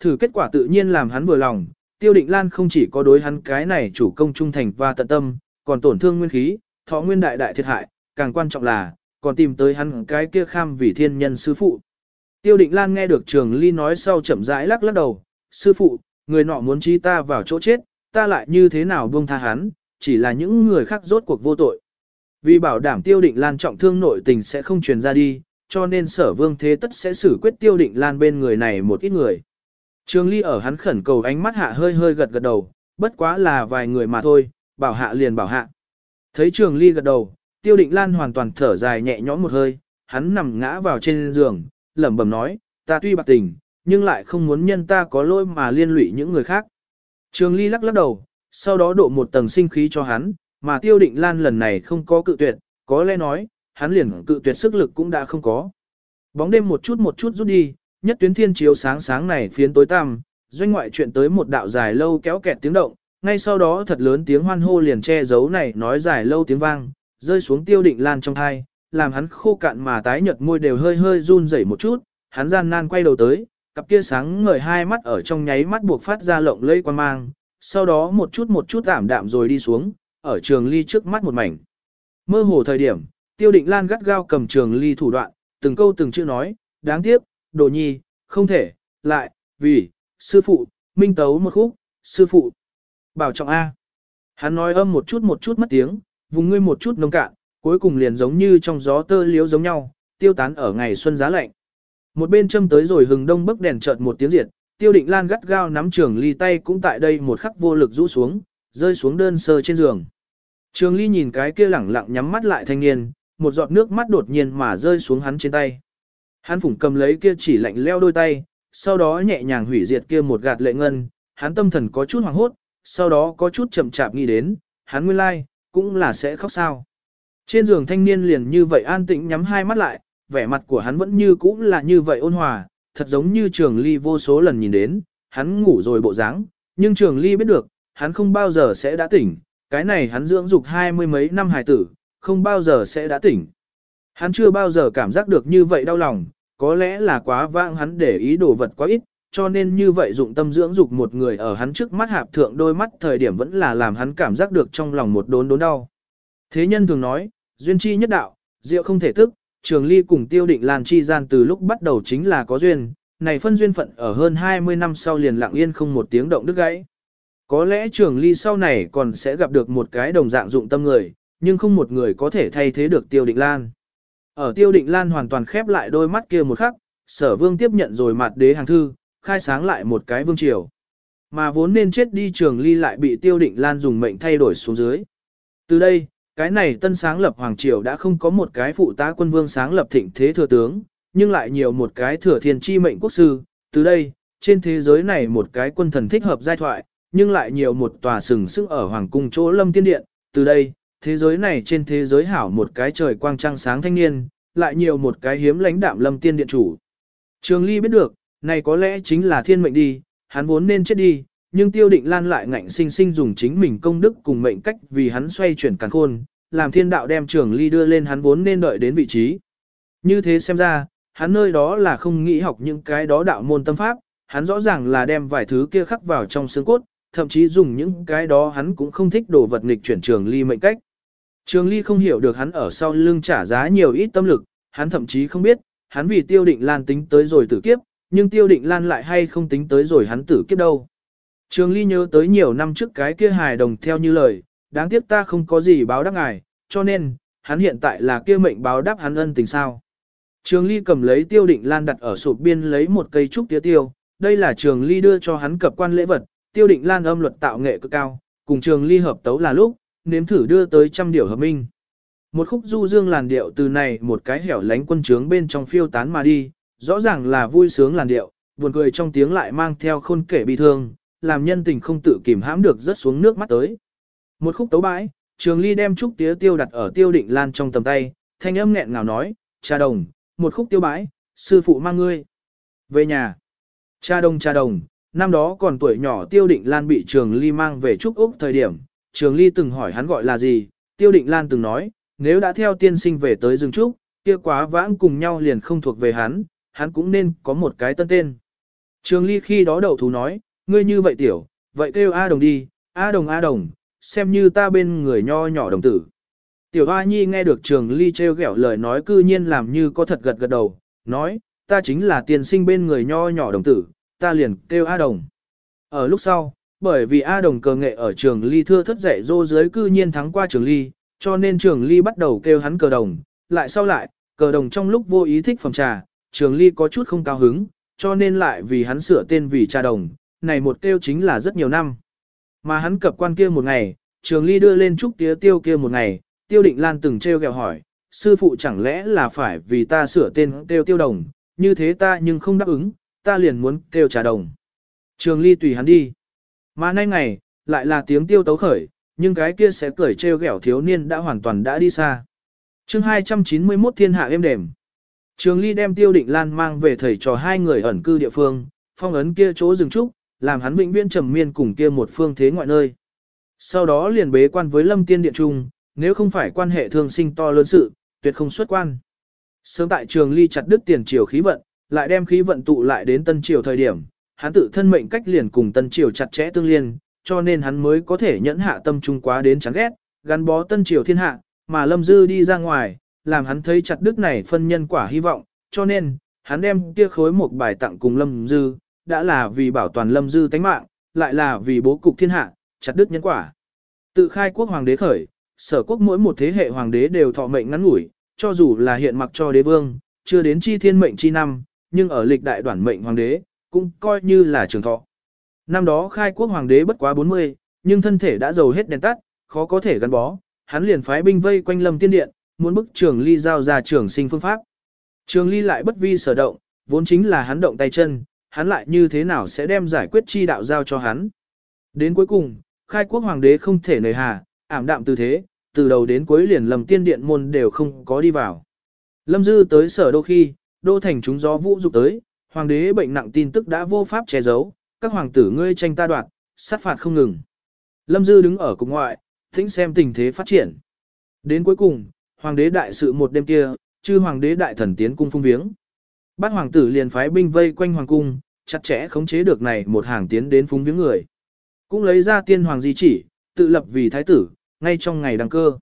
Thử kết quả tự nhiên làm hắn vừa lòng, Tiêu Định Lan không chỉ có đối hắn cái này chủ công trung thành và tận tâm, còn tổn thương nguyên khí, thọ nguyên đại đại thiệt hại, càng quan trọng là, còn tìm tới hắn cái kia kham vì thiên nhân sư phụ. Tiêu Định Lan nghe được Trường Ly nói sau chậm rãi lắc lắc đầu, sư phụ, người nọ muốn chi ta vào chỗ chết, ta lại như thế nào buông tha hắn, chỉ là những người khác rốt cuộc vô tội. Vì bảo đảm Tiêu Định Lan trọng thương nội tình sẽ không truyền ra đi, cho nên sở vương thế tất sẽ xử quyết Tiêu Định Lan bên người này một ít người. Trường Ly ở hắn khẩn cầu ánh mắt hạ hơi hơi gật gật đầu, bất quá là vài người mà thôi, bảo hạ liền bảo hạ. Thấy Trường Ly gật đầu, Tiêu Định Lan hoàn toàn thở dài nhẹ nhõm một hơi, hắn nằm ngã vào trên giường, lẩm bẩm nói, ta tuy bạc tình, nhưng lại không muốn nhân ta có lỗi mà liên lụy những người khác. Trường Ly lắc lắc đầu, sau đó độ một tầng sinh khí cho hắn, mà Tiêu Định Lan lần này không có cự tuyệt, có lẽ nói, hắn liền cự tuyệt sức lực cũng đã không có. Bóng đêm một chút một chút rút đi, nhất tuyến thiên chiếu sáng sáng này phiến tối tăm, doanh ngoại chuyện tới một đạo dài lâu kéo kẹt tiếng động, ngay sau đó thật lớn tiếng hoan hô liền che giấu này nói dài lâu tiếng vang, rơi xuống Tiêu Định Lan trong tai, làm hắn khô cạn mà tái nhợt môi đều hơi hơi run rẩy một chút, hắn gian nan quay đầu tới, cặp kia sáng ngời hai mắt ở trong nháy mắt buộc phát ra lộng lây quan mang, sau đó một chút một chút giảm đạm rồi đi xuống, ở trường ly trước mắt một mảnh. Mơ hồ thời điểm, tiêu định lan gắt gao cầm trường ly thủ đoạn, từng câu từng chữ nói, đáng tiếc, đồ nhi, không thể, lại, vì, sư phụ, minh tấu một khúc, sư phụ, bảo trọng A. Hắn nói âm một chút một chút mất tiếng, vùng ngươi một chút nông cạn, cuối cùng liền giống như trong gió tơ liếu giống nhau, tiêu tán ở ngày xuân giá lạnh. Một bên châm tới rồi hừng đông bức đèn chợt một tiếng diệt, tiêu định lan gắt gao nắm trường ly tay cũng tại đây một khắc vô lực rũ xuống, rơi xuống đơn sơ trên giường. Trường ly nhìn cái kia lẳng lặng nhắm mắt lại thanh niên, một giọt nước mắt đột nhiên mà rơi xuống hắn trên tay. Hắn phủng cầm lấy kia chỉ lạnh leo đôi tay, sau đó nhẹ nhàng hủy diệt kia một gạt lệ ngân, hắn tâm thần có chút hoảng hốt, sau đó có chút chậm chạp nghĩ đến, hắn nguyên lai, cũng là sẽ khóc sao. Trên giường thanh niên liền như vậy an tĩnh nhắm hai mắt lại, vẻ mặt của hắn vẫn như cũ là như vậy ôn hòa, thật giống như trường ly vô số lần nhìn đến, hắn ngủ rồi bộ dáng, nhưng trường ly biết được, hắn không bao giờ sẽ đã tỉnh, cái này hắn dưỡng dục hai mươi mấy năm hài tử, không bao giờ sẽ đã tỉnh. Hắn chưa bao giờ cảm giác được như vậy đau lòng, có lẽ là quá vãng hắn để ý đồ vật quá ít, cho nên như vậy dụng tâm dưỡng dục một người ở hắn trước mắt hạp thượng đôi mắt thời điểm vẫn là làm hắn cảm giác được trong lòng một đốn đốn đau. Thế nhân thường nói, duyên chi nhất đạo, diệu không thể tức, trường ly cùng tiêu định lan chi gian từ lúc bắt đầu chính là có duyên, này phân duyên phận ở hơn 20 năm sau liền lặng yên không một tiếng động đứt gãy. Có lẽ trường ly sau này còn sẽ gặp được một cái đồng dạng dụng tâm người, nhưng không một người có thể thay thế được tiêu định lan. Ở tiêu định lan hoàn toàn khép lại đôi mắt kia một khắc, sở vương tiếp nhận rồi mặt đế hàng thư, khai sáng lại một cái vương triều. Mà vốn nên chết đi trường ly lại bị tiêu định lan dùng mệnh thay đổi xuống dưới. Từ đây, cái này tân sáng lập hoàng triều đã không có một cái phụ tá quân vương sáng lập thịnh thế thừa tướng, nhưng lại nhiều một cái thừa thiên chi mệnh quốc sư. Từ đây, trên thế giới này một cái quân thần thích hợp giai thoại, nhưng lại nhiều một tòa sừng sững ở hoàng cung chỗ lâm tiên điện. Từ đây, thế giới này trên thế giới hảo một cái trời quang trăng sáng thanh niên, lại nhiều một cái hiếm lãnh đạm lâm tiên điện chủ. Trường Ly biết được, này có lẽ chính là thiên mệnh đi, hắn vốn nên chết đi, nhưng tiêu định lan lại ngạnh sinh sinh dùng chính mình công đức cùng mệnh cách vì hắn xoay chuyển càn khôn, làm thiên đạo đem trường ly đưa lên hắn vốn nên đợi đến vị trí. Như thế xem ra, hắn nơi đó là không nghĩ học những cái đó đạo môn tâm pháp, hắn rõ ràng là đem vài thứ kia khắc vào trong xương cốt, thậm chí dùng những cái đó hắn cũng không thích đồ vật nghịch chuyển trường ly mệnh cách. Trường ly không hiểu được hắn ở sau lưng trả giá nhiều ít tâm lực, hắn thậm chí không biết, hắn vì tiêu định lan tính tới rồi tử kiếp, nhưng tiêu định lan lại hay không tính tới rồi hắn tử kiếp đâu. Trường Ly nhớ tới nhiều năm trước cái kia hài đồng theo như lời, đáng tiếc ta không có gì báo đáp ngài, cho nên, hắn hiện tại là kia mệnh báo đáp hắn ân tình sao. Trường Ly cầm lấy tiêu định lan đặt ở sụp biên lấy một cây trúc tía tiêu, đây là Trường Ly đưa cho hắn cập quan lễ vật, tiêu định lan âm luật tạo nghệ cực cao, cùng Trường Ly hợp tấu là lúc, nếm thử đưa tới trăm điểu hợp minh. Một khúc du dương làn điệu từ này một cái hẻo lánh quân trướng bên trong phiêu tán mà đi, rõ ràng là vui sướng làn điệu, buồn cười trong tiếng lại mang theo khôn kể bi thương, làm nhân tình không tự kìm hãm được rớt xuống nước mắt tới. Một khúc tấu bãi, Trường Ly đem trúc tía tiêu đặt ở tiêu định lan trong tầm tay, thanh âm nghẹn ngào nói, cha đồng, một khúc tiêu bãi, sư phụ mang ngươi. Về nhà. Cha đồng cha đồng, năm đó còn tuổi nhỏ tiêu định lan bị Trường Ly mang về trúc Úc thời điểm, Trường Ly từng hỏi hắn gọi là gì, tiêu định lan từng nói, nếu đã theo tiên sinh về tới rừng trúc, kia quá vãng cùng nhau liền không thuộc về hắn, hắn cũng nên có một cái tân tên. Trường ly khi đó đầu thú nói, ngươi như vậy tiểu, vậy kêu A đồng đi, A đồng A đồng, xem như ta bên người nho nhỏ đồng tử. Tiểu Hoa Nhi nghe được trường ly treo ghẹo lời nói cư nhiên làm như có thật gật gật đầu, nói, ta chính là Tiên sinh bên người nho nhỏ đồng tử, ta liền kêu A đồng. Ở lúc sau, bởi vì A đồng cờ nghệ ở trường ly thưa thất dạy dô dưới cư nhiên thắng qua trường ly, cho nên trường ly bắt đầu kêu hắn cờ đồng, lại sau lại, cờ đồng trong lúc vô ý thích phòng trà, trường ly có chút không cao hứng, cho nên lại vì hắn sửa tên vì trà đồng, này một kêu chính là rất nhiều năm. Mà hắn cập quan kia một ngày, trường ly đưa lên trúc tía tiêu kia một ngày, tiêu định lan từng treo gẹo hỏi, sư phụ chẳng lẽ là phải vì ta sửa tên kêu tiêu đồng, như thế ta nhưng không đáp ứng, ta liền muốn kêu trà đồng. Trường ly tùy hắn đi. Mà nay ngày, lại là tiếng tiêu tấu khởi, nhưng cái kia sẽ cười trêu ghẹo thiếu niên đã hoàn toàn đã đi xa. chương 291 thiên hạ êm đềm. Trường ly đem tiêu định lan mang về thầy trò hai người ẩn cư địa phương, phong ấn kia chỗ rừng trúc, làm hắn vĩnh viễn trầm miên cùng kia một phương thế ngoại nơi. Sau đó liền bế quan với lâm tiên điện trung, nếu không phải quan hệ thương sinh to lớn sự, tuyệt không xuất quan. Sớm tại trường ly chặt đứt tiền triều khí vận, lại đem khí vận tụ lại đến tân triều thời điểm, hắn tự thân mệnh cách liền cùng tân triều chặt chẽ tương liên, cho nên hắn mới có thể nhẫn hạ tâm trung quá đến chán ghét, gắn bó tân triều thiên hạ, mà lâm dư đi ra ngoài, làm hắn thấy chặt đứt này phân nhân quả hy vọng, cho nên, hắn đem kia khối một bài tặng cùng lâm dư, đã là vì bảo toàn lâm dư tánh mạng, lại là vì bố cục thiên hạ, chặt đứt nhân quả. Tự khai quốc hoàng đế khởi, sở quốc mỗi một thế hệ hoàng đế đều thọ mệnh ngắn ngủi, cho dù là hiện mặc cho đế vương, chưa đến chi thiên mệnh chi năm, nhưng ở lịch đại đoản mệnh hoàng đế, cũng coi như là trường thọ. Năm đó khai quốc hoàng đế bất quá 40, nhưng thân thể đã dầu hết đèn tắt, khó có thể gắn bó, hắn liền phái binh vây quanh lâm tiên điện, muốn bức trường ly giao ra trường sinh phương pháp. Trường ly lại bất vi sở động, vốn chính là hắn động tay chân, hắn lại như thế nào sẽ đem giải quyết chi đạo giao cho hắn. Đến cuối cùng, khai quốc hoàng đế không thể nề hà, ảm đạm tư thế, từ đầu đến cuối liền lâm tiên điện môn đều không có đi vào. Lâm Dư tới sở đô khi, đô thành chúng gió vũ dục tới, hoàng đế bệnh nặng tin tức đã vô pháp che giấu, các hoàng tử ngươi tranh ta đoạt, sát phạt không ngừng. Lâm Dư đứng ở cục ngoại, thính xem tình thế phát triển. Đến cuối cùng, hoàng đế đại sự một đêm kia, chư hoàng đế đại thần tiến cung phung viếng. Bát hoàng tử liền phái binh vây quanh hoàng cung, chặt chẽ khống chế được này một hàng tiến đến phúng viếng người. Cũng lấy ra tiên hoàng di chỉ, tự lập vì thái tử, ngay trong ngày đăng cơ.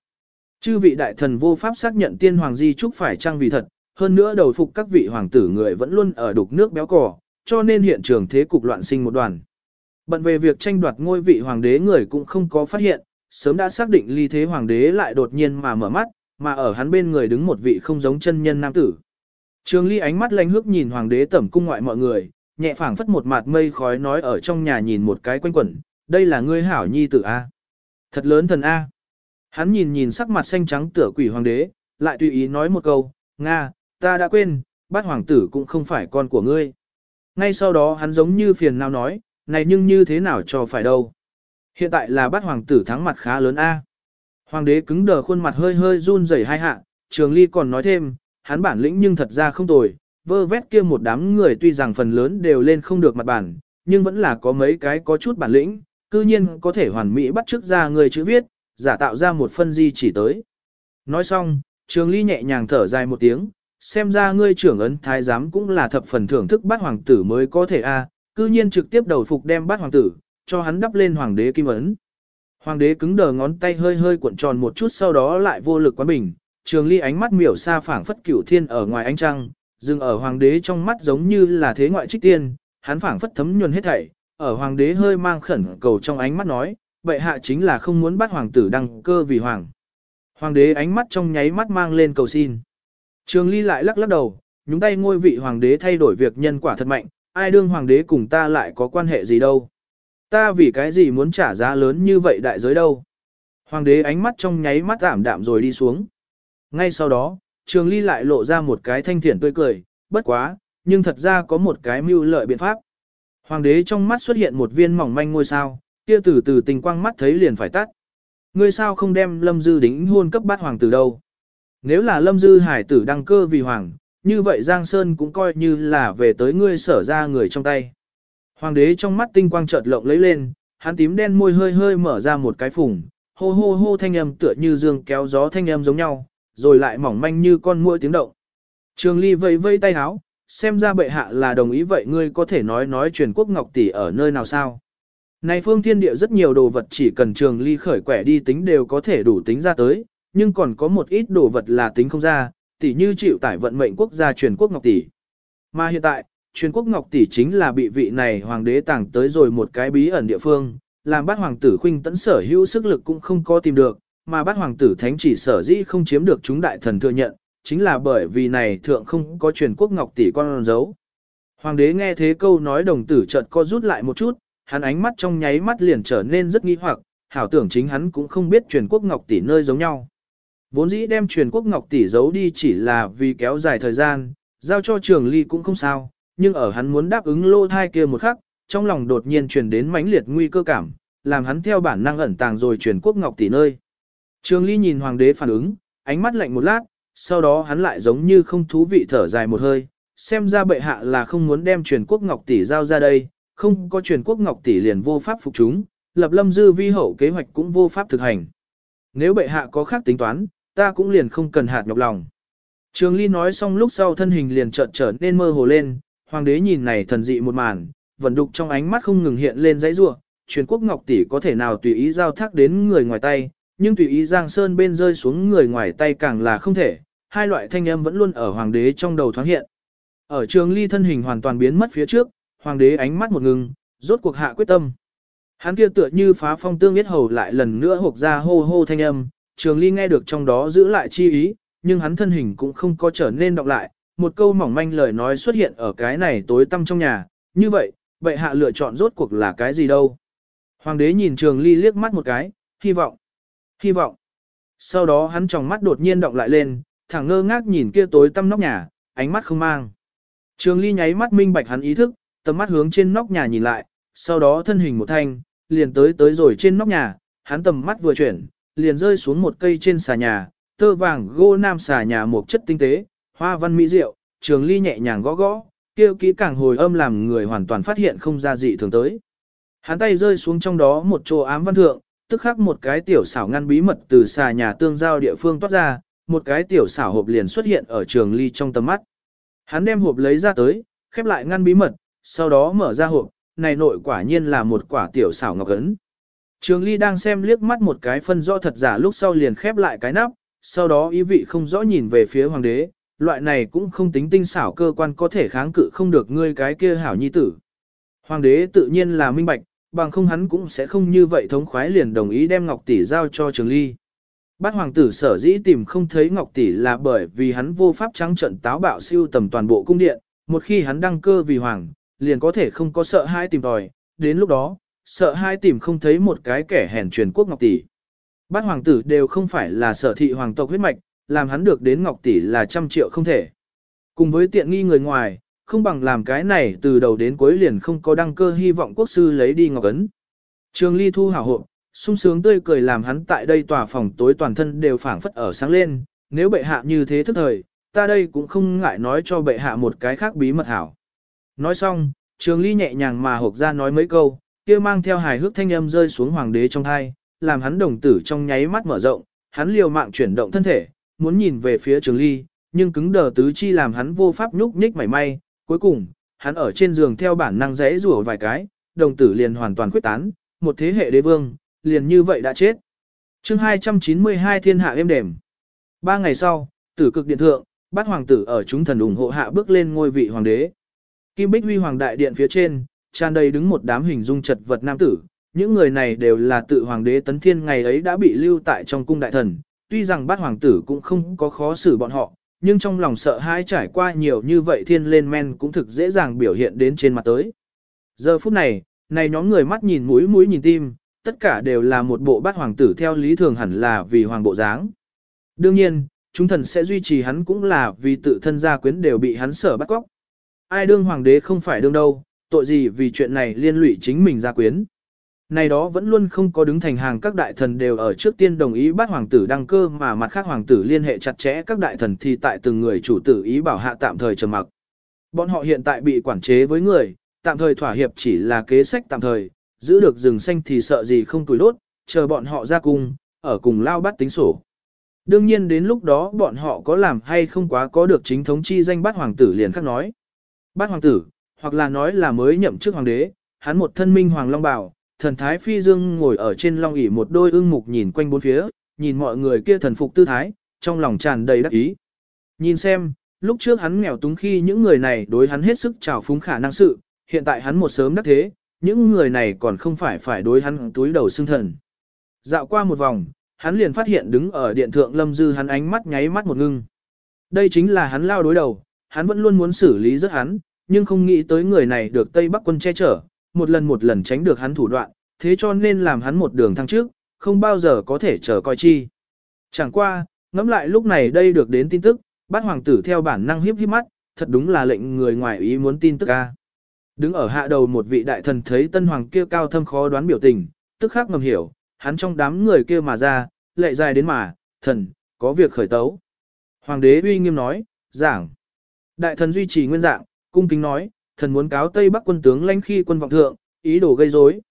Chư vị đại thần vô pháp xác nhận tiên hoàng di trúc phải trang vì thật, hơn nữa đầu phục các vị hoàng tử người vẫn luôn ở đục nước béo cỏ, cho nên hiện trường thế cục loạn sinh một đoàn. Bận về việc tranh đoạt ngôi vị hoàng đế người cũng không có phát hiện, sớm đã xác định ly thế hoàng đế lại đột nhiên mà mở mắt, mà ở hắn bên người đứng một vị không giống chân nhân nam tử. Trường ly ánh mắt lanh hước nhìn hoàng đế tẩm cung ngoại mọi người, nhẹ phảng phất một mạt mây khói nói ở trong nhà nhìn một cái quanh quẩn, đây là ngươi hảo nhi tử A. Thật lớn thần A. Hắn nhìn nhìn sắc mặt xanh trắng tựa quỷ hoàng đế, lại tùy ý nói một câu, Nga, ta đã quên, bát hoàng tử cũng không phải con của ngươi. Ngay sau đó hắn giống như phiền nào nói, này nhưng như thế nào cho phải đâu. Hiện tại là bát hoàng tử thắng mặt khá lớn A. Hoàng đế cứng đờ khuôn mặt hơi hơi run rẩy hai hạ, trường ly còn nói thêm, hắn bản lĩnh nhưng thật ra không tồi, vơ vét kia một đám người tuy rằng phần lớn đều lên không được mặt bản, nhưng vẫn là có mấy cái có chút bản lĩnh, cư nhiên có thể hoàn mỹ bắt chước ra người chữ viết, giả tạo ra một phân di chỉ tới. Nói xong, trường ly nhẹ nhàng thở dài một tiếng, xem ra ngươi trưởng ấn thái giám cũng là thập phần thưởng thức bát hoàng tử mới có thể a, cư nhiên trực tiếp đầu phục đem bát hoàng tử, cho hắn đắp lên hoàng đế kim ấn. Hoàng đế cứng đờ ngón tay hơi hơi cuộn tròn một chút sau đó lại vô lực quá bình, trường ly ánh mắt miểu xa phảng phất cửu thiên ở ngoài ánh trăng, dừng ở hoàng đế trong mắt giống như là thế ngoại trích tiên, hắn phảng phất thấm nhuần hết thảy, ở hoàng đế hơi mang khẩn cầu trong ánh mắt nói, bệ hạ chính là không muốn bắt hoàng tử đăng cơ vì hoàng. Hoàng đế ánh mắt trong nháy mắt mang lên cầu xin. Trường ly lại lắc lắc đầu, nhúng tay ngôi vị hoàng đế thay đổi việc nhân quả thật mạnh, ai đương hoàng đế cùng ta lại có quan hệ gì đâu. Ta vì cái gì muốn trả giá lớn như vậy đại giới đâu. Hoàng đế ánh mắt trong nháy mắt ảm đạm rồi đi xuống. Ngay sau đó, trường ly lại lộ ra một cái thanh thiện tươi cười, bất quá, nhưng thật ra có một cái mưu lợi biện pháp. Hoàng đế trong mắt xuất hiện một viên mỏng manh ngôi sao, kia từ từ tình quang mắt thấy liền phải tắt. Ngươi sao không đem lâm dư đính hôn cấp bát hoàng tử đâu? Nếu là lâm dư hải tử đăng cơ vì hoàng, như vậy Giang Sơn cũng coi như là về tới ngươi sở ra người trong tay. Hoàng đế trong mắt tinh quang chợt lộng lấy lên, hắn tím đen môi hơi hơi mở ra một cái phùng, hô hô hô thanh âm tựa như dương kéo gió thanh âm giống nhau, rồi lại mỏng manh như con muỗi tiếng động. Trường Ly vẫy vẫy tay áo, xem ra bệ hạ là đồng ý vậy ngươi có thể nói nói truyền quốc ngọc tỷ ở nơi nào sao? Này phương thiên địa rất nhiều đồ vật chỉ cần trường ly khởi quẻ đi tính đều có thể đủ tính ra tới, nhưng còn có một ít đồ vật là tính không ra, tỷ như chịu tải vận mệnh quốc gia truyền quốc ngọc tỷ. Mà hiện tại, truyền quốc ngọc tỷ chính là bị vị này hoàng đế tàng tới rồi một cái bí ẩn địa phương, làm bát hoàng tử khuynh tẫn sở hữu sức lực cũng không có tìm được, mà bát hoàng tử thánh chỉ sở dĩ không chiếm được chúng đại thần thừa nhận, chính là bởi vì này thượng không có truyền quốc ngọc tỷ con dấu. Hoàng đế nghe thế câu nói đồng tử chợt co rút lại một chút, hắn ánh mắt trong nháy mắt liền trở nên rất nghi hoặc, hảo tưởng chính hắn cũng không biết truyền quốc ngọc tỷ nơi giống nhau. Vốn dĩ đem truyền quốc ngọc tỷ giấu đi chỉ là vì kéo dài thời gian, giao cho trường ly cũng không sao, nhưng ở hắn muốn đáp ứng lô thai kia một khắc, trong lòng đột nhiên truyền đến mãnh liệt nguy cơ cảm, làm hắn theo bản năng ẩn tàng rồi truyền quốc ngọc tỷ nơi. Trường ly nhìn hoàng đế phản ứng, ánh mắt lạnh một lát, sau đó hắn lại giống như không thú vị thở dài một hơi, xem ra bệ hạ là không muốn đem truyền quốc ngọc tỷ giao ra đây, không có truyền quốc ngọc tỷ liền vô pháp phục chúng, lập lâm dư vi hậu kế hoạch cũng vô pháp thực hành. Nếu bệ hạ có khác tính toán, ta cũng liền không cần hạt nhọc lòng. Trường Ly nói xong lúc sau thân hình liền chợt trở nên mơ hồ lên, hoàng đế nhìn này thần dị một màn, vận đục trong ánh mắt không ngừng hiện lên dãy rủa, truyền quốc ngọc tỷ có thể nào tùy ý giao thác đến người ngoài tay, nhưng tùy ý giang sơn bên rơi xuống người ngoài tay càng là không thể, hai loại thanh âm vẫn luôn ở hoàng đế trong đầu thoáng hiện. Ở trường ly thân hình hoàn toàn biến mất phía trước, hoàng đế ánh mắt một ngừng, rốt cuộc hạ quyết tâm. Hắn kia tựa như phá phong tương biết hầu lại lần nữa hộc ra hô hô thanh âm, trường ly nghe được trong đó giữ lại chi ý, nhưng hắn thân hình cũng không có trở nên đọc lại, một câu mỏng manh lời nói xuất hiện ở cái này tối tăm trong nhà, như vậy, bệ hạ lựa chọn rốt cuộc là cái gì đâu. Hoàng đế nhìn trường ly liếc mắt một cái, hy vọng, hy vọng. Sau đó hắn tròng mắt đột nhiên động lại lên, thẳng ngơ ngác nhìn kia tối tăm nóc nhà, ánh mắt không mang. Trường ly nháy mắt minh bạch hắn ý thức, tầm mắt hướng trên nóc nhà nhìn lại, sau đó thân hình một thanh, liền tới tới rồi trên nóc nhà, hắn tầm mắt vừa chuyển, liền rơi xuống một cây trên xà nhà, tơ vàng gô nam xà nhà một chất tinh tế, hoa văn mỹ diệu, trường ly nhẹ nhàng gõ gõ, kêu kỹ càng hồi âm làm người hoàn toàn phát hiện không ra dị thường tới. Hắn tay rơi xuống trong đó một chỗ ám văn thượng, tức khắc một cái tiểu xảo ngăn bí mật từ xà nhà tương giao địa phương toát ra, một cái tiểu xảo hộp liền xuất hiện ở trường ly trong tầm mắt. Hắn đem hộp lấy ra tới, khép lại ngăn bí mật, sau đó mở ra hộp, này nội quả nhiên là một quả tiểu xảo ngọc ấn. Trường ly đang xem liếc mắt một cái phân rõ thật giả lúc sau liền khép lại cái nắp, sau đó ý vị không rõ nhìn về phía hoàng đế, loại này cũng không tính tinh xảo cơ quan có thể kháng cự không được ngươi cái kia hảo nhi tử. Hoàng đế tự nhiên là minh bạch, bằng không hắn cũng sẽ không như vậy thống khoái liền đồng ý đem ngọc tỷ giao cho trường ly. Bát hoàng tử sở dĩ tìm không thấy Ngọc Tỷ là bởi vì hắn vô pháp trắng trận táo bạo siêu tầm toàn bộ cung điện, một khi hắn đăng cơ vì hoàng, liền có thể không có sợ hãi tìm tòi, đến lúc đó, sợ hai tìm không thấy một cái kẻ hèn truyền quốc Ngọc Tỷ. Bát hoàng tử đều không phải là sở thị hoàng tộc huyết mạch, làm hắn được đến Ngọc Tỷ là trăm triệu không thể. Cùng với tiện nghi người ngoài, không bằng làm cái này từ đầu đến cuối liền không có đăng cơ hy vọng quốc sư lấy đi Ngọc Ấn. Trường Ly thu hảo hộ, sung sướng tươi cười làm hắn tại đây tòa phòng tối toàn thân đều phảng phất ở sáng lên, nếu bệ hạ như thế thức thời, ta đây cũng không ngại nói cho bệ hạ một cái khác bí mật hảo. Nói xong, trường ly nhẹ nhàng mà hộp ra nói mấy câu, kia mang theo hài hước thanh âm rơi xuống hoàng đế trong thai, làm hắn đồng tử trong nháy mắt mở rộng, hắn liều mạng chuyển động thân thể, muốn nhìn về phía trường ly, nhưng cứng đờ tứ chi làm hắn vô pháp nhúc nhích mảy may, cuối cùng, hắn ở trên giường theo bản năng rẽ rủa vài cái, đồng tử liền hoàn toàn khuyết tán, một thế hệ đế vương, liền như vậy đã chết. chương 292 thiên hạ êm đềm. Ba ngày sau, tử cực điện thượng, bát hoàng tử ở chúng thần ủng hộ hạ bước lên ngôi vị hoàng đế. Kim Bích Huy hoàng đại điện phía trên, tràn đầy đứng một đám hình dung chật vật nam tử, những người này đều là tự hoàng đế tấn thiên ngày ấy đã bị lưu tại trong cung đại thần, tuy rằng bát hoàng tử cũng không có khó xử bọn họ, nhưng trong lòng sợ hãi trải qua nhiều như vậy thiên lên men cũng thực dễ dàng biểu hiện đến trên mặt tới. Giờ phút này, này nhóm người mắt nhìn mũi mũi nhìn tim, tất cả đều là một bộ bát hoàng tử theo lý thường hẳn là vì hoàng bộ dáng. Đương nhiên, chúng thần sẽ duy trì hắn cũng là vì tự thân gia quyến đều bị hắn sở bắt cóc. Ai đương hoàng đế không phải đương đâu, tội gì vì chuyện này liên lụy chính mình gia quyến. Này đó vẫn luôn không có đứng thành hàng các đại thần đều ở trước tiên đồng ý bắt hoàng tử đăng cơ mà mặt khác hoàng tử liên hệ chặt chẽ các đại thần thì tại từng người chủ tử ý bảo hạ tạm thời trầm mặc. Bọn họ hiện tại bị quản chế với người, tạm thời thỏa hiệp chỉ là kế sách tạm thời, giữ được rừng xanh thì sợ gì không tuổi đốt, chờ bọn họ ra cung, ở cùng lao bắt tính sổ. Đương nhiên đến lúc đó bọn họ có làm hay không quá có được chính thống chi danh bắt hoàng tử liền khác nói. bát hoàng tử, hoặc là nói là mới nhậm chức hoàng đế, hắn một thân minh hoàng long bào, thần thái phi dương ngồi ở trên long ỷ một đôi ưng mục nhìn quanh bốn phía, nhìn mọi người kia thần phục tư thái, trong lòng tràn đầy đắc ý. Nhìn xem, lúc trước hắn nghèo túng khi những người này đối hắn hết sức trào phúng khả năng sự, hiện tại hắn một sớm đắc thế, những người này còn không phải phải đối hắn túi đầu xương thần. Dạo qua một vòng, hắn liền phát hiện đứng ở điện thượng lâm dư hắn ánh mắt nháy mắt một ngưng. Đây chính là hắn lao đối đầu, hắn vẫn luôn muốn xử lý rất hắn, nhưng không nghĩ tới người này được Tây Bắc quân che chở, một lần một lần tránh được hắn thủ đoạn, thế cho nên làm hắn một đường thăng trước, không bao giờ có thể chờ coi chi. Chẳng qua, ngẫm lại lúc này đây được đến tin tức, bát hoàng tử theo bản năng hiếp hiếp mắt, thật đúng là lệnh người ngoài ý muốn tin tức ca. Đứng ở hạ đầu một vị đại thần thấy tân hoàng kia cao thâm khó đoán biểu tình, tức khắc ngầm hiểu, hắn trong đám người kia mà ra, lệ dài đến mà, thần, có việc khởi tấu. Hoàng đế uy nghiêm nói, giảng. Đại thần duy trì nguyên dạng, cung kính nói, thần muốn cáo Tây Bắc quân tướng lãnh khi quân vọng thượng, ý đồ gây rối.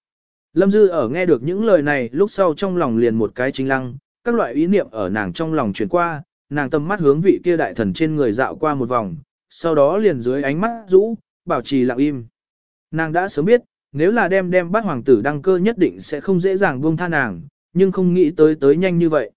Lâm Dư ở nghe được những lời này lúc sau trong lòng liền một cái chính lăng, các loại ý niệm ở nàng trong lòng chuyển qua, nàng tâm mắt hướng vị kia đại thần trên người dạo qua một vòng, sau đó liền dưới ánh mắt rũ, bảo trì lặng im. Nàng đã sớm biết, nếu là đem đem bắt hoàng tử đăng cơ nhất định sẽ không dễ dàng buông tha nàng, nhưng không nghĩ tới tới nhanh như vậy.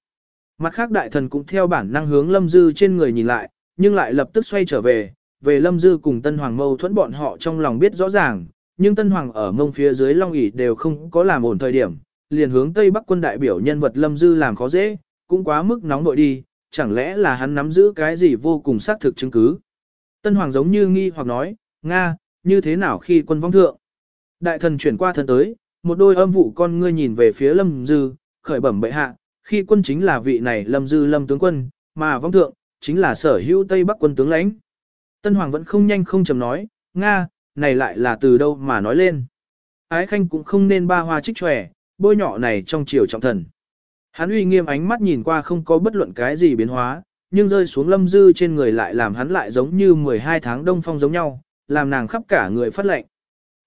Mặt khác đại thần cũng theo bản năng hướng Lâm Dư trên người nhìn lại, nhưng lại lập tức xoay trở về, về Lâm Dư cùng Tân Hoàng mâu thuẫn bọn họ trong lòng biết rõ ràng, nhưng Tân Hoàng ở mông phía dưới Long ỉ đều không có làm ổn thời điểm, liền hướng Tây Bắc quân đại biểu nhân vật Lâm Dư làm khó dễ, cũng quá mức nóng nội đi, chẳng lẽ là hắn nắm giữ cái gì vô cùng xác thực chứng cứ. Tân Hoàng giống như nghi hoặc nói, Nga, như thế nào khi quân vong thượng? Đại thần chuyển qua thân tới, một đôi âm vụ con ngươi nhìn về phía Lâm Dư, khởi bẩm bệ hạ, khi quân chính là vị này Lâm Dư Lâm tướng quân, mà vong thượng, chính là sở hữu Tây Bắc quân tướng lãnh. Tân Hoàng vẫn không nhanh không chầm nói, Nga, này lại là từ đâu mà nói lên. Ái Khanh cũng không nên ba hoa trích tròe, bôi nhỏ này trong chiều trọng thần. Hắn uy nghiêm ánh mắt nhìn qua không có bất luận cái gì biến hóa, nhưng rơi xuống lâm dư trên người lại làm hắn lại giống như 12 tháng đông phong giống nhau, làm nàng khắp cả người phát lệnh.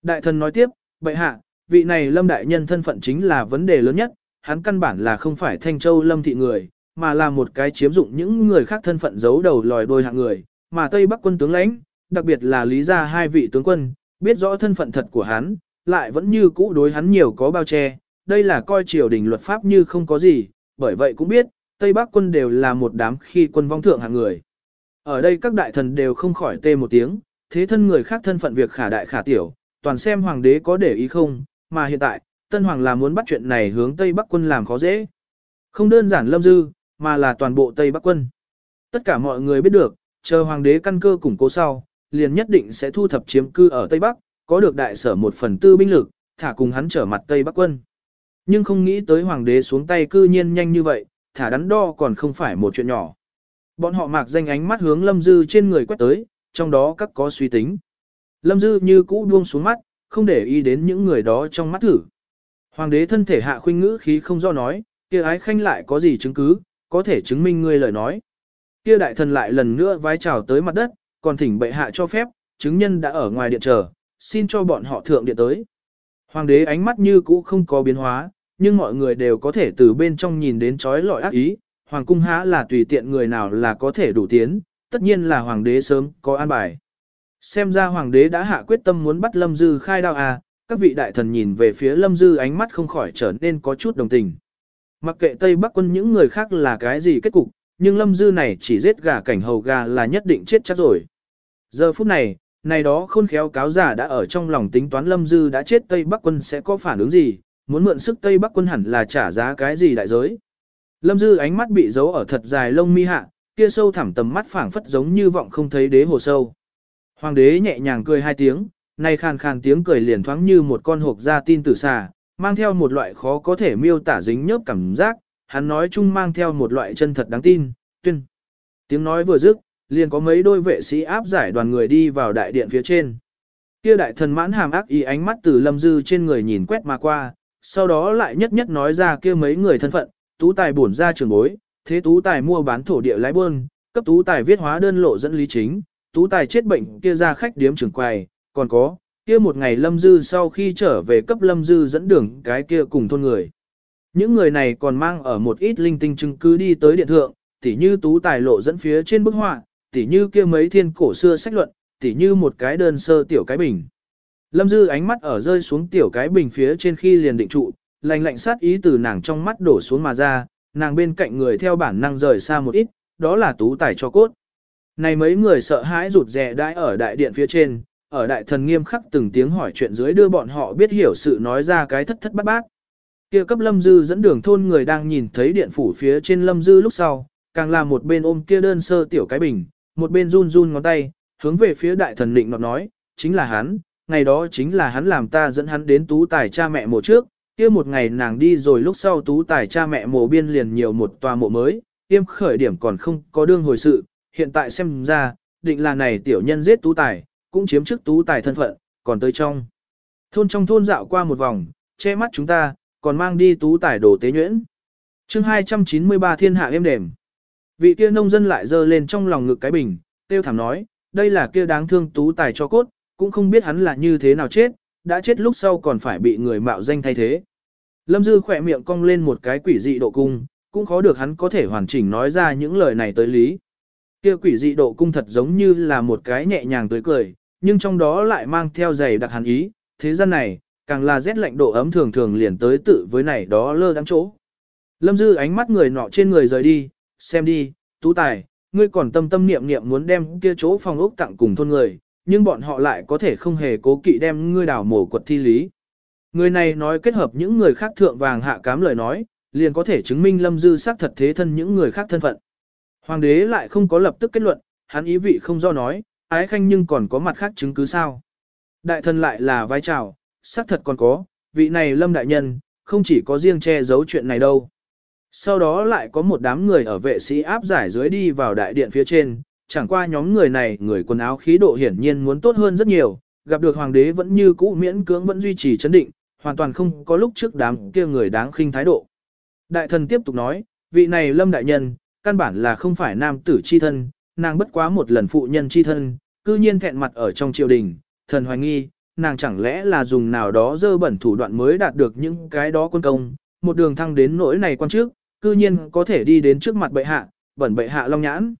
Đại thần nói tiếp, bệ hạ, vị này lâm đại nhân thân phận chính là vấn đề lớn nhất, hắn căn bản là không phải thanh châu lâm thị người, mà là một cái chiếm dụng những người khác thân phận giấu đầu lòi đôi hạng người, mà Tây Bắc quân tướng lãnh, đặc biệt là lý gia hai vị tướng quân, biết rõ thân phận thật của hắn, lại vẫn như cũ đối hắn nhiều có bao che, đây là coi triều đình luật pháp như không có gì, bởi vậy cũng biết, Tây Bắc quân đều là một đám khi quân vong thượng hạng người. Ở đây các đại thần đều không khỏi tê một tiếng, thế thân người khác thân phận việc khả đại khả tiểu, toàn xem hoàng đế có để ý không, mà hiện tại, Tân Hoàng là muốn bắt chuyện này hướng Tây Bắc quân làm khó dễ. Không đơn giản lâm dư, mà là toàn bộ Tây Bắc quân. Tất cả mọi người biết được, chờ hoàng đế căn cơ củng cố sau, liền nhất định sẽ thu thập chiếm cư ở Tây Bắc, có được đại sở một phần tư binh lực, thả cùng hắn trở mặt Tây Bắc quân. Nhưng không nghĩ tới hoàng đế xuống tay cư nhiên nhanh như vậy, thả đắn đo còn không phải một chuyện nhỏ. Bọn họ mạc danh ánh mắt hướng Lâm Dư trên người quét tới, trong đó các có suy tính. Lâm Dư như cũ buông xuống mắt, không để ý đến những người đó trong mắt thử. Hoàng đế thân thể hạ khuynh ngữ khí không do nói, kia ái khanh lại có gì chứng cứ, có thể chứng minh ngươi lời nói. Kia đại thần lại lần nữa vái chào tới mặt đất, còn thỉnh bệ hạ cho phép, chứng nhân đã ở ngoài điện chờ, xin cho bọn họ thượng điện tới. Hoàng đế ánh mắt như cũ không có biến hóa, nhưng mọi người đều có thể từ bên trong nhìn đến trói lọi ác ý, hoàng cung há là tùy tiện người nào là có thể đủ tiến, tất nhiên là hoàng đế sớm có an bài. Xem ra hoàng đế đã hạ quyết tâm muốn bắt Lâm Dư khai đao à, các vị đại thần nhìn về phía Lâm Dư ánh mắt không khỏi trở nên có chút đồng tình. Mặc kệ Tây Bắc quân những người khác là cái gì kết cục, nhưng Lâm Dư này chỉ giết gà cảnh hầu gà là nhất định chết chắc rồi. Giờ phút này, này đó khôn khéo cáo giả đã ở trong lòng tính toán Lâm Dư đã chết Tây Bắc quân sẽ có phản ứng gì, muốn mượn sức Tây Bắc quân hẳn là trả giá cái gì đại giới. Lâm Dư ánh mắt bị giấu ở thật dài lông mi hạ, kia sâu thẳm tầm mắt phảng phất giống như vọng không thấy đế hồ sâu. Hoàng đế nhẹ nhàng cười hai tiếng, nay khàn khàn tiếng cười liền thoáng như một con hộp ra tin tử xà, mang theo một loại khó có thể miêu tả dính nhớp cảm giác, hắn nói chung mang theo một loại chân thật đáng tin, tuyên. Tiếng nói vừa dứt, liền có mấy đôi vệ sĩ áp giải đoàn người đi vào đại điện phía trên. Kia đại thần mãn hàm ác ý ánh mắt từ lâm dư trên người nhìn quét mà qua, sau đó lại nhất nhất nói ra kia mấy người thân phận, tú tài bổn ra trường bối, thế tú tài mua bán thổ địa lái buôn, cấp tú tài viết hóa đơn lộ dẫn lý chính, tú tài chết bệnh kia ra khách điếm trường quầy, còn có, kia một ngày lâm dư sau khi trở về cấp lâm dư dẫn đường cái kia cùng thôn người. Những người này còn mang ở một ít linh tinh chứng cứ đi tới điện thượng, tỉ như tú tài lộ dẫn phía trên bức họa, tỉ như kia mấy thiên cổ xưa sách luận, tỉ như một cái đơn sơ tiểu cái bình. Lâm Dư ánh mắt ở rơi xuống tiểu cái bình phía trên khi liền định trụ, lạnh lạnh sát ý từ nàng trong mắt đổ xuống mà ra, nàng bên cạnh người theo bản năng rời xa một ít, đó là tú tài cho cốt. Này mấy người sợ hãi rụt rè đãi ở đại điện phía trên, ở đại thần nghiêm khắc từng tiếng hỏi chuyện dưới đưa bọn họ biết hiểu sự nói ra cái thất thất bát bát. Kia cấp Lâm Dư dẫn đường thôn người đang nhìn thấy điện phủ phía trên Lâm Dư lúc sau, càng là một bên ôm kia đơn sơ tiểu cái bình, một bên run run ngón tay, hướng về phía đại thần định nọt nói, chính là hắn, ngày đó chính là hắn làm ta dẫn hắn đến tú tài cha mẹ mộ trước, kia một ngày nàng đi rồi lúc sau tú tài cha mẹ mộ biên liền nhiều một tòa mộ mới, tiêm khởi điểm còn không có đương hồi sự, hiện tại xem ra, định là này tiểu nhân giết tú tài, cũng chiếm chức tú tài thân phận, còn tới trong. Thôn trong thôn dạo qua một vòng, che mắt chúng ta, còn mang đi tú tài đồ tế nhuyễn. chương 293 thiên hạ êm đềm. Vị kia nông dân lại dơ lên trong lòng ngực cái bình, tiêu thảm nói, đây là kia đáng thương tú tài cho cốt, cũng không biết hắn là như thế nào chết, đã chết lúc sau còn phải bị người mạo danh thay thế. Lâm Dư khỏe miệng cong lên một cái quỷ dị độ cung, cũng khó được hắn có thể hoàn chỉnh nói ra những lời này tới lý. Kia quỷ dị độ cung thật giống như là một cái nhẹ nhàng tới cười, nhưng trong đó lại mang theo dày đặc hàn ý, thế gian này, càng là rét lạnh độ ấm thường thường liền tới tự với này đó lơ đắng chỗ. Lâm Dư ánh mắt người nọ trên người rời đi, xem đi, tú tài, ngươi còn tâm tâm niệm niệm muốn đem kia chỗ phòng ốc tặng cùng thôn người, nhưng bọn họ lại có thể không hề cố kỵ đem ngươi đảo mổ quật thi lý. Người này nói kết hợp những người khác thượng vàng hạ cám lời nói, liền có thể chứng minh Lâm Dư xác thật thế thân những người khác thân phận. Hoàng đế lại không có lập tức kết luận, hắn ý vị không do nói, ái khanh nhưng còn có mặt khác chứng cứ sao. Đại thần lại là vai trào, xác thật còn có, vị này Lâm Đại Nhân, không chỉ có riêng che giấu chuyện này đâu. Sau đó lại có một đám người ở vệ sĩ áp giải dưới đi vào đại điện phía trên, chẳng qua nhóm người này người quần áo khí độ hiển nhiên muốn tốt hơn rất nhiều, gặp được hoàng đế vẫn như cũ miễn cưỡng vẫn duy trì chấn định, hoàn toàn không có lúc trước đám kia người đáng khinh thái độ. Đại thần tiếp tục nói, vị này lâm đại nhân, căn bản là không phải nam tử chi thân, nàng bất quá một lần phụ nhân chi thân, cư nhiên thẹn mặt ở trong triều đình, thần hoài nghi, nàng chẳng lẽ là dùng nào đó dơ bẩn thủ đoạn mới đạt được những cái đó quân công, một đường thăng đến nỗi này quan trước, cư nhiên có thể đi đến trước mặt bệ hạ, bẩn bệ hạ long nhãn.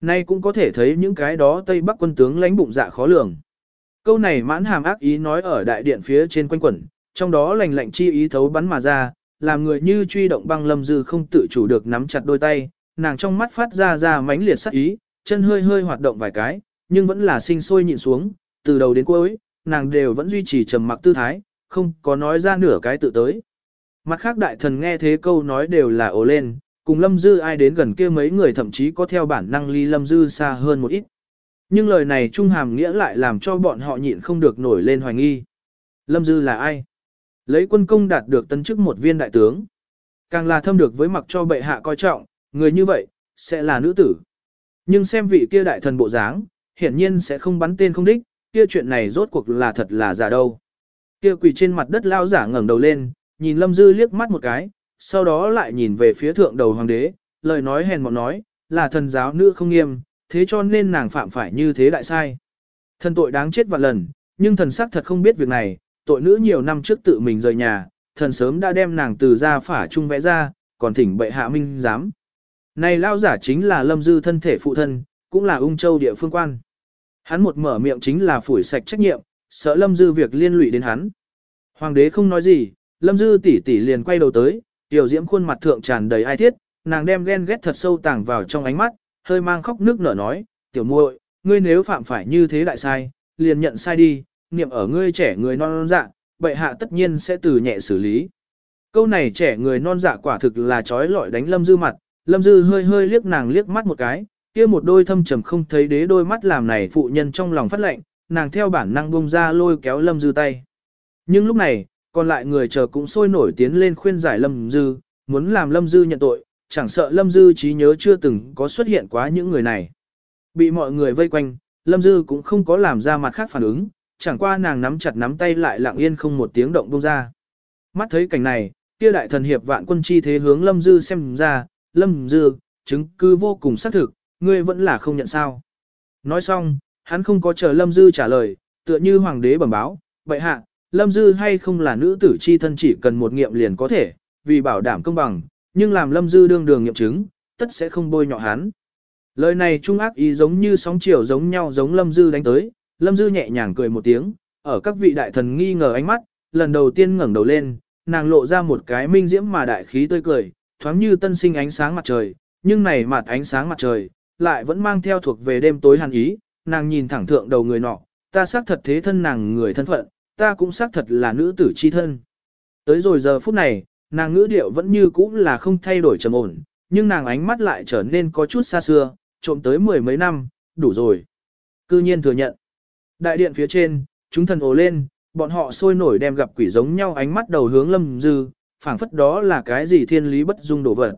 Nay cũng có thể thấy những cái đó Tây Bắc quân tướng lãnh bụng dạ khó lường. Câu này mãn hàm ác ý nói ở đại điện phía trên quanh quẩn, trong đó lành lạnh chi ý thấu bắn mà ra, làm người như truy động băng lâm dư không tự chủ được nắm chặt đôi tay, nàng trong mắt phát ra ra mãnh liệt sắc ý, chân hơi hơi hoạt động vài cái, nhưng vẫn là sinh sôi nhịn xuống, từ đầu đến cuối, nàng đều vẫn duy trì trầm mặc tư thái, không có nói ra nửa cái tự tới. Mặt khác đại thần nghe thế câu nói đều là ồ lên, cùng Lâm Dư ai đến gần kia mấy người thậm chí có theo bản năng ly Lâm Dư xa hơn một ít. Nhưng lời này trung hàm nghĩa lại làm cho bọn họ nhịn không được nổi lên hoài nghi. Lâm Dư là ai? Lấy quân công đạt được tân chức một viên đại tướng. Càng là thâm được với mặc cho bệ hạ coi trọng, người như vậy, sẽ là nữ tử. Nhưng xem vị kia đại thần bộ dáng, hiển nhiên sẽ không bắn tên không đích, kia chuyện này rốt cuộc là thật là giả đâu. Kia quỳ trên mặt đất lao giả ngẩng đầu lên, nhìn Lâm Dư liếc mắt một cái, sau đó lại nhìn về phía thượng đầu hoàng đế, lời nói hèn mọn nói, là thần giáo nữ không nghiêm, thế cho nên nàng phạm phải như thế đại sai. Thần tội đáng chết vạn lần, nhưng thần sắc thật không biết việc này, tội nữ nhiều năm trước tự mình rời nhà, thần sớm đã đem nàng từ ra phả trung vẽ ra, còn thỉnh bệ hạ minh giám. Này lao giả chính là lâm dư thân thể phụ thân, cũng là ung châu địa phương quan. Hắn một mở miệng chính là phủi sạch trách nhiệm, sợ lâm dư việc liên lụy đến hắn. Hoàng đế không nói gì, lâm dư tỷ tỷ liền quay đầu tới, tiểu diễm khuôn mặt thượng tràn đầy ai thiết, nàng đem ghen ghét thật sâu tàng vào trong ánh mắt, hơi mang khóc nước nở nói, tiểu muội, ngươi nếu phạm phải như thế đại sai, liền nhận sai đi, niệm ở ngươi trẻ người non non dạ, bệ hạ tất nhiên sẽ từ nhẹ xử lý. Câu này trẻ người non dạ quả thực là trói lọi đánh lâm dư mặt, lâm dư hơi hơi liếc nàng liếc mắt một cái, kia một đôi thâm trầm không thấy đế đôi mắt làm này phụ nhân trong lòng phát lệnh, nàng theo bản năng bông ra lôi kéo lâm dư tay. Nhưng lúc này, còn lại người chờ cũng sôi nổi tiến lên khuyên giải lâm dư, muốn làm lâm dư nhận tội, chẳng sợ lâm dư trí nhớ chưa từng có xuất hiện quá những người này. Bị mọi người vây quanh, lâm dư cũng không có làm ra mặt khác phản ứng, chẳng qua nàng nắm chặt nắm tay lại lặng yên không một tiếng động bông ra. Mắt thấy cảnh này, kia đại thần hiệp vạn quân chi thế hướng lâm dư xem ra, lâm dư, chứng cứ vô cùng xác thực, ngươi vẫn là không nhận sao. Nói xong, hắn không có chờ lâm dư trả lời, tựa như hoàng đế bẩm báo, vậy hạ, lâm dư hay không là nữ tử chi thân chỉ cần một nghiệm liền có thể, vì bảo đảm công bằng, nhưng làm lâm dư đương đường nghiệm chứng, tất sẽ không bôi nhọ hắn. Lời này trung ác ý giống như sóng chiều giống nhau giống Lâm Dư đánh tới, Lâm Dư nhẹ nhàng cười một tiếng, ở các vị đại thần nghi ngờ ánh mắt, lần đầu tiên ngẩng đầu lên, nàng lộ ra một cái minh diễm mà đại khí tươi cười, thoáng như tân sinh ánh sáng mặt trời, nhưng này mặt ánh sáng mặt trời, lại vẫn mang theo thuộc về đêm tối hàn ý, nàng nhìn thẳng thượng đầu người nọ, ta xác thật thế thân nàng người thân phận, ta cũng xác thật là nữ tử chi thân. Tới rồi giờ phút này, nàng ngữ điệu vẫn như cũ là không thay đổi trầm ổn, nhưng nàng ánh mắt lại trở nên có chút xa xưa, trộm tới mười mấy năm, đủ rồi. Cư nhiên thừa nhận. Đại điện phía trên, chúng thần ồ lên, bọn họ sôi nổi đem gặp quỷ giống nhau ánh mắt đầu hướng lâm dư, phảng phất đó là cái gì thiên lý bất dung đổ vật.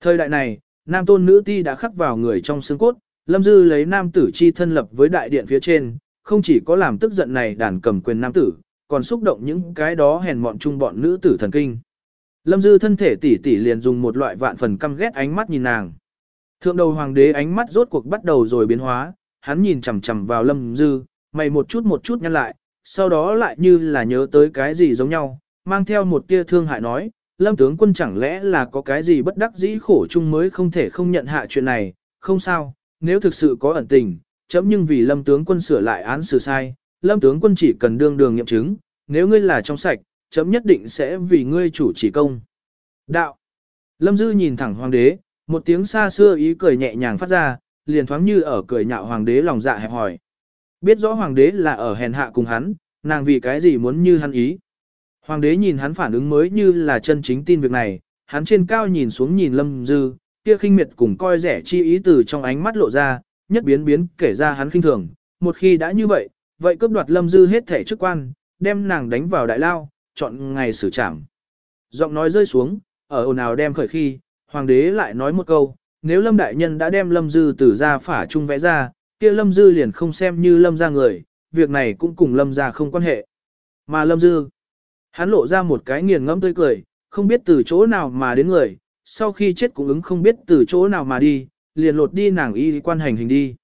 Thời đại này, nam tôn nữ ti đã khắc vào người trong xương cốt, lâm dư lấy nam tử chi thân lập với đại điện phía trên, không chỉ có làm tức giận này đàn cầm quyền nam tử, còn xúc động những cái đó hèn mọn chung bọn nữ tử thần kinh. Lâm dư thân thể tỉ tỉ liền dùng một loại vạn phần căm ghét ánh mắt nhìn nàng. Thượng đầu hoàng đế ánh mắt rốt cuộc bắt đầu rồi biến hóa, hắn nhìn chằm chằm vào lâm dư, mày một chút một chút nhăn lại, sau đó lại như là nhớ tới cái gì giống nhau, mang theo một tia thương hại nói, lâm tướng quân chẳng lẽ là có cái gì bất đắc dĩ khổ chung mới không thể không nhận hạ chuyện này, không sao, nếu thực sự có ẩn tình, chấm nhưng vì lâm tướng quân sửa lại án xử sai, lâm tướng quân chỉ cần đương đường nghiệm chứng, nếu ngươi là trong sạch, chấm nhất định sẽ vì ngươi chủ chỉ công. Đạo. Lâm Dư nhìn thẳng hoàng đế, một tiếng xa xưa ý cười nhẹ nhàng phát ra, liền thoáng như ở cười nhạo hoàng đế lòng dạ hẹp hỏi. Biết rõ hoàng đế là ở hèn hạ cùng hắn, nàng vì cái gì muốn như hắn ý. Hoàng đế nhìn hắn phản ứng mới như là chân chính tin việc này, hắn trên cao nhìn xuống nhìn lâm dư, kia khinh miệt cùng coi rẻ chi ý từ trong ánh mắt lộ ra, nhất biến biến kể ra hắn khinh thường, một khi đã như vậy, vậy cướp đoạt lâm dư hết thể chức quan, đem nàng đánh vào đại lao, chọn ngày xử trảm. Giọng nói rơi xuống, ở ồn ào đem khởi khi, hoàng đế lại nói một câu, nếu lâm đại nhân đã đem lâm dư từ ra phả trung vẽ ra, kia lâm dư liền không xem như lâm ra người, việc này cũng cùng lâm ra không quan hệ. Mà lâm dư, hắn lộ ra một cái nghiền ngẫm tươi cười, không biết từ chỗ nào mà đến người, sau khi chết cũng ứng không biết từ chỗ nào mà đi, liền lột đi nàng y quan hành hình đi.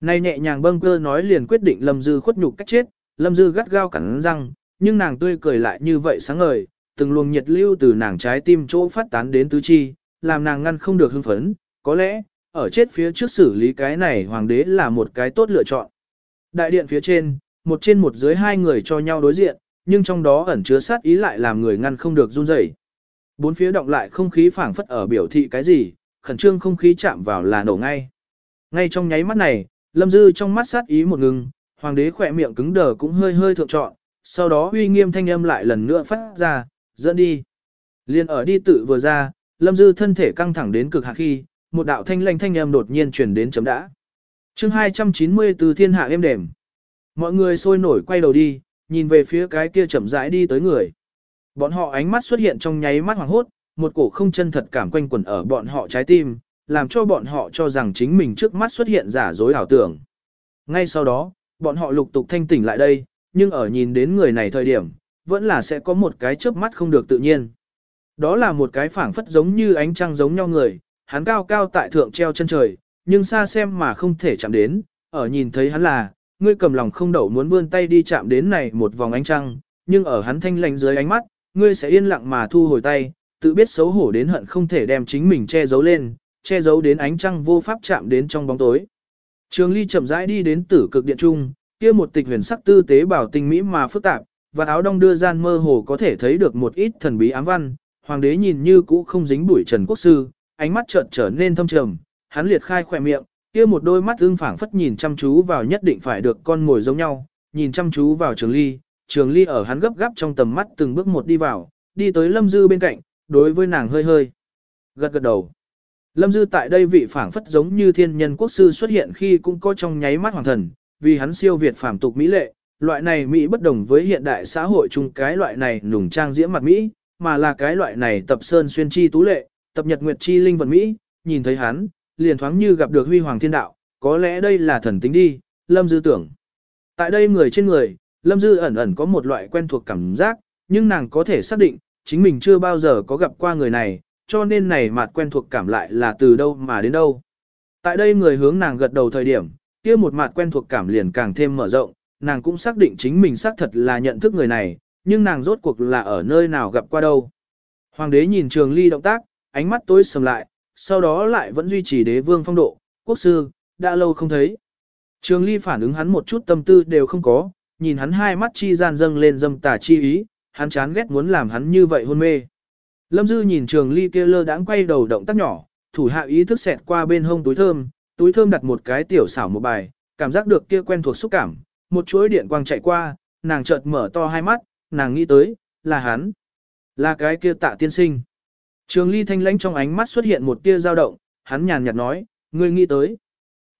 Này nhẹ nhàng bâng cơ nói liền quyết định lâm dư khuất nhục cách chết, lâm dư gắt gao cắn răng, nhưng nàng tươi cười lại như vậy sáng ngời, từng luồng nhiệt lưu từ nàng trái tim chỗ phát tán đến tứ chi, làm nàng ngăn không được hưng phấn, có lẽ, ở chết phía trước xử lý cái này hoàng đế là một cái tốt lựa chọn. Đại điện phía trên, một trên một dưới hai người cho nhau đối diện, nhưng trong đó ẩn chứa sát ý lại làm người ngăn không được run rẩy. Bốn phía động lại không khí phảng phất ở biểu thị cái gì, khẩn trương không khí chạm vào là nổ ngay. Ngay trong nháy mắt này, Lâm Dư trong mắt sát ý một ngừng, hoàng đế khỏe miệng cứng đờ cũng hơi hơi thượng trọn, sau đó uy nghiêm thanh âm lại lần nữa phát ra, dẫn đi. Liên ở đi tự vừa ra, Lâm Dư thân thể căng thẳng đến cực hạ khi, một đạo thanh lanh thanh âm đột nhiên truyền đến chấm đã. chương 290 từ thiên hạ êm đềm. Mọi người sôi nổi quay đầu đi, nhìn về phía cái kia chậm rãi đi tới người. Bọn họ ánh mắt xuất hiện trong nháy mắt hoàng hốt, một cổ không chân thật cảm quanh quẩn ở bọn họ trái tim, làm cho bọn họ cho rằng chính mình trước mắt xuất hiện giả dối ảo tưởng. Ngay sau đó, bọn họ lục tục thanh tỉnh lại đây, nhưng ở nhìn đến người này thời điểm, vẫn là sẽ có một cái chớp mắt không được tự nhiên. Đó là một cái phảng phất giống như ánh trăng giống nhau người, hắn cao cao tại thượng treo chân trời, nhưng xa xem mà không thể chạm đến, ở nhìn thấy hắn là, ngươi cầm lòng không đậu muốn vươn tay đi chạm đến này một vòng ánh trăng, nhưng ở hắn thanh lành dưới ánh mắt, ngươi sẽ yên lặng mà thu hồi tay, tự biết xấu hổ đến hận không thể đem chính mình che giấu lên, che giấu đến ánh trăng vô pháp chạm đến trong bóng tối. Trường Ly chậm rãi đi đến tử cực điện trung, kia một tịch huyền sắc tư tế bảo tinh mỹ mà phức tạp, và áo đông đưa gian mơ hồ có thể thấy được một ít thần bí ám văn, hoàng đế nhìn như cũ không dính bụi trần quốc sư, ánh mắt chợt trở nên thâm trầm, hắn liệt khai khỏe miệng, kia một đôi mắt ưng phảng phất nhìn chăm chú vào nhất định phải được con mồi giống nhau, nhìn chăm chú vào Trường Ly, Trường Ly ở hắn gấp gáp trong tầm mắt từng bước một đi vào, đi tới Lâm Dư bên cạnh, đối với nàng hơi hơi gật gật đầu. Lâm Dư tại đây vị phảng phất giống như thiên nhân quốc sư xuất hiện khi cũng có trong nháy mắt hoàng thần, vì hắn siêu việt phàm tục mỹ lệ, loại này mỹ bất đồng với hiện đại xã hội chung cái loại này nùng trang diễm mặt mỹ, mà là cái loại này tập sơn xuyên chi tú lệ, tập nhật nguyệt chi linh vận mỹ, nhìn thấy hắn, liền thoáng như gặp được huy hoàng thiên đạo, có lẽ đây là thần tính đi, Lâm Dư tưởng. Tại đây người trên người, Lâm Dư ẩn ẩn có một loại quen thuộc cảm giác, nhưng nàng có thể xác định, chính mình chưa bao giờ có gặp qua người này, cho nên này mặt quen thuộc cảm lại là từ đâu mà đến đâu. Tại đây người hướng nàng gật đầu thời điểm, kia một mặt quen thuộc cảm liền càng thêm mở rộng, nàng cũng xác định chính mình xác thật là nhận thức người này, nhưng nàng rốt cuộc là ở nơi nào gặp qua đâu. Hoàng đế nhìn trường ly động tác, ánh mắt tối sầm lại, sau đó lại vẫn duy trì đế vương phong độ, quốc sư, đã lâu không thấy. Trường ly phản ứng hắn một chút tâm tư đều không có, nhìn hắn hai mắt chi gian dâng lên dâm tà chi ý, hắn chán ghét muốn làm hắn như vậy hôn mê. Lâm Dư nhìn trường ly kia lơ đãng quay đầu động tác nhỏ, thủ hạ ý thức xẹt qua bên hông túi thơm, túi thơm đặt một cái tiểu xảo một bài, cảm giác được kia quen thuộc xúc cảm, một chuỗi điện quang chạy qua, nàng chợt mở to hai mắt, nàng nghĩ tới, là hắn, là cái kia tạ tiên sinh. Trường ly thanh lãnh trong ánh mắt xuất hiện một tia dao động, hắn nhàn nhạt nói, ngươi nghĩ tới.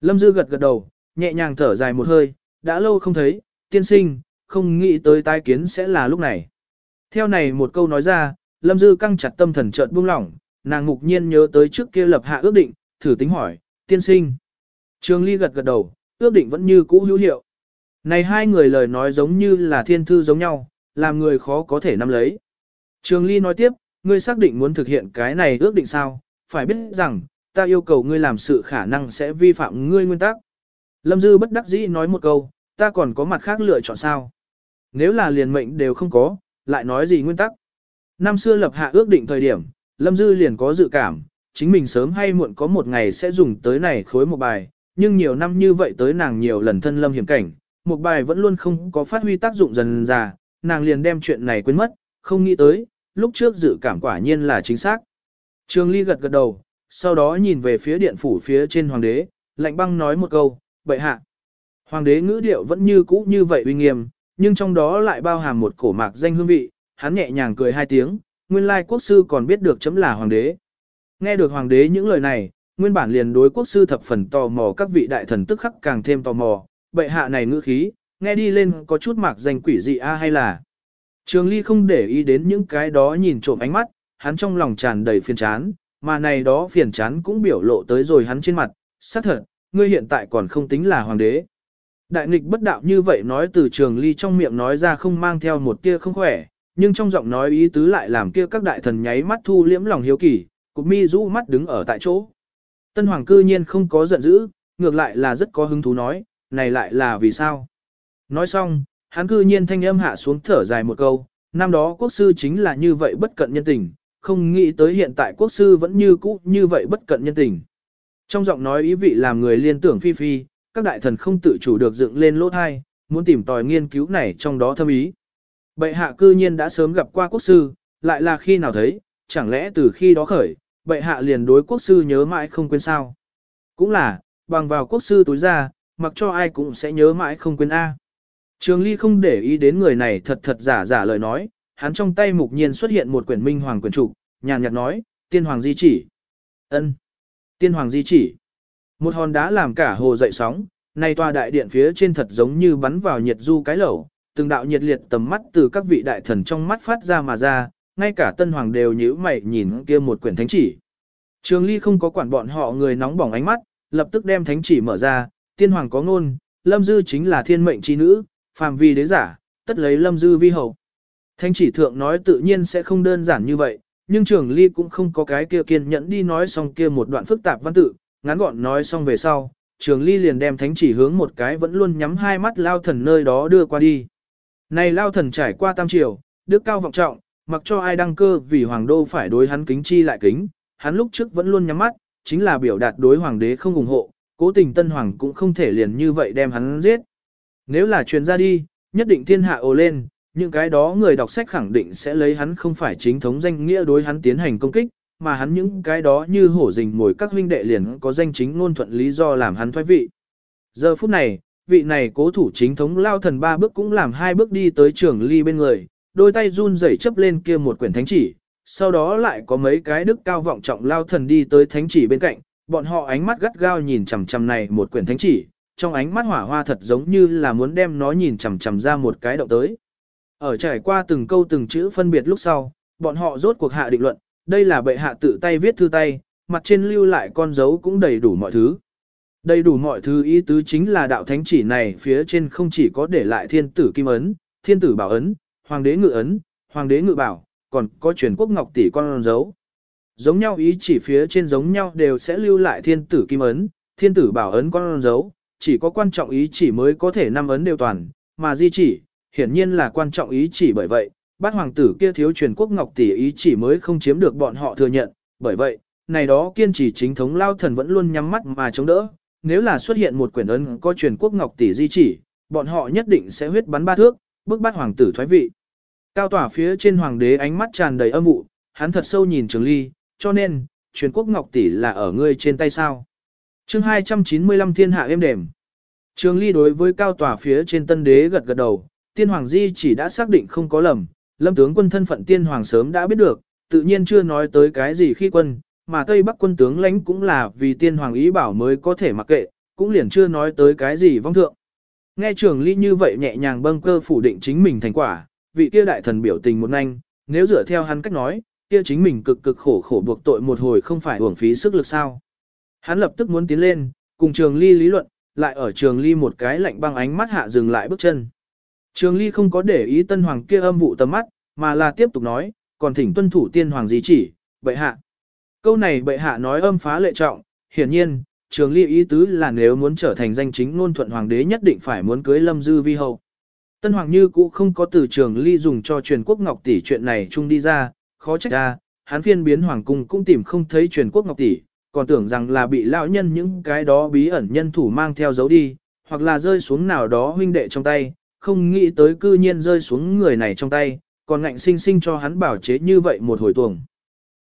Lâm Dư gật gật đầu, nhẹ nhàng thở dài một hơi, đã lâu không thấy, tiên sinh, không nghĩ tới tái kiến sẽ là lúc này. Theo này một câu nói ra, Lâm Dư căng chặt tâm thần chợt buông lỏng, nàng ngục nhiên nhớ tới trước kia lập hạ ước định, thử tính hỏi, tiên sinh. Trường Ly gật gật đầu, ước định vẫn như cũ hữu hiệu. Này hai người lời nói giống như là thiên thư giống nhau, làm người khó có thể nắm lấy. Trường Ly nói tiếp, ngươi xác định muốn thực hiện cái này ước định sao, phải biết rằng, ta yêu cầu ngươi làm sự khả năng sẽ vi phạm ngươi nguyên tắc. Lâm Dư bất đắc dĩ nói một câu, ta còn có mặt khác lựa chọn sao. Nếu là liền mệnh đều không có, lại nói gì nguyên tắc. Năm xưa lập hạ ước định thời điểm, Lâm Dư liền có dự cảm, chính mình sớm hay muộn có một ngày sẽ dùng tới này khối một bài, nhưng nhiều năm như vậy tới nàng nhiều lần thân lâm hiểm cảnh, một bài vẫn luôn không có phát huy tác dụng dần già, nàng liền đem chuyện này quên mất, không nghĩ tới, lúc trước dự cảm quả nhiên là chính xác. Trường Ly gật gật đầu, sau đó nhìn về phía điện phủ phía trên hoàng đế, lạnh băng nói một câu, bệ hạ. Hoàng đế ngữ điệu vẫn như cũ như vậy uy nghiêm, nhưng trong đó lại bao hàm một cổ mạc danh hương vị, hắn nhẹ nhàng cười hai tiếng, nguyên lai quốc sư còn biết được chấm là hoàng đế. Nghe được hoàng đế những lời này, nguyên bản liền đối quốc sư thập phần tò mò các vị đại thần tức khắc càng thêm tò mò, bệ hạ này ngữ khí, nghe đi lên có chút mạc danh quỷ dị a hay là. Trường Ly không để ý đến những cái đó nhìn trộm ánh mắt, hắn trong lòng tràn đầy phiền chán, mà này đó phiền chán cũng biểu lộ tới rồi hắn trên mặt, xác thật, ngươi hiện tại còn không tính là hoàng đế. Đại nghịch bất đạo như vậy nói từ trường ly trong miệng nói ra không mang theo một tia không khỏe, nhưng trong giọng nói ý tứ lại làm kia các đại thần nháy mắt thu liễm lòng hiếu kỳ, cục mi rũ mắt đứng ở tại chỗ. Tân hoàng cư nhiên không có giận dữ, ngược lại là rất có hứng thú nói, này lại là vì sao? Nói xong, hắn cư nhiên thanh âm hạ xuống thở dài một câu, năm đó quốc sư chính là như vậy bất cận nhân tình, không nghĩ tới hiện tại quốc sư vẫn như cũ như vậy bất cận nhân tình. Trong giọng nói ý vị làm người liên tưởng phi phi, các đại thần không tự chủ được dựng lên lỗ thai, muốn tìm tòi nghiên cứu này trong đó thâm ý. Bệ hạ cư nhiên đã sớm gặp qua quốc sư, lại là khi nào thấy, chẳng lẽ từ khi đó khởi, bệ hạ liền đối quốc sư nhớ mãi không quên sao. Cũng là, bằng vào quốc sư túi ra, mặc cho ai cũng sẽ nhớ mãi không quên A. Trường Ly không để ý đến người này thật thật giả giả lời nói, hắn trong tay mục nhiên xuất hiện một quyển minh hoàng quyển trục, nhàn nhạt nói, tiên hoàng di chỉ. ân Tiên hoàng di chỉ. Một hòn đá làm cả hồ dậy sóng, nay tòa đại điện phía trên thật giống như bắn vào nhiệt du cái lẩu, từng đạo nhiệt liệt tầm mắt từ các vị đại thần trong mắt phát ra mà ra, ngay cả tân hoàng đều nhíu mày nhìn kia một quyển thánh chỉ. Trường Ly không có quản bọn họ người nóng bỏng ánh mắt, lập tức đem thánh chỉ mở ra, tiên hoàng có ngôn, Lâm Dư chính là thiên mệnh chi nữ, phàm vì đế giả, tất lấy Lâm Dư vi hậu. Thánh chỉ thượng nói tự nhiên sẽ không đơn giản như vậy, nhưng Trường Ly cũng không có cái kia kiên nhẫn đi nói xong kia một đoạn phức tạp văn tự, ngắn gọn nói xong về sau, Trường Ly liền đem thánh chỉ hướng một cái vẫn luôn nhắm hai mắt lao thần nơi đó đưa qua đi. Này lao thần trải qua tam triều, đức cao vọng trọng, mặc cho ai đăng cơ vì hoàng đô phải đối hắn kính chi lại kính, hắn lúc trước vẫn luôn nhắm mắt, chính là biểu đạt đối hoàng đế không ủng hộ, cố tình tân hoàng cũng không thể liền như vậy đem hắn giết. Nếu là truyền ra đi, nhất định thiên hạ ồ lên, những cái đó người đọc sách khẳng định sẽ lấy hắn không phải chính thống danh nghĩa đối hắn tiến hành công kích, mà hắn những cái đó như hổ rình ngồi các huynh đệ liền có danh chính ngôn thuận lý do làm hắn thoái vị. Giờ phút này, vị này cố thủ chính thống lao thần ba bước cũng làm hai bước đi tới trường ly bên người, đôi tay run rẩy chấp lên kia một quyển thánh chỉ, sau đó lại có mấy cái đức cao vọng trọng lao thần đi tới thánh chỉ bên cạnh, bọn họ ánh mắt gắt gao nhìn chằm chằm này một quyển thánh chỉ, trong ánh mắt hỏa hoa thật giống như là muốn đem nó nhìn chằm chằm ra một cái động tới. Ở trải qua từng câu từng chữ phân biệt lúc sau, bọn họ rốt cuộc hạ định luận, đây là bệ hạ tự tay viết thư tay, mặt trên lưu lại con dấu cũng đầy đủ mọi thứ. Đầy đủ mọi thứ ý tứ chính là đạo thánh chỉ này phía trên không chỉ có để lại thiên tử kim ấn, thiên tử bảo ấn, hoàng đế ngự ấn, hoàng đế ngự bảo, còn có truyền quốc ngọc tỷ con dấu. Giống nhau ý chỉ phía trên giống nhau đều sẽ lưu lại thiên tử kim ấn, thiên tử bảo ấn con dấu, chỉ có quan trọng ý chỉ mới có thể năm ấn đều toàn, mà di chỉ, hiển nhiên là quan trọng ý chỉ bởi vậy, bát hoàng tử kia thiếu truyền quốc ngọc tỷ ý chỉ mới không chiếm được bọn họ thừa nhận, bởi vậy, này đó kiên trì chính thống lao thần vẫn luôn nhắm mắt mà chống đỡ, nếu là xuất hiện một quyển ấn có truyền quốc ngọc tỷ di chỉ, bọn họ nhất định sẽ huyết bắn ba thước, bức bát hoàng tử thoái vị. Cao tỏa phía trên hoàng đế ánh mắt tràn đầy âm vụ, hắn thật sâu nhìn Trường Ly, cho nên, truyền quốc ngọc tỷ là ở ngươi trên tay sao? Chương 295 Thiên hạ êm đềm. Trường Ly đối với cao tòa phía trên tân đế gật gật đầu, tiên hoàng di chỉ đã xác định không có lầm, lâm tướng quân thân phận tiên hoàng sớm đã biết được, tự nhiên chưa nói tới cái gì khi quân, mà Tây Bắc quân tướng lãnh cũng là vì tiên hoàng ý bảo mới có thể mặc kệ, cũng liền chưa nói tới cái gì vong thượng. Nghe trường ly như vậy nhẹ nhàng bâng cơ phủ định chính mình thành quả, vị kia đại thần biểu tình một nhanh, nếu dựa theo hắn cách nói, kia chính mình cực cực khổ khổ buộc tội một hồi không phải uổng phí sức lực sao. Hắn lập tức muốn tiến lên, cùng trường ly lý luận, lại ở trường ly một cái lạnh băng ánh mắt hạ dừng lại bước chân. Trường ly không có để ý tân hoàng kia âm vụ tầm mắt, mà là tiếp tục nói, còn thỉnh tuân thủ tiên hoàng gì chỉ, bệ hạ. Câu này bệ hạ nói âm phá lệ trọng, hiển nhiên, trường ly ý tứ là nếu muốn trở thành danh chính ngôn thuận hoàng đế nhất định phải muốn cưới lâm dư vi hậu. Tân hoàng như cũ không có từ trường ly dùng cho truyền quốc ngọc tỷ chuyện này chung đi ra, khó trách ra, hắn phiên biến hoàng cung cũng tìm không thấy truyền quốc ngọc tỷ, còn tưởng rằng là bị lão nhân những cái đó bí ẩn nhân thủ mang theo dấu đi, hoặc là rơi xuống nào đó huynh đệ trong tay, không nghĩ tới cư nhiên rơi xuống người này trong tay, còn ngạnh sinh sinh cho hắn bảo chế như vậy một hồi tuồng.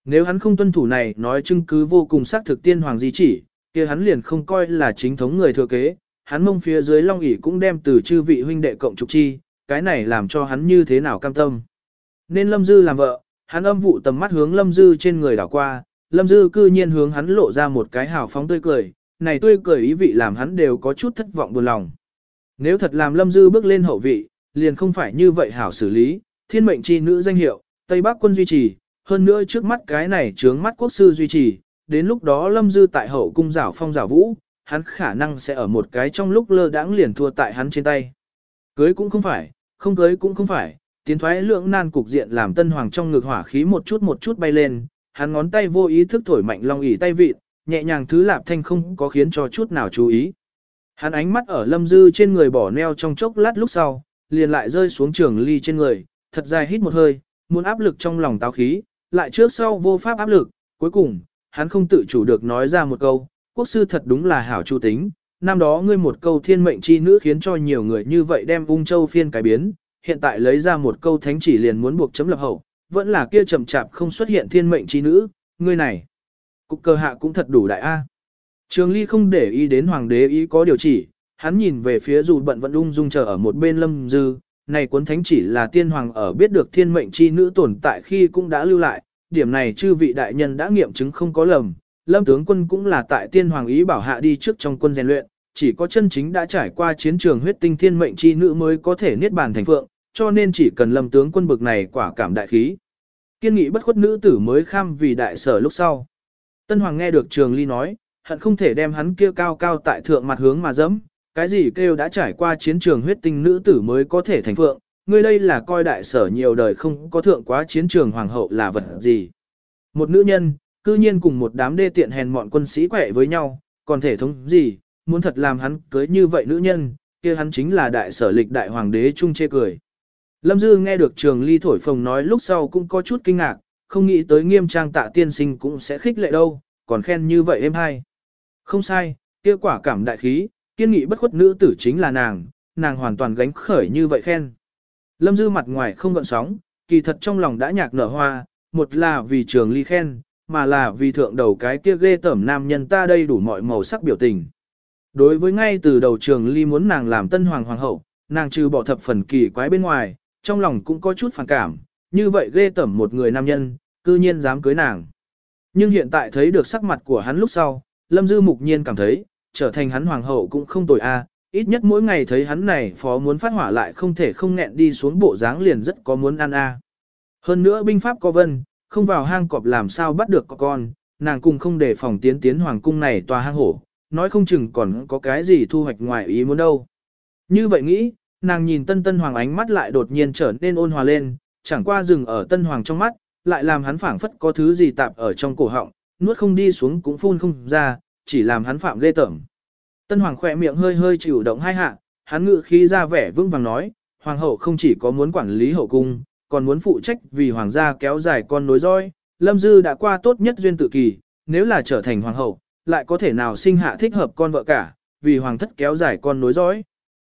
Nếu hắn không tuân thủ này nói chứng cứ vô cùng xác thực tiên hoàng di chỉ, kia hắn liền không coi là chính thống người thừa kế, hắn mông phía dưới long ỷ cũng đem từ chư vị huynh đệ cộng trục chi, cái này làm cho hắn như thế nào cam tâm. Nên Lâm Dư làm vợ, hắn âm vụ tầm mắt hướng Lâm Dư trên người đảo qua, Lâm Dư cư nhiên hướng hắn lộ ra một cái hào phóng tươi cười, này tươi cười ý vị làm hắn đều có chút thất vọng buồn lòng. Nếu thật làm Lâm Dư bước lên hậu vị, liền không phải như vậy hảo xử lý, thiên mệnh chi nữ danh hiệu, Tây Bắc quân duy trì, hơn nữa trước mắt cái này trướng mắt quốc sư duy trì, đến lúc đó Lâm Dư tại hậu cung giảo phong giảo vũ, hắn khả năng sẽ ở một cái trong lúc lơ đãng liền thua tại hắn trên tay. Cưới cũng không phải, không cưới cũng không phải, tiến thoái lượng nan cục diện làm tân hoàng trong ngực hỏa khí một chút một chút bay lên, hắn ngón tay vô ý thức thổi mạnh long ỉ tay vịt, nhẹ nhàng thứ lạp thanh không có khiến cho chút nào chú ý. Hắn ánh mắt ở lâm dư trên người bỏ neo trong chốc lát lúc sau, liền lại rơi xuống trường ly trên người, thật dài hít một hơi, muốn áp lực trong lòng táo khí, lại trước sau vô pháp áp lực, cuối cùng, hắn không tự chủ được nói ra một câu, quốc sư thật đúng là hảo chu tính, năm đó ngươi một câu thiên mệnh chi nữ khiến cho nhiều người như vậy đem ung châu phiên cải biến, hiện tại lấy ra một câu thánh chỉ liền muốn buộc chấm lập hậu, vẫn là kia chậm chạp không xuất hiện thiên mệnh chi nữ, ngươi này. Cục cơ hạ cũng thật đủ đại A. Trường Ly không để ý đến hoàng đế ý có điều chỉ, hắn nhìn về phía dù bận vẫn ung dung chờ ở một bên lâm dư, này cuốn thánh chỉ là tiên hoàng ở biết được thiên mệnh chi nữ tồn tại khi cũng đã lưu lại, điểm này chư vị đại nhân đã nghiệm chứng không có lầm, lâm tướng quân cũng là tại tiên hoàng ý bảo hạ đi trước trong quân rèn luyện, chỉ có chân chính đã trải qua chiến trường huyết tinh thiên mệnh chi nữ mới có thể niết bàn thành phượng, cho nên chỉ cần lâm tướng quân bực này quả cảm đại khí. Kiên nghị bất khuất nữ tử mới kham vì đại sở lúc sau. Tân hoàng nghe được trường ly nói, hận không thể đem hắn kia cao cao tại thượng mặt hướng mà dẫm, cái gì kêu đã trải qua chiến trường huyết tinh nữ tử mới có thể thành phượng, ngươi đây là coi đại sở nhiều đời không có thượng quá chiến trường hoàng hậu là vật gì. Một nữ nhân, cư nhiên cùng một đám đê tiện hèn mọn quân sĩ quẻ với nhau, còn thể thống gì, muốn thật làm hắn cưới như vậy nữ nhân, kia hắn chính là đại sở lịch đại hoàng đế trung chê cười. Lâm Dư nghe được trường ly thổi phồng nói lúc sau cũng có chút kinh ngạc, không nghĩ tới nghiêm trang tạ tiên sinh cũng sẽ khích lệ đâu, còn khen như vậy em hay. Không sai, kia quả cảm đại khí, kiên nghị bất khuất nữ tử chính là nàng, nàng hoàn toàn gánh khởi như vậy khen. Lâm Dư mặt ngoài không gợn sóng, kỳ thật trong lòng đã nhạc nở hoa, một là vì trường ly khen, mà là vì thượng đầu cái kia ghê tẩm nam nhân ta đây đủ mọi màu sắc biểu tình. Đối với ngay từ đầu trường ly muốn nàng làm tân hoàng hoàng hậu, nàng trừ bỏ thập phần kỳ quái bên ngoài, trong lòng cũng có chút phản cảm, như vậy ghê tẩm một người nam nhân, cư nhiên dám cưới nàng. Nhưng hiện tại thấy được sắc mặt của hắn lúc sau, Lâm Dư mục nhiên cảm thấy, trở thành hắn hoàng hậu cũng không tồi a, ít nhất mỗi ngày thấy hắn này phó muốn phát hỏa lại không thể không nghẹn đi xuống bộ dáng liền rất có muốn ăn a. Hơn nữa binh pháp có vân, không vào hang cọp làm sao bắt được con, nàng cùng không để phòng tiến tiến hoàng cung này tòa hang hổ, nói không chừng còn có cái gì thu hoạch ngoài ý muốn đâu. Như vậy nghĩ, nàng nhìn tân tân hoàng ánh mắt lại đột nhiên trở nên ôn hòa lên, chẳng qua dừng ở tân hoàng trong mắt, lại làm hắn phảng phất có thứ gì tạp ở trong cổ họng, nuốt không đi xuống cũng phun không ra, chỉ làm hắn phạm ghê tởm. Tân hoàng khỏe miệng hơi hơi chịu động hai hạ, hắn ngự khí ra vẻ vững vàng nói, hoàng hậu không chỉ có muốn quản lý hậu cung, còn muốn phụ trách vì hoàng gia kéo dài con nối roi, lâm dư đã qua tốt nhất duyên tự kỳ, nếu là trở thành hoàng hậu, lại có thể nào sinh hạ thích hợp con vợ cả, vì hoàng thất kéo dài con nối dõi.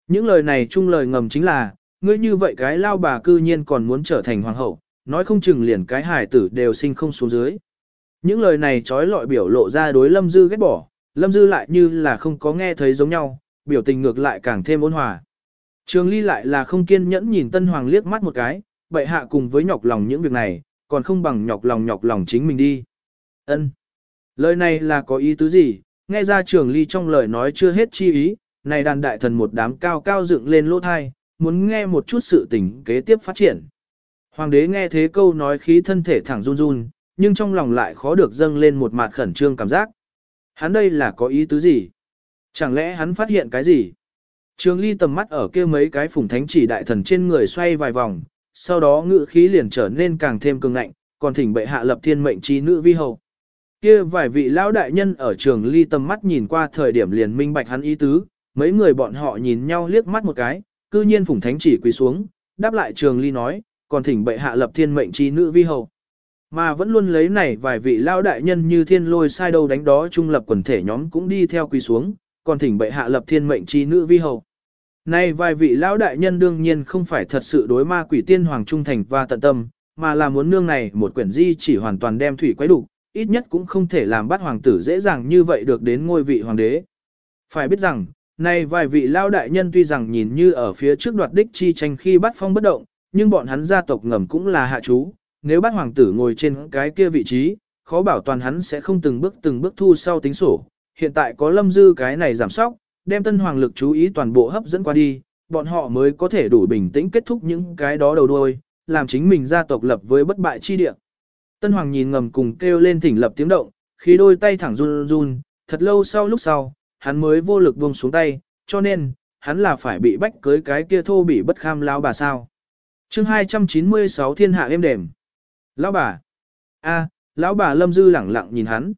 Những lời này chung lời ngầm chính là, ngươi như vậy cái lao bà cư nhiên còn muốn trở thành hoàng hậu, nói không chừng liền cái hài tử đều sinh không xuống dưới. Những lời này trói lọi biểu lộ ra đối Lâm Dư ghét bỏ, Lâm Dư lại như là không có nghe thấy giống nhau, biểu tình ngược lại càng thêm ôn hòa. Trường Ly lại là không kiên nhẫn nhìn Tân Hoàng liếc mắt một cái, bệ hạ cùng với nhọc lòng những việc này, còn không bằng nhọc lòng nhọc lòng chính mình đi. Ân. Lời này là có ý tứ gì? Nghe ra Trường Ly trong lời nói chưa hết chi ý, này đàn đại thần một đám cao cao dựng lên lỗ thai, muốn nghe một chút sự tình kế tiếp phát triển. Hoàng đế nghe thế câu nói khí thân thể thẳng run run, nhưng trong lòng lại khó được dâng lên một mặt khẩn trương cảm giác. Hắn đây là có ý tứ gì? Chẳng lẽ hắn phát hiện cái gì? Trường ly tầm mắt ở kia mấy cái phùng thánh chỉ đại thần trên người xoay vài vòng, sau đó ngự khí liền trở nên càng thêm cường ngạnh, còn thỉnh bệ hạ lập thiên mệnh trí nữ vi hậu. Kia vài vị lão đại nhân ở trường ly tầm mắt nhìn qua thời điểm liền minh bạch hắn ý tứ, mấy người bọn họ nhìn nhau liếc mắt một cái, cư nhiên phùng thánh chỉ quỳ xuống, đáp lại trường ly nói, còn thỉnh bệ hạ lập thiên mệnh chi nữ vi hầu. Mà vẫn luôn lấy này vài vị lao đại nhân như thiên lôi sai đâu đánh đó trung lập quần thể nhóm cũng đi theo quỳ xuống, còn thỉnh bệ hạ lập thiên mệnh chi nữ vi hầu. Này vài vị lão đại nhân đương nhiên không phải thật sự đối ma quỷ tiên hoàng trung thành và tận tâm, mà là muốn nương này một quyển di chỉ hoàn toàn đem thủy quấy đủ, ít nhất cũng không thể làm bắt hoàng tử dễ dàng như vậy được đến ngôi vị hoàng đế. Phải biết rằng, này vài vị lao đại nhân tuy rằng nhìn như ở phía trước đoạt đích chi tranh khi bắt phong bất động, nhưng bọn hắn gia tộc ngầm cũng là hạ chú, nếu bắt hoàng tử ngồi trên cái kia vị trí, khó bảo toàn hắn sẽ không từng bước từng bước thu sau tính sổ. Hiện tại có lâm dư cái này giảm sóc, đem tân hoàng lực chú ý toàn bộ hấp dẫn qua đi, bọn họ mới có thể đủ bình tĩnh kết thúc những cái đó đầu đuôi, làm chính mình gia tộc lập với bất bại chi địa. Tân hoàng nhìn ngầm cùng kêu lên thỉnh lập tiếng động, khi đôi tay thẳng run run, thật lâu sau lúc sau, hắn mới vô lực buông xuống tay, cho nên, hắn là phải bị bách cưới cái kia thô bị bất kham lão bà sao. chương 296 thiên hạ êm đềm. Lão bà. a, lão bà Lâm Dư lẳng lặng nhìn hắn.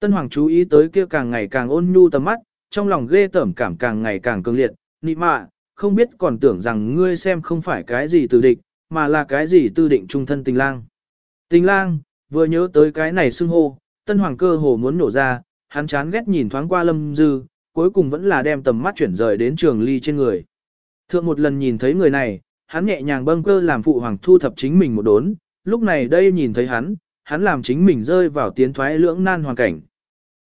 Tân Hoàng chú ý tới kia càng ngày càng ôn nhu tầm mắt, trong lòng ghê tởm cảm càng ngày càng cường liệt, nị mạ, không biết còn tưởng rằng ngươi xem không phải cái gì từ địch, mà là cái gì tư định trung thân tình lang. Tình lang, vừa nhớ tới cái này xưng hô, Tân Hoàng cơ hồ muốn nổ ra, hắn chán ghét nhìn thoáng qua Lâm Dư, cuối cùng vẫn là đem tầm mắt chuyển rời đến trường ly trên người. Thượng một lần nhìn thấy người này, hắn nhẹ nhàng bâng cơ làm phụ hoàng thu thập chính mình một đốn, lúc này đây nhìn thấy hắn, hắn làm chính mình rơi vào tiến thoái lưỡng nan hoàn cảnh.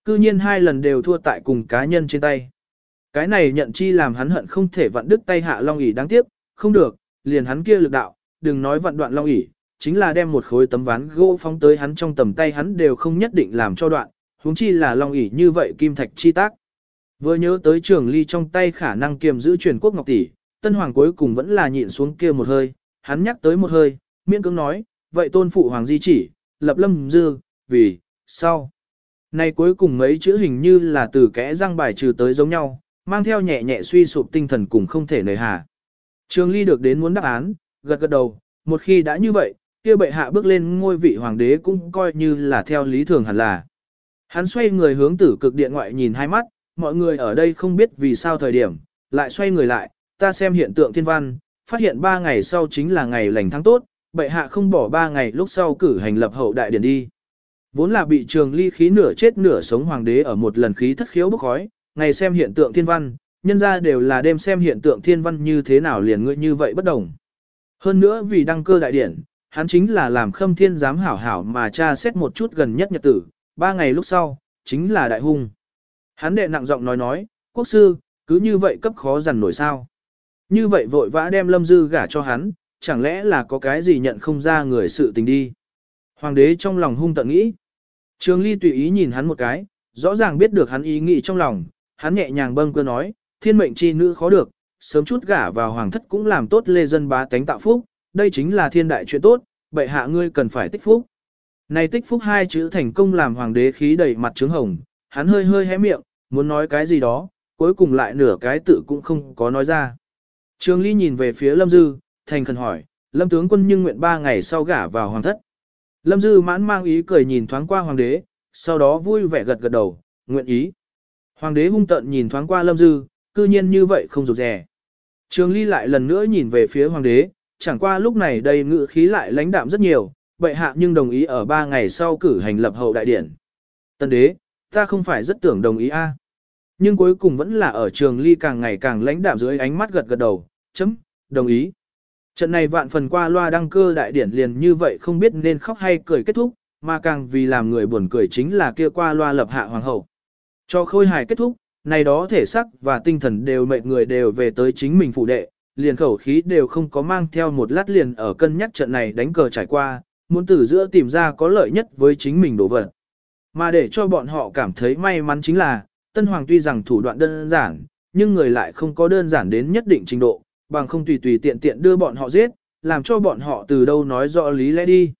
Cư nhiên hai lần đều thua tại cùng cá nhân trên tay. Cái này nhận chi làm hắn hận không thể vặn đứt tay hạ long ỉ đáng tiếc, không được, liền hắn kia lực đạo, đừng nói vặn đoạn long ỉ, chính là đem một khối tấm ván gỗ phóng tới hắn trong tầm tay hắn đều không nhất định làm cho đoạn, huống chi là long ỷ như vậy kim thạch chi tác. Vừa nhớ tới trường ly trong tay khả năng kiềm giữ truyền quốc ngọc tỷ, tân hoàng cuối cùng vẫn là nhịn xuống kia một hơi, hắn nhắc tới một hơi, miễn cưỡng nói, vậy tôn phụ hoàng di chỉ, lập lâm dư, vì, sau. Này cuối cùng mấy chữ hình như là từ kẽ răng bài trừ tới giống nhau, mang theo nhẹ nhẹ suy sụp tinh thần cùng không thể nời hà. Trường ly được đến muốn đáp án, gật gật đầu, một khi đã như vậy, kia bệ hạ bước lên ngôi vị hoàng đế cũng coi như là theo lý thường hẳn là. Hắn xoay người hướng tử cực điện ngoại nhìn hai mắt, mọi người ở đây không biết vì sao thời điểm, lại xoay người lại, ta xem hiện tượng thiên văn, phát hiện ba ngày sau chính là ngày lành tháng tốt, bệ hạ không bỏ ba ngày lúc sau cử hành lập hậu đại điển đi. Vốn là bị trường ly khí nửa chết nửa sống hoàng đế ở một lần khí thất khiếu bức khói, ngày xem hiện tượng thiên văn, nhân ra đều là đêm xem hiện tượng thiên văn như thế nào liền ngươi như vậy bất đồng. Hơn nữa vì đăng cơ đại điển, hắn chính là làm khâm thiên giám hảo hảo mà tra xét một chút gần nhất nhật tử, ba ngày lúc sau, chính là đại hung. Hắn đệ nặng giọng nói nói, quốc sư, cứ như vậy cấp khó dằn nổi sao. Như vậy vội vã đem lâm dư gả cho hắn, chẳng lẽ là có cái gì nhận không ra người sự tình đi. Hoàng đế trong lòng hung tận nghĩ. Trường ly tùy ý nhìn hắn một cái, rõ ràng biết được hắn ý nghĩ trong lòng, hắn nhẹ nhàng bâng cơ nói, thiên mệnh chi nữ khó được, sớm chút gả vào hoàng thất cũng làm tốt lê dân bá tánh tạo phúc, đây chính là thiên đại chuyện tốt, bệ hạ ngươi cần phải tích phúc. Này tích phúc hai chữ thành công làm hoàng đế khí đầy mặt trướng hồng, hắn hơi hơi hé miệng, muốn nói cái gì đó, cuối cùng lại nửa cái tự cũng không có nói ra. Trường ly nhìn về phía lâm dư, thành khẩn hỏi, lâm tướng quân nhưng nguyện ba ngày sau gả vào hoàng thất. Lâm dư mãn mang ý cười nhìn thoáng qua hoàng đế, sau đó vui vẻ gật gật đầu, nguyện ý. Hoàng đế hung tận nhìn thoáng qua lâm dư, cư nhiên như vậy không rụt rè. Trường ly lại lần nữa nhìn về phía hoàng đế, chẳng qua lúc này đây ngự khí lại lãnh đạm rất nhiều, bệ hạ nhưng đồng ý ở ba ngày sau cử hành lập hậu đại điển. Tân đế, ta không phải rất tưởng đồng ý a. Nhưng cuối cùng vẫn là ở trường ly càng ngày càng lãnh đạm dưới ánh mắt gật gật đầu, chấm, đồng ý. Trận này vạn phần qua loa đăng cơ đại điển liền như vậy không biết nên khóc hay cười kết thúc, mà càng vì làm người buồn cười chính là kia qua loa lập hạ hoàng hậu. Cho khôi hài kết thúc, này đó thể sắc và tinh thần đều mệt người đều về tới chính mình phụ đệ, liền khẩu khí đều không có mang theo một lát liền ở cân nhắc trận này đánh cờ trải qua, muốn từ giữa tìm ra có lợi nhất với chính mình đổ vật. Mà để cho bọn họ cảm thấy may mắn chính là, Tân Hoàng tuy rằng thủ đoạn đơn giản, nhưng người lại không có đơn giản đến nhất định trình độ, bằng không tùy tùy tiện tiện đưa bọn họ giết, làm cho bọn họ từ đâu nói rõ lý lẽ đi.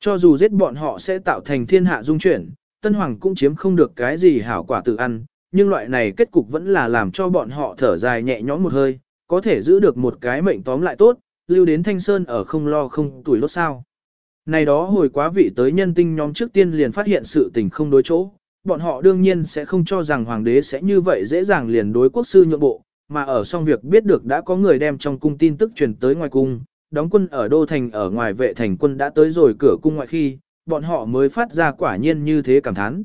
Cho dù giết bọn họ sẽ tạo thành thiên hạ dung chuyển, Tân Hoàng cũng chiếm không được cái gì hảo quả tự ăn, nhưng loại này kết cục vẫn là làm cho bọn họ thở dài nhẹ nhõm một hơi, có thể giữ được một cái mệnh tóm lại tốt, lưu đến Thanh Sơn ở không lo không tuổi lốt sao. Này đó hồi quá vị tới nhân tinh nhóm trước tiên liền phát hiện sự tình không đối chỗ, bọn họ đương nhiên sẽ không cho rằng hoàng đế sẽ như vậy dễ dàng liền đối quốc sư nhượng bộ, mà ở xong việc biết được đã có người đem trong cung tin tức truyền tới ngoài cung, đóng quân ở đô thành ở ngoài vệ thành quân đã tới rồi cửa cung ngoại khi, bọn họ mới phát ra quả nhiên như thế cảm thán.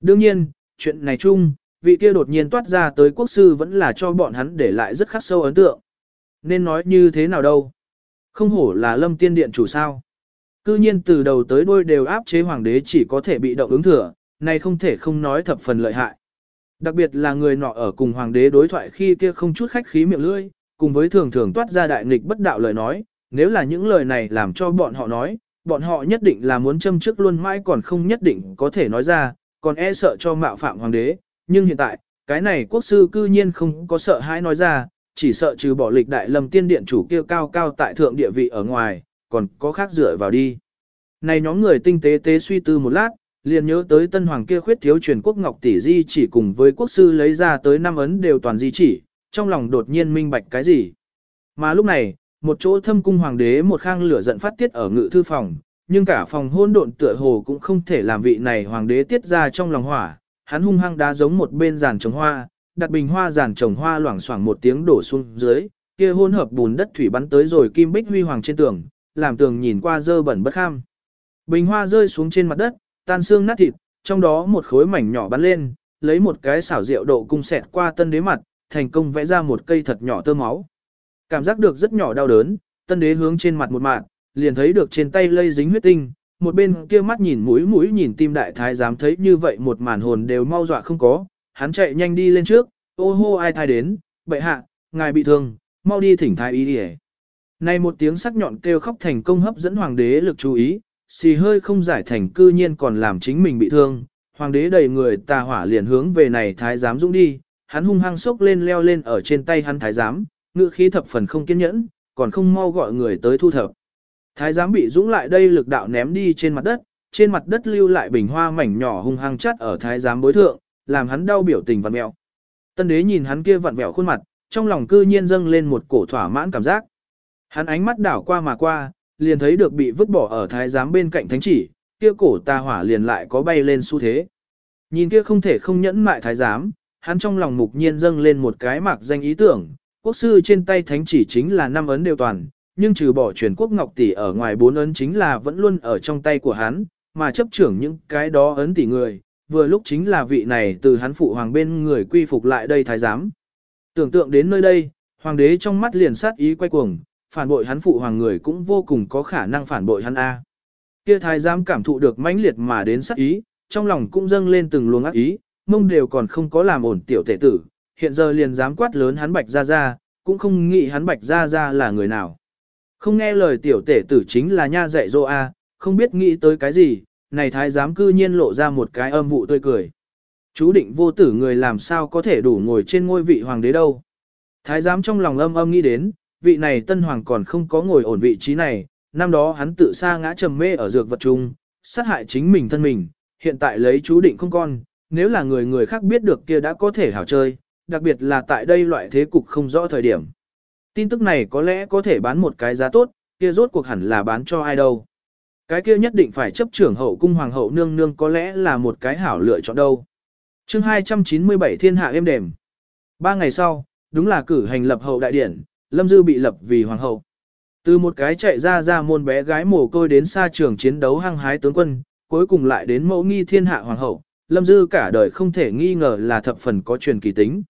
Đương nhiên, chuyện này chung, vị kia đột nhiên toát ra tới quốc sư vẫn là cho bọn hắn để lại rất khắc sâu ấn tượng. Nên nói như thế nào đâu? Không hổ là lâm tiên điện chủ sao. Cư nhiên từ đầu tới đuôi đều áp chế hoàng đế chỉ có thể bị động ứng thừa, này không thể không nói thập phần lợi hại. Đặc biệt là người nọ ở cùng hoàng đế đối thoại khi kia không chút khách khí miệng lưỡi, cùng với thường thường toát ra đại nghịch bất đạo lời nói, nếu là những lời này làm cho bọn họ nói, bọn họ nhất định là muốn châm trước luôn mãi còn không nhất định có thể nói ra, còn e sợ cho mạo phạm hoàng đế, nhưng hiện tại, cái này quốc sư cư nhiên không có sợ hãi nói ra, chỉ sợ trừ bỏ lịch đại lâm tiên điện chủ kia cao cao tại thượng địa vị ở ngoài, còn có khác dựa vào đi. Này nhóm người tinh tế tế suy tư một lát, liền nhớ tới tân hoàng kia khuyết thiếu truyền quốc ngọc tỷ di chỉ cùng với quốc sư lấy ra tới năm ấn đều toàn di chỉ, trong lòng đột nhiên minh bạch cái gì. Mà lúc này, một chỗ thâm cung hoàng đế một khang lửa giận phát tiết ở ngự thư phòng, nhưng cả phòng hôn độn tựa hồ cũng không thể làm vị này hoàng đế tiết ra trong lòng hỏa, hắn hung hăng đá giống một bên giàn trồng hoa, đặt bình hoa giàn trồng hoa loảng xoảng một tiếng đổ xuống dưới, kia hôn hợp bùn đất thủy bắn tới rồi kim bích huy hoàng trên tường, làm tường nhìn qua dơ bẩn bất kham. Bình hoa rơi xuống trên mặt đất, tan xương nát thịt, trong đó một khối mảnh nhỏ bắn lên, lấy một cái xảo rượu độ cung xẹt qua tân đế mặt, thành công vẽ ra một cây thật nhỏ tơ máu. Cảm giác được rất nhỏ đau đớn, tân đế hướng trên mặt một mạng, liền thấy được trên tay lây dính huyết tinh, một bên kia mắt nhìn mũi mũi nhìn tim đại thái dám thấy như vậy một màn hồn đều mau dọa không có, hắn chạy nhanh đi lên trước, ô hô ai thai đến, bệ hạ, ngài bị thương, mau đi thỉnh thái y đi này một tiếng sắc nhọn kêu khóc thành công hấp dẫn hoàng đế lực chú ý, xì hơi không giải thành cư nhiên còn làm chính mình bị thương, hoàng đế đầy người tà hỏa liền hướng về này thái giám dũng đi, hắn hung hăng sốc lên leo lên ở trên tay hắn thái giám, ngự khí thập phần không kiên nhẫn, còn không mau gọi người tới thu thập. Thái giám bị dũng lại đây lực đạo ném đi trên mặt đất, trên mặt đất lưu lại bình hoa mảnh nhỏ hung hăng chắt ở thái giám bối thượng, làm hắn đau biểu tình vặn mẹo. Tân đế nhìn hắn kia vặn vẹo khuôn mặt, trong lòng cư nhiên dâng lên một cổ thỏa mãn cảm giác. Hắn ánh mắt đảo qua mà qua, liền thấy được bị vứt bỏ ở thái giám bên cạnh thánh chỉ, kia cổ tà hỏa liền lại có bay lên xu thế. Nhìn kia không thể không nhẫn mại thái giám, hắn trong lòng mục nhiên dâng lên một cái mạc danh ý tưởng, quốc sư trên tay thánh chỉ chính là năm ấn đều toàn, nhưng trừ bỏ truyền quốc ngọc tỷ ở ngoài bốn ấn chính là vẫn luôn ở trong tay của hắn, mà chấp trưởng những cái đó ấn tỷ người, vừa lúc chính là vị này từ hắn phụ hoàng bên người quy phục lại đây thái giám. Tưởng tượng đến nơi đây, hoàng đế trong mắt liền sát ý quay cuồng, phản bội hắn phụ hoàng người cũng vô cùng có khả năng phản bội hắn A. Kia thái giám cảm thụ được mãnh liệt mà đến sát ý, trong lòng cũng dâng lên từng luồng ác ý, mông đều còn không có làm ổn tiểu tể tử, hiện giờ liền dám quát lớn hắn bạch ra ra, cũng không nghĩ hắn bạch ra ra là người nào. Không nghe lời tiểu tể tử chính là nha dạy dô A, không biết nghĩ tới cái gì, này thái giám cư nhiên lộ ra một cái âm vụ tươi cười. Chú định vô tử người làm sao có thể đủ ngồi trên ngôi vị hoàng đế đâu. Thái giám trong lòng âm âm nghĩ đến, vị này tân hoàng còn không có ngồi ổn vị trí này, năm đó hắn tự sa ngã trầm mê ở dược vật chung, sát hại chính mình thân mình, hiện tại lấy chú định không con, nếu là người người khác biết được kia đã có thể hảo chơi, đặc biệt là tại đây loại thế cục không rõ thời điểm. Tin tức này có lẽ có thể bán một cái giá tốt, kia rốt cuộc hẳn là bán cho ai đâu. Cái kia nhất định phải chấp trưởng hậu cung hoàng hậu nương nương có lẽ là một cái hảo lựa chọn đâu. chương 297 thiên hạ êm đềm. Ba ngày sau, đúng là cử hành lập hậu đại điển, Lâm Dư bị lập vì hoàng hậu. Từ một cái chạy ra ra môn bé gái mồ côi đến xa trường chiến đấu hăng hái tướng quân, cuối cùng lại đến mẫu nghi thiên hạ hoàng hậu, Lâm Dư cả đời không thể nghi ngờ là thập phần có truyền kỳ tính.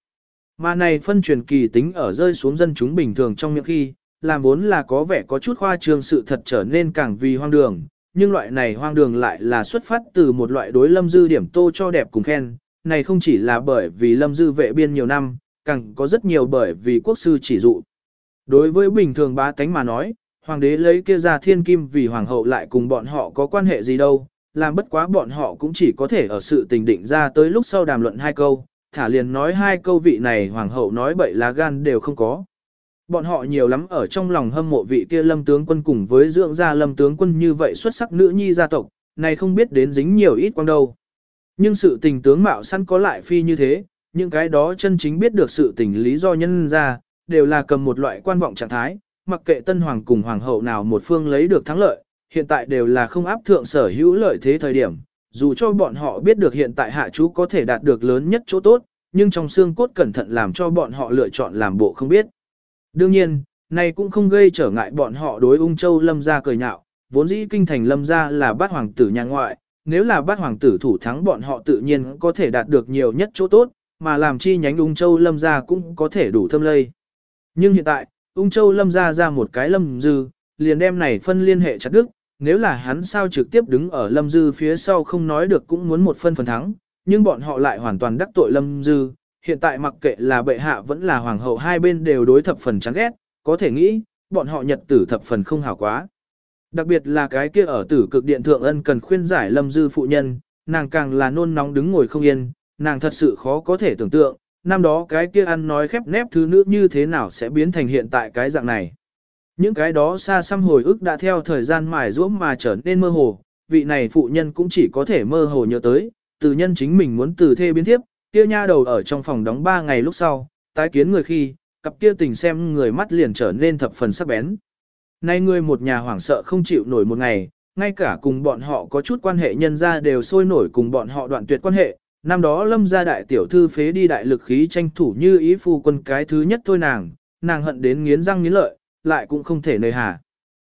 Mà này phân truyền kỳ tính ở rơi xuống dân chúng bình thường trong miệng khi, làm vốn là có vẻ có chút khoa trương sự thật trở nên càng vì hoang đường, nhưng loại này hoang đường lại là xuất phát từ một loại đối Lâm Dư điểm tô cho đẹp cùng khen, này không chỉ là bởi vì Lâm Dư vệ biên nhiều năm, càng có rất nhiều bởi vì quốc sư chỉ dụ. Đối với bình thường bá tánh mà nói, hoàng đế lấy kia ra thiên kim vì hoàng hậu lại cùng bọn họ có quan hệ gì đâu, làm bất quá bọn họ cũng chỉ có thể ở sự tình định ra tới lúc sau đàm luận hai câu, thả liền nói hai câu vị này hoàng hậu nói bậy lá gan đều không có. Bọn họ nhiều lắm ở trong lòng hâm mộ vị kia lâm tướng quân cùng với dưỡng gia lâm tướng quân như vậy xuất sắc nữ nhi gia tộc, này không biết đến dính nhiều ít quang đâu. Nhưng sự tình tướng mạo săn có lại phi như thế, những cái đó chân chính biết được sự tình lý do nhân ra, đều là cầm một loại quan vọng trạng thái, mặc kệ tân hoàng cùng hoàng hậu nào một phương lấy được thắng lợi, hiện tại đều là không áp thượng sở hữu lợi thế thời điểm, dù cho bọn họ biết được hiện tại hạ chú có thể đạt được lớn nhất chỗ tốt, nhưng trong xương cốt cẩn thận làm cho bọn họ lựa chọn làm bộ không biết. Đương nhiên, này cũng không gây trở ngại bọn họ đối ung châu lâm gia cười nhạo, vốn dĩ kinh thành lâm gia là bát hoàng tử nhà ngoại, nếu là bát hoàng tử thủ thắng bọn họ tự nhiên có thể đạt được nhiều nhất chỗ tốt, mà làm chi nhánh ung châu lâm gia cũng có thể đủ thâm lây. Nhưng hiện tại, ung châu lâm gia ra một cái lâm dư, liền đem này phân liên hệ chặt đức, nếu là hắn sao trực tiếp đứng ở lâm dư phía sau không nói được cũng muốn một phân phần thắng, nhưng bọn họ lại hoàn toàn đắc tội lâm dư, hiện tại mặc kệ là bệ hạ vẫn là hoàng hậu hai bên đều đối thập phần chán ghét, có thể nghĩ, bọn họ nhật tử thập phần không hảo quá. Đặc biệt là cái kia ở tử cực điện thượng ân cần khuyên giải lâm dư phụ nhân, nàng càng là nôn nóng đứng ngồi không yên, nàng thật sự khó có thể tưởng tượng, năm đó cái kia ăn nói khép nép thứ nữ như thế nào sẽ biến thành hiện tại cái dạng này. Những cái đó xa xăm hồi ức đã theo thời gian mài ruỗm mà trở nên mơ hồ, vị này phụ nhân cũng chỉ có thể mơ hồ nhớ tới, từ nhân chính mình muốn từ thê biến tiếp, kia nha đầu ở trong phòng đóng 3 ngày lúc sau, tái kiến người khi, cặp kia tình xem người mắt liền trở nên thập phần sắc bén. Nay người một nhà hoảng sợ không chịu nổi một ngày, ngay cả cùng bọn họ có chút quan hệ nhân ra đều sôi nổi cùng bọn họ đoạn tuyệt quan hệ. Năm đó lâm gia đại tiểu thư phế đi đại lực khí tranh thủ như ý phu quân cái thứ nhất thôi nàng, nàng hận đến nghiến răng nghiến lợi, lại cũng không thể nơi hà.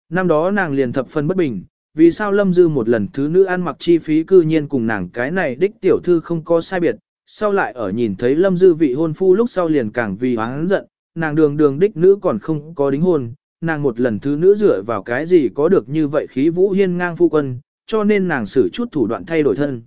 Năm đó nàng liền thập phân bất bình, vì sao lâm dư một lần thứ nữ ăn mặc chi phí cư nhiên cùng nàng cái này đích tiểu thư không có sai biệt, sau lại ở nhìn thấy lâm dư vị hôn phu lúc sau liền càng vì hoáng giận, nàng đường đường đích nữ còn không có đính hôn, nàng một lần thứ nữ dựa vào cái gì có được như vậy khí vũ hiên ngang phu quân, cho nên nàng xử chút thủ đoạn thay đổi thân.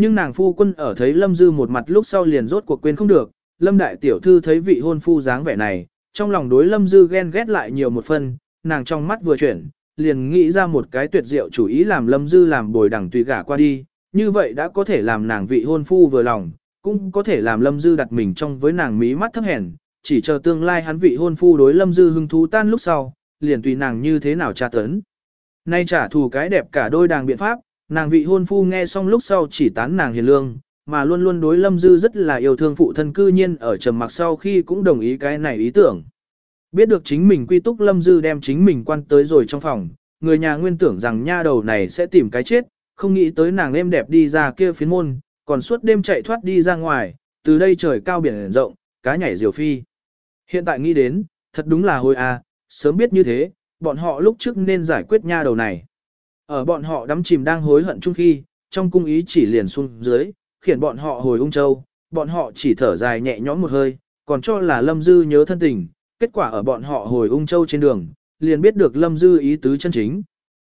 Nhưng nàng phu quân ở thấy lâm dư một mặt lúc sau liền rốt cuộc quên không được, lâm đại tiểu thư thấy vị hôn phu dáng vẻ này, trong lòng đối lâm dư ghen ghét lại nhiều một phần, nàng trong mắt vừa chuyển, liền nghĩ ra một cái tuyệt diệu chủ ý làm lâm dư làm bồi đẳng tùy gả qua đi, như vậy đã có thể làm nàng vị hôn phu vừa lòng, cũng có thể làm Lâm Dư đặt mình trong với nàng mí mắt thấp hèn, chỉ chờ tương lai hắn vị hôn phu đối Lâm Dư hưng thú tan lúc sau, liền tùy nàng như thế nào tra tấn. Nay trả thù cái đẹp cả đôi đàng biện pháp, nàng vị hôn phu nghe xong lúc sau chỉ tán nàng hiền lương, mà luôn luôn đối Lâm Dư rất là yêu thương phụ thân cư nhiên ở trầm mặc sau khi cũng đồng ý cái này ý tưởng. Biết được chính mình quy túc Lâm Dư đem chính mình quan tới rồi trong phòng, người nhà nguyên tưởng rằng nha đầu này sẽ tìm cái chết, không nghĩ tới nàng êm đẹp đi ra kia phiến môn, còn suốt đêm chạy thoát đi ra ngoài, từ đây trời cao biển rộng, cá nhảy diều phi. Hiện tại nghĩ đến, thật đúng là hồi à, sớm biết như thế, bọn họ lúc trước nên giải quyết nha đầu này. Ở bọn họ đắm chìm đang hối hận chung khi, trong cung ý chỉ liền xuống dưới, khiển bọn họ hồi ung châu, bọn họ chỉ thở dài nhẹ nhõm một hơi, còn cho là Lâm Dư nhớ thân tình, kết quả ở bọn họ hồi ung châu trên đường, liền biết được Lâm Dư ý tứ chân chính.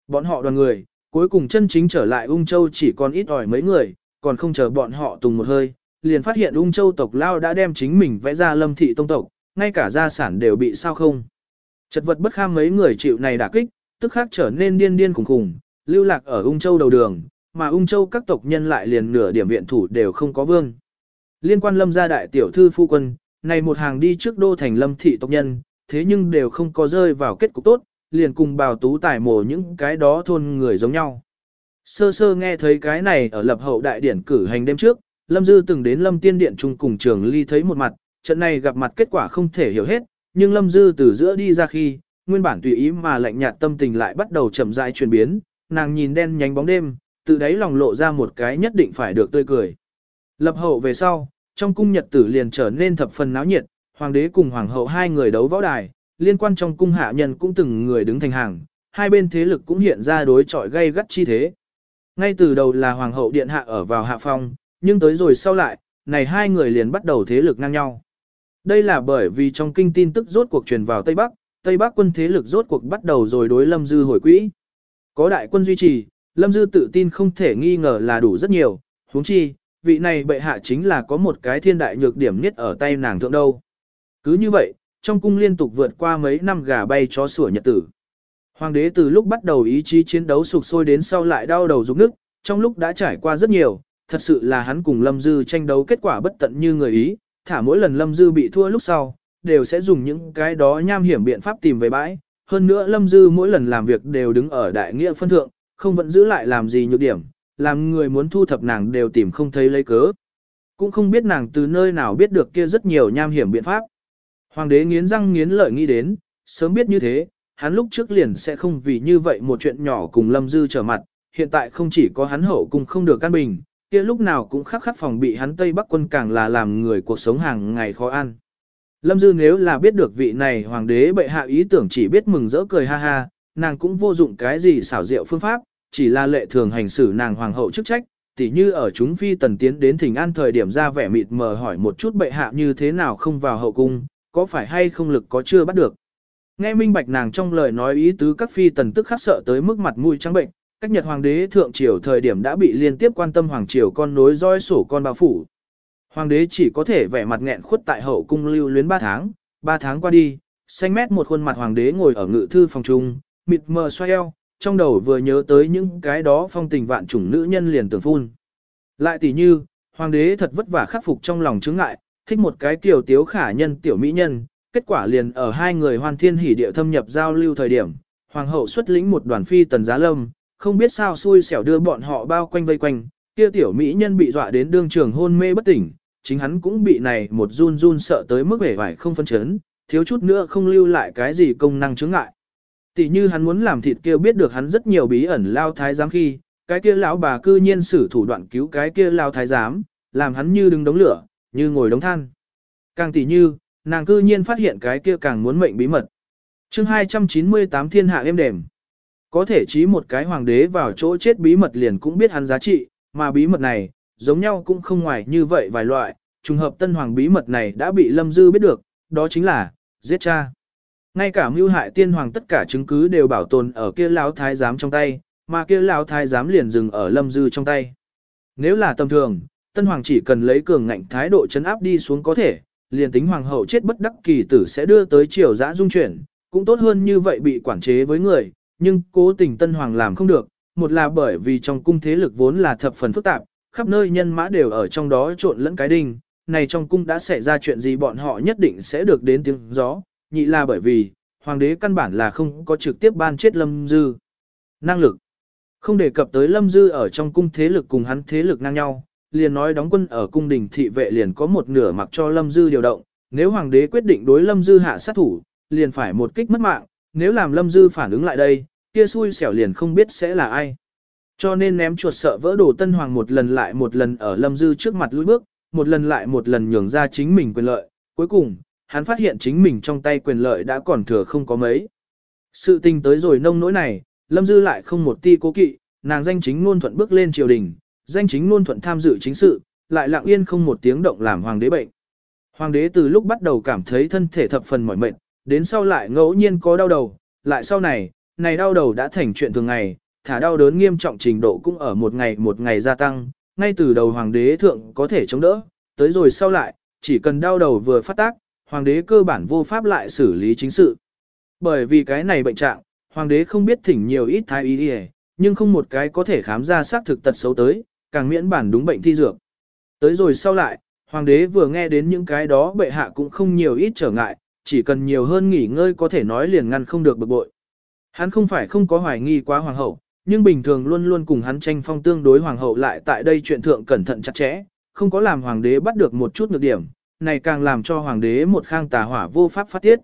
Bọn họ đoàn người, cuối cùng chân chính trở lại ung châu chỉ còn ít ỏi mấy người, còn không chờ bọn họ tùng một hơi, liền phát hiện ung châu tộc lao đã đem chính mình vẽ ra lâm thị tông tộc, ngay cả gia sản đều bị sao không. Chật vật bất kham mấy người chịu này đả kích, tức khác trở nên điên điên khủng khủng, lưu lạc ở ung châu đầu đường, mà ung châu các tộc nhân lại liền nửa điểm viện thủ đều không có vương. Liên quan lâm gia đại tiểu thư phu quân, này một hàng đi trước đô thành lâm thị tộc nhân, thế nhưng đều không có rơi vào kết cục tốt, liền cùng bào tú tải mổ những cái đó thôn người giống nhau. Sơ sơ nghe thấy cái này ở lập hậu đại điển cử hành đêm trước, Lâm Dư từng đến Lâm Tiên Điện chung cùng trường ly thấy một mặt, trận này gặp mặt kết quả không thể hiểu hết, nhưng Lâm Dư từ giữa đi ra khi, nguyên bản tùy ý mà lạnh nhạt tâm tình lại bắt đầu chậm rãi chuyển biến, nàng nhìn đen nhánh bóng đêm, từ đấy lòng lộ ra một cái nhất định phải được tươi cười. Lập hậu về sau, trong cung nhật tử liền trở nên thập phần náo nhiệt, hoàng đế cùng hoàng hậu hai người đấu võ đài, liên quan trong cung hạ nhân cũng từng người đứng thành hàng, hai bên thế lực cũng hiện ra đối chọi gây gắt chi thế. Ngay từ đầu là hoàng hậu điện hạ ở vào hạ phong, nhưng tới rồi sau lại, này hai người liền bắt đầu thế lực ngang nhau. Đây là bởi vì trong kinh tin tức rốt cuộc truyền vào Tây Bắc, Tây Bắc quân thế lực rốt cuộc bắt đầu rồi đối Lâm Dư hồi quỹ. Có đại quân duy trì, Lâm Dư tự tin không thể nghi ngờ là đủ rất nhiều, huống chi, vị này bệ hạ chính là có một cái thiên đại nhược điểm nhất ở tay nàng thượng đâu. Cứ như vậy, trong cung liên tục vượt qua mấy năm gà bay chó sủa nhật tử. Hoàng đế từ lúc bắt đầu ý chí chiến đấu sụp sôi đến sau lại đau đầu rụng nức, trong lúc đã trải qua rất nhiều, thật sự là hắn cùng Lâm Dư tranh đấu kết quả bất tận như người ý, thả mỗi lần Lâm Dư bị thua lúc sau, đều sẽ dùng những cái đó nham hiểm biện pháp tìm về bãi. Hơn nữa Lâm Dư mỗi lần làm việc đều đứng ở đại nghĩa phân thượng, không vẫn giữ lại làm gì nhược điểm, làm người muốn thu thập nàng đều tìm không thấy lấy cớ. Cũng không biết nàng từ nơi nào biết được kia rất nhiều nham hiểm biện pháp. Hoàng đế nghiến răng nghiến lợi nghĩ đến, sớm biết như thế, hắn lúc trước liền sẽ không vì như vậy một chuyện nhỏ cùng Lâm Dư trở mặt, hiện tại không chỉ có hắn hậu cùng không được căn bình, kia lúc nào cũng khắc khắc phòng bị hắn Tây Bắc quân càng là làm người cuộc sống hàng ngày khó ăn. Lâm Dư nếu là biết được vị này hoàng đế bệ hạ ý tưởng chỉ biết mừng rỡ cười ha ha, nàng cũng vô dụng cái gì xảo diệu phương pháp, chỉ là lệ thường hành xử nàng hoàng hậu chức trách, tỉ như ở chúng phi tần tiến đến thỉnh an thời điểm ra vẻ mịt mờ hỏi một chút bệ hạ như thế nào không vào hậu cung, có phải hay không lực có chưa bắt được. Nghe minh bạch nàng trong lời nói ý tứ các phi tần tức khắc sợ tới mức mặt mũi trắng bệnh, cách nhật hoàng đế thượng triều thời điểm đã bị liên tiếp quan tâm hoàng triều con nối roi sổ con bao phủ. Hoàng đế chỉ có thể vẻ mặt nghẹn khuất tại hậu cung lưu luyến 3 tháng, 3 tháng qua đi, xanh mét một khuôn mặt hoàng đế ngồi ở ngự thư phòng trung, mịt mờ xoay eo, trong đầu vừa nhớ tới những cái đó phong tình vạn chủng nữ nhân liền tưởng phun. Lại tỷ như, hoàng đế thật vất vả khắc phục trong lòng chứng ngại, thích một cái tiểu tiếu khả nhân tiểu mỹ nhân, kết quả liền ở hai người hoàn thiên hỉ địa thâm nhập giao lưu thời điểm, hoàng hậu xuất lĩnh một đoàn phi tần giá lâm, không biết sao xui xẻo đưa bọn họ bao quanh vây quanh, kia tiểu mỹ nhân bị dọa đến đương trường hôn mê bất tỉnh, chính hắn cũng bị này một run run sợ tới mức vẻ vải không phân chấn, thiếu chút nữa không lưu lại cái gì công năng chứng ngại. Tỷ như hắn muốn làm thịt kia biết được hắn rất nhiều bí ẩn lao thái giám khi, cái kia lão bà cư nhiên sử thủ đoạn cứu cái kia lao thái giám, làm hắn như đứng đống lửa, như ngồi đống than. Càng tỷ như, nàng cư nhiên phát hiện cái kia càng muốn mệnh bí mật. chương 298 thiên hạ êm đềm. Có thể trí một cái hoàng đế vào chỗ chết bí mật liền cũng biết hắn giá trị, mà bí mật này, giống nhau cũng không ngoài như vậy vài loại, trùng hợp tân hoàng bí mật này đã bị Lâm Dư biết được, đó chính là, giết cha. Ngay cả mưu hại tiên hoàng tất cả chứng cứ đều bảo tồn ở kia lão thái giám trong tay, mà kia lão thái giám liền dừng ở Lâm Dư trong tay. Nếu là tầm thường, tân hoàng chỉ cần lấy cường ngạnh thái độ chấn áp đi xuống có thể, liền tính hoàng hậu chết bất đắc kỳ tử sẽ đưa tới triều dã dung chuyển, cũng tốt hơn như vậy bị quản chế với người, nhưng cố tình tân hoàng làm không được, một là bởi vì trong cung thế lực vốn là thập phần phức tạp, khắp nơi nhân mã đều ở trong đó trộn lẫn cái đinh, này trong cung đã xảy ra chuyện gì bọn họ nhất định sẽ được đến tiếng gió, nhị là bởi vì, hoàng đế căn bản là không có trực tiếp ban chết Lâm Dư. Năng lực Không đề cập tới Lâm Dư ở trong cung thế lực cùng hắn thế lực ngang nhau, liền nói đóng quân ở cung đình thị vệ liền có một nửa mặc cho Lâm Dư điều động, nếu hoàng đế quyết định đối Lâm Dư hạ sát thủ, liền phải một kích mất mạng, nếu làm Lâm Dư phản ứng lại đây, kia xui xẻo liền không biết sẽ là ai. Cho nên ném chuột sợ vỡ đồ tân hoàng một lần lại một lần ở Lâm Dư trước mặt lùi bước, một lần lại một lần nhường ra chính mình quyền lợi, cuối cùng, hắn phát hiện chính mình trong tay quyền lợi đã còn thừa không có mấy. Sự tình tới rồi nông nỗi này, Lâm Dư lại không một ti cố kỵ, nàng danh chính ngôn thuận bước lên triều đình, danh chính ngôn thuận tham dự chính sự, lại lặng yên không một tiếng động làm hoàng đế bệnh. Hoàng đế từ lúc bắt đầu cảm thấy thân thể thập phần mỏi mệt, đến sau lại ngẫu nhiên có đau đầu, lại sau này, này đau đầu đã thành chuyện thường ngày, thả đau đớn nghiêm trọng trình độ cũng ở một ngày một ngày gia tăng, ngay từ đầu hoàng đế thượng có thể chống đỡ, tới rồi sau lại, chỉ cần đau đầu vừa phát tác, hoàng đế cơ bản vô pháp lại xử lý chính sự. Bởi vì cái này bệnh trạng, hoàng đế không biết thỉnh nhiều ít thái y y, nhưng không một cái có thể khám ra xác thực tật xấu tới, càng miễn bản đúng bệnh thi dược. Tới rồi sau lại, hoàng đế vừa nghe đến những cái đó bệ hạ cũng không nhiều ít trở ngại, chỉ cần nhiều hơn nghỉ ngơi có thể nói liền ngăn không được bực bội. Hắn không phải không có hoài nghi quá hoàng hậu, nhưng bình thường luôn luôn cùng hắn tranh phong tương đối hoàng hậu lại tại đây chuyện thượng cẩn thận chặt chẽ, không có làm hoàng đế bắt được một chút nhược điểm, này càng làm cho hoàng đế một khang tà hỏa vô pháp phát tiết.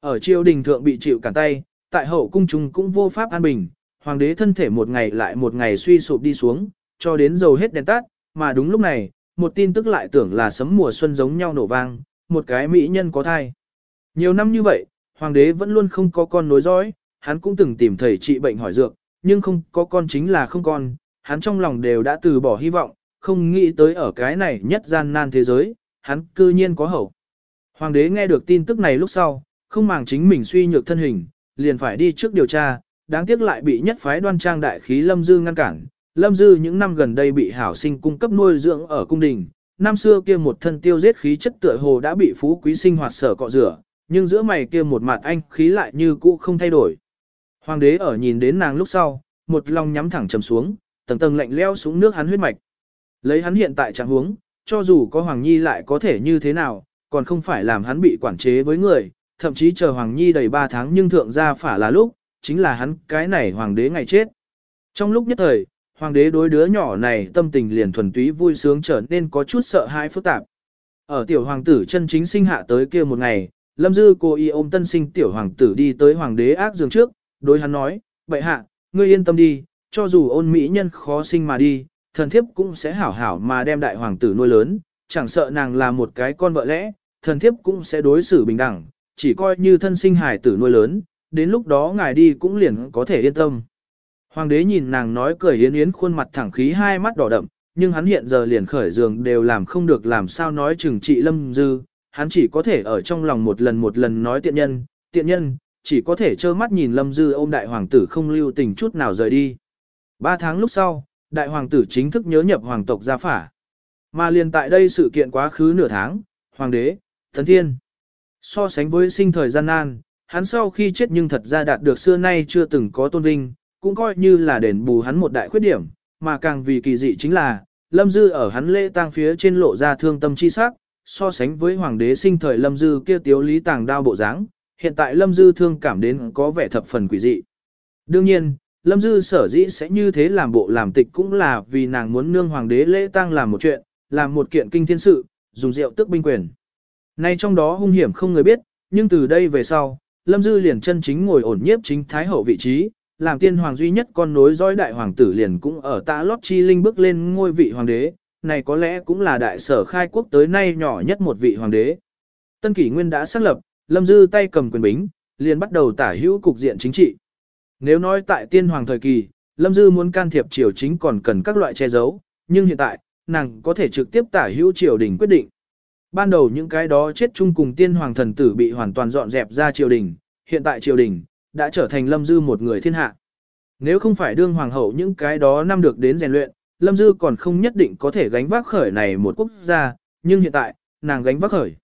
Ở triều đình thượng bị chịu cản tay, tại hậu cung chúng cũng vô pháp an bình, hoàng đế thân thể một ngày lại một ngày suy sụp đi xuống, cho đến dầu hết đèn tắt, mà đúng lúc này, một tin tức lại tưởng là sấm mùa xuân giống nhau nổ vang, một cái mỹ nhân có thai. Nhiều năm như vậy, hoàng đế vẫn luôn không có con nối dõi, hắn cũng từng tìm thầy trị bệnh hỏi dược, nhưng không có con chính là không con, hắn trong lòng đều đã từ bỏ hy vọng, không nghĩ tới ở cái này nhất gian nan thế giới, hắn cư nhiên có hậu. Hoàng đế nghe được tin tức này lúc sau, không màng chính mình suy nhược thân hình, liền phải đi trước điều tra, đáng tiếc lại bị nhất phái đoan trang đại khí Lâm Dư ngăn cản. Lâm Dư những năm gần đây bị hảo sinh cung cấp nuôi dưỡng ở cung đình, năm xưa kia một thân tiêu giết khí chất tựa hồ đã bị phú quý sinh hoạt sở cọ rửa, nhưng giữa mày kia một mặt anh khí lại như cũ không thay đổi. Hoàng đế ở nhìn đến nàng lúc sau, một lòng nhắm thẳng trầm xuống, tầng tầng lạnh leo xuống nước hắn huyết mạch. Lấy hắn hiện tại trạng huống, cho dù có Hoàng Nhi lại có thể như thế nào, còn không phải làm hắn bị quản chế với người, thậm chí chờ Hoàng Nhi đầy 3 tháng nhưng thượng gia phả là lúc, chính là hắn cái này hoàng đế ngày chết. Trong lúc nhất thời, hoàng đế đối đứa nhỏ này tâm tình liền thuần túy vui sướng trở nên có chút sợ hãi phức tạp. Ở tiểu hoàng tử chân chính sinh hạ tới kia một ngày, Lâm Dư cô y ôm tân sinh tiểu hoàng tử đi tới hoàng đế ác giường trước, đối hắn nói, vậy hạ, ngươi yên tâm đi, cho dù ôn mỹ nhân khó sinh mà đi, thần thiếp cũng sẽ hảo hảo mà đem đại hoàng tử nuôi lớn, chẳng sợ nàng là một cái con vợ lẽ, thần thiếp cũng sẽ đối xử bình đẳng, chỉ coi như thân sinh hài tử nuôi lớn, đến lúc đó ngài đi cũng liền có thể yên tâm. Hoàng đế nhìn nàng nói cười yến yến khuôn mặt thẳng khí hai mắt đỏ đậm, nhưng hắn hiện giờ liền khởi giường đều làm không được làm sao nói chừng trị lâm dư, hắn chỉ có thể ở trong lòng một lần một lần nói tiện nhân, tiện nhân, chỉ có thể trơ mắt nhìn lâm dư ôm đại hoàng tử không lưu tình chút nào rời đi. Ba tháng lúc sau, đại hoàng tử chính thức nhớ nhập hoàng tộc gia phả. Mà liền tại đây sự kiện quá khứ nửa tháng, hoàng đế, thần thiên. So sánh với sinh thời gian nan, hắn sau khi chết nhưng thật ra đạt được xưa nay chưa từng có tôn vinh, cũng coi như là đền bù hắn một đại khuyết điểm, mà càng vì kỳ dị chính là, Lâm Dư ở hắn lễ tang phía trên lộ ra thương tâm chi sắc, so sánh với hoàng đế sinh thời Lâm Dư kia tiếu lý tàng đao bộ dáng, hiện tại Lâm Dư thương cảm đến có vẻ thập phần quỷ dị. Đương nhiên, Lâm Dư sở dĩ sẽ như thế làm bộ làm tịch cũng là vì nàng muốn nương hoàng đế lễ tang làm một chuyện, làm một kiện kinh thiên sự, dùng rượu tức binh quyền. Nay trong đó hung hiểm không người biết, nhưng từ đây về sau, Lâm Dư liền chân chính ngồi ổn nhiếp chính thái hậu vị trí, làm tiên hoàng duy nhất con nối dõi đại hoàng tử liền cũng ở tạ lót chi linh bước lên ngôi vị hoàng đế, này có lẽ cũng là đại sở khai quốc tới nay nhỏ nhất một vị hoàng đế. Tân kỷ nguyên đã xác lập, Lâm Dư tay cầm quyền bính, liền bắt đầu tả hữu cục diện chính trị. Nếu nói tại tiên hoàng thời kỳ, Lâm Dư muốn can thiệp triều chính còn cần các loại che giấu, nhưng hiện tại, nàng có thể trực tiếp tả hữu triều đình quyết định. Ban đầu những cái đó chết chung cùng tiên hoàng thần tử bị hoàn toàn dọn dẹp ra triều đình, hiện tại triều đình, đã trở thành Lâm Dư một người thiên hạ. Nếu không phải đương hoàng hậu những cái đó năm được đến rèn luyện, Lâm Dư còn không nhất định có thể gánh vác khởi này một quốc gia, nhưng hiện tại, nàng gánh vác khởi.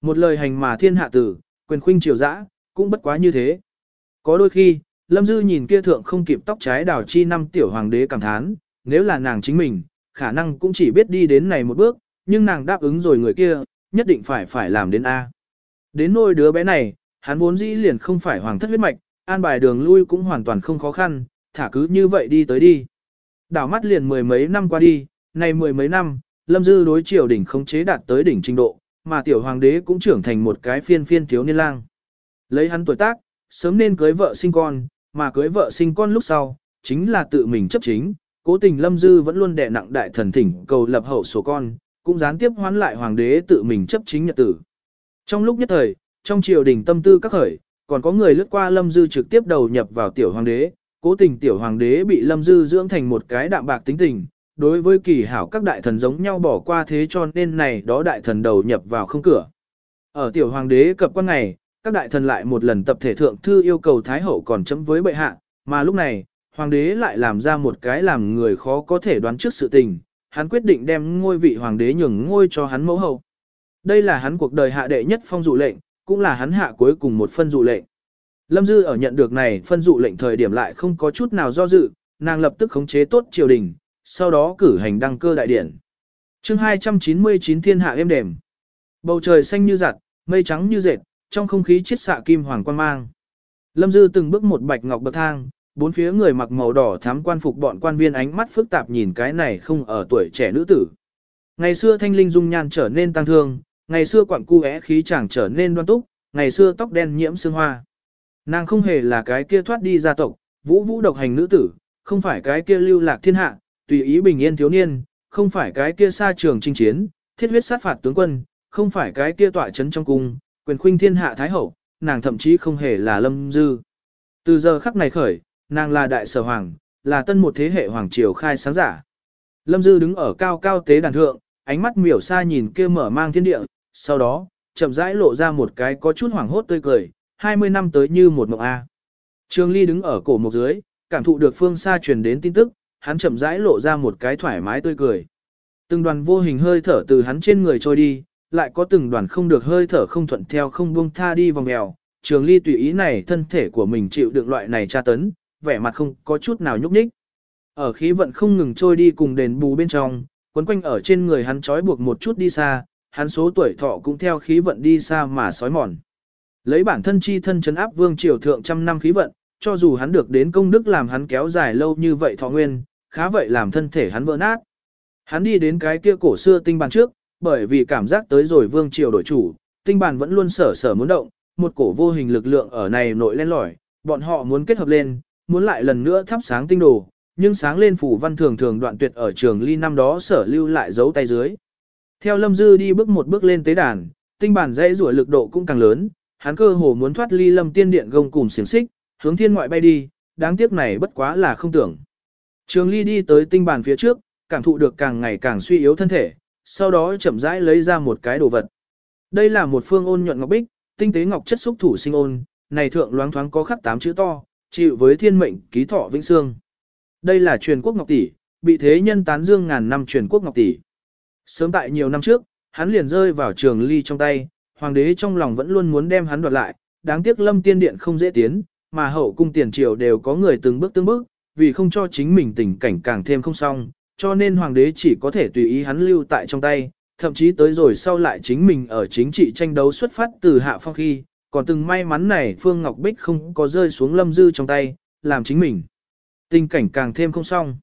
Một lời hành mà thiên hạ tử, quyền khuynh triều dã, cũng bất quá như thế. Có đôi khi, Lâm Dư nhìn kia thượng không kịp tóc trái đào chi năm tiểu hoàng đế cảm thán, nếu là nàng chính mình, khả năng cũng chỉ biết đi đến này một bước, nhưng nàng đáp ứng rồi người kia, nhất định phải phải làm đến A. Đến nôi đứa bé này, hắn vốn dĩ liền không phải hoàng thất huyết mạch, an bài đường lui cũng hoàn toàn không khó khăn, thả cứ như vậy đi tới đi. Đảo mắt liền mười mấy năm qua đi, nay mười mấy năm, Lâm Dư đối triều đỉnh không chế đạt tới đỉnh trình độ, mà tiểu hoàng đế cũng trưởng thành một cái phiên phiên thiếu niên lang. Lấy hắn tuổi tác, sớm nên cưới vợ sinh con, mà cưới vợ sinh con lúc sau, chính là tự mình chấp chính, cố tình Lâm Dư vẫn luôn đè nặng đại thần thỉnh cầu lập hậu số con, cũng gián tiếp hoán lại hoàng đế tự mình chấp chính nhật tử. Trong lúc nhất thời, trong triều đình tâm tư các khởi, còn có người lướt qua Lâm Dư trực tiếp đầu nhập vào tiểu hoàng đế, cố tình tiểu hoàng đế bị Lâm Dư dưỡng thành một cái đạm bạc tính tình, đối với kỳ hảo các đại thần giống nhau bỏ qua thế cho nên này đó đại thần đầu nhập vào không cửa. Ở tiểu hoàng đế cập quan ngày, các đại thần lại một lần tập thể thượng thư yêu cầu Thái Hậu còn chấm với bệ hạ, mà lúc này, hoàng đế lại làm ra một cái làm người khó có thể đoán trước sự tình, hắn quyết định đem ngôi vị hoàng đế nhường ngôi cho hắn mẫu hậu. Đây là hắn cuộc đời hạ đệ nhất phong dụ lệnh, cũng là hắn hạ cuối cùng một phân dụ lệnh. Lâm Dư ở nhận được này phân dụ lệnh thời điểm lại không có chút nào do dự, nàng lập tức khống chế tốt triều đình, sau đó cử hành đăng cơ đại điển. chương 299 thiên hạ êm đềm. Bầu trời xanh như giặt, mây trắng như dệt, trong không khí chiết xạ kim hoàng quan mang. Lâm Dư từng bước một bạch ngọc bậc thang, bốn phía người mặc màu đỏ thám quan phục bọn quan viên ánh mắt phức tạp nhìn cái này không ở tuổi trẻ nữ tử. Ngày xưa thanh linh dung nhan trở nên tăng thương, ngày xưa quặng cu é khí chàng trở nên đoan túc, ngày xưa tóc đen nhiễm sương hoa. Nàng không hề là cái kia thoát đi gia tộc, vũ vũ độc hành nữ tử, không phải cái kia lưu lạc thiên hạ, tùy ý bình yên thiếu niên, không phải cái kia xa trường chinh chiến, thiết huyết sát phạt tướng quân, không phải cái kia tọa chấn trong cung, quyền khuynh thiên hạ thái hậu, nàng thậm chí không hề là lâm dư. Từ giờ khắc này khởi, nàng là đại sở hoàng, là tân một thế hệ hoàng triều khai sáng giả. Lâm Dư đứng ở cao cao tế đàn thượng, ánh mắt miểu xa nhìn kia mở mang thiên địa, sau đó, chậm rãi lộ ra một cái có chút hoảng hốt tươi cười, 20 năm tới như một mộng A. trương Ly đứng ở cổ một dưới, cảm thụ được phương xa truyền đến tin tức, hắn chậm rãi lộ ra một cái thoải mái tươi cười. Từng đoàn vô hình hơi thở từ hắn trên người trôi đi, lại có từng đoàn không được hơi thở không thuận theo không buông tha đi vòng mèo. Trường Ly tùy ý này thân thể của mình chịu đựng loại này tra tấn, vẻ mặt không có chút nào nhúc nhích. Ở khí vận không ngừng trôi đi cùng đền bù bên trong, quấn quanh ở trên người hắn trói buộc một chút đi xa, hắn số tuổi thọ cũng theo khí vận đi xa mà sói mòn. Lấy bản thân chi thân chấn áp vương triều thượng trăm năm khí vận, cho dù hắn được đến công đức làm hắn kéo dài lâu như vậy thọ nguyên, khá vậy làm thân thể hắn vỡ nát. Hắn đi đến cái kia cổ xưa tinh bàn trước, bởi vì cảm giác tới rồi vương triều đổi chủ, tinh bàn vẫn luôn sở sở muốn động, một cổ vô hình lực lượng ở này nội lên lỏi, bọn họ muốn kết hợp lên, muốn lại lần nữa thắp sáng tinh đồ, nhưng sáng lên phủ văn thường thường đoạn tuyệt ở trường ly năm đó sở lưu lại dấu tay dưới. Theo Lâm Dư đi bước một bước lên tế đàn, tinh bản dãy rủa lực độ cũng càng lớn, hắn cơ hồ muốn thoát ly Lâm Tiên Điện gông cùng xiềng xích, hướng thiên ngoại bay đi, đáng tiếc này bất quá là không tưởng. Trường Ly đi tới tinh bàn phía trước, cảm thụ được càng ngày càng suy yếu thân thể, sau đó chậm rãi lấy ra một cái đồ vật. Đây là một phương ôn nhuận ngọc bích, tinh tế ngọc chất xúc thủ sinh ôn, này thượng loáng thoáng có khắc tám chữ to, chịu với thiên mệnh ký thọ vĩnh xương. Đây là truyền quốc ngọc tỷ, bị thế nhân tán dương ngàn năm truyền quốc ngọc tỷ. Sớm tại nhiều năm trước, hắn liền rơi vào trường ly trong tay, hoàng đế trong lòng vẫn luôn muốn đem hắn đoạt lại, đáng tiếc lâm tiên điện không dễ tiến, mà hậu cung tiền triều đều có người từng bước từng bước, vì không cho chính mình tình cảnh càng thêm không xong, cho nên hoàng đế chỉ có thể tùy ý hắn lưu tại trong tay, thậm chí tới rồi sau lại chính mình ở chính trị tranh đấu xuất phát từ hạ phong khi, còn từng may mắn này Phương Ngọc Bích không có rơi xuống lâm dư trong tay, làm chính mình. Tình cảnh càng thêm không xong.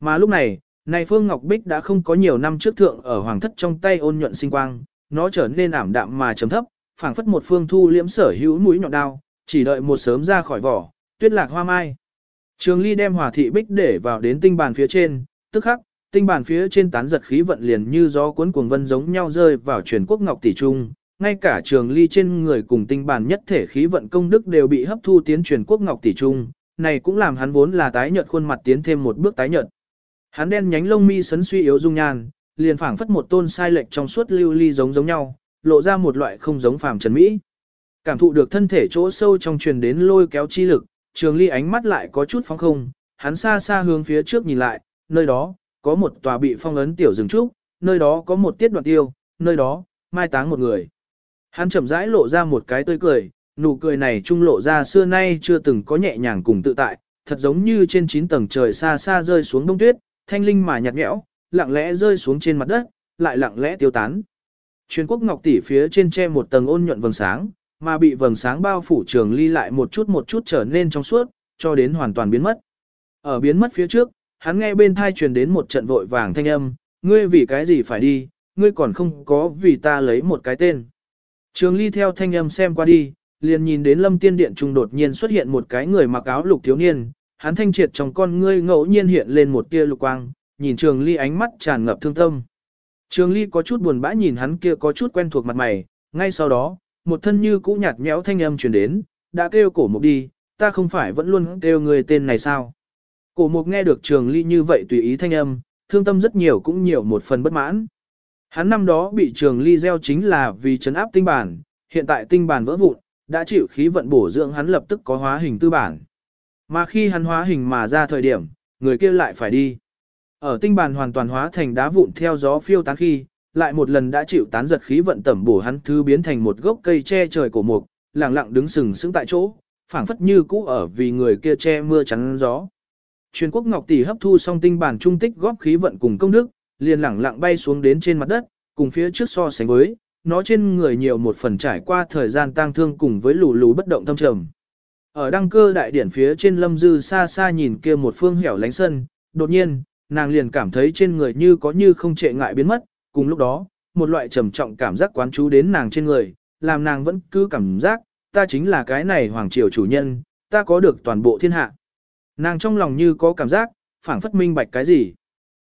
Mà lúc này, này Phương Ngọc Bích đã không có nhiều năm trước thượng ở hoàng thất trong tay ôn nhuận sinh quang, nó trở nên ảm đạm mà chấm thấp, phảng phất một phương thu liễm sở hữu mũi nhọn đao, chỉ đợi một sớm ra khỏi vỏ, tuyết lạc hoa mai. Trường Ly đem hòa thị bích để vào đến tinh bàn phía trên, tức khắc, tinh bàn phía trên tán giật khí vận liền như gió cuốn cuồng vân giống nhau rơi vào truyền quốc ngọc tỷ trung, ngay cả Trường Ly trên người cùng tinh bàn nhất thể khí vận công đức đều bị hấp thu tiến truyền quốc ngọc tỷ trung, này cũng làm hắn vốn là tái nhợt khuôn mặt tiến thêm một bước tái nhợt. Hắn đen nhánh lông mi sấn suy yếu dung nhan, liền phảng phất một tôn sai lệch trong suốt lưu ly giống giống nhau, lộ ra một loại không giống phàm trần mỹ. Cảm thụ được thân thể chỗ sâu trong truyền đến lôi kéo chi lực, Trường Ly ánh mắt lại có chút phóng không, hắn xa xa hướng phía trước nhìn lại, nơi đó có một tòa bị phong ấn tiểu rừng trúc, nơi đó có một tiết đoạn tiêu, nơi đó mai táng một người. Hắn chậm rãi lộ ra một cái tươi cười, nụ cười này trung lộ ra xưa nay chưa từng có nhẹ nhàng cùng tự tại, thật giống như trên 9 tầng trời xa xa rơi xuống đông tuyết, thanh linh mà nhạt nhẽo, lặng lẽ rơi xuống trên mặt đất, lại lặng lẽ tiêu tán. Truyền quốc ngọc tỷ phía trên che một tầng ôn nhuận vầng sáng, mà bị vầng sáng bao phủ trường ly lại một chút một chút trở nên trong suốt, cho đến hoàn toàn biến mất. Ở biến mất phía trước, hắn nghe bên thai truyền đến một trận vội vàng thanh âm, ngươi vì cái gì phải đi, ngươi còn không có vì ta lấy một cái tên. Trường ly theo thanh âm xem qua đi, liền nhìn đến lâm tiên điện trung đột nhiên xuất hiện một cái người mặc áo lục thiếu niên, hắn thanh triệt trong con ngươi ngẫu nhiên hiện lên một tia lục quang, nhìn trường ly ánh mắt tràn ngập thương tâm. Trường ly có chút buồn bã nhìn hắn kia có chút quen thuộc mặt mày, ngay sau đó, một thân như cũ nhạt nhẽo thanh âm truyền đến, đã kêu cổ mục đi, ta không phải vẫn luôn kêu người tên này sao. Cổ mục nghe được trường ly như vậy tùy ý thanh âm, thương tâm rất nhiều cũng nhiều một phần bất mãn. Hắn năm đó bị trường ly gieo chính là vì chấn áp tinh bản, hiện tại tinh bản vỡ vụn, đã chịu khí vận bổ dưỡng hắn lập tức có hóa hình tư bản. Mà khi hắn hóa hình mà ra thời điểm, người kia lại phải đi. Ở tinh bản hoàn toàn hóa thành đá vụn theo gió phiêu tán khi, lại một lần đã chịu tán giật khí vận tẩm bổ hắn thứ biến thành một gốc cây che trời cổ mục, lặng lặng đứng sừng sững tại chỗ, phảng phất như cũ ở vì người kia che mưa chắn gió. Truyền quốc ngọc tỷ hấp thu xong tinh bản trung tích góp khí vận cùng công đức, liền lặng lặng bay xuống đến trên mặt đất, cùng phía trước so sánh với, nó trên người nhiều một phần trải qua thời gian tang thương cùng với lù lù bất động tâm trầm. Ở đăng cơ đại điển phía trên lâm dư xa xa nhìn kia một phương hẻo lánh sân, đột nhiên, nàng liền cảm thấy trên người như có như không trệ ngại biến mất, cùng lúc đó, một loại trầm trọng cảm giác quán chú đến nàng trên người, làm nàng vẫn cứ cảm giác, ta chính là cái này hoàng triều chủ nhân, ta có được toàn bộ thiên hạ. Nàng trong lòng như có cảm giác, phảng phất minh bạch cái gì.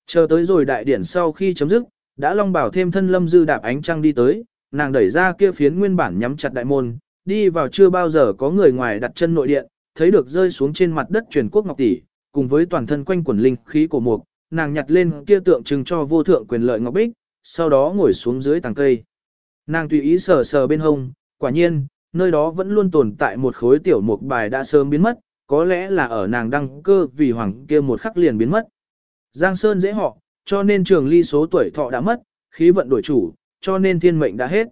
Chờ tới rồi đại điển sau khi chấm dứt, đã long bảo thêm thân lâm dư đạp ánh trăng đi tới, nàng đẩy ra kia phiến nguyên bản nhắm chặt đại môn, đi vào chưa bao giờ có người ngoài đặt chân nội điện, thấy được rơi xuống trên mặt đất truyền quốc ngọc tỷ, cùng với toàn thân quanh quần linh khí của mục, nàng nhặt lên kia tượng trưng cho vô thượng quyền lợi ngọc bích, sau đó ngồi xuống dưới tàng cây. Nàng tùy ý sờ sờ bên hông, quả nhiên, nơi đó vẫn luôn tồn tại một khối tiểu mục bài đã sớm biến mất, có lẽ là ở nàng đăng cơ vì hoàng kia một khắc liền biến mất. Giang Sơn dễ họ, cho nên trường ly số tuổi thọ đã mất, khí vận đổi chủ, cho nên thiên mệnh đã hết.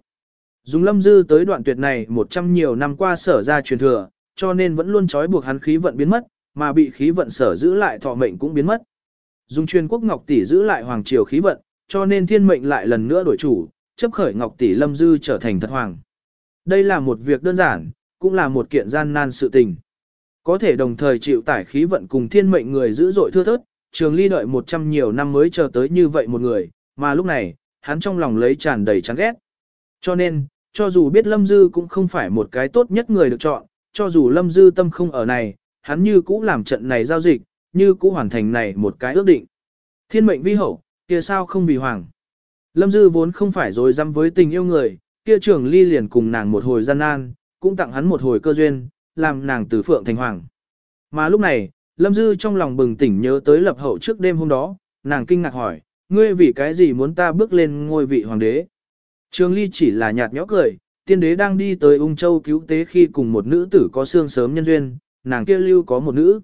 Dùng lâm dư tới đoạn tuyệt này một trăm nhiều năm qua sở ra truyền thừa, cho nên vẫn luôn trói buộc hắn khí vận biến mất, mà bị khí vận sở giữ lại thọ mệnh cũng biến mất. Dùng truyền quốc ngọc tỷ giữ lại hoàng triều khí vận, cho nên thiên mệnh lại lần nữa đổi chủ, chấp khởi ngọc tỷ lâm dư trở thành thật hoàng. Đây là một việc đơn giản, cũng là một kiện gian nan sự tình. Có thể đồng thời chịu tải khí vận cùng thiên mệnh người giữ dội thưa thớt, trường ly đợi một trăm nhiều năm mới chờ tới như vậy một người, mà lúc này, hắn trong lòng lấy tràn đầy chán ghét. Cho nên, cho dù biết Lâm Dư cũng không phải một cái tốt nhất người được chọn, cho dù Lâm Dư tâm không ở này, hắn như cũ làm trận này giao dịch, như cũ hoàn thành này một cái ước định. Thiên mệnh vi hậu, kia sao không vì hoàng. Lâm Dư vốn không phải rồi dăm với tình yêu người, kia trưởng ly liền cùng nàng một hồi gian nan, cũng tặng hắn một hồi cơ duyên, làm nàng từ phượng thành hoàng. Mà lúc này, Lâm Dư trong lòng bừng tỉnh nhớ tới lập hậu trước đêm hôm đó, nàng kinh ngạc hỏi, ngươi vì cái gì muốn ta bước lên ngôi vị hoàng đế? Trường ly chỉ là nhạt nhẽo cười, tiên đế đang đi tới ung châu cứu tế khi cùng một nữ tử có xương sớm nhân duyên, nàng kia lưu có một nữ.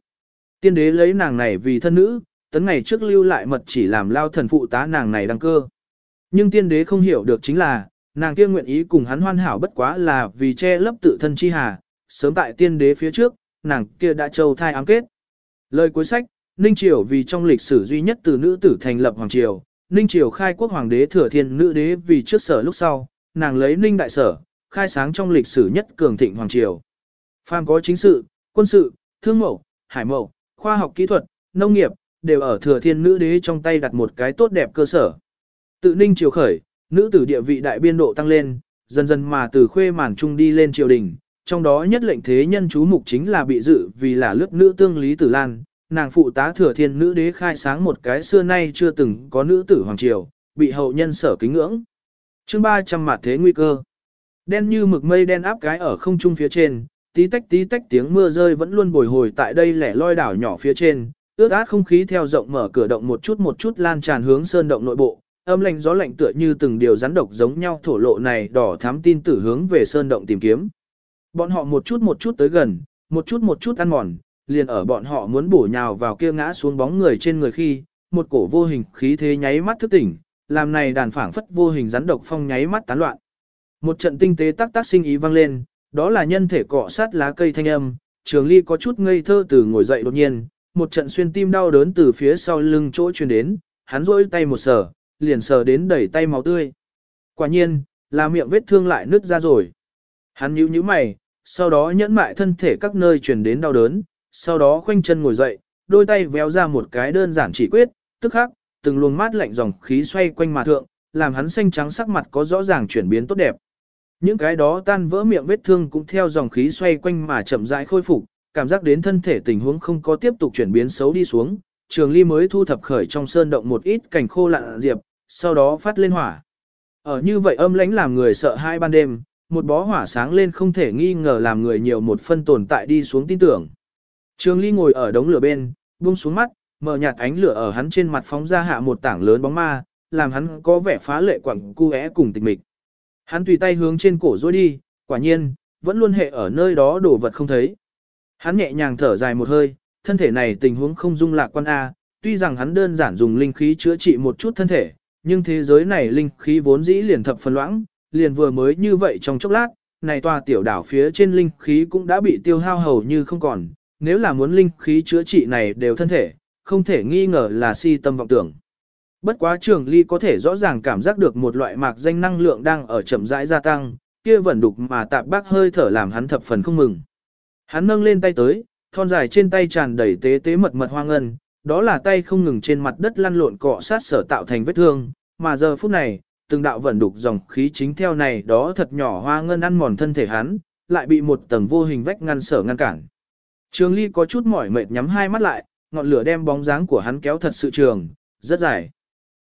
Tiên đế lấy nàng này vì thân nữ, tấn ngày trước lưu lại mật chỉ làm lao thần phụ tá nàng này đăng cơ. Nhưng tiên đế không hiểu được chính là, nàng kia nguyện ý cùng hắn hoàn hảo bất quá là vì che lấp tự thân chi hà, sớm tại tiên đế phía trước, nàng kia đã châu thai ám kết. Lời cuối sách, Ninh Triều vì trong lịch sử duy nhất từ nữ tử thành lập Hoàng Triều, Ninh Triều khai quốc Hoàng đế thừa thiên nữ đế vì trước sở lúc sau, nàng lấy Ninh Đại Sở, khai sáng trong lịch sử nhất cường thịnh Hoàng Triều. Phàm có chính sự, quân sự, thương mậu, hải mậu, khoa học kỹ thuật, nông nghiệp, đều ở thừa thiên nữ đế trong tay đặt một cái tốt đẹp cơ sở. Tự Ninh Triều khởi, nữ tử địa vị đại biên độ tăng lên, dần dần mà từ khuê màn trung đi lên triều đình, trong đó nhất lệnh thế nhân chú mục chính là bị dự vì là lướt nữ tương Lý Tử Lan, nàng phụ tá thừa thiên nữ đế khai sáng một cái xưa nay chưa từng có nữ tử hoàng triều, bị hậu nhân sở kính ngưỡng. chương 300 mặt thế nguy cơ. Đen như mực mây đen áp cái ở không trung phía trên, tí tách tí tách tiếng mưa rơi vẫn luôn bồi hồi tại đây lẻ loi đảo nhỏ phía trên, ướt át không khí theo rộng mở cửa động một chút một chút lan tràn hướng sơn động nội bộ, âm lạnh gió lạnh tựa như từng điều rắn độc giống nhau thổ lộ này đỏ thám tin tử hướng về sơn động tìm kiếm. Bọn họ một chút một chút tới gần, một chút một chút ăn mòn, liền ở bọn họ muốn bổ nhào vào kia ngã xuống bóng người trên người khi, một cổ vô hình khí thế nháy mắt thức tỉnh, làm này đàn phảng phất vô hình rắn độc phong nháy mắt tán loạn. Một trận tinh tế tác tác sinh ý vang lên, đó là nhân thể cọ sát lá cây thanh âm, Trường Ly có chút ngây thơ từ ngồi dậy đột nhiên, một trận xuyên tim đau đớn từ phía sau lưng chỗ truyền đến, hắn rỗi tay một sờ, liền sờ đến đẩy tay máu tươi. Quả nhiên, là miệng vết thương lại nứt ra rồi. Hắn nhíu nhíu mày, sau đó nhẫn mại thân thể các nơi truyền đến đau đớn, sau đó khoanh chân ngồi dậy, đôi tay véo ra một cái đơn giản chỉ quyết, tức khắc, từng luồng mát lạnh dòng khí xoay quanh mà thượng, làm hắn xanh trắng sắc mặt có rõ ràng chuyển biến tốt đẹp. Những cái đó tan vỡ miệng vết thương cũng theo dòng khí xoay quanh mà chậm rãi khôi phục, cảm giác đến thân thể tình huống không có tiếp tục chuyển biến xấu đi xuống, Trường Ly mới thu thập khởi trong sơn động một ít cảnh khô lạn diệp, sau đó phát lên hỏa. Ở như vậy âm lãnh làm người sợ hai ban đêm, một bó hỏa sáng lên không thể nghi ngờ làm người nhiều một phân tồn tại đi xuống tin tưởng. Trường Ly ngồi ở đống lửa bên, buông xuống mắt, mở nhạt ánh lửa ở hắn trên mặt phóng ra hạ một tảng lớn bóng ma, làm hắn có vẻ phá lệ quặng cu é cùng tịch mịch. Hắn tùy tay hướng trên cổ rối đi, quả nhiên, vẫn luôn hệ ở nơi đó đổ vật không thấy. Hắn nhẹ nhàng thở dài một hơi, thân thể này tình huống không dung lạc quan A, tuy rằng hắn đơn giản dùng linh khí chữa trị một chút thân thể, nhưng thế giới này linh khí vốn dĩ liền thập phần loãng, liền vừa mới như vậy trong chốc lát, này tòa tiểu đảo phía trên linh khí cũng đã bị tiêu hao hầu như không còn, nếu là muốn linh khí chữa trị này đều thân thể, không thể nghi ngờ là si tâm vọng tưởng. Bất quá trường ly có thể rõ ràng cảm giác được một loại mạc danh năng lượng đang ở chậm rãi gia tăng, kia vẫn đục mà tạp bác hơi thở làm hắn thập phần không mừng. Hắn nâng lên tay tới, thon dài trên tay tràn đầy tế tế mật mật hoang ngân, đó là tay không ngừng trên mặt đất lăn lộn cọ sát sở tạo thành vết thương, mà giờ phút này, từng đạo vận đục dòng khí chính theo này đó thật nhỏ hoa ngân ăn mòn thân thể hắn, lại bị một tầng vô hình vách ngăn sở ngăn cản. Trường Ly có chút mỏi mệt nhắm hai mắt lại, ngọn lửa đem bóng dáng của hắn kéo thật sự trường, rất dài.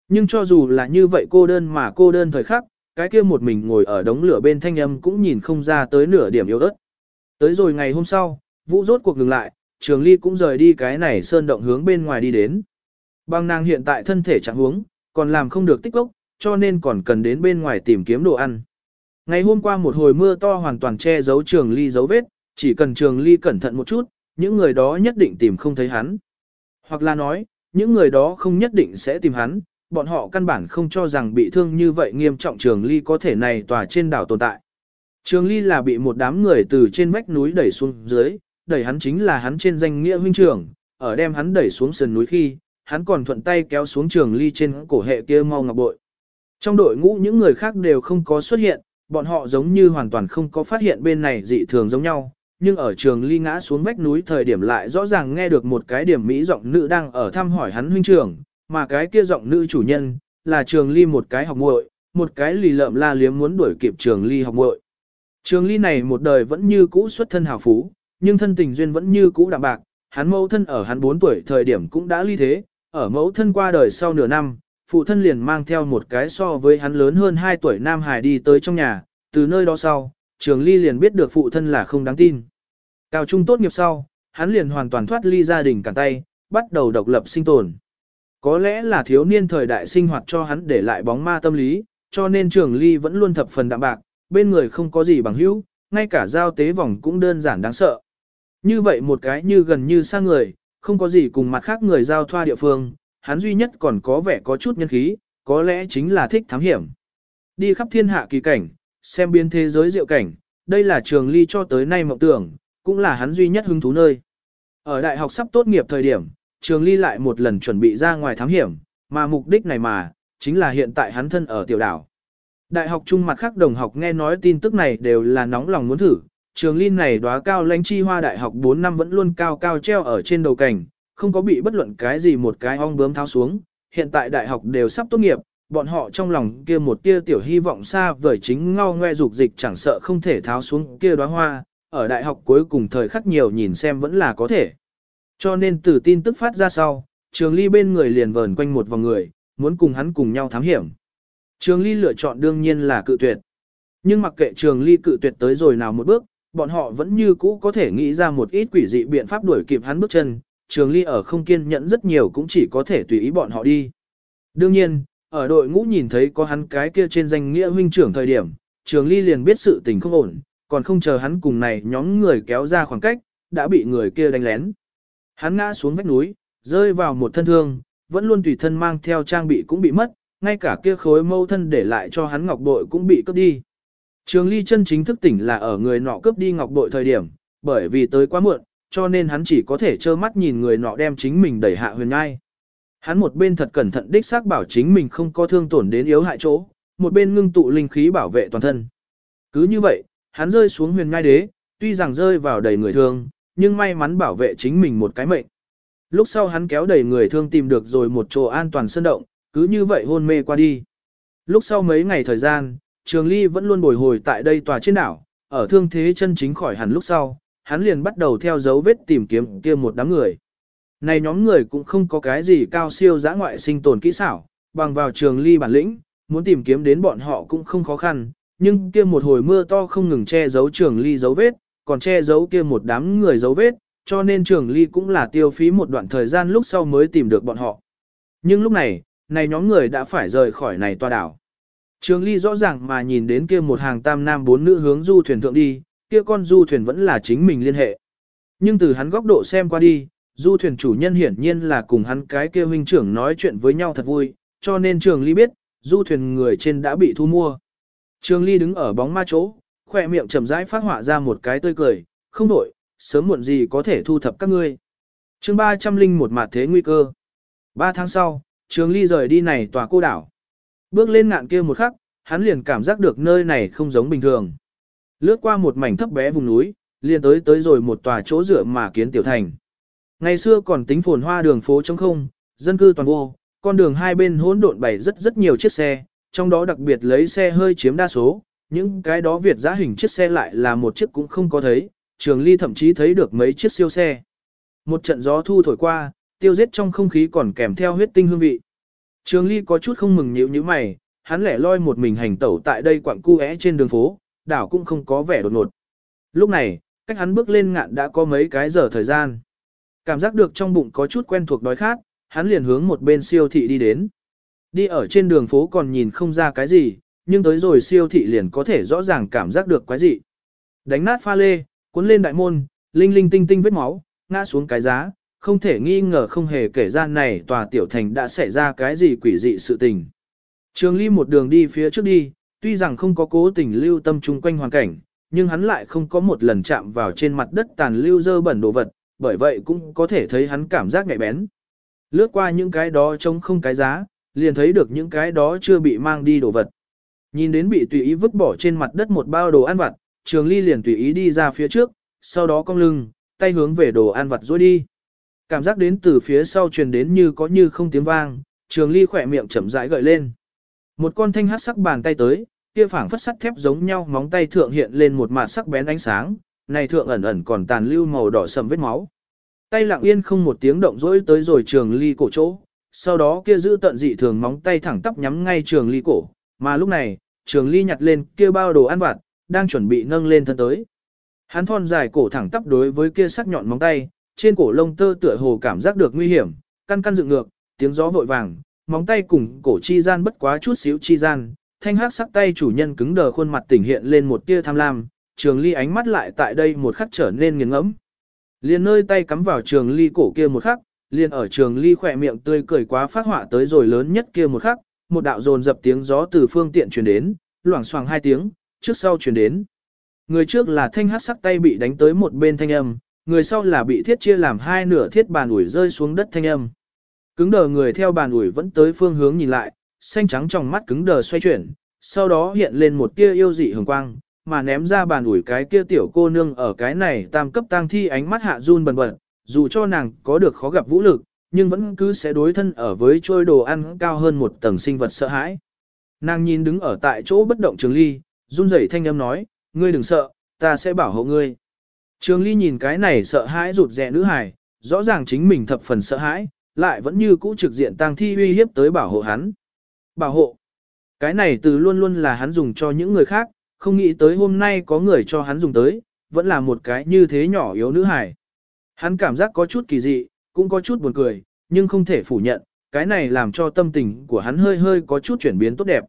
Nhưng cho dù là như vậy cô đơn mà cô đơn thời khắc, cái kia một mình ngồi ở đống lửa bên thanh âm cũng nhìn không ra tới nửa điểm yếu ớt. Tới rồi ngày hôm sau, vũ rốt cuộc ngừng lại, Trường Ly cũng rời đi cái này sơn động hướng bên ngoài đi đến. Bằng nàng hiện tại thân thể trạng huống, còn làm không được tích lốc, cho nên còn cần đến bên ngoài tìm kiếm đồ ăn. Ngày hôm qua một hồi mưa to hoàn toàn che giấu trường ly dấu vết, chỉ cần trường ly cẩn thận một chút, những người đó nhất định tìm không thấy hắn. Hoặc là nói, những người đó không nhất định sẽ tìm hắn, bọn họ căn bản không cho rằng bị thương như vậy nghiêm trọng trường ly có thể này tòa trên đảo tồn tại. Trường ly là bị một đám người từ trên vách núi đẩy xuống dưới, đẩy hắn chính là hắn trên danh nghĩa huynh trưởng, ở đem hắn đẩy xuống sườn núi khi, hắn còn thuận tay kéo xuống trường ly trên cổ hệ kia mau ngọc bội. Trong đội ngũ những người khác đều không có xuất hiện, bọn họ giống như hoàn toàn không có phát hiện bên này dị thường giống nhau, nhưng ở trường ly ngã xuống vách núi thời điểm lại rõ ràng nghe được một cái điểm mỹ giọng nữ đang ở thăm hỏi hắn huynh trưởng, mà cái kia giọng nữ chủ nhân, là trường ly một cái học muội, một cái lì lợm la liếm muốn đuổi kịp trường ly học muội. Trường ly này một đời vẫn như cũ xuất thân hào phú, nhưng thân tình duyên vẫn như cũ đạm bạc, hắn mẫu thân ở hắn 4 tuổi thời điểm cũng đã ly thế, ở mẫu thân qua đời sau nửa năm, phụ thân liền mang theo một cái so với hắn lớn hơn 2 tuổi Nam Hải đi tới trong nhà, từ nơi đó sau, trường ly liền biết được phụ thân là không đáng tin. Cao trung tốt nghiệp sau, hắn liền hoàn toàn thoát ly gia đình cả tay, bắt đầu độc lập sinh tồn. Có lẽ là thiếu niên thời đại sinh hoạt cho hắn để lại bóng ma tâm lý, cho nên trường ly vẫn luôn thập phần đạm bạc, bên người không có gì bằng hữu, ngay cả giao tế vòng cũng đơn giản đáng sợ. Như vậy một cái như gần như xa người, không có gì cùng mặt khác người giao thoa địa phương, hắn duy nhất còn có vẻ có chút nhân khí, có lẽ chính là thích thám hiểm. Đi khắp thiên hạ kỳ cảnh, xem biến thế giới diệu cảnh, đây là trường ly cho tới nay mộng tưởng, cũng là hắn duy nhất hứng thú nơi. Ở đại học sắp tốt nghiệp thời điểm, trường ly lại một lần chuẩn bị ra ngoài thám hiểm, mà mục đích này mà, chính là hiện tại hắn thân ở tiểu đảo. Đại học trung mặt khác đồng học nghe nói tin tức này đều là nóng lòng muốn thử, trường ly này đóa cao lãnh chi hoa đại học 4 năm vẫn luôn cao cao treo ở trên đầu cảnh, không có bị bất luận cái gì một cái ong bướm tháo xuống, hiện tại đại học đều sắp tốt nghiệp, bọn họ trong lòng kia một tia tiểu hy vọng xa vời chính ngao ngoe dục dịch chẳng sợ không thể tháo xuống kia đóa hoa, ở đại học cuối cùng thời khắc nhiều nhìn xem vẫn là có thể. Cho nên từ tin tức phát ra sau, trường ly bên người liền vờn quanh một vòng người, muốn cùng hắn cùng nhau thám hiểm. Trường ly lựa chọn đương nhiên là cự tuyệt. Nhưng mặc kệ trường ly cự tuyệt tới rồi nào một bước, bọn họ vẫn như cũ có thể nghĩ ra một ít quỷ dị biện pháp đuổi kịp hắn bước chân, trường ly ở không kiên nhẫn rất nhiều cũng chỉ có thể tùy ý bọn họ đi. Đương nhiên, ở đội ngũ nhìn thấy có hắn cái kia trên danh nghĩa huynh trưởng thời điểm, trường ly liền biết sự tình không ổn, còn không chờ hắn cùng này nhóm người kéo ra khoảng cách, đã bị người kia đánh lén. Hắn ngã xuống vách núi, rơi vào một thân thương, vẫn luôn tùy thân mang theo trang bị cũng bị mất, ngay cả kia khối mâu thân để lại cho hắn ngọc bội cũng bị cướp đi. Trường ly chân chính thức tỉnh là ở người nọ cướp đi ngọc bội thời điểm, bởi vì tới quá muộn, cho nên hắn chỉ có thể trơ mắt nhìn người nọ đem chính mình đẩy hạ huyền ngai. Hắn một bên thật cẩn thận đích xác bảo chính mình không có thương tổn đến yếu hại chỗ, một bên ngưng tụ linh khí bảo vệ toàn thân. Cứ như vậy, hắn rơi xuống huyền ngai đế, tuy rằng rơi vào đầy người thương, nhưng may mắn bảo vệ chính mình một cái mệnh. Lúc sau hắn kéo đầy người thương tìm được rồi một chỗ an toàn sơn động, cứ như vậy hôn mê qua đi. Lúc sau mấy ngày thời gian, Trường Ly vẫn luôn bồi hồi tại đây tòa trên đảo, ở thương thế chân chính khỏi hẳn lúc sau, hắn liền bắt đầu theo dấu vết tìm kiếm kia một đám người. Này nhóm người cũng không có cái gì cao siêu giã ngoại sinh tồn kỹ xảo, bằng vào Trường Ly bản lĩnh, muốn tìm kiếm đến bọn họ cũng không khó khăn, nhưng kia một hồi mưa to không ngừng che giấu Trường Ly dấu vết, còn che giấu kia một đám người dấu vết, cho nên Trường Ly cũng là tiêu phí một đoạn thời gian lúc sau mới tìm được bọn họ. Nhưng lúc này, này nhóm người đã phải rời khỏi này tòa đảo. Trường Ly rõ ràng mà nhìn đến kia một hàng tam nam bốn nữ hướng du thuyền thượng đi, kia con du thuyền vẫn là chính mình liên hệ. Nhưng từ hắn góc độ xem qua đi, du thuyền chủ nhân hiển nhiên là cùng hắn cái kia huynh trưởng nói chuyện với nhau thật vui, cho nên Trường Ly biết, du thuyền người trên đã bị thu mua. Trường Ly đứng ở bóng ma chỗ, khỏe miệng chậm rãi phát họa ra một cái tươi cười, không đổi, sớm muộn gì có thể thu thập các ngươi. Chương 300 linh một thế nguy cơ. Ba tháng sau, Trường Ly rời đi này tòa cô đảo. Bước lên ngạn kia một khắc, hắn liền cảm giác được nơi này không giống bình thường. Lướt qua một mảnh thấp bé vùng núi, liền tới tới rồi một tòa chỗ dựa mà kiến tiểu thành. Ngày xưa còn tính phồn hoa đường phố trống không, dân cư toàn vô, con đường hai bên hỗn độn bày rất rất nhiều chiếc xe, trong đó đặc biệt lấy xe hơi chiếm đa số, những cái đó Việt giá hình chiếc xe lại là một chiếc cũng không có thấy, trường ly thậm chí thấy được mấy chiếc siêu xe. Một trận gió thu thổi qua, tiêu giết trong không khí còn kèm theo huyết tinh hương vị. Trường ly có chút không mừng nhíu nhíu mày, hắn lẻ loi một mình hành tẩu tại đây quặng cu é trên đường phố, đảo cũng không có vẻ đột ngột. Lúc này, cách hắn bước lên ngạn đã có mấy cái giờ thời gian. Cảm giác được trong bụng có chút quen thuộc đói khát, hắn liền hướng một bên siêu thị đi đến. Đi ở trên đường phố còn nhìn không ra cái gì, nhưng tới rồi siêu thị liền có thể rõ ràng cảm giác được quái gì. Đánh nát pha lê, cuốn lên đại môn, linh linh tinh tinh vết máu, ngã xuống cái giá, không thể nghi ngờ không hề kể ra này tòa tiểu thành đã xảy ra cái gì quỷ dị sự tình. Trường Ly một đường đi phía trước đi, tuy rằng không có cố tình lưu tâm chung quanh hoàn cảnh, nhưng hắn lại không có một lần chạm vào trên mặt đất tàn lưu dơ bẩn đồ vật, bởi vậy cũng có thể thấy hắn cảm giác nhạy bén. Lướt qua những cái đó trông không cái giá, liền thấy được những cái đó chưa bị mang đi đồ vật. Nhìn đến bị tùy ý vứt bỏ trên mặt đất một bao đồ ăn vặt, Trường Ly liền tùy ý đi ra phía trước, sau đó cong lưng, tay hướng về đồ ăn vặt rồi đi. Cảm giác đến từ phía sau truyền đến như có như không tiếng vang, Trường Ly khỏe miệng chậm rãi gợi lên. Một con thanh hát sắc bàn tay tới, kia phảng phất sắt thép giống nhau, móng tay thượng hiện lên một mạt sắc bén ánh sáng, này thượng ẩn ẩn còn tàn lưu màu đỏ sầm vết máu. Tay lặng yên không một tiếng động rỗi tới rồi Trường Ly cổ chỗ, sau đó kia giữ tận dị thường móng tay thẳng tắp nhắm ngay Trường Ly cổ, mà lúc này, Trường Ly nhặt lên kia bao đồ ăn vặt, đang chuẩn bị nâng lên thân tới. Hắn thon dài cổ thẳng tắp đối với kia sắc nhọn móng tay, trên cổ lông tơ tựa hồ cảm giác được nguy hiểm, căn căn dựng ngược, tiếng gió vội vàng, móng tay cùng cổ chi gian bất quá chút xíu chi gian, thanh hắc sắc tay chủ nhân cứng đờ khuôn mặt tỉnh hiện lên một tia tham lam, trường ly ánh mắt lại tại đây một khắc trở nên nghiền ngẫm. Liền nơi tay cắm vào trường ly cổ kia một khắc, liền ở trường ly khỏe miệng tươi cười quá phát họa tới rồi lớn nhất kia một khắc, một đạo dồn dập tiếng gió từ phương tiện truyền đến, loảng xoảng hai tiếng, trước sau truyền đến. Người trước là thanh hắc sắc tay bị đánh tới một bên thanh âm, người sau là bị thiết chia làm hai nửa thiết bàn ủi rơi xuống đất thanh âm. Cứng đờ người theo bàn ủi vẫn tới phương hướng nhìn lại, xanh trắng trong mắt cứng đờ xoay chuyển, sau đó hiện lên một tia yêu dị hường quang, mà ném ra bàn ủi cái kia tiểu cô nương ở cái này tam cấp tang thi ánh mắt hạ run bần bật, dù cho nàng có được khó gặp vũ lực, nhưng vẫn cứ sẽ đối thân ở với trôi đồ ăn cao hơn một tầng sinh vật sợ hãi. Nàng nhìn đứng ở tại chỗ bất động trường ly, run rẩy thanh âm nói, ngươi đừng sợ, ta sẽ bảo hộ ngươi. Trường ly nhìn cái này sợ hãi rụt rè nữ hài, rõ ràng chính mình thập phần sợ hãi, lại vẫn như cũ trực diện tang thi uy hiếp tới bảo hộ hắn. Bảo hộ. Cái này từ luôn luôn là hắn dùng cho những người khác, không nghĩ tới hôm nay có người cho hắn dùng tới, vẫn là một cái như thế nhỏ yếu nữ hài. Hắn cảm giác có chút kỳ dị, cũng có chút buồn cười, nhưng không thể phủ nhận, cái này làm cho tâm tình của hắn hơi hơi có chút chuyển biến tốt đẹp.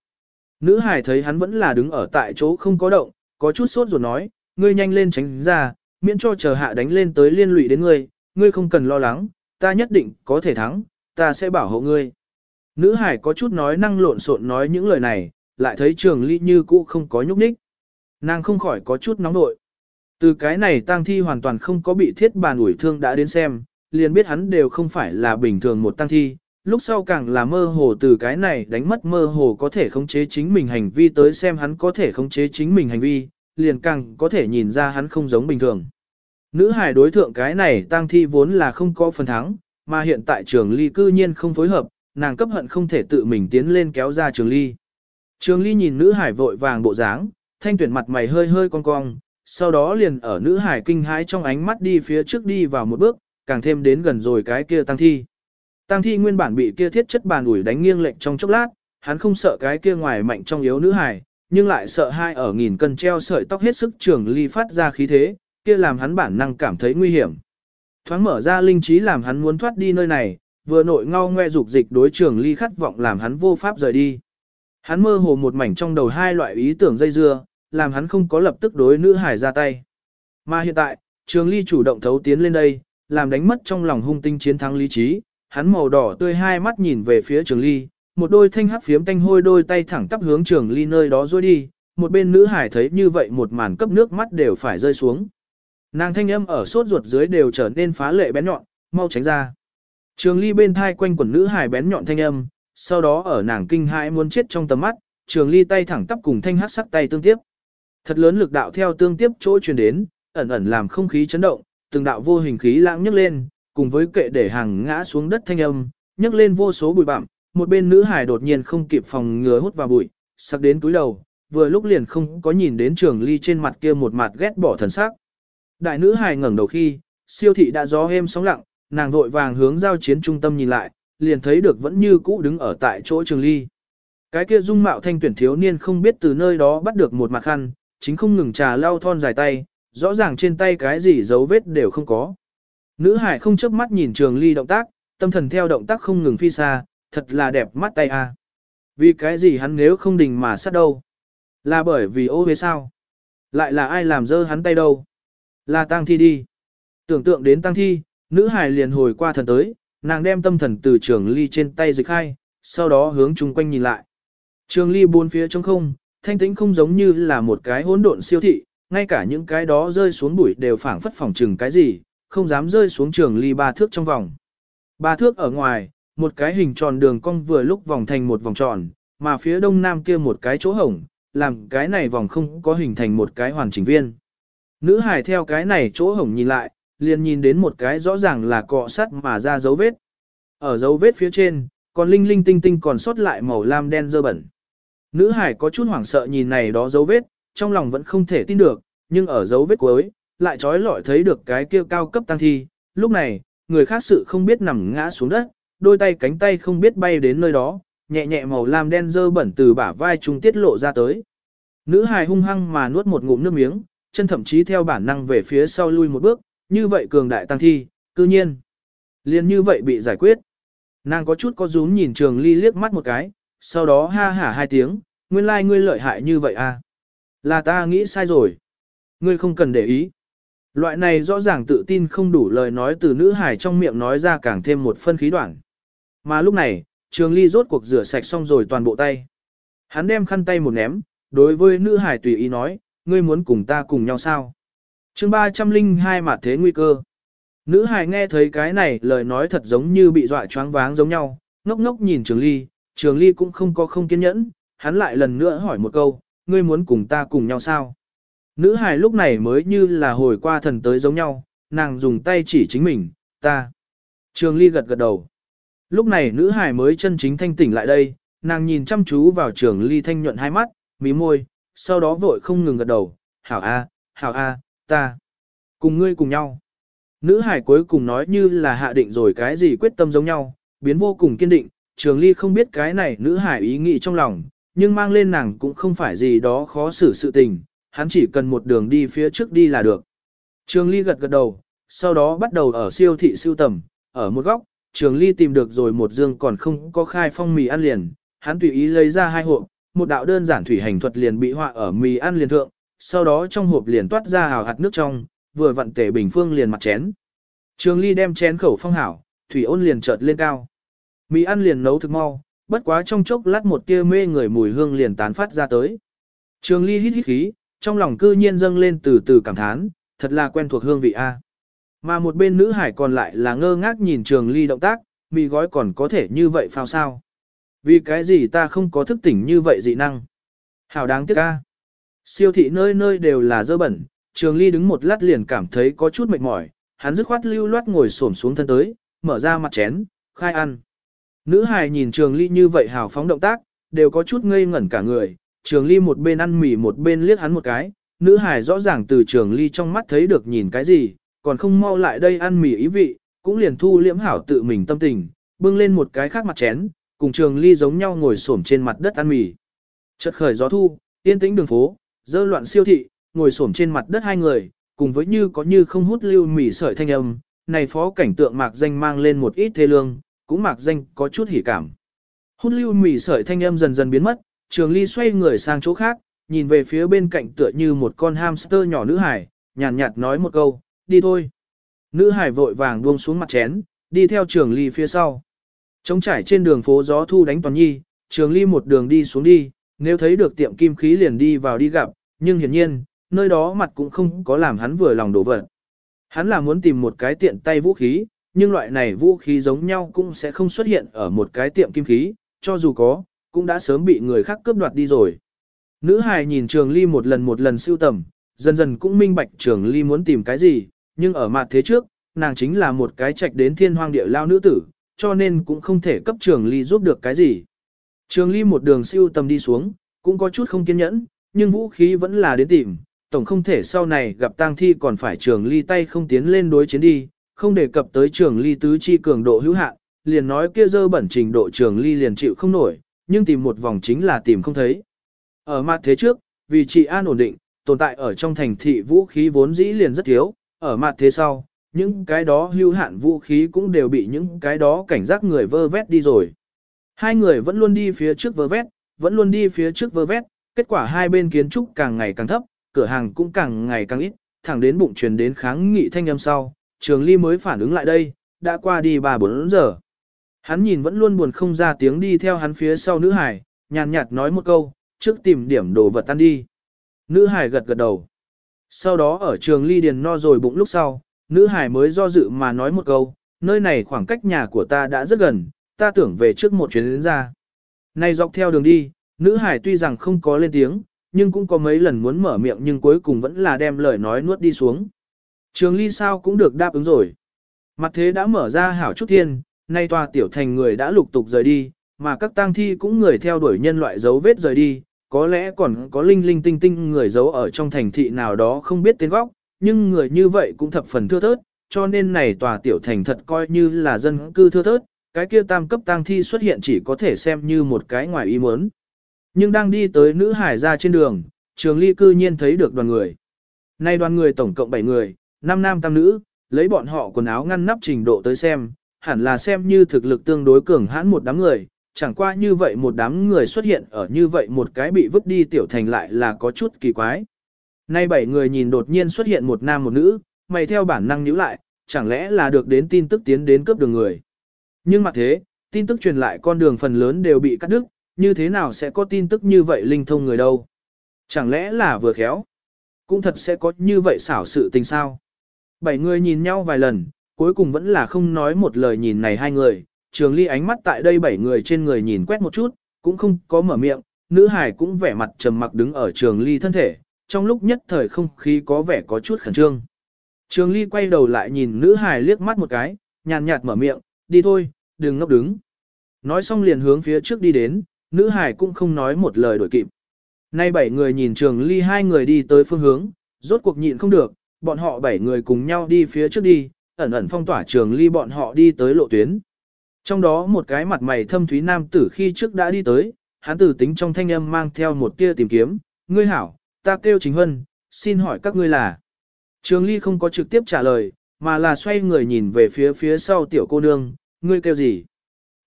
Nữ hài thấy hắn vẫn là đứng ở tại chỗ không có động, có chút sốt ruột nói, ngươi nhanh lên tránh ra, miễn cho chờ hạ đánh lên tới liên lụy đến ngươi, ngươi không cần lo lắng, ta nhất định có thể thắng, ta sẽ bảo hộ ngươi. Nữ hải có chút nói năng lộn xộn nói những lời này, lại thấy trường ly như cũ không có nhúc nhích. Nàng không khỏi có chút nóng nội. Từ cái này tang thi hoàn toàn không có bị thiết bàn ủi thương đã đến xem, liền biết hắn đều không phải là bình thường một tang thi, lúc sau càng là mơ hồ từ cái này đánh mất mơ hồ có thể khống chế chính mình hành vi tới xem hắn có thể khống chế chính mình hành vi, liền càng có thể nhìn ra hắn không giống bình thường. Nữ hài đối thượng cái này tang thi vốn là không có phần thắng, mà hiện tại trường ly cư nhiên không phối hợp, nàng cấp hận không thể tự mình tiến lên kéo ra trường ly. Trường ly nhìn nữ hải vội vàng bộ dáng, thanh tuyển mặt mày hơi hơi cong cong, sau đó liền ở nữ hải kinh hãi trong ánh mắt đi phía trước đi vào một bước, càng thêm đến gần rồi cái kia tăng thi. Tăng thi nguyên bản bị kia thiết chất bàn ủi đánh nghiêng lệnh trong chốc lát, hắn không sợ cái kia ngoài mạnh trong yếu nữ hải, nhưng lại sợ hai ở nghìn cân treo sợi tóc hết sức trường ly phát ra khí thế, kia làm hắn bản năng cảm thấy nguy hiểm. Thoáng mở ra linh trí làm hắn muốn thoát đi nơi này, vừa nội ngao ngoe dục dịch đối trường ly khát vọng làm hắn vô pháp rời đi. Hắn mơ hồ một mảnh trong đầu hai loại ý tưởng dây dưa, làm hắn không có lập tức đối nữ hải ra tay. Mà hiện tại, trường ly chủ động thấu tiến lên đây, làm đánh mất trong lòng hung tinh chiến thắng lý trí, hắn màu đỏ tươi hai mắt nhìn về phía trường ly, một đôi thanh hắc phiếm tanh hôi đôi tay thẳng tắp hướng trường ly nơi đó rồi đi, một bên nữ hải thấy như vậy một màn cấp nước mắt đều phải rơi xuống. Nàng thanh âm ở sốt ruột dưới đều trở nên phá lệ bén nhọn, mau tránh ra. Trường ly bên thai quanh quần nữ hài bén nhọn thanh âm, sau đó ở nàng kinh hãi muốn chết trong tầm mắt, trường ly tay thẳng tắp cùng thanh hắc sắc tay tương tiếp. Thật lớn lực đạo theo tương tiếp chỗ truyền đến, ẩn ẩn làm không khí chấn động, từng đạo vô hình khí lãng nhấc lên, cùng với kệ để hàng ngã xuống đất thanh âm, nhấc lên vô số bụi bặm, một bên nữ hài đột nhiên không kịp phòng ngừa hút vào bụi, sắc đến túi đầu, vừa lúc liền không có nhìn đến trường ly trên mặt kia một mặt ghét bỏ thần sắc. Đại nữ hải ngẩng đầu khi, siêu thị đã gió êm sóng lặng, nàng vội vàng hướng giao chiến trung tâm nhìn lại, liền thấy được vẫn như cũ đứng ở tại chỗ trường ly. Cái kia dung mạo thanh tuyển thiếu niên không biết từ nơi đó bắt được một mặt khăn, chính không ngừng trà lau thon dài tay, rõ ràng trên tay cái gì dấu vết đều không có. Nữ hải không chớp mắt nhìn trường ly động tác, tâm thần theo động tác không ngừng phi xa, thật là đẹp mắt tay a. Vì cái gì hắn nếu không đình mà sát đâu? Là bởi vì ô huế sao? Lại là ai làm dơ hắn tay đâu? Là tang thi đi. Tưởng tượng đến tang thi, nữ hài liền hồi qua thần tới, nàng đem tâm thần từ trường ly trên tay dịch khai, sau đó hướng chung quanh nhìn lại. Trường ly bốn phía trống không, thanh tĩnh không giống như là một cái hỗn độn siêu thị, ngay cả những cái đó rơi xuống bụi đều phảng phất phòng trừng cái gì, không dám rơi xuống trường ly ba thước trong vòng. Ba thước ở ngoài, một cái hình tròn đường cong vừa lúc vòng thành một vòng tròn, mà phía đông nam kia một cái chỗ hổng, làm cái này vòng không có hình thành một cái hoàn chỉnh viên. Nữ hải theo cái này chỗ hổng nhìn lại, liền nhìn đến một cái rõ ràng là cọ sắt mà ra dấu vết. Ở dấu vết phía trên, còn linh linh tinh tinh còn sót lại màu lam đen dơ bẩn. Nữ hải có chút hoảng sợ nhìn này đó dấu vết, trong lòng vẫn không thể tin được, nhưng ở dấu vết cuối, lại trói lọi thấy được cái kia cao cấp tăng thi. Lúc này, người khác sự không biết nằm ngã xuống đất, đôi tay cánh tay không biết bay đến nơi đó, nhẹ nhẹ màu lam đen dơ bẩn từ bả vai trung tiết lộ ra tới. Nữ hài hung hăng mà nuốt một ngụm nước miếng, chân thậm chí theo bản năng về phía sau lui một bước, như vậy cường đại tăng thi, cư nhiên. liền như vậy bị giải quyết. Nàng có chút có rúm nhìn trường ly liếc mắt một cái, sau đó ha hả hai tiếng, nguyên lai like ngươi lợi hại như vậy à. Là ta nghĩ sai rồi. Ngươi không cần để ý. Loại này rõ ràng tự tin không đủ lời nói từ nữ hải trong miệng nói ra càng thêm một phân khí đoạn. Mà lúc này, trường ly rốt cuộc rửa sạch xong rồi toàn bộ tay. Hắn đem khăn tay một ném, đối với nữ hải tùy ý nói, ngươi muốn cùng ta cùng nhau sao? chương 302 mà thế nguy cơ. Nữ hải nghe thấy cái này lời nói thật giống như bị dọa choáng váng giống nhau, ngốc ngốc nhìn trường ly, trường ly cũng không có không kiên nhẫn, hắn lại lần nữa hỏi một câu, ngươi muốn cùng ta cùng nhau sao? Nữ hài lúc này mới như là hồi qua thần tới giống nhau, nàng dùng tay chỉ chính mình, ta. Trường ly gật gật đầu. Lúc này nữ hài mới chân chính thanh tỉnh lại đây, nàng nhìn chăm chú vào trường ly thanh nhuận hai mắt, mí môi, sau đó vội không ngừng gật đầu, hảo a, hảo a, ta. Cùng ngươi cùng nhau. Nữ hải cuối cùng nói như là hạ định rồi cái gì quyết tâm giống nhau, biến vô cùng kiên định, trường ly không biết cái này nữ hải ý nghĩ trong lòng, nhưng mang lên nàng cũng không phải gì đó khó xử sự tình, hắn chỉ cần một đường đi phía trước đi là được. Trường ly gật gật đầu, sau đó bắt đầu ở siêu thị siêu tầm, ở một góc, trường ly tìm được rồi một dương còn không có khai phong mì ăn liền, hắn tùy ý lấy ra hai hộp, một đạo đơn giản thủy hành thuật liền bị họa ở mì ăn liền thượng, sau đó trong hộp liền toát ra hào hạt nước trong, vừa vặn tể bình phương liền mặt chén. Trường ly đem chén khẩu phong hảo, thủy ôn liền chợt lên cao. Mì ăn liền nấu thực mau, bất quá trong chốc lát một tia mê người mùi hương liền tán phát ra tới. Trường ly hít hít khí, trong lòng cư nhiên dâng lên từ từ cảm thán, thật là quen thuộc hương vị A. Mà một bên nữ hải còn lại là ngơ ngác nhìn trường ly động tác, mì gói còn có thể như vậy phao sao. Vì cái gì ta không có thức tỉnh như vậy dị năng. Hảo đáng tiếc ca. Siêu thị nơi nơi đều là dơ bẩn, trường ly đứng một lát liền cảm thấy có chút mệt mỏi, hắn dứt khoát lưu loát ngồi xổm xuống thân tới, mở ra mặt chén, khai ăn. Nữ hài nhìn trường ly như vậy hào phóng động tác, đều có chút ngây ngẩn cả người, trường ly một bên ăn mì một bên liếc hắn một cái, nữ hài rõ ràng từ trường ly trong mắt thấy được nhìn cái gì, còn không mau lại đây ăn mì ý vị, cũng liền thu liễm hảo tự mình tâm tình, bưng lên một cái khác mặt chén, cùng trường ly giống nhau ngồi xổm trên mặt đất ăn mì. Chợt khởi gió thu, yên tĩnh đường phố, dơ loạn siêu thị, ngồi xổm trên mặt đất hai người, cùng với như có như không hút lưu mì sợi thanh âm, này phó cảnh tượng mạc danh mang lên một ít thê lương, cũng mạc danh có chút hỉ cảm. Hút lưu mì sợi thanh âm dần dần biến mất, Trường Ly xoay người sang chỗ khác, nhìn về phía bên cạnh tựa như một con hamster nhỏ nữ hải, nhàn nhạt, nói một câu, đi thôi. Nữ hải vội vàng buông xuống mặt chén, đi theo Trường Ly phía sau. Trống trải trên đường phố gió thu đánh toàn nhi, Trường Ly một đường đi xuống đi, nếu thấy được tiệm kim khí liền đi vào đi gặp, nhưng hiển nhiên, nơi đó mặt cũng không có làm hắn vừa lòng đổ vật. Hắn là muốn tìm một cái tiện tay vũ khí, nhưng loại này vũ khí giống nhau cũng sẽ không xuất hiện ở một cái tiệm kim khí, cho dù có, cũng đã sớm bị người khác cướp đoạt đi rồi. Nữ hài nhìn Trường Ly một lần một lần siêu tầm, dần dần cũng minh bạch Trường Ly muốn tìm cái gì, nhưng ở mặt thế trước, nàng chính là một cái trạch đến thiên hoang địa lao nữ tử, cho nên cũng không thể cấp Trường Ly giúp được cái gì. Trường Ly một đường siêu tầm đi xuống, cũng có chút không kiên nhẫn, nhưng vũ khí vẫn là đến tìm, tổng không thể sau này gặp tang thi còn phải Trường Ly tay không tiến lên đối chiến đi, không đề cập tới Trường Ly tứ chi cường độ hữu hạn, liền nói kia dơ bẩn trình độ Trường Ly liền chịu không nổi, nhưng tìm một vòng chính là tìm không thấy. Ở mặt thế trước, vì trị an ổn định, tồn tại ở trong thành thị vũ khí vốn dĩ liền rất thiếu, ở mặt thế sau, những cái đó hưu hạn vũ khí cũng đều bị những cái đó cảnh giác người vơ vét đi rồi. Hai người vẫn luôn đi phía trước vơ vét, vẫn luôn đi phía trước vơ vét, kết quả hai bên kiến trúc càng ngày càng thấp, cửa hàng cũng càng ngày càng ít, thẳng đến bụng truyền đến kháng nghị thanh âm sau, trường ly mới phản ứng lại đây, đã qua đi 3-4 giờ. Hắn nhìn vẫn luôn buồn không ra tiếng đi theo hắn phía sau nữ hải, nhàn nhạt nói một câu, trước tìm điểm đồ vật ăn đi. Nữ hải gật gật đầu. Sau đó ở trường ly điền no rồi bụng lúc sau, nữ hải mới do dự mà nói một câu, nơi này khoảng cách nhà của ta đã rất gần, ta tưởng về trước một chuyến đến ra. Này dọc theo đường đi, nữ hải tuy rằng không có lên tiếng, nhưng cũng có mấy lần muốn mở miệng nhưng cuối cùng vẫn là đem lời nói nuốt đi xuống. Trường ly sao cũng được đáp ứng rồi. Mặt thế đã mở ra hảo chút thiên, nay tòa tiểu thành người đã lục tục rời đi, mà các tang thi cũng người theo đuổi nhân loại dấu vết rời đi, có lẽ còn có linh linh tinh tinh người giấu ở trong thành thị nào đó không biết tên góc, nhưng người như vậy cũng thập phần thưa thớt, cho nên này tòa tiểu thành thật coi như là dân cư thưa thớt, cái kia tam cấp tang thi xuất hiện chỉ có thể xem như một cái ngoài ý muốn. Nhưng đang đi tới nữ hải ra trên đường, trường ly cư nhiên thấy được đoàn người. Nay đoàn người tổng cộng 7 người, 5 nam tam nữ, lấy bọn họ quần áo ngăn nắp trình độ tới xem, hẳn là xem như thực lực tương đối cường hãn một đám người, chẳng qua như vậy một đám người xuất hiện ở như vậy một cái bị vứt đi tiểu thành lại là có chút kỳ quái. Nay bảy người nhìn đột nhiên xuất hiện một nam một nữ, mày theo bản năng nhíu lại, chẳng lẽ là được đến tin tức tiến đến cướp đường người. Nhưng mà thế, tin tức truyền lại con đường phần lớn đều bị cắt đứt, như thế nào sẽ có tin tức như vậy linh thông người đâu. Chẳng lẽ là vừa khéo. Cũng thật sẽ có như vậy xảo sự tình sao. Bảy người nhìn nhau vài lần, cuối cùng vẫn là không nói một lời nhìn này hai người, trường ly ánh mắt tại đây bảy người trên người nhìn quét một chút, cũng không có mở miệng, nữ hải cũng vẻ mặt trầm mặc đứng ở trường ly thân thể, trong lúc nhất thời không khí có vẻ có chút khẩn trương. Trường ly quay đầu lại nhìn nữ hải liếc mắt một cái, nhàn nhạt mở miệng, đi thôi, đừng ngốc đứng. Nói xong liền hướng phía trước đi đến, nữ hải cũng không nói một lời đổi kịp. Nay bảy người nhìn trường ly hai người đi tới phương hướng, rốt cuộc nhịn không được, bọn họ bảy người cùng nhau đi phía trước đi, ẩn ẩn phong tỏa trường ly bọn họ đi tới lộ tuyến. Trong đó một cái mặt mày thâm thúy nam tử khi trước đã đi tới, hắn tử tính trong thanh âm mang theo một tia tìm kiếm, ngươi hảo, ta kêu chính hân, xin hỏi các ngươi là. Trường ly không có trực tiếp trả lời, mà là xoay người nhìn về phía phía sau tiểu cô nương, ngươi kêu gì?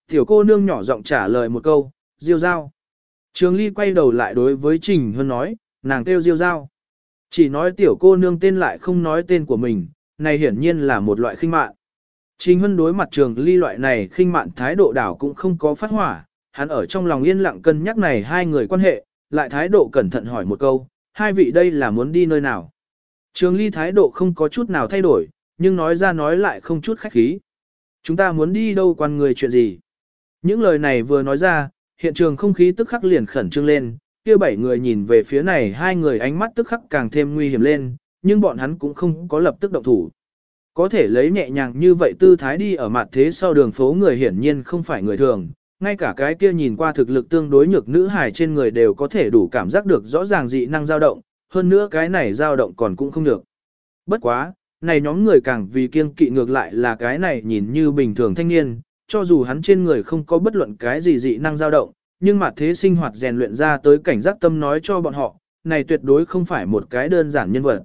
Tiểu cô nương nhỏ giọng trả lời một câu, diêu giao. Trường ly quay đầu lại đối với Trình Hân nói, nàng kêu diêu giao. Chỉ nói tiểu cô nương tên lại không nói tên của mình, này hiển nhiên là một loại khinh mạn. Trình Hân đối mặt trường ly loại này khinh mạn thái độ đảo cũng không có phát hỏa, hắn ở trong lòng yên lặng cân nhắc này hai người quan hệ, lại thái độ cẩn thận hỏi một câu, hai vị đây là muốn đi nơi nào. Trường ly thái độ không có chút nào thay đổi, nhưng nói ra nói lại không chút khách khí. Chúng ta muốn đi đâu quan người chuyện gì? Những lời này vừa nói ra, hiện trường không khí tức khắc liền khẩn trương lên, kia bảy người nhìn về phía này hai người ánh mắt tức khắc càng thêm nguy hiểm lên, nhưng bọn hắn cũng không có lập tức động thủ. Có thể lấy nhẹ nhàng như vậy tư thái đi ở mặt thế sau đường phố người hiển nhiên không phải người thường, ngay cả cái kia nhìn qua thực lực tương đối nhược nữ hài trên người đều có thể đủ cảm giác được rõ ràng dị năng dao động, hơn nữa cái này dao động còn cũng không được. Bất quá, này nhóm người càng vì kiêng kỵ ngược lại là cái này nhìn như bình thường thanh niên, cho dù hắn trên người không có bất luận cái gì dị năng dao động, nhưng mà thế sinh hoạt rèn luyện ra tới cảnh giác tâm nói cho bọn họ, này tuyệt đối không phải một cái đơn giản nhân vật.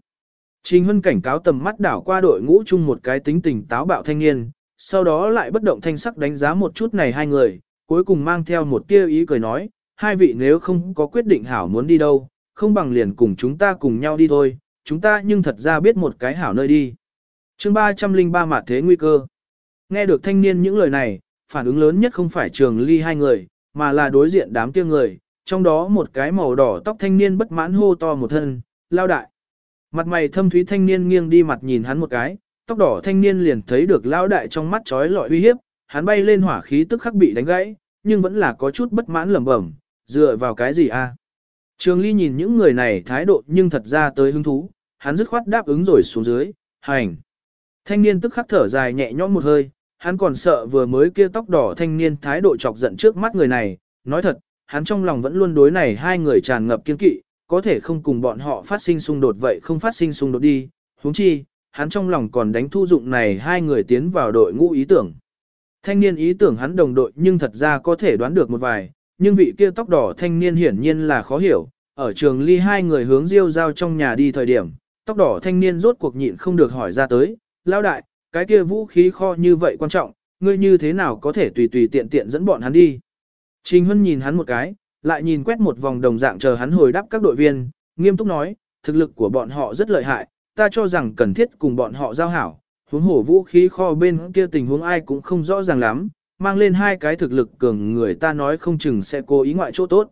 Trình Hân cảnh cáo tầm mắt đảo qua đội ngũ chung một cái tính tình táo bạo thanh niên, sau đó lại bất động thanh sắc đánh giá một chút này hai người, cuối cùng mang theo một tia ý cười nói, hai vị nếu không có quyết định hảo muốn đi đâu, không bằng liền cùng chúng ta cùng nhau đi thôi, chúng ta nhưng thật ra biết một cái hảo nơi đi. chương 303 mạt thế nguy cơ. Nghe được thanh niên những lời này, phản ứng lớn nhất không phải trường ly hai người, mà là đối diện đám kia người, trong đó một cái màu đỏ tóc thanh niên bất mãn hô to một thân, lao đại. Mặt mày thâm thúy thanh niên nghiêng đi mặt nhìn hắn một cái, tóc đỏ thanh niên liền thấy được lao đại trong mắt trói lọi uy hiếp, hắn bay lên hỏa khí tức khắc bị đánh gãy, nhưng vẫn là có chút bất mãn lẩm bẩm, dựa vào cái gì a? Trường Ly nhìn những người này thái độ nhưng thật ra tới hứng thú, hắn dứt khoát đáp ứng rồi xuống dưới, hành. Thanh niên tức khắc thở dài nhẹ nhõm một hơi, hắn còn sợ vừa mới kia tóc đỏ thanh niên thái độ chọc giận trước mắt người này, nói thật, hắn trong lòng vẫn luôn đối này hai người tràn ngập kiên kỵ, có thể không cùng bọn họ phát sinh xung đột vậy không phát sinh xung đột đi, huống chi, hắn trong lòng còn đánh thu dụng này hai người tiến vào đội ngũ ý tưởng. Thanh niên ý tưởng hắn đồng đội nhưng thật ra có thể đoán được một vài, nhưng vị kia tóc đỏ thanh niên hiển nhiên là khó hiểu, ở trường ly hai người hướng diêu giao trong nhà đi thời điểm, tóc đỏ thanh niên rốt cuộc nhịn không được hỏi ra tới, lao đại, cái kia vũ khí kho như vậy quan trọng, ngươi như thế nào có thể tùy tùy tiện tiện dẫn bọn hắn đi. Trình Hân nhìn hắn một cái, lại nhìn quét một vòng đồng dạng chờ hắn hồi đáp các đội viên, nghiêm túc nói, thực lực của bọn họ rất lợi hại, ta cho rằng cần thiết cùng bọn họ giao hảo, huống hổ vũ khí kho bên kia tình huống ai cũng không rõ ràng lắm, mang lên hai cái thực lực cường người ta nói không chừng sẽ cố ý ngoại chỗ tốt.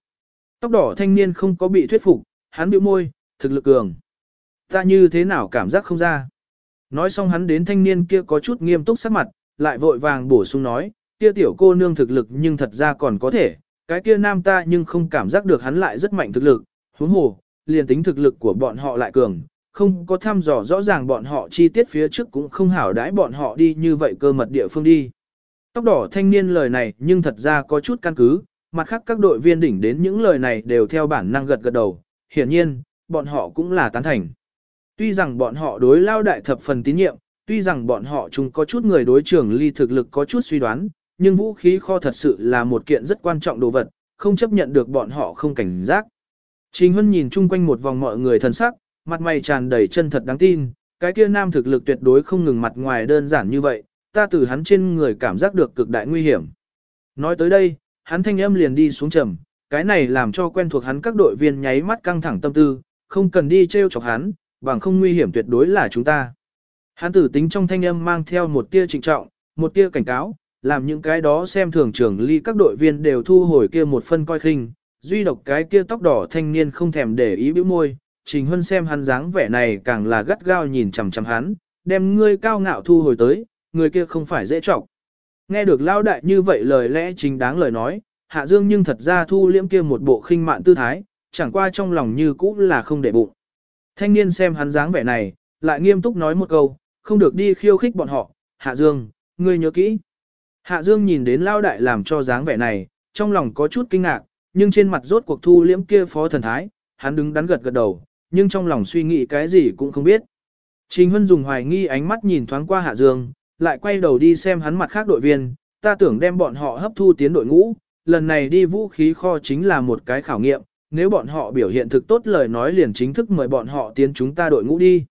Tóc đỏ thanh niên không có bị thuyết phục, hắn bĩu môi, thực lực cường. Ta như thế nào cảm giác không ra. Nói xong hắn đến thanh niên kia có chút nghiêm túc sắc mặt, lại vội vàng bổ sung nói, kia tiểu cô nương thực lực nhưng thật ra còn có thể, cái kia nam ta nhưng không cảm giác được hắn lại rất mạnh thực lực, huống hồ, liền tính thực lực của bọn họ lại cường, không có thăm dò rõ ràng bọn họ chi tiết phía trước cũng không hảo đãi bọn họ đi như vậy cơ mật địa phương đi. Tóc đỏ thanh niên lời này nhưng thật ra có chút căn cứ, mặt khác các đội viên đỉnh đến những lời này đều theo bản năng gật gật đầu, hiển nhiên, bọn họ cũng là tán thành. Tuy rằng bọn họ đối lao đại thập phần tín nhiệm, tuy rằng bọn họ chung có chút người đối trưởng ly thực lực có chút suy đoán, nhưng vũ khí kho thật sự là một kiện rất quan trọng đồ vật, không chấp nhận được bọn họ không cảnh giác. Trình Hân nhìn chung quanh một vòng mọi người thân sắc, mặt mày tràn đầy chân thật đáng tin, cái kia nam thực lực tuyệt đối không ngừng mặt ngoài đơn giản như vậy, ta từ hắn trên người cảm giác được cực đại nguy hiểm. Nói tới đây, hắn thanh âm liền đi xuống trầm, cái này làm cho quen thuộc hắn các đội viên nháy mắt căng thẳng tâm tư, không cần đi treo chọc hắn, bằng không nguy hiểm tuyệt đối là chúng ta. Hắn tử tính trong thanh âm mang theo một tia trịnh trọng, một tia cảnh cáo, làm những cái đó xem thường trưởng ly các đội viên đều thu hồi kia một phân coi khinh, duy độc cái kia tóc đỏ thanh niên không thèm để ý bĩu môi, Trình Huân xem hắn dáng vẻ này càng là gắt gao nhìn chằm chằm hắn, đem ngươi cao ngạo thu hồi tới, người kia không phải dễ trọng. Nghe được lao đại như vậy lời lẽ chính đáng lời nói, Hạ Dương nhưng thật ra thu liễm kia một bộ khinh mạn tư thái, chẳng qua trong lòng như cũ là không để bụng. Thanh niên xem hắn dáng vẻ này, lại nghiêm túc nói một câu, không được đi khiêu khích bọn họ, Hạ Dương, ngươi nhớ kỹ. Hạ Dương nhìn đến lao đại làm cho dáng vẻ này, trong lòng có chút kinh ngạc, nhưng trên mặt rốt cuộc thu liễm kia phó thần thái, hắn đứng đắn gật gật đầu, nhưng trong lòng suy nghĩ cái gì cũng không biết. Trình Hân dùng hoài nghi ánh mắt nhìn thoáng qua Hạ Dương, lại quay đầu đi xem hắn mặt khác đội viên, ta tưởng đem bọn họ hấp thu tiến đội ngũ, lần này đi vũ khí kho chính là một cái khảo nghiệm, nếu bọn họ biểu hiện thực tốt lời nói liền chính thức mời bọn họ tiến chúng ta đội ngũ đi.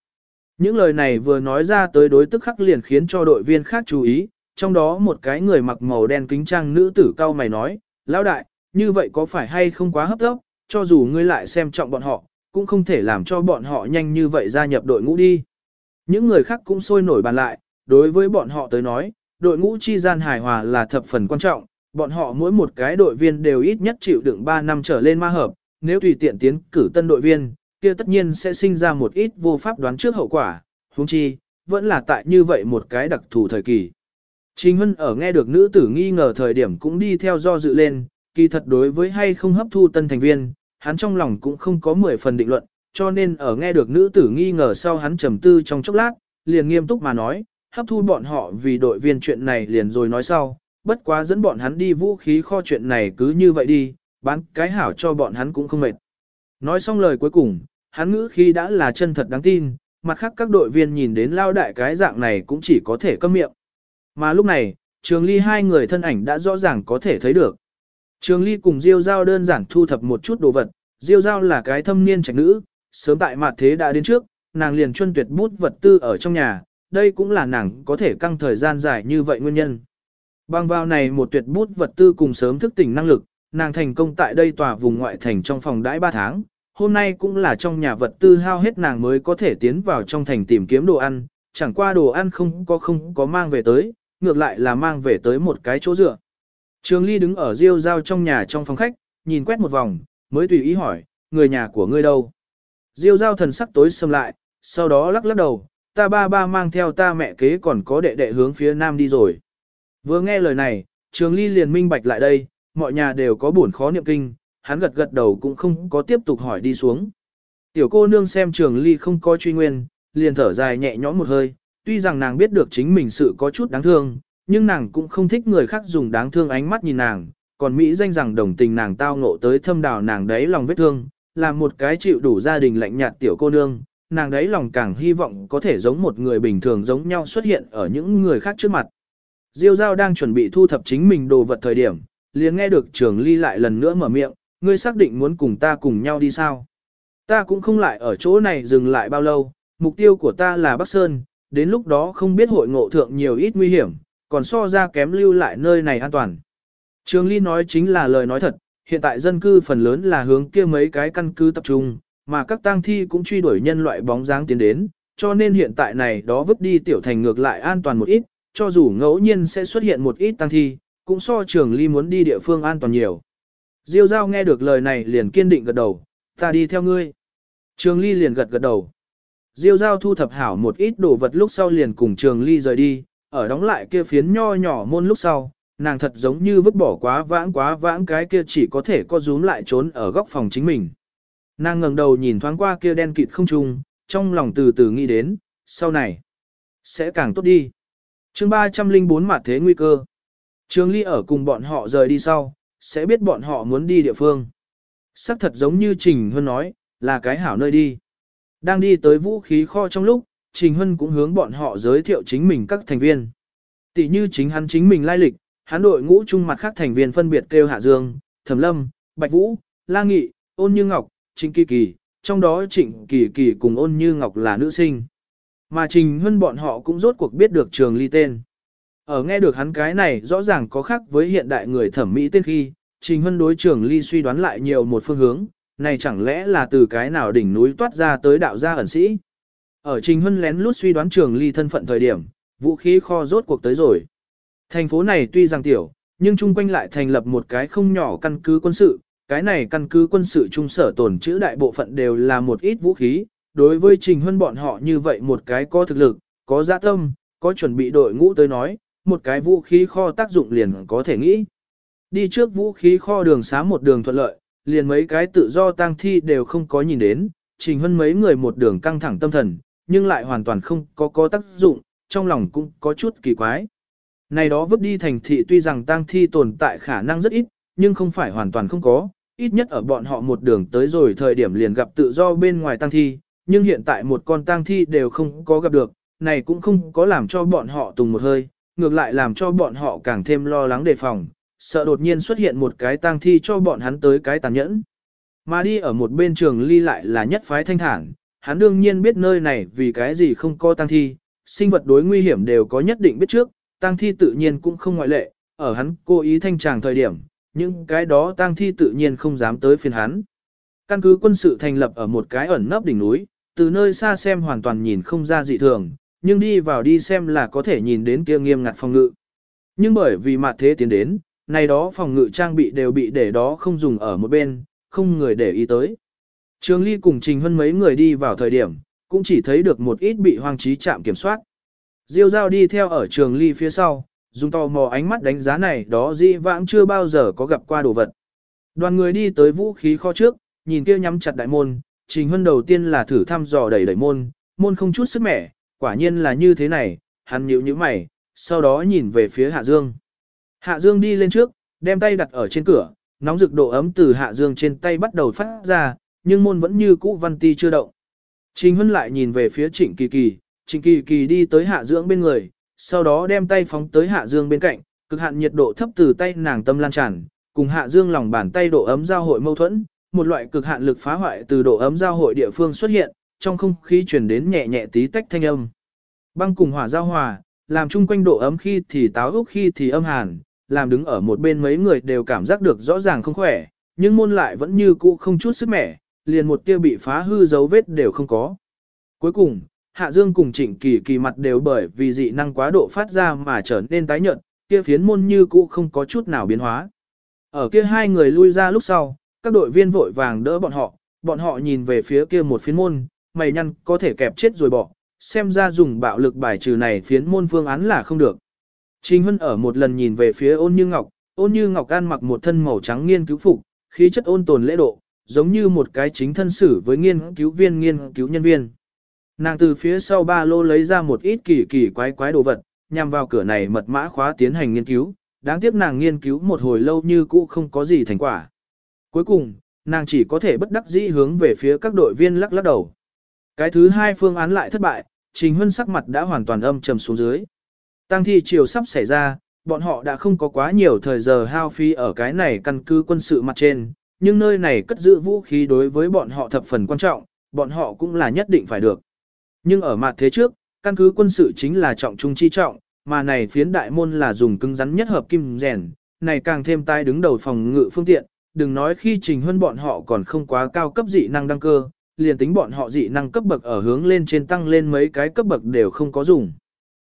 Những lời này vừa nói ra tới đối tức khắc liền khiến cho đội viên khác chú ý, trong đó một cái người mặc màu đen kính trang nữ tử cao mày nói, lão đại, như vậy có phải hay không quá hấp tốc, cho dù ngươi lại xem trọng bọn họ, cũng không thể làm cho bọn họ nhanh như vậy gia nhập đội ngũ đi. Những người khác cũng sôi nổi bàn lại, đối với bọn họ tới nói, đội ngũ chi gian hài hòa là thập phần quan trọng, bọn họ mỗi một cái đội viên đều ít nhất chịu đựng 3 năm trở lên ma hợp, nếu tùy tiện tiến cử tân đội viên, kia tất nhiên sẽ sinh ra một ít vô pháp đoán trước hậu quả, huống chi, vẫn là tại như vậy một cái đặc thù thời kỳ. Trình Hân ở nghe được nữ tử nghi ngờ thời điểm cũng đi theo do dự lên, kỳ thật đối với hay không hấp thu tân thành viên, hắn trong lòng cũng không có 10 phần định luận, cho nên ở nghe được nữ tử nghi ngờ sau hắn trầm tư trong chốc lát, liền nghiêm túc mà nói, hấp thu bọn họ vì đội viên chuyện này liền rồi nói sau, bất quá dẫn bọn hắn đi vũ khí kho chuyện này cứ như vậy đi, bán cái hảo cho bọn hắn cũng không mệt. Nói xong lời cuối cùng, hắn ngữ khi đã là chân thật đáng tin, mặt khác các đội viên nhìn đến lao đại cái dạng này cũng chỉ có thể câm miệng. Mà lúc này, trường ly hai người thân ảnh đã rõ ràng có thể thấy được. Trường ly cùng Diêu Giao đơn giản thu thập một chút đồ vật, Diêu Giao là cái thâm niên trạch nữ, sớm tại mặt thế đã đến trước, nàng liền chuyên tuyệt bút vật tư ở trong nhà, đây cũng là nàng có thể căng thời gian dài như vậy nguyên nhân. Bằng vào này một tuyệt bút vật tư cùng sớm thức tỉnh năng lực, nàng thành công tại đây tòa vùng ngoại thành trong phòng đãi 3 tháng, hôm nay cũng là trong nhà vật tư hao hết nàng mới có thể tiến vào trong thành tìm kiếm đồ ăn, chẳng qua đồ ăn không có không có mang về tới, ngược lại là mang về tới một cái chỗ dựa. Trường Ly đứng ở Diêu giao trong nhà trong phòng khách, nhìn quét một vòng, mới tùy ý hỏi, người nhà của ngươi đâu? Diêu giao thần sắc tối sầm lại, sau đó lắc lắc đầu, ta ba ba mang theo ta mẹ kế còn có đệ đệ hướng phía nam đi rồi. Vừa nghe lời này, Trường Ly liền minh bạch lại đây, mọi nhà đều có buồn khó niệm kinh, hắn gật gật đầu cũng không có tiếp tục hỏi đi xuống. Tiểu cô nương xem Trường Ly không có truy nguyên, liền thở dài nhẹ nhõm một hơi, tuy rằng nàng biết được chính mình sự có chút đáng thương, nhưng nàng cũng không thích người khác dùng đáng thương ánh mắt nhìn nàng, còn Mỹ danh rằng đồng tình nàng tao ngộ tới thâm đào nàng đấy lòng vết thương, là một cái chịu đủ gia đình lạnh nhạt tiểu cô nương, nàng đấy lòng càng hy vọng có thể giống một người bình thường giống nhau xuất hiện ở những người khác trước mặt. Diêu Giao đang chuẩn bị thu thập chính mình đồ vật thời điểm, liền nghe được trường ly lại lần nữa mở miệng, ngươi xác định muốn cùng ta cùng nhau đi sao? Ta cũng không lại ở chỗ này dừng lại bao lâu, mục tiêu của ta là Bắc Sơn, đến lúc đó không biết hội ngộ thượng nhiều ít nguy hiểm, còn so ra kém lưu lại nơi này an toàn. Trường Ly nói chính là lời nói thật, hiện tại dân cư phần lớn là hướng kia mấy cái căn cứ tập trung, mà các tang thi cũng truy đuổi nhân loại bóng dáng tiến đến, cho nên hiện tại này đó vứt đi tiểu thành ngược lại an toàn một ít, cho dù ngẫu nhiên sẽ xuất hiện một ít tang thi, cũng so Trường Ly muốn đi địa phương an toàn nhiều. Diêu Giao nghe được lời này liền kiên định gật đầu, ta đi theo ngươi. Trường Ly liền gật gật đầu. Diêu Giao thu thập hảo một ít đồ vật lúc sau liền cùng Trường Ly rời đi, ở đóng lại kia phiến nho nhỏ môn lúc sau, nàng thật giống như vứt bỏ quá vãng quá vãng cái kia chỉ có thể co rúm lại trốn ở góc phòng chính mình. Nàng ngẩng đầu nhìn thoáng qua kia đen kịt không trung, trong lòng từ từ nghĩ đến, sau này, sẽ càng tốt đi. chương 304 mặt thế nguy cơ. Trường Ly ở cùng bọn họ rời đi sau, sẽ biết bọn họ muốn đi địa phương. Sắc thật giống như Trình Hân nói, là cái hảo nơi đi. Đang đi tới vũ khí kho trong lúc, Trình Hân cũng hướng bọn họ giới thiệu chính mình các thành viên. Tỷ như chính hắn chính mình lai lịch, hắn đội ngũ chung mặt khác thành viên phân biệt kêu Hạ Dương, Thẩm Lâm, Bạch Vũ, La Nghị, Ôn Như Ngọc, Trịnh Kỳ Kỳ, trong đó Trịnh Kỳ Kỳ cùng Ôn Như Ngọc là nữ sinh. Mà Trình Hân bọn họ cũng rốt cuộc biết được trường ly tên. Ở nghe được hắn cái này rõ ràng có khác với hiện đại người thẩm mỹ tên khi, Trình Hân đối trường ly suy đoán lại nhiều một phương hướng, này chẳng lẽ là từ cái nào đỉnh núi toát ra tới đạo gia ẩn sĩ. Ở Trình Huân lén lút suy đoán trường ly thân phận thời điểm, vũ khí kho rốt cuộc tới rồi. Thành phố này tuy rằng tiểu, nhưng chung quanh lại thành lập một cái không nhỏ căn cứ quân sự, cái này căn cứ quân sự trung sở tồn trữ đại bộ phận đều là một ít vũ khí, đối với Trình Huân bọn họ như vậy một cái có thực lực, có dạ tâm, có chuẩn bị đội ngũ tới nói, một cái vũ khí kho tác dụng liền có thể nghĩ. Đi trước vũ khí kho đường xá một đường thuận lợi, liền mấy cái tự do tang thi đều không có nhìn đến, Trình Huân mấy người một đường căng thẳng tâm thần, nhưng lại hoàn toàn không có có tác dụng, trong lòng cũng có chút kỳ quái. Này đó vứt đi thành thị tuy rằng tang thi tồn tại khả năng rất ít, nhưng không phải hoàn toàn không có, ít nhất ở bọn họ một đường tới rồi thời điểm liền gặp tự do bên ngoài tang thi, nhưng hiện tại một con tang thi đều không có gặp được, này cũng không có làm cho bọn họ tùng một hơi, ngược lại làm cho bọn họ càng thêm lo lắng đề phòng, sợ đột nhiên xuất hiện một cái tang thi cho bọn hắn tới cái tàn nhẫn. Mà đi ở một bên trường ly lại là nhất phái thanh thản, hắn đương nhiên biết nơi này vì cái gì không có tang thi, sinh vật đối nguy hiểm đều có nhất định biết trước, tang thi tự nhiên cũng không ngoại lệ, ở hắn cố ý thanh tràng thời điểm, những cái đó tang thi tự nhiên không dám tới phiền hắn. Căn cứ quân sự thành lập ở một cái ẩn nấp đỉnh núi, từ nơi xa xem hoàn toàn nhìn không ra dị thường, nhưng đi vào đi xem là có thể nhìn đến kia nghiêm ngặt phòng ngự. Nhưng bởi vì mặt thế tiến đến, này đó phòng ngự trang bị đều bị để đó không dùng ở một bên, không người để ý tới. Trường Ly cùng Trình Hân mấy người đi vào thời điểm, cũng chỉ thấy được một ít bị hoang trí chạm kiểm soát. Diêu Giao đi theo ở Trường Ly phía sau, dùng tò mò ánh mắt đánh giá này đó dĩ vãng chưa bao giờ có gặp qua đồ vật. Đoàn người đi tới vũ khí kho trước, nhìn kia nhắm chặt đại môn, Trình Hân đầu tiên là thử thăm dò đẩy đẩy môn, môn không chút sức mẻ, quả nhiên là như thế này, hắn nhíu nhíu mày, sau đó nhìn về phía Hạ Dương. Hạ Dương đi lên trước, đem tay đặt ở trên cửa, nóng rực độ ấm từ Hạ Dương trên tay bắt đầu phát ra, nhưng môn vẫn như cũ văn ti chưa động. Trình huân lại nhìn về phía Trịnh Kỳ Kỳ, Trịnh Kỳ Kỳ đi tới Hạ Dương bên người, sau đó đem tay phóng tới Hạ Dương bên cạnh, cực hạn nhiệt độ thấp từ tay nàng tâm lan tràn, cùng Hạ Dương lòng bàn tay độ ấm giao hội mâu thuẫn, một loại cực hạn lực phá hoại từ độ ấm giao hội địa phương xuất hiện, trong không khí truyền đến nhẹ nhẹ tí tách thanh âm. Băng cùng hỏa giao hòa, làm chung quanh độ ấm khi thì táo úc khi thì âm hàn, làm đứng ở một bên mấy người đều cảm giác được rõ ràng không khỏe, nhưng môn lại vẫn như cũ không chút sức mẻ, liền một tia bị phá hư dấu vết đều không có. Cuối cùng, Hạ Dương cùng Trịnh Kỳ Kỳ mặt đều bởi vì dị năng quá độ phát ra mà trở nên tái nhợt, kia phiến môn như cũ không có chút nào biến hóa. Ở kia hai người lui ra lúc sau, các đội viên vội vàng đỡ bọn họ, bọn họ nhìn về phía kia một phiến môn, mày nhăn có thể kẹp chết rồi bỏ, xem ra dùng bạo lực bài trừ này phiến môn phương án là không được. Trình Hân ở một lần nhìn về phía ôn như ngọc, ôn như ngọc ăn mặc một thân màu trắng nghiên cứu phục, khí chất ôn tồn lễ độ, giống như một cái chính thân xử với nghiên cứu viên nghiên cứu nhân viên. Nàng từ phía sau ba lô lấy ra một ít kỳ kỳ quái quái đồ vật, nhằm vào cửa này mật mã khóa tiến hành nghiên cứu, đáng tiếc nàng nghiên cứu một hồi lâu như cũ không có gì thành quả. Cuối cùng, nàng chỉ có thể bất đắc dĩ hướng về phía các đội viên lắc lắc đầu. Cái thứ hai phương án lại thất bại, Trình Huân sắc mặt đã hoàn toàn âm trầm xuống dưới. Tăng thi chiều sắp xảy ra, bọn họ đã không có quá nhiều thời giờ hao phí ở cái này căn cứ quân sự mặt trên, nhưng nơi này cất giữ vũ khí đối với bọn họ thập phần quan trọng, bọn họ cũng là nhất định phải được. Nhưng ở mặt thế trước, căn cứ quân sự chính là trọng trung chi trọng, mà này phiến đại môn là dùng cứng rắn nhất hợp kim rèn, này càng thêm tai đứng đầu phòng ngự phương tiện, đừng nói khi trình hơn bọn họ còn không quá cao cấp dị năng đăng cơ, liền tính bọn họ dị năng cấp bậc ở hướng lên trên tăng lên mấy cái cấp bậc đều không có dùng.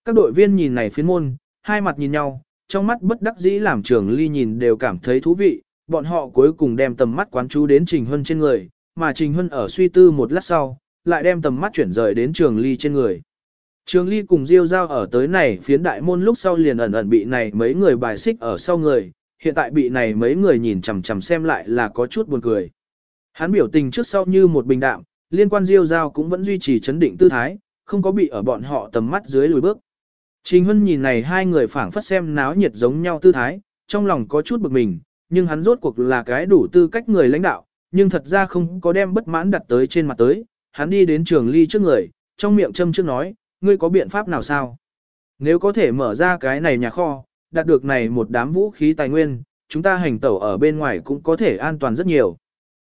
Các đội viên nhìn này phiến môn, hai mặt nhìn nhau, trong mắt bất đắc dĩ làm trường ly nhìn đều cảm thấy thú vị, bọn họ cuối cùng đem tầm mắt quán chú đến Trình Huân trên người, mà Trình Huân ở suy tư một lát sau, lại đem tầm mắt chuyển rời đến trường ly trên người. Trường ly cùng Diêu Giao ở tới này phiến đại môn lúc sau liền ẩn ẩn bị này mấy người bài xích ở sau người, hiện tại bị này mấy người nhìn chằm chằm xem lại là có chút buồn cười. Hắn biểu tình trước sau như một bình đạm, liên quan Diêu Giao cũng vẫn duy trì chấn định tư thái, không có bị ở bọn họ tầm mắt dưới lùi bước. Trình Huân nhìn này hai người phảng phất xem náo nhiệt giống nhau tư thái, trong lòng có chút bực mình, nhưng hắn rốt cuộc là cái đủ tư cách người lãnh đạo, nhưng thật ra không có đem bất mãn đặt tới trên mặt tới, hắn đi đến trường ly trước người, trong miệng châm trước nói, ngươi có biện pháp nào sao? Nếu có thể mở ra cái này nhà kho, đạt được này một đám vũ khí tài nguyên, chúng ta hành tẩu ở bên ngoài cũng có thể an toàn rất nhiều.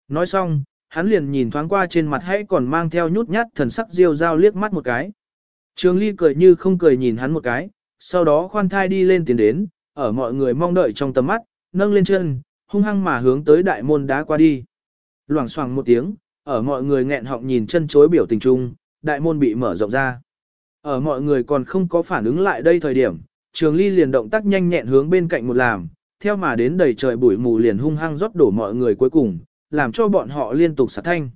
Nói xong, hắn liền nhìn thoáng qua trên mặt hãy còn mang theo nhút nhát thần sắc diêu dao liếc mắt một cái. Trường ly cười như không cười nhìn hắn một cái, sau đó khoan thai đi lên tiến đến, ở mọi người mong đợi trong tầm mắt, nâng lên chân, hung hăng mà hướng tới đại môn đá qua đi. Loảng xoảng một tiếng, ở mọi người nghẹn họng nhìn chân chối biểu tình trung, đại môn bị mở rộng ra. Ở mọi người còn không có phản ứng lại đây thời điểm, trường ly liền động tác nhanh nhẹn hướng bên cạnh một làm, theo mà đến đầy trời bụi mù liền hung hăng rót đổ mọi người cuối cùng, làm cho bọn họ liên tục sạt thanh.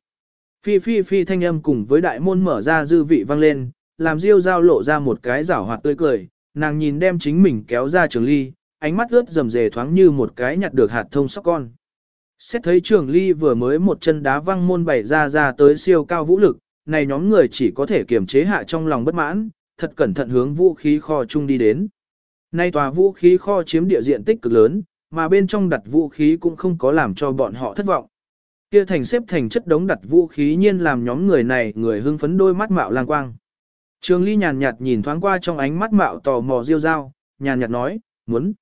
Phi phi phi thanh âm cùng với đại môn mở ra dư vị vang lên, làm Diêu Giao lộ ra một cái giảo hoạt tươi cười, nàng nhìn đem chính mình kéo ra trường ly, ánh mắt ướt rầm rề thoáng như một cái nhặt được hạt thông sóc con. Xét thấy trường ly vừa mới một chân đá văng môn bày ra ra tới siêu cao vũ lực, này nhóm người chỉ có thể kiềm chế hạ trong lòng bất mãn, thật cẩn thận hướng vũ khí kho chung đi đến. Nay tòa vũ khí kho chiếm địa diện tích cực lớn, mà bên trong đặt vũ khí cũng không có làm cho bọn họ thất vọng. Kia thành xếp thành chất đống đặt vũ khí nhiên làm nhóm người này người hưng phấn đôi mắt mạo lang quang. Trường Ly nhàn nhạt nhìn thoáng qua trong ánh mắt mạo tò mò Diêu dao, nhàn nhạt nói, muốn.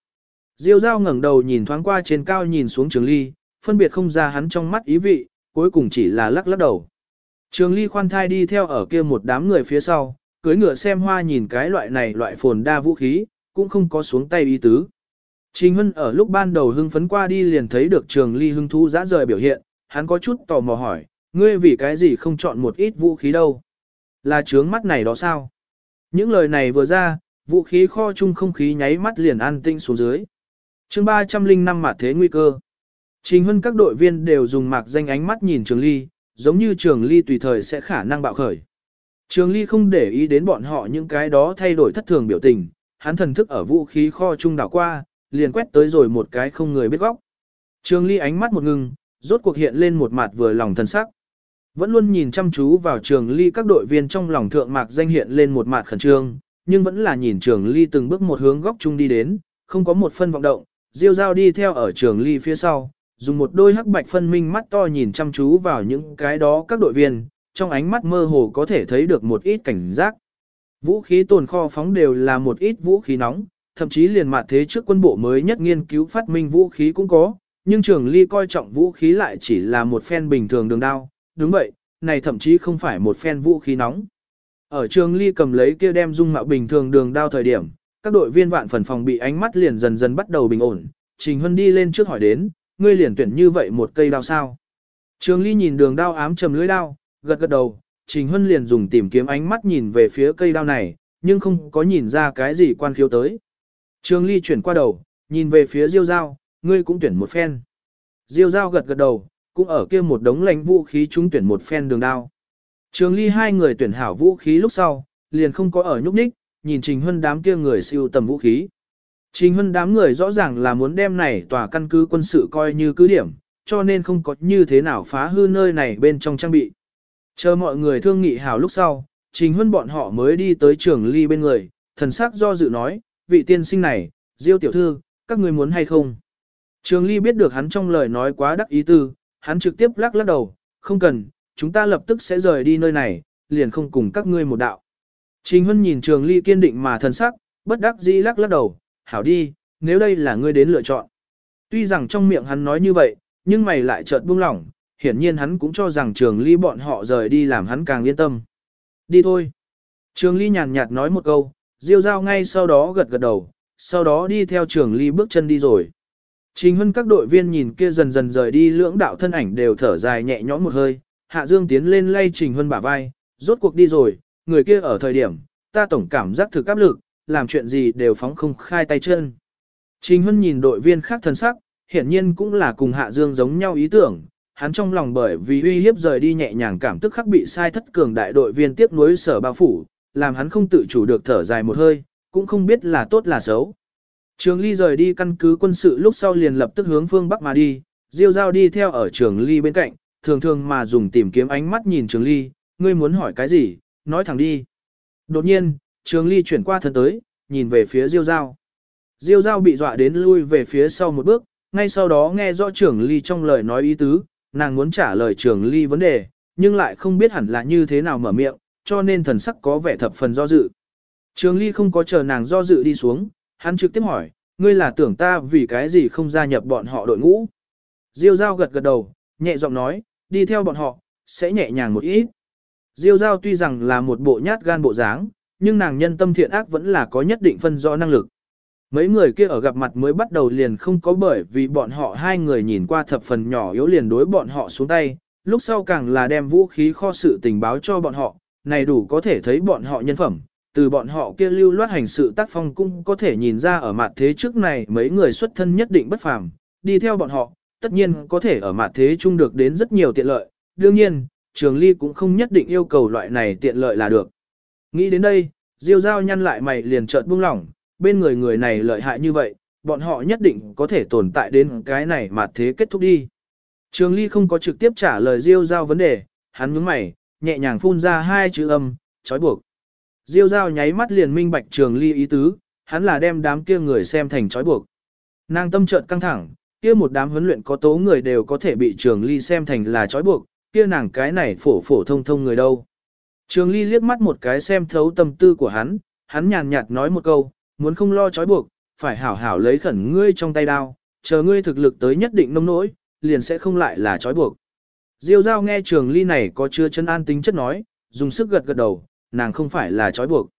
Diêu Giao ngẩng đầu nhìn thoáng qua trên cao nhìn xuống Trường Ly, phân biệt không ra hắn trong mắt ý vị, cuối cùng chỉ là lắc lắc đầu. Trường Ly khoan thai đi theo ở kia một đám người phía sau, cưỡi ngựa xem hoa nhìn cái loại này loại phồn đa vũ khí, cũng không có xuống tay ý tứ. Trình Hân ở lúc ban đầu hưng phấn qua đi liền thấy được Trường Ly hưng thú dã rời biểu hiện, hắn có chút tò mò hỏi, ngươi vì cái gì không chọn một ít vũ khí đâu? Là trướng mắt này đó sao? Những lời này vừa ra, vũ khí kho chung không khí nháy mắt liền an tinh xuống dưới chương 305 mà thế nguy cơ. Trình hơn các đội viên đều dùng mạc danh ánh mắt nhìn Trường Ly, giống như Trường Ly tùy thời sẽ khả năng bạo khởi. Trường Ly không để ý đến bọn họ những cái đó thay đổi thất thường biểu tình, hắn thần thức ở vũ khí kho trung đảo qua, liền quét tới rồi một cái không người biết góc. Trường Ly ánh mắt một ngừng, rốt cuộc hiện lên một mặt vừa lòng thần sắc. Vẫn luôn nhìn chăm chú vào trường ly các đội viên trong lòng thượng mạc danh hiện lên một mặt khẩn trương, nhưng vẫn là nhìn trường ly từng bước một hướng góc trung đi đến, không có một phân vọng động, diêu Giao đi theo ở trường ly phía sau, dùng một đôi hắc bạch phân minh mắt to nhìn chăm chú vào những cái đó các đội viên, trong ánh mắt mơ hồ có thể thấy được một ít cảnh giác. Vũ khí tồn kho phóng đều là một ít vũ khí nóng, thậm chí liền mặt thế trước quân bộ mới nhất nghiên cứu phát minh vũ khí cũng có, nhưng trường ly coi trọng vũ khí lại chỉ là một phen bình thường đường đao, đúng vậy, này thậm chí không phải một phen vũ khí nóng. Ở trường ly cầm lấy kia đem dung mạo bình thường đường đao thời điểm, các đội viên vạn phần phòng bị ánh mắt liền dần dần bắt đầu bình ổn, Trình Huân đi lên trước hỏi đến, ngươi liền tuyển như vậy một cây đao sao? Trường ly nhìn đường đao ám trầm lưỡi đao, gật gật đầu, Trình Huân liền dùng tìm kiếm ánh mắt nhìn về phía cây đao này, nhưng không có nhìn ra cái gì quan khiếu tới. Trường ly chuyển qua đầu, nhìn về phía Diêu Giao, ngươi cũng tuyển một phen. Diêu Giao gật gật đầu, cũng ở kia một đống lãnh vũ khí chúng tuyển một phen đường đao. Trường ly hai người tuyển hảo vũ khí lúc sau, liền không có ở nhúc nhích, nhìn Trình Huân đám kia người siêu tầm vũ khí. Trình Huân đám người rõ ràng là muốn đem này tòa căn cứ quân sự coi như cứ điểm, cho nên không có như thế nào phá hư nơi này bên trong trang bị. Chờ mọi người thương nghị hảo lúc sau, Trình Huân bọn họ mới đi tới trường ly bên người, thần sắc do dự nói, vị tiên sinh này, Diêu tiểu thư, các người muốn hay không? Trường ly biết được hắn trong lời nói quá đắc ý tư, hắn trực tiếp lắc lắc đầu, không cần, chúng ta lập tức sẽ rời đi nơi này, liền không cùng các ngươi một đạo. Trình Hân nhìn Trường Ly kiên định mà thần sắc, bất đắc dĩ lắc lắc đầu, hảo đi, nếu đây là ngươi đến lựa chọn. Tuy rằng trong miệng hắn nói như vậy, nhưng mày lại chợt buông lỏng, hiển nhiên hắn cũng cho rằng Trường Ly bọn họ rời đi làm hắn càng yên tâm. Đi thôi. Trường Ly nhàn nhạt nói một câu, Diêu Giao ngay sau đó gật gật đầu, sau đó đi theo Trường Ly bước chân đi rồi. Trình Hân các đội viên nhìn kia dần dần rời đi lưỡng đạo thân ảnh đều thở dài nhẹ nhõm một hơi, Hạ Dương tiến lên lay Trình Hân bả vai, rốt cuộc đi rồi, người kia ở thời điểm, ta tổng cảm giác thực áp lực, làm chuyện gì đều phóng không khai tay chân. Trình Hân nhìn đội viên khác thân sắc, hiển nhiên cũng là cùng Hạ Dương giống nhau ý tưởng, hắn trong lòng bởi vì uy hiếp rời đi nhẹ nhàng cảm tức khắc bị sai thất cường đại đội viên tiếp nối sở bao phủ, làm hắn không tự chủ được thở dài một hơi, cũng không biết là tốt là xấu. Trường Ly rời đi căn cứ quân sự lúc sau liền lập tức hướng phương Bắc mà đi, Diêu Giao đi theo ở Trường Ly bên cạnh, thường thường mà dùng tìm kiếm ánh mắt nhìn Trường Ly, ngươi muốn hỏi cái gì, nói thẳng đi. Đột nhiên, Trường Ly chuyển qua thân tới, nhìn về phía Diêu Giao. Diêu Giao bị dọa đến lui về phía sau một bước, ngay sau đó nghe rõ Trường Ly trong lời nói ý tứ, nàng muốn trả lời Trường Ly vấn đề, nhưng lại không biết hẳn là như thế nào mở miệng, cho nên thần sắc có vẻ thập phần do dự. Trường Ly không có chờ nàng do dự đi xuống, hắn trực tiếp hỏi, ngươi là tưởng ta vì cái gì không gia nhập bọn họ đội ngũ. Diêu Giao gật gật đầu, nhẹ giọng nói, đi theo bọn họ, sẽ nhẹ nhàng một ít. Diêu Giao tuy rằng là một bộ nhát gan bộ dáng, nhưng nàng nhân tâm thiện ác vẫn là có nhất định phân rõ năng lực. Mấy người kia ở gặp mặt mới bắt đầu liền không có bởi vì bọn họ hai người nhìn qua thập phần nhỏ yếu liền đối bọn họ xuống tay, lúc sau càng là đem vũ khí kho sự tình báo cho bọn họ, này đủ có thể thấy bọn họ nhân phẩm, từ bọn họ kia lưu loát hành sự tác phong cũng có thể nhìn ra ở mặt thế trước này mấy người xuất thân nhất định bất phàm, đi theo bọn họ, tất nhiên có thể ở mặt thế chung được đến rất nhiều tiện lợi, đương nhiên, trường ly cũng không nhất định yêu cầu loại này tiện lợi là được. Nghĩ đến đây, Diêu Giao nhăn lại mày liền chợt buông lỏng, bên người người này lợi hại như vậy, bọn họ nhất định có thể tồn tại đến cái này mà thế kết thúc đi. Trường Ly không có trực tiếp trả lời Diêu Giao vấn đề, hắn nhướng mày, nhẹ nhàng phun ra hai chữ âm, trói buộc. Diêu Giao nháy mắt liền minh bạch Trường Ly ý tứ, hắn là đem đám kia người xem thành trói buộc. Nàng tâm chợt căng thẳng, kia một đám huấn luyện có tố người đều có thể bị Trường Ly xem thành là trói buộc, kia nàng cái này phổ phổ thông thông người đâu. Trường Ly liếc mắt một cái xem thấu tâm tư của hắn, hắn nhàn nhạt nói một câu, muốn không lo trói buộc, phải hảo hảo lấy khẩn ngươi trong tay đao, chờ ngươi thực lực tới nhất định nông nỗi, liền sẽ không lại là trói buộc. Diêu Giao nghe Trường Ly này có chưa chân an tính chất nói, dùng sức gật gật đầu, nàng không phải là trói buộc.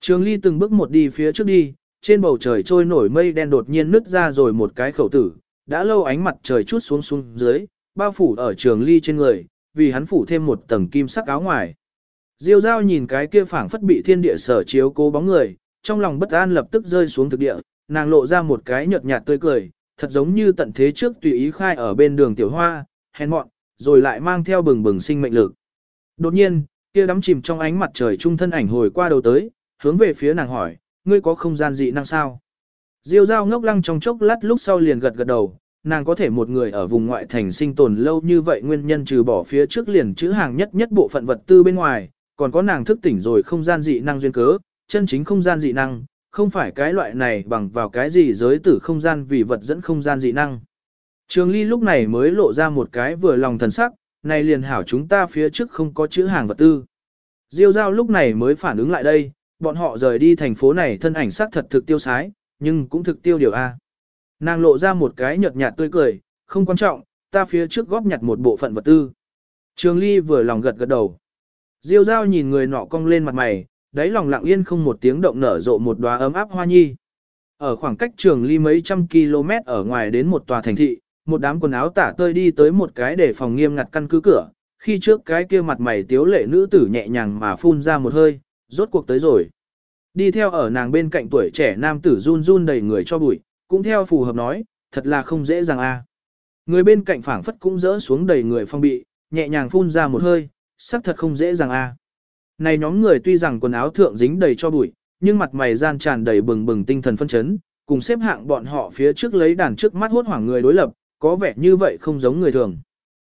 Trường Ly từng bước một đi phía trước đi, trên bầu trời trôi nổi mây đen đột nhiên nứt ra rồi một cái khẩu tử, đã lâu ánh mặt trời chút xuống xuống dưới, bao phủ ở Trường Ly trên người, vì hắn phủ thêm một tầng kim sắc áo ngoài. Diêu Giao nhìn cái kia phảng phất bị thiên địa sở chiếu cố bóng người, trong lòng bất an lập tức rơi xuống thực địa, nàng lộ ra một cái nhợt nhạt tươi cười, thật giống như tận thế trước tùy ý khai ở bên đường tiểu hoa, hèn mọn, rồi lại mang theo bừng bừng sinh mệnh lực. Đột nhiên, kia đắm chìm trong ánh mặt trời trung thân ảnh hồi qua đầu tới, hướng về phía nàng hỏi, ngươi có không gian dị năng sao? Diêu Giao ngốc lăng trong chốc lát lúc sau liền gật gật đầu, nàng có thể một người ở vùng ngoại thành sinh tồn lâu như vậy nguyên nhân trừ bỏ phía trước liền chữ hàng nhất nhất bộ phận vật tư bên ngoài, còn có nàng thức tỉnh rồi không gian dị năng duyên cớ, chân chính không gian dị năng, không phải cái loại này bằng vào cái gì giới tử không gian vì vật dẫn không gian dị năng. Trường Ly lúc này mới lộ ra một cái vừa lòng thần sắc, này liền hảo chúng ta phía trước không có chữ hàng vật tư. Diêu Giao lúc này mới phản ứng lại đây, bọn họ rời đi thành phố này thân ảnh sắc thật thực tiêu sái, nhưng cũng thực tiêu điều A. Nàng lộ ra một cái nhợt nhạt tươi cười, không quan trọng, ta phía trước góp nhặt một bộ phận vật tư. Trường Ly vừa lòng gật gật đầu. Diêu Giao nhìn người nọ cong lên mặt mày, đáy lòng lặng yên không một tiếng động nở rộ một đóa ấm áp hoa nhi. Ở khoảng cách Trường Ly mấy trăm km ở ngoài đến một tòa thành thị, một đám quần áo tả tơi đi tới một cái để phòng nghiêm ngặt căn cứ cửa, khi trước cái kia mặt mày tiếu lệ nữ tử nhẹ nhàng mà phun ra một hơi, rốt cuộc tới rồi. Đi theo ở nàng bên cạnh tuổi trẻ nam tử run run đầy người cho bụi, cũng theo phù hợp nói, thật là không dễ dàng a. Người bên cạnh phảng phất cũng rỡ xuống đầy người phong bị, nhẹ nhàng phun ra một hơi, sắc thật không dễ dàng a. Này nhóm người tuy rằng quần áo thượng dính đầy cho bụi, nhưng mặt mày gian tràn đầy bừng bừng tinh thần phân chấn, cùng xếp hạng bọn họ phía trước lấy đàn trước mắt hốt hoảng người đối lập, có vẻ như vậy không giống người thường.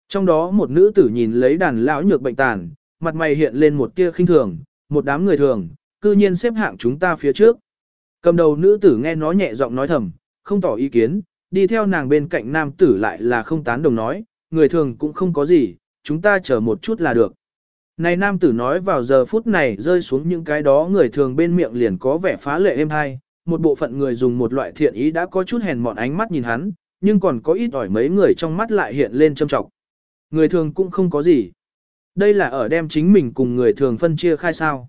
Trong đó một nữ tử nhìn lấy đàn lão nhược bệnh tàn, mặt mày hiện lên một tia khinh thường, một đám người thường, cư nhiên xếp hạng chúng ta phía trước. Cầm đầu nữ tử nghe nó nhẹ giọng nói thầm, không tỏ ý kiến, đi theo nàng bên cạnh nam tử lại là không tán đồng nói, người thường cũng không có gì, chúng ta chờ một chút là được. Này nam tử nói vào giờ phút này rơi xuống những cái đó người thường bên miệng liền có vẻ phá lệ êm hay, một bộ phận người dùng một loại thiện ý đã có chút hèn mọn ánh mắt nhìn hắn, nhưng còn có ít ỏi mấy người trong mắt lại hiện lên châm trọng. Người thường cũng không có gì. Đây là ở đem chính mình cùng người thường phân chia khai sao.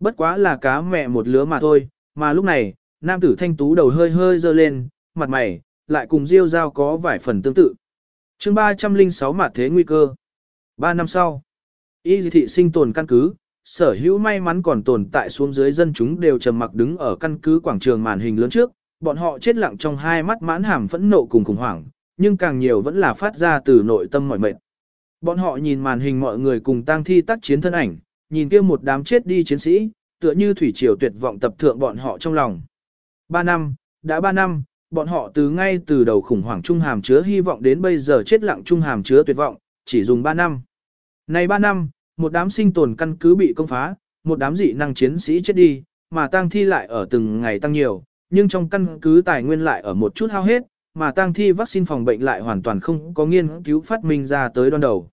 Bất quá là cá mẹ một lứa mà thôi, mà lúc này, nam tử thanh tú đầu hơi hơi dơ lên, mặt mày, lại cùng Diêu Giao có vài phần tương tự. chương 306 mặt thế nguy cơ. Ba năm sau, y thị sinh tồn căn cứ, sở hữu may mắn còn tồn tại xuống dưới dân chúng đều trầm mặc đứng ở căn cứ quảng trường màn hình lớn trước, bọn họ chết lặng trong hai mắt mãn hàm phẫn nộ cùng khủng hoảng, nhưng càng nhiều vẫn là phát ra từ nội tâm mỏi mệt. Bọn họ nhìn màn hình mọi người cùng tang thi tác chiến thân ảnh, nhìn kia một đám chết đi chiến sĩ, tựa như thủy triều tuyệt vọng tập thượng bọn họ trong lòng. Ba năm, đã ba năm, bọn họ từ ngay từ đầu khủng hoảng trung hàm chứa hy vọng đến bây giờ chết lặng trung hàm chứa tuyệt vọng, chỉ dùng ba năm. Này ba năm, một đám sinh tồn căn cứ bị công phá, một đám dị năng chiến sĩ chết đi, mà tang thi lại ở từng ngày tăng nhiều, nhưng trong căn cứ tài nguyên lại ở một chút hao hết, mà tang thi vaccine phòng bệnh lại hoàn toàn không có nghiên cứu phát minh ra tới đoan đầu.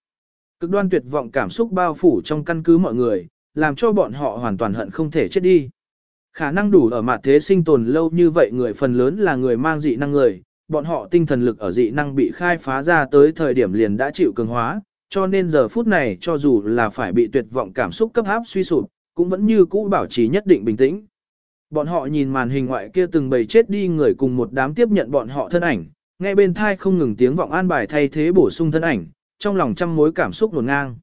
Cực đoan tuyệt vọng cảm xúc bao phủ trong căn cứ mọi người, làm cho bọn họ hoàn toàn hận không thể chết đi. Khả năng đủ ở mặt thế sinh tồn lâu như vậy người phần lớn là người mang dị năng người, bọn họ tinh thần lực ở dị năng bị khai phá ra tới thời điểm liền đã chịu cường hóa, cho nên giờ phút này cho dù là phải bị tuyệt vọng cảm xúc cấp áp suy sụp, cũng vẫn như cũ bảo trì nhất định bình tĩnh. Bọn họ nhìn màn hình ngoại kia từng bầy chết đi người cùng một đám tiếp nhận bọn họ thân ảnh, nghe bên thai không ngừng tiếng vọng an bài thay thế bổ sung thân ảnh, trong lòng trăm mối cảm xúc nổn ngang.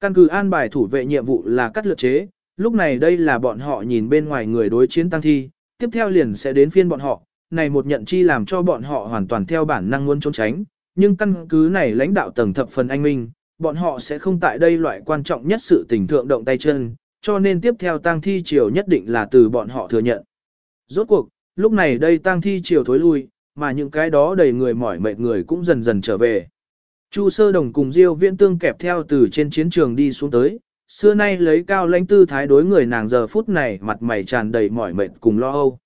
Căn cứ an bài thủ vệ nhiệm vụ là cắt lượt chế, lúc này đây là bọn họ nhìn bên ngoài người đối chiến tăng thi, tiếp theo liền sẽ đến phiên bọn họ, này một nhận chi làm cho bọn họ hoàn toàn theo bản năng muốn trốn tránh, nhưng căn cứ này lãnh đạo tầng thập phần anh minh, bọn họ sẽ không tại đây loại quan trọng nhất sự tình thượng động tay chân, cho nên tiếp theo tang thi triều nhất định là từ bọn họ thừa nhận. Rốt cuộc, lúc này đây tang thi triều thối lui, mà những cái đó đầy người mỏi mệt người cũng dần dần trở về. Chu sơ đồng cùng Diêu viễn tương kẹp theo từ trên chiến trường đi xuống tới, xưa nay lấy cao lãnh tư thái đối người nàng giờ phút này mặt mày tràn đầy mỏi mệt cùng lo âu.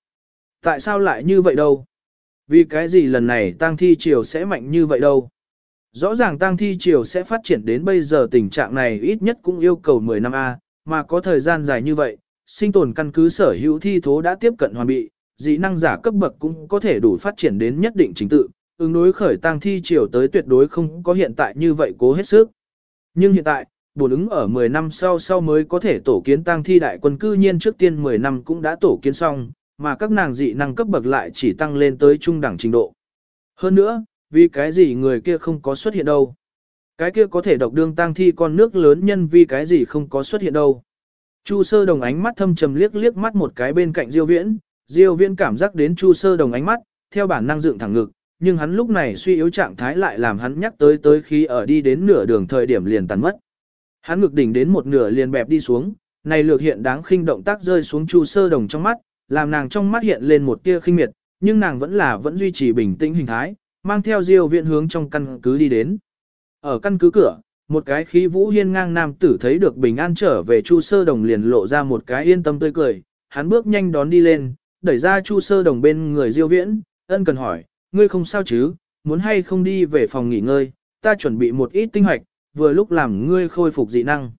Tại sao lại như vậy đâu? Vì cái gì lần này tang thi triều sẽ mạnh như vậy đâu? Rõ ràng tang thi triều sẽ phát triển đến bây giờ tình trạng này ít nhất cũng yêu cầu 10 năm A, mà có thời gian dài như vậy, sinh tồn căn cứ sở hữu thi thố đã tiếp cận hoàn bị, dị năng giả cấp bậc cũng có thể đủ phát triển đến nhất định chính tự, ứng đối khởi tang thi triều tới tuyệt đối không có hiện tại như vậy cố hết sức. Nhưng hiện tại, bổn ứng ở 10 năm sau sau mới có thể tổ kiến tang thi đại quân cư nhiên trước tiên 10 năm cũng đã tổ kiến xong, mà các nàng dị năng cấp bậc lại chỉ tăng lên tới trung đẳng trình độ. Hơn nữa, vì cái gì người kia không có xuất hiện đâu. Cái kia có thể độc đương tang thi con nước lớn nhân vì cái gì không có xuất hiện đâu. Chu sơ đồng ánh mắt thâm trầm liếc liếc mắt một cái bên cạnh Diêu Viễn, Diêu Viễn cảm giác đến Chu sơ đồng ánh mắt, theo bản năng dựng thẳng ngực, nhưng hắn lúc này suy yếu trạng thái lại làm hắn nhắc tới tới khi ở đi đến nửa đường thời điểm liền tàn mất. Hắn ngực đỉnh đến một nửa liền bẹp đi xuống, này lược hiện đáng khinh động tác rơi xuống Chu sơ đồng trong mắt, làm nàng trong mắt hiện lên một tia khinh miệt, nhưng nàng vẫn là vẫn duy trì bình tĩnh hình thái, mang theo Diêu Viễn hướng trong căn cứ đi đến. Ở căn cứ cửa, một cái khí vũ hiên ngang nam tử thấy được bình an trở về Chu Sơ Đồng liền lộ ra một cái yên tâm tươi cười, hắn bước nhanh đón đi lên, đẩy ra Chu Sơ Đồng bên người Diêu Viễn, ân cần hỏi, ngươi không sao chứ, muốn hay không đi về phòng nghỉ ngơi, ta chuẩn bị một ít tinh hoạch, vừa lúc làm ngươi khôi phục dị năng.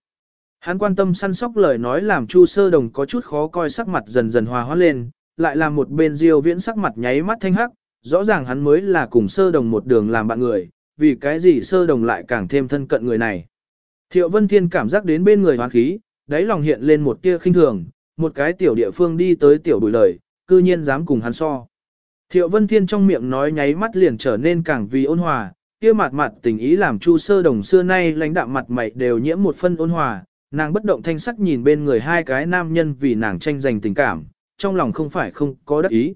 Hắn quan tâm săn sóc lời nói làm Chu Sơ Đồng có chút khó coi sắc mặt dần dần hòa hóa lên, lại làm một bên Diêu Viễn sắc mặt nháy mắt thanh hắc, rõ ràng hắn mới là cùng Sơ Đồng một đường làm bạn người, vì cái gì sơ đồng lại càng thêm thân cận người này. Thiệu Vân Thiên cảm giác đến bên người hoán khí, đáy lòng hiện lên một tia khinh thường, một cái tiểu địa phương đi tới tiểu đuổi lời, cư nhiên dám cùng hắn so. Thiệu Vân Thiên trong miệng nói nháy mắt liền trở nên càng vì ôn hòa, kia mặt mặt tình ý làm Chu Sơ Đồng xưa nay lãnh đạm mặt mày đều nhiễm một phân ôn hòa, nàng bất động thanh sắc nhìn bên người hai cái nam nhân vì nàng tranh giành tình cảm, trong lòng không phải không có đắc ý.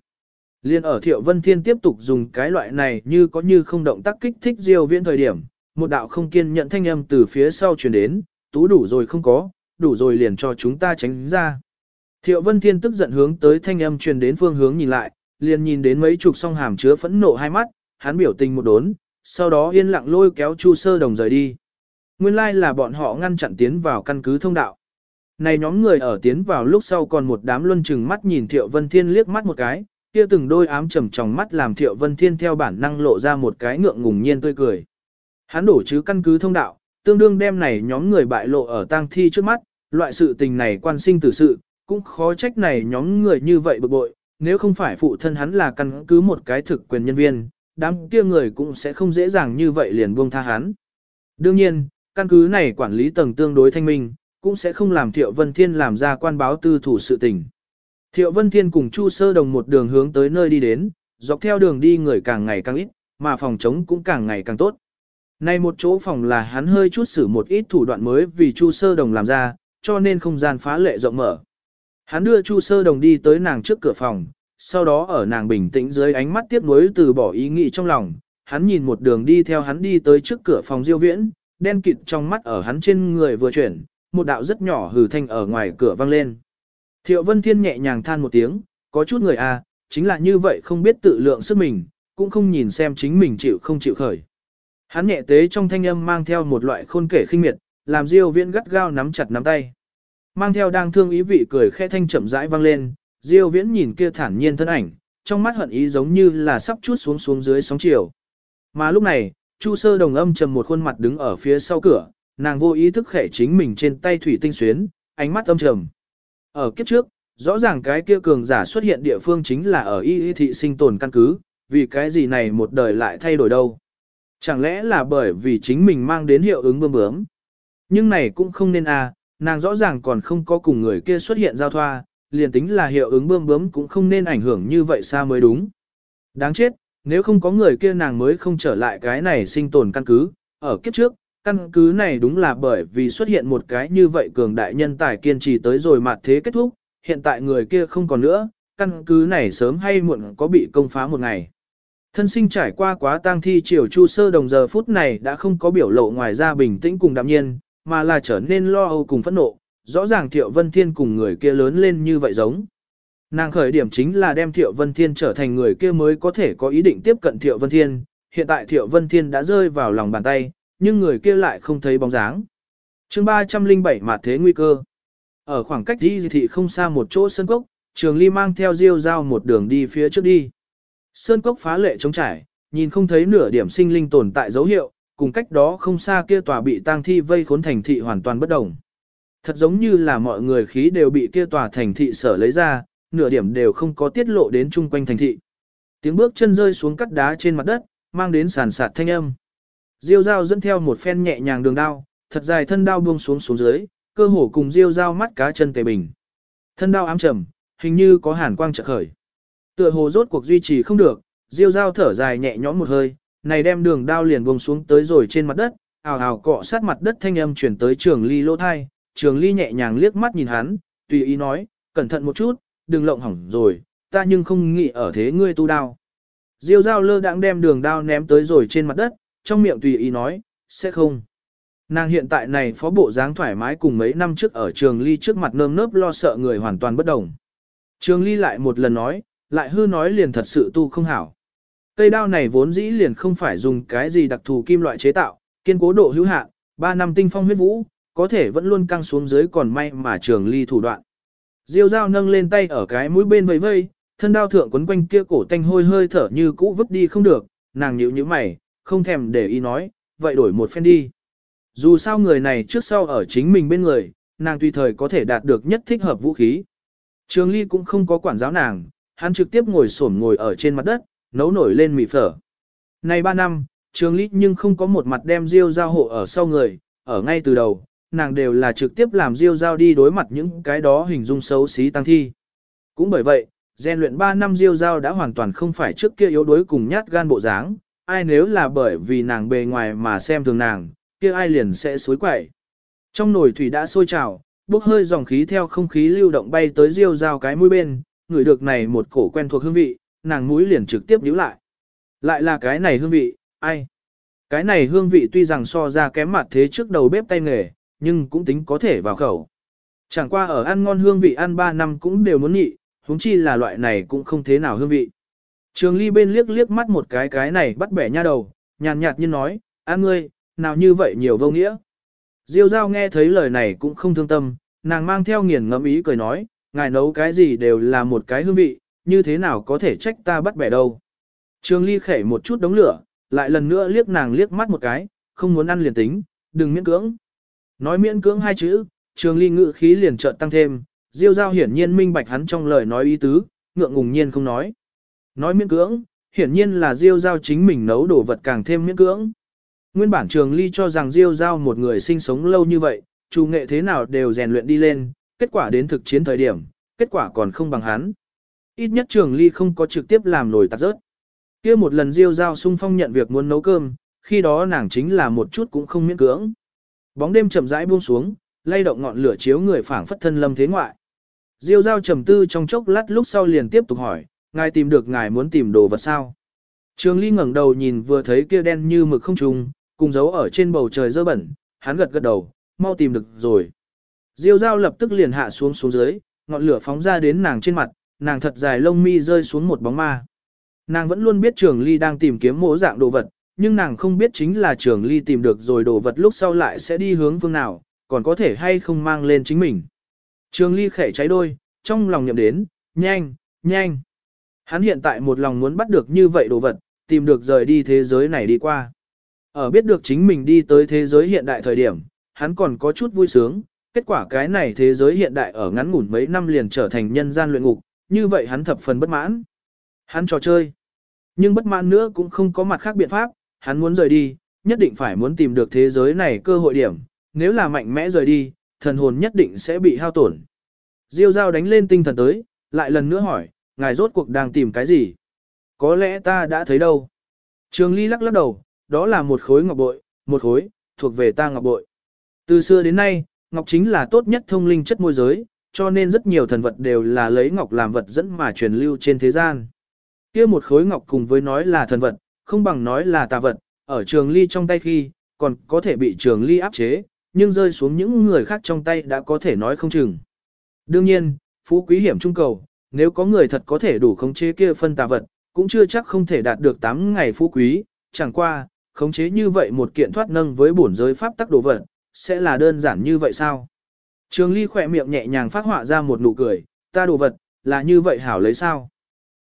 Liên ở Thiệu Vân Thiên tiếp tục dùng cái loại này như có như không động tác kích thích Diêu Viễn thời điểm, một đạo không kiên nhận thanh âm từ phía sau truyền đến, tú đủ rồi không có, đủ rồi liền cho chúng ta tránh ra. Thiệu Vân Thiên tức giận hướng tới thanh âm truyền đến phương hướng nhìn lại, liền nhìn đến mấy chục song hàm chứa phẫn nộ hai mắt, hắn biểu tình một đốn, sau đó yên lặng lôi kéo Chu Sơ Đồng rời đi. Nguyên lai like là bọn họ ngăn chặn tiến vào căn cứ thông đạo. Này nhóm người ở tiến vào lúc sau còn một đám luân chừng mắt nhìn Thiệu Vân Thiên liếc mắt một cái, Kia từng đôi ám trầm trong mắt làm Thiệu Vân Thiên theo bản năng lộ ra một cái ngượng ngùng nhiên tươi cười. Hắn đổ chứ căn cứ thông đạo, tương đương đem này nhóm người bại lộ ở tang thi trước mắt, loại sự tình này quan sinh tử sự, cũng khó trách này nhóm người như vậy bực bội, nếu không phải phụ thân hắn là căn cứ một cái thực quyền nhân viên, đám kia người cũng sẽ không dễ dàng như vậy liền buông tha hắn. Đương nhiên, căn cứ này quản lý tầng tương đối thanh minh, cũng sẽ không làm Thiệu Vân Thiên làm ra quan báo tư thủ sự tình. Thiệu Vân Thiên cùng Chu Sơ Đồng một đường hướng tới nơi đi đến, dọc theo đường đi người càng ngày càng ít, mà phòng chống cũng càng ngày càng tốt. Nay một chỗ phòng là hắn hơi chút xử một ít thủ đoạn mới vì Chu Sơ Đồng làm ra, cho nên không gian phá lệ rộng mở. Hắn đưa Chu Sơ Đồng đi tới nàng trước cửa phòng, sau đó ở nàng bình tĩnh dưới ánh mắt tiếc nuối từ bỏ ý nghĩ trong lòng, hắn nhìn một đường đi theo hắn đi tới trước cửa phòng Diêu Viễn, đen kịt trong mắt ở hắn trên người vừa chuyển, một đạo rất nhỏ hừ thanh ở ngoài cửa vang lên. Thiệu Vân Thiên nhẹ nhàng than một tiếng, có chút người à, chính là như vậy không biết tự lượng sức mình, cũng không nhìn xem chính mình chịu không chịu khởi. Hắn nhẹ tế trong thanh âm mang theo một loại khôn kể khinh miệt, làm Diêu Viễn gắt gao nắm chặt nắm tay. Mang theo đang thương ý vị cười khẽ thanh chậm rãi vang lên, Diêu Viễn nhìn kia thản nhiên thân ảnh, trong mắt hận ý giống như là sắp chút xuống xuống dưới sóng chiều. Mà lúc này, Chu Sơ Đồng âm trầm một khuôn mặt đứng ở phía sau cửa, nàng vô ý thức khẽ chính mình trên tay thủy tinh xuyến, ánh mắt âm trầm. Ở kiếp trước, rõ ràng cái kia cường giả xuất hiện địa phương chính là ở y y thị sinh tồn căn cứ, vì cái gì này một đời lại thay đổi đâu. Chẳng lẽ là bởi vì chính mình mang đến hiệu ứng bơm bướm. Nhưng này cũng không nên à, nàng rõ ràng còn không có cùng người kia xuất hiện giao thoa, liền tính là hiệu ứng bơm bướm cũng không nên ảnh hưởng như vậy xa mới đúng. Đáng chết, nếu không có người kia nàng mới không trở lại cái này sinh tồn căn cứ, ở kiếp trước, căn cứ này đúng là bởi vì xuất hiện một cái như vậy cường đại nhân tài kiên trì tới rồi mặt thế kết thúc, hiện tại người kia không còn nữa, căn cứ này sớm hay muộn có bị công phá một ngày. Thân sinh trải qua quá tang thi chiều chu sơ đồng giờ phút này đã không có biểu lộ ngoài ra bình tĩnh cùng đạm nhiên, mà là trở nên lo âu cùng phẫn nộ, rõ ràng Thiệu Vân Thiên cùng người kia lớn lên như vậy giống. Nàng khởi điểm chính là đem Thiệu Vân Thiên trở thành người kia mới có thể có ý định tiếp cận Thiệu Vân Thiên, hiện tại Thiệu Vân Thiên đã rơi vào lòng bàn tay, nhưng người kia lại không thấy bóng dáng. chương 307 mà thế nguy cơ. Ở khoảng cách đi thị không xa một chỗ sân cốc, Trường Ly mang theo Diêu Giao một đường đi phía trước đi. Sơn cốc phá lệ trống trải, nhìn không thấy nửa điểm sinh linh tồn tại dấu hiệu, cùng cách đó không xa kia tòa bị tang thi vây khốn thành thị hoàn toàn bất động. Thật giống như là mọi người khí đều bị kia tòa thành thị sở lấy ra, nửa điểm đều không có tiết lộ đến chung quanh thành thị. Tiếng bước chân rơi xuống cắt đá trên mặt đất, mang đến sàn sạt thanh âm. Diêu dao dẫn theo một phen nhẹ nhàng đường đao, thật dài thân đao buông xuống xuống dưới, cơ hồ cùng diêu dao mắt cá chân tề bình. Thân đao ám trầm, hình như có hàn quang trợ khởi. Tựa hồ rốt cuộc duy trì không được, diêu dao thở dài nhẹ nhõm một hơi, này đem đường đao liền buông xuống tới rồi trên mặt đất, ào ào cọ sát mặt đất thanh âm chuyển tới trường ly lỗ thai, trường ly nhẹ nhàng liếc mắt nhìn hắn, tùy ý nói, cẩn thận một chút, đừng lộng hỏng rồi, ta nhưng không nghĩ ở thế ngươi tu đao. Diêu dao lơ đãng đem đường đao ném tới rồi trên mặt đất, trong miệng tùy ý nói, sẽ không. Nàng hiện tại này phó bộ dáng thoải mái cùng mấy năm trước ở trường ly trước mặt nơm nớp lo sợ người hoàn toàn bất đồng. Trường ly lại một lần nói, lại hư nói liền thật sự tu không hảo. Cây đao này vốn dĩ liền không phải dùng cái gì đặc thù kim loại chế tạo, kiên cố độ hữu hạn, 3 năm tinh phong huyết vũ, có thể vẫn luôn căng xuống dưới còn may mà trường ly thủ đoạn. Diêu dao nâng lên tay ở cái mũi bên vây vây, thân đao thượng quấn quanh kia cổ tanh hôi hơi thở như cũ vứt đi không được, nàng nhíu như mày, không thèm để ý nói, vậy đổi một phen đi. Dù sao người này trước sau ở chính mình bên người, nàng tùy thời có thể đạt được nhất thích hợp vũ khí. Trường Ly cũng không có quản giáo nàng, hắn trực tiếp ngồi xổm ngồi ở trên mặt đất, nấu nổi lên mì phở. Này 3 năm, Trường Ly nhưng không có một mặt đem Diêu giao hộ ở sau người, ở ngay từ đầu, nàng đều là trực tiếp làm Diêu giao đi đối mặt những cái đó hình dung xấu xí tăng thi. Cũng bởi vậy, rèn luyện 3 năm Diêu giao đã hoàn toàn không phải trước kia yếu đuối cùng nhát gan bộ dáng, ai nếu là bởi vì nàng bề ngoài mà xem thường nàng, kia ai liền sẽ suối quậy. Trong nồi thủy đã sôi trào, bốc hơi dòng khí theo không khí lưu động bay tới Diêu giao cái mũi bên, ngửi được này một cổ quen thuộc hương vị, nàng mũi liền trực tiếp nhíu lại. Lại là cái này hương vị, ai? Cái này hương vị tuy rằng so ra kém mặt thế trước đầu bếp tay nghề, nhưng cũng tính có thể vào khẩu. Chẳng qua ở ăn ngon hương vị ăn 3 năm cũng đều muốn nhị, huống chi là loại này cũng không thế nào hương vị. Trường ly bên liếc liếc mắt một cái cái này bắt bẻ nha đầu, nhàn nhạt như nói, ăn ngươi, nào như vậy nhiều vô nghĩa. Diêu giao nghe thấy lời này cũng không thương tâm, nàng mang theo nghiền ngẫm ý cười nói, ngài nấu cái gì đều là một cái hương vị, như thế nào có thể trách ta bắt bẻ đâu. Trường ly khẩy một chút đống lửa, lại lần nữa liếc nàng liếc mắt một cái, không muốn ăn liền tính, đừng miễn cưỡng. Nói miễn cưỡng hai chữ, trường ly ngự khí liền chợt tăng thêm, diêu giao hiển nhiên minh bạch hắn trong lời nói ý tứ, ngượng ngùng nhiên không nói. Nói miễn cưỡng, hiển nhiên là diêu giao chính mình nấu đồ vật càng thêm miễn cưỡng. Nguyên bản trường ly cho rằng diêu giao một người sinh sống lâu như vậy, chủ nghệ thế nào đều rèn luyện đi lên, kết quả đến thực chiến thời điểm, kết quả còn không bằng hắn. Ít nhất trường ly không có trực tiếp làm nổi tạt rớt. kia một lần diêu giao sung phong nhận việc muốn nấu cơm, khi đó nàng chính là một chút cũng không miễn cưỡng. Bóng đêm chậm rãi buông xuống, lay động ngọn lửa chiếu người phảng phất thân lâm thế ngoại. Diêu giao trầm tư trong chốc lát lúc sau liền tiếp tục hỏi, ngài tìm được ngài muốn tìm đồ vật sao? Trường Ly ngẩng đầu nhìn vừa thấy kia đen như mực không trùng, cùng dấu ở trên bầu trời dơ bẩn, hắn gật gật đầu, mau tìm được rồi. Diêu Giao lập tức liền hạ xuống xuống dưới, ngọn lửa phóng ra đến nàng trên mặt, nàng thật dài lông mi rơi xuống một bóng ma. Nàng vẫn luôn biết Trường Ly đang tìm kiếm mỗ dạng đồ vật, nhưng nàng không biết chính là Trường Ly tìm được rồi đồ vật lúc sau lại sẽ đi hướng phương nào, còn có thể hay không mang lên chính mình. Trường Ly khẽ cháy đôi, trong lòng nhậm đến, nhanh, nhanh. Hắn hiện tại một lòng muốn bắt được như vậy đồ vật, tìm được rời đi thế giới này đi qua. Ở biết được chính mình đi tới thế giới hiện đại thời điểm, hắn còn có chút vui sướng, kết quả cái này thế giới hiện đại ở ngắn ngủn mấy năm liền trở thành nhân gian luyện ngục, như vậy hắn thập phần bất mãn. Hắn trò chơi, nhưng bất mãn nữa cũng không có mặt khác biện pháp, hắn muốn rời đi, nhất định phải muốn tìm được thế giới này cơ hội điểm, nếu là mạnh mẽ rời đi, thần hồn nhất định sẽ bị hao tổn. Diêu Giao đánh lên tinh thần tới, lại lần nữa hỏi, ngài rốt cuộc đang tìm cái gì? Có lẽ ta đã thấy đâu. Trường Ly lắc lắc đầu, đó là một khối ngọc bội, một khối, thuộc về ta ngọc bội. Từ xưa đến nay, ngọc chính là tốt nhất thông linh chất môi giới, cho nên rất nhiều thần vật đều là lấy ngọc làm vật dẫn mà truyền lưu trên thế gian. Kia một khối ngọc cùng với nói là thần vật, không bằng nói là tà vật, ở trường ly trong tay khi, còn có thể bị trường ly áp chế, nhưng rơi xuống những người khác trong tay đã có thể nói không chừng. Đương nhiên, phú quý hiểm trung cầu, nếu có người thật có thể đủ khống chế kia phân tà vật, cũng chưa chắc không thể đạt được 8 ngày phú quý, chẳng qua, khống chế như vậy một kiện thoát nâng với bổn giới pháp tắc đồ vật, sẽ là đơn giản như vậy sao? Trường Ly khỏe miệng nhẹ nhàng phát họa ra một nụ cười, ta đồ vật, là như vậy hảo lấy sao?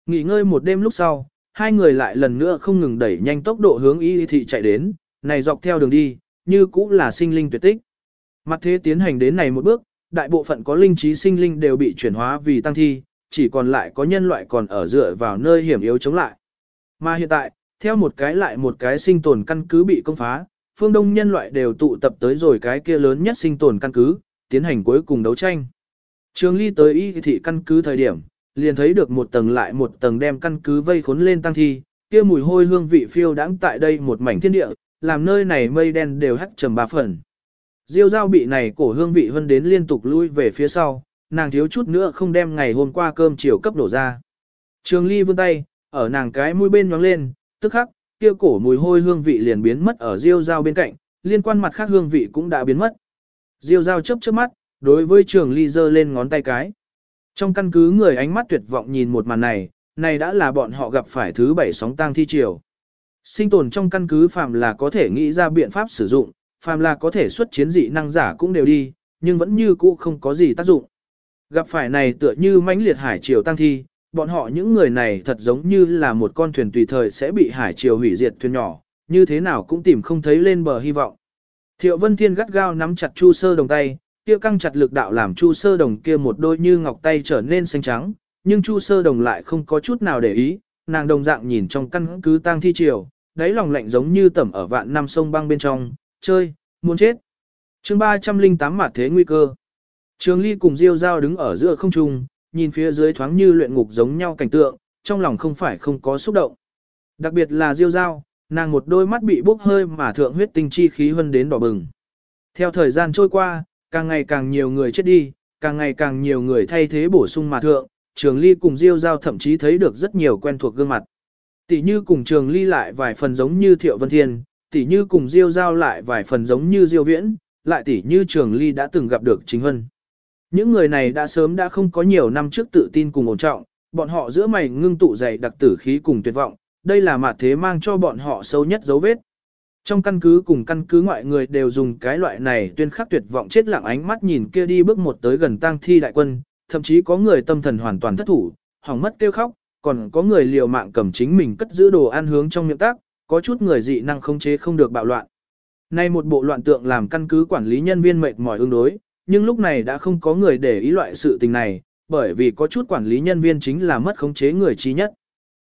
Nghỉ ngơi một đêm lúc sau, hai người lại lần nữa không ngừng đẩy nhanh tốc độ hướng y thị chạy đến, này dọc theo đường đi, như cũng là sinh linh tuyệt tích. Mặt thế tiến hành đến này một bước, đại bộ phận có linh trí sinh linh đều bị chuyển hóa vì tăng thi, chỉ còn lại có nhân loại còn ở dựa vào nơi hiểm yếu chống lại. Mà hiện tại, theo một cái lại một cái sinh tồn căn cứ bị công phá, phương đông nhân loại đều tụ tập tới rồi cái kia lớn nhất sinh tồn căn cứ, tiến hành cuối cùng đấu tranh. Trường ly tới y thị căn cứ thời điểm, liền thấy được một tầng lại một tầng đem căn cứ vây khốn lên tăng thi, kia mùi hôi hương vị phiêu đãng tại đây một mảnh thiên địa, làm nơi này mây đen đều hắt trầm ba phần. Diêu giao bị này cổ hương vị hơn đến liên tục lui về phía sau, nàng thiếu chút nữa không đem ngày hôm qua cơm chiều cấp đổ ra. Trường ly vươn tay, ở nàng cái mũi bên nhóng lên, tức khắc, kia cổ mùi hôi hương vị liền biến mất ở diêu dao bên cạnh, liên quan mặt khác hương vị cũng đã biến mất. Diêu dao chớp chớp mắt, đối với trường ly giơ lên ngón tay cái. Trong căn cứ người ánh mắt tuyệt vọng nhìn một màn này, này đã là bọn họ gặp phải thứ bảy sóng tang thi triều. Sinh tồn trong căn cứ phàm là có thể nghĩ ra biện pháp sử dụng, phàm là có thể xuất chiến dị năng giả cũng đều đi, nhưng vẫn như cũ không có gì tác dụng. Gặp phải này tựa như mãnh liệt hải triều tăng thi, bọn họ những người này thật giống như là một con thuyền tùy thời sẽ bị hải triều hủy diệt thuyền nhỏ, như thế nào cũng tìm không thấy lên bờ hy vọng. Thiệu Vân Thiên gắt gao nắm chặt Chu Sơ Đồng tay, kia căng chặt lực đạo làm Chu Sơ Đồng kia một đôi như ngọc tay trở nên xanh trắng, nhưng Chu Sơ Đồng lại không có chút nào để ý, nàng đồng dạng nhìn trong căn cứ tang thi triều, đáy lòng lạnh giống như tẩm ở vạn năm sông băng bên trong, chơi, muốn chết. Chương 308 mặt thế nguy cơ. Trường Ly cùng Diêu Giao đứng ở giữa không trung, nhìn phía dưới thoáng như luyện ngục giống nhau cảnh tượng, trong lòng không phải không có xúc động. Đặc biệt là Diêu Giao, nàng một đôi mắt bị bốc hơi mà thượng huyết tinh chi khí hơn đến đỏ bừng. Theo thời gian trôi qua, càng ngày càng nhiều người chết đi, càng ngày càng nhiều người thay thế bổ sung mà thượng, Trường Ly cùng Diêu Giao thậm chí thấy được rất nhiều quen thuộc gương mặt. Tỷ như cùng Trường Ly lại vài phần giống như Thiệu Vân Thiên, tỷ như cùng Diêu Giao lại vài phần giống như Diêu Viễn, lại tỷ như Trường Ly đã từng gặp được Chính Hân. Những người này đã sớm đã không có nhiều năm trước tự tin cùng ổn trọng, bọn họ giữa mày ngưng tụ dày đặc tử khí cùng tuyệt vọng, đây là mặt thế mang cho bọn họ sâu nhất dấu vết. Trong căn cứ cùng căn cứ ngoại người đều dùng cái loại này tuyên khắc tuyệt vọng chết lặng ánh mắt nhìn kia đi bước một tới gần tang thi đại quân, thậm chí có người tâm thần hoàn toàn thất thủ, hỏng mất kêu khóc, còn có người liều mạng cầm chính mình cất giữ đồ ăn hướng trong miệng tác, có chút người dị năng không chế không được bạo loạn. Nay một bộ loạn tượng làm căn cứ quản lý nhân viên mệt mỏi ứng đối, nhưng lúc này đã không có người để ý loại sự tình này, bởi vì có chút quản lý nhân viên chính là mất khống chế người trí nhất.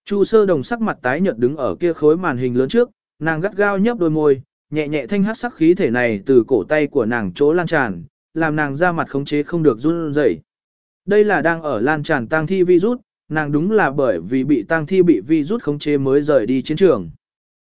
Chu sơ đồng sắc mặt tái nhợt đứng ở kia khối màn hình lớn trước, nàng gắt gao nhấp đôi môi, nhẹ nhẹ thanh hát sắc khí thể này từ cổ tay của nàng chỗ lan tràn, làm nàng ra mặt khống chế không được run rẩy. Đây là đang ở lan tràn tang thi virus, nàng đúng là bởi vì bị tang thi bị virus khống chế mới rời đi chiến trường.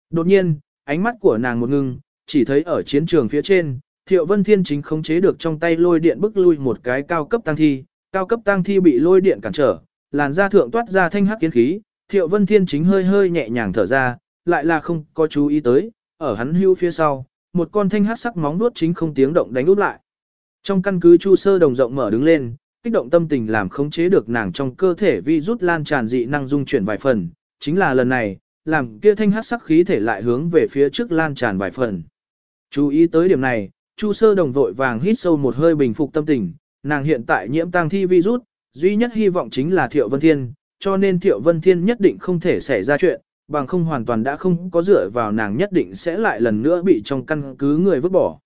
Đột nhiên, ánh mắt của nàng một ngưng, chỉ thấy ở chiến trường phía trên, Thiệu Vân Thiên chính khống chế được trong tay lôi điện bức lui một cái cao cấp tang thi, cao cấp tang thi bị lôi điện cản trở, làn da thượng toát ra thanh hắc kiến khí, Thiệu Vân Thiên chính hơi hơi nhẹ nhàng thở ra, lại là không có chú ý tới, ở hắn hưu phía sau, một con thanh hắc sắc móng vuốt chính không tiếng động đánh úp lại. Trong căn cứ Chu Sơ đồng rộng mở đứng lên, kích động tâm tình làm khống chế được nàng trong cơ thể vi rút lan tràn dị năng dung chuyển vài phần, chính là lần này, làm kia thanh hắc sắc khí thể lại hướng về phía trước lan tràn vài phần. Chú ý tới điểm này, Chu Sơ đồng vội vàng hít sâu một hơi bình phục tâm tình, nàng hiện tại nhiễm tang thi virus, duy nhất hy vọng chính là Thiệu Vân Thiên, cho nên Thiệu Vân Thiên nhất định không thể xảy ra chuyện, bằng không hoàn toàn đã không có dựa vào nàng nhất định sẽ lại lần nữa bị trong căn cứ người vứt bỏ.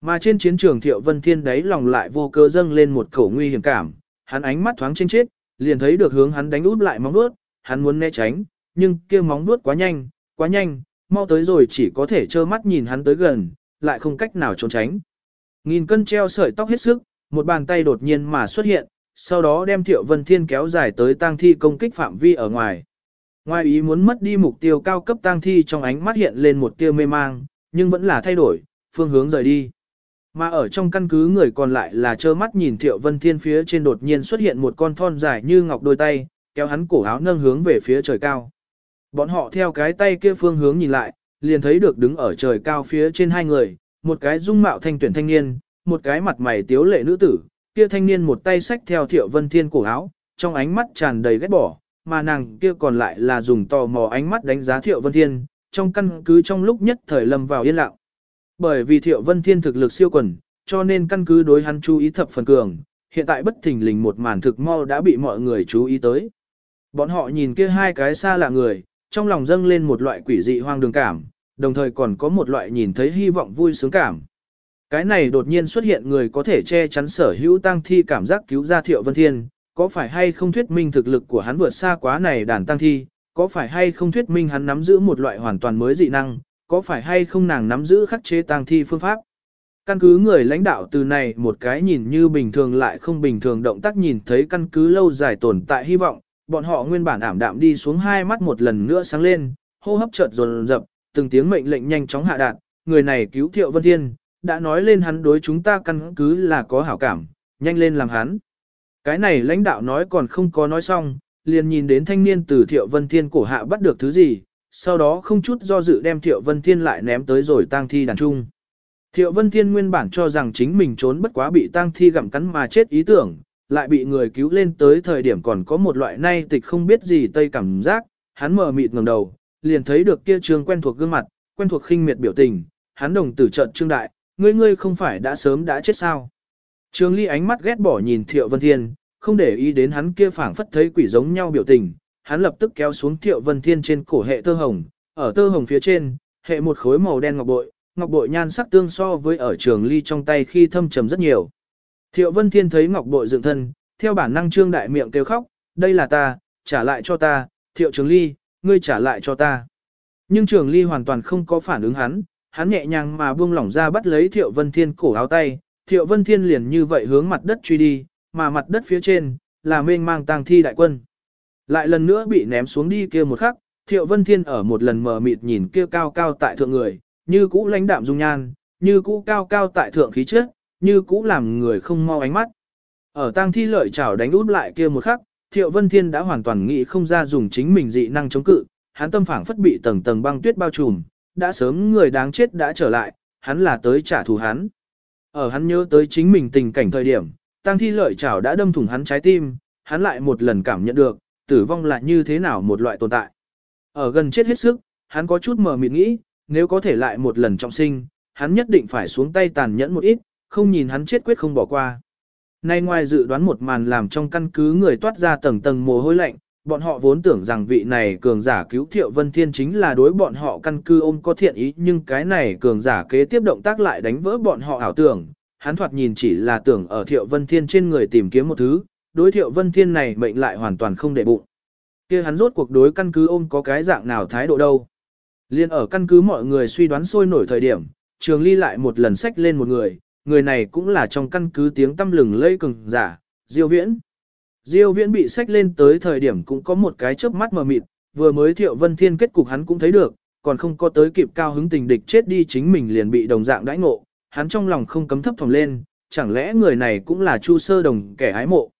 Mà trên chiến trường Thiệu Vân Thiên đấy lòng lại vô cơ dâng lên một khẩu nguy hiểm cảm, hắn ánh mắt thoáng trên chết, liền thấy được hướng hắn đánh út lại móng vuốt, hắn muốn né tránh, nhưng kia móng vuốt quá nhanh, quá nhanh, mau tới rồi chỉ có thể trơ mắt nhìn hắn tới gần, lại không cách nào trốn tránh. Nghìn cân treo sợi tóc hết sức, một bàn tay đột nhiên mà xuất hiện, sau đó đem Thiệu Vân Thiên kéo dài tới tang thi công kích phạm vi ở ngoài. Ngoài ý muốn mất đi mục tiêu cao cấp tang thi trong ánh mắt hiện lên một tia mê mang, nhưng vẫn là thay đổi, phương hướng rời đi. Mà ở trong căn cứ người còn lại là trơ mắt nhìn Thiệu Vân Thiên phía trên đột nhiên xuất hiện một con thon dài như ngọc đôi tay, kéo hắn cổ áo nâng hướng về phía trời cao. Bọn họ theo cái tay kia phương hướng nhìn lại, liền thấy được đứng ở trời cao phía trên hai người, một cái dung mạo thanh tuyển thanh niên, một cái mặt mày tiếu lệ nữ tử, kia thanh niên một tay xách theo Thiệu Vân Thiên cổ áo, trong ánh mắt tràn đầy ghét bỏ, mà nàng kia còn lại là dùng tò mò ánh mắt đánh giá Thiệu Vân Thiên, trong căn cứ trong lúc nhất thời lâm vào yên lặng. Bởi vì Thiệu Vân Thiên thực lực siêu quần, cho nên căn cứ đối hắn chú ý thập phần cường, hiện tại bất thình lình một màn thực mau đã bị mọi người chú ý tới. Bọn họ nhìn kia hai cái xa lạ người, trong lòng dâng lên một loại quỷ dị hoang đường cảm, đồng thời còn có một loại nhìn thấy hy vọng vui sướng cảm. Cái này đột nhiên xuất hiện người có thể che chắn sở hữu tăng thi cảm giác cứu ra Thiệu Vân Thiên, có phải hay không thuyết minh thực lực của hắn vượt xa quá này đàn tăng thi, có phải hay không thuyết minh hắn nắm giữ một loại hoàn toàn mới dị năng, có phải hay không nàng nắm giữ khắc chế tăng thi phương pháp. Căn cứ người lãnh đạo từ này một cái nhìn như bình thường lại không bình thường động tác nhìn thấy căn cứ lâu dài tồn tại hy vọng, bọn họ nguyên bản ảm đạm đi xuống hai mắt một lần nữa sáng lên, hô hấp chợt dồn dập, từng tiếng mệnh lệnh nhanh chóng hạ đạt, người này cứu Thiệu Vân Thiên, đã nói lên hắn đối chúng ta căn cứ là có hảo cảm, nhanh lên làm hắn. Cái này lãnh đạo nói còn không có nói xong, liền nhìn đến thanh niên từ Thiệu Vân Thiên cổ hạ bắt được thứ gì, sau đó không chút do dự đem Thiệu Vân Thiên lại ném tới rồi tang thi đàn trung. Thiệu Vân Thiên nguyên bản cho rằng chính mình trốn bất quá bị tang thi gặm cắn mà chết ý tưởng, lại bị người cứu lên tới thời điểm còn có một loại nay tịch không biết gì tây cảm giác, hắn mở mịt ngẩng đầu, liền thấy được kia trường quen thuộc gương mặt, quen thuộc khinh miệt biểu tình, hắn đồng tử trợn trương đại, ngươi ngươi không phải đã sớm đã chết sao? Trường Ly ánh mắt ghét bỏ nhìn Thiệu Vân Thiên, không để ý đến hắn kia phảng phất thấy quỷ giống nhau biểu tình, hắn lập tức kéo xuống Thiệu Vân Thiên trên cổ hệ tơ hồng, ở tơ hồng phía trên, hệ một khối màu đen ngọc bội, ngọc bội nhan sắc tương so với ở Trường Ly trong tay khi thâm trầm rất nhiều. Thiệu Vân Thiên thấy ngọc bội dựng thân, theo bản năng trương đại miệng kêu khóc, đây là ta, trả lại cho ta, Thiệu Trường Ly, ngươi trả lại cho ta. Nhưng Trường Ly hoàn toàn không có phản ứng hắn, hắn nhẹ nhàng mà buông lỏng ra bắt lấy Thiệu Vân Thiên cổ áo tay, Thiệu Vân Thiên liền như vậy hướng mặt đất truy đi, mà mặt đất phía trên, là mênh mang tang thi đại quân. Lại lần nữa bị ném xuống đi kia một khắc, Thiệu Vân Thiên ở một lần mờ mịt nhìn kia cao cao tại thượng người, như cũ lãnh đạm dung nhan, như cũ cao cao tại thượng khí chất, như cũ làm người không mau ánh mắt. Ở tang thi lợi chảo đánh út lại kia một khắc, Thiệu Vân Thiên đã hoàn toàn nghĩ không ra dùng chính mình dị năng chống cự, hắn tâm phảng phất bị tầng tầng băng tuyết bao trùm, đã sớm người đáng chết đã trở lại, hắn là tới trả thù hắn. Ở hắn nhớ tới chính mình tình cảnh thời điểm, tăng thi lợi chảo đã đâm thủng hắn trái tim, hắn lại một lần cảm nhận được, tử vong là như thế nào một loại tồn tại. Ở gần chết hết sức, hắn có chút mờ mịt nghĩ, nếu có thể lại một lần trọng sinh, hắn nhất định phải xuống tay tàn nhẫn một ít, không nhìn hắn chết quyết không bỏ qua. Nay ngoài dự đoán một màn làm trong căn cứ người toát ra tầng tầng mồ hôi lạnh, bọn họ vốn tưởng rằng vị này cường giả cứu Thiệu Vân Thiên chính là đối bọn họ căn cứ ôm có thiện ý nhưng cái này cường giả kế tiếp động tác lại đánh vỡ bọn họ ảo tưởng, hắn thoạt nhìn chỉ là tưởng ở Thiệu Vân Thiên trên người tìm kiếm một thứ, đối Thiệu Vân Thiên này mệnh lại hoàn toàn không để bụng. kia hắn rốt cuộc đối căn cứ ôm có cái dạng nào thái độ đâu. Liên ở căn cứ mọi người suy đoán sôi nổi thời điểm, trường ly lại một lần sách lên một người, người này cũng là trong căn cứ tiếng tâm lừng lây cường giả, Diêu Viễn. Diêu Viễn bị sách lên tới thời điểm cũng có một cái chớp mắt mờ mịt, vừa mới Thiệu Vân Thiên kết cục hắn cũng thấy được, còn không có tới kịp cao hứng tình địch chết đi chính mình liền bị đồng dạng đãi ngộ, hắn trong lòng không cấm thấp thỏm lên, chẳng lẽ người này cũng là Chu Sơ Đồng kẻ ái mộ.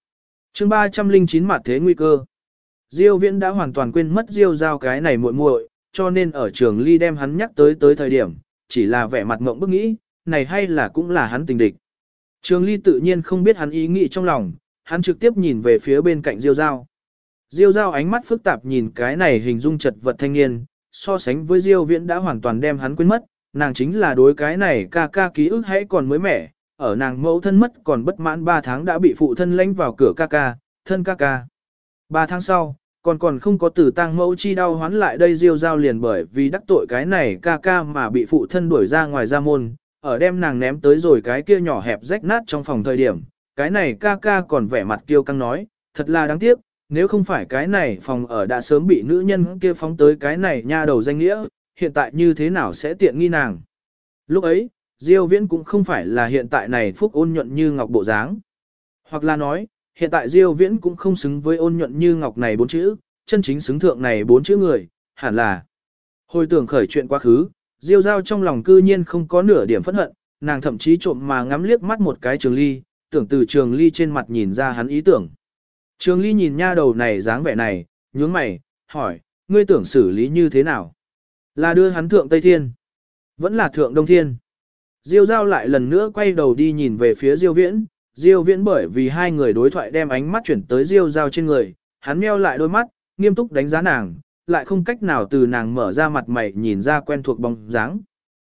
Chương 309 mặt thế nguy cơ. Diêu Viễn đã hoàn toàn quên mất Diêu giao cái này muội muội, cho nên ở trường ly đem hắn nhắc tới tới thời điểm, chỉ là vẻ mặt ngộng bức nghĩ, này hay là cũng là hắn tình địch. Trường ly tự nhiên không biết hắn ý nghĩ trong lòng, hắn trực tiếp nhìn về phía bên cạnh Diêu giao. Diêu giao ánh mắt phức tạp nhìn cái này hình dung chật vật thanh niên, so sánh với Diêu Viễn đã hoàn toàn đem hắn quên mất, nàng chính là đối cái này ca ca ký ức hãy còn mới mẻ, ở nàng mẫu thân mất còn bất mãn 3 tháng đã bị phụ thân lãnh vào cửa ca ca, thân ca ca. 3 tháng sau, còn còn không có tử tang mẫu chi đau hoán lại đây Diêu giao liền bởi vì đắc tội cái này ca ca mà bị phụ thân đuổi ra ngoài ra môn, ở đem nàng ném tới rồi cái kia nhỏ hẹp rách nát trong phòng thời điểm, cái này ca ca còn vẻ mặt kiêu căng nói, thật là đáng tiếc, nếu không phải cái này phòng ở đã sớm bị nữ nhân kia phóng tới cái này nha đầu danh nghĩa, hiện tại như thế nào sẽ tiện nghi nàng. Lúc ấy, Diêu Viễn cũng không phải là hiện tại này phúc ôn nhuận như ngọc bộ dáng. Hoặc là nói, hiện tại Diêu Viễn cũng không xứng với ôn nhuận như ngọc này bốn chữ, chân chính xứng thượng này bốn chữ người, hẳn là. Hồi tưởng khởi chuyện quá khứ, Diêu Giao trong lòng cư nhiên không có nửa điểm phẫn hận, nàng thậm chí trộm mà ngắm liếc mắt một cái trường ly, tưởng từ trường ly trên mặt nhìn ra hắn ý tưởng. Trường ly nhìn nha đầu này dáng vẻ này, nhướng mày, hỏi, ngươi tưởng xử lý như thế nào? Là đưa hắn thượng Tây Thiên, vẫn là thượng Đông Thiên. Diêu giao lại lần nữa quay đầu đi nhìn về phía Diêu viễn, Diêu viễn bởi vì hai người đối thoại đem ánh mắt chuyển tới Diêu giao trên người, hắn meo lại đôi mắt, nghiêm túc đánh giá nàng, lại không cách nào từ nàng mở ra mặt mày nhìn ra quen thuộc bóng dáng.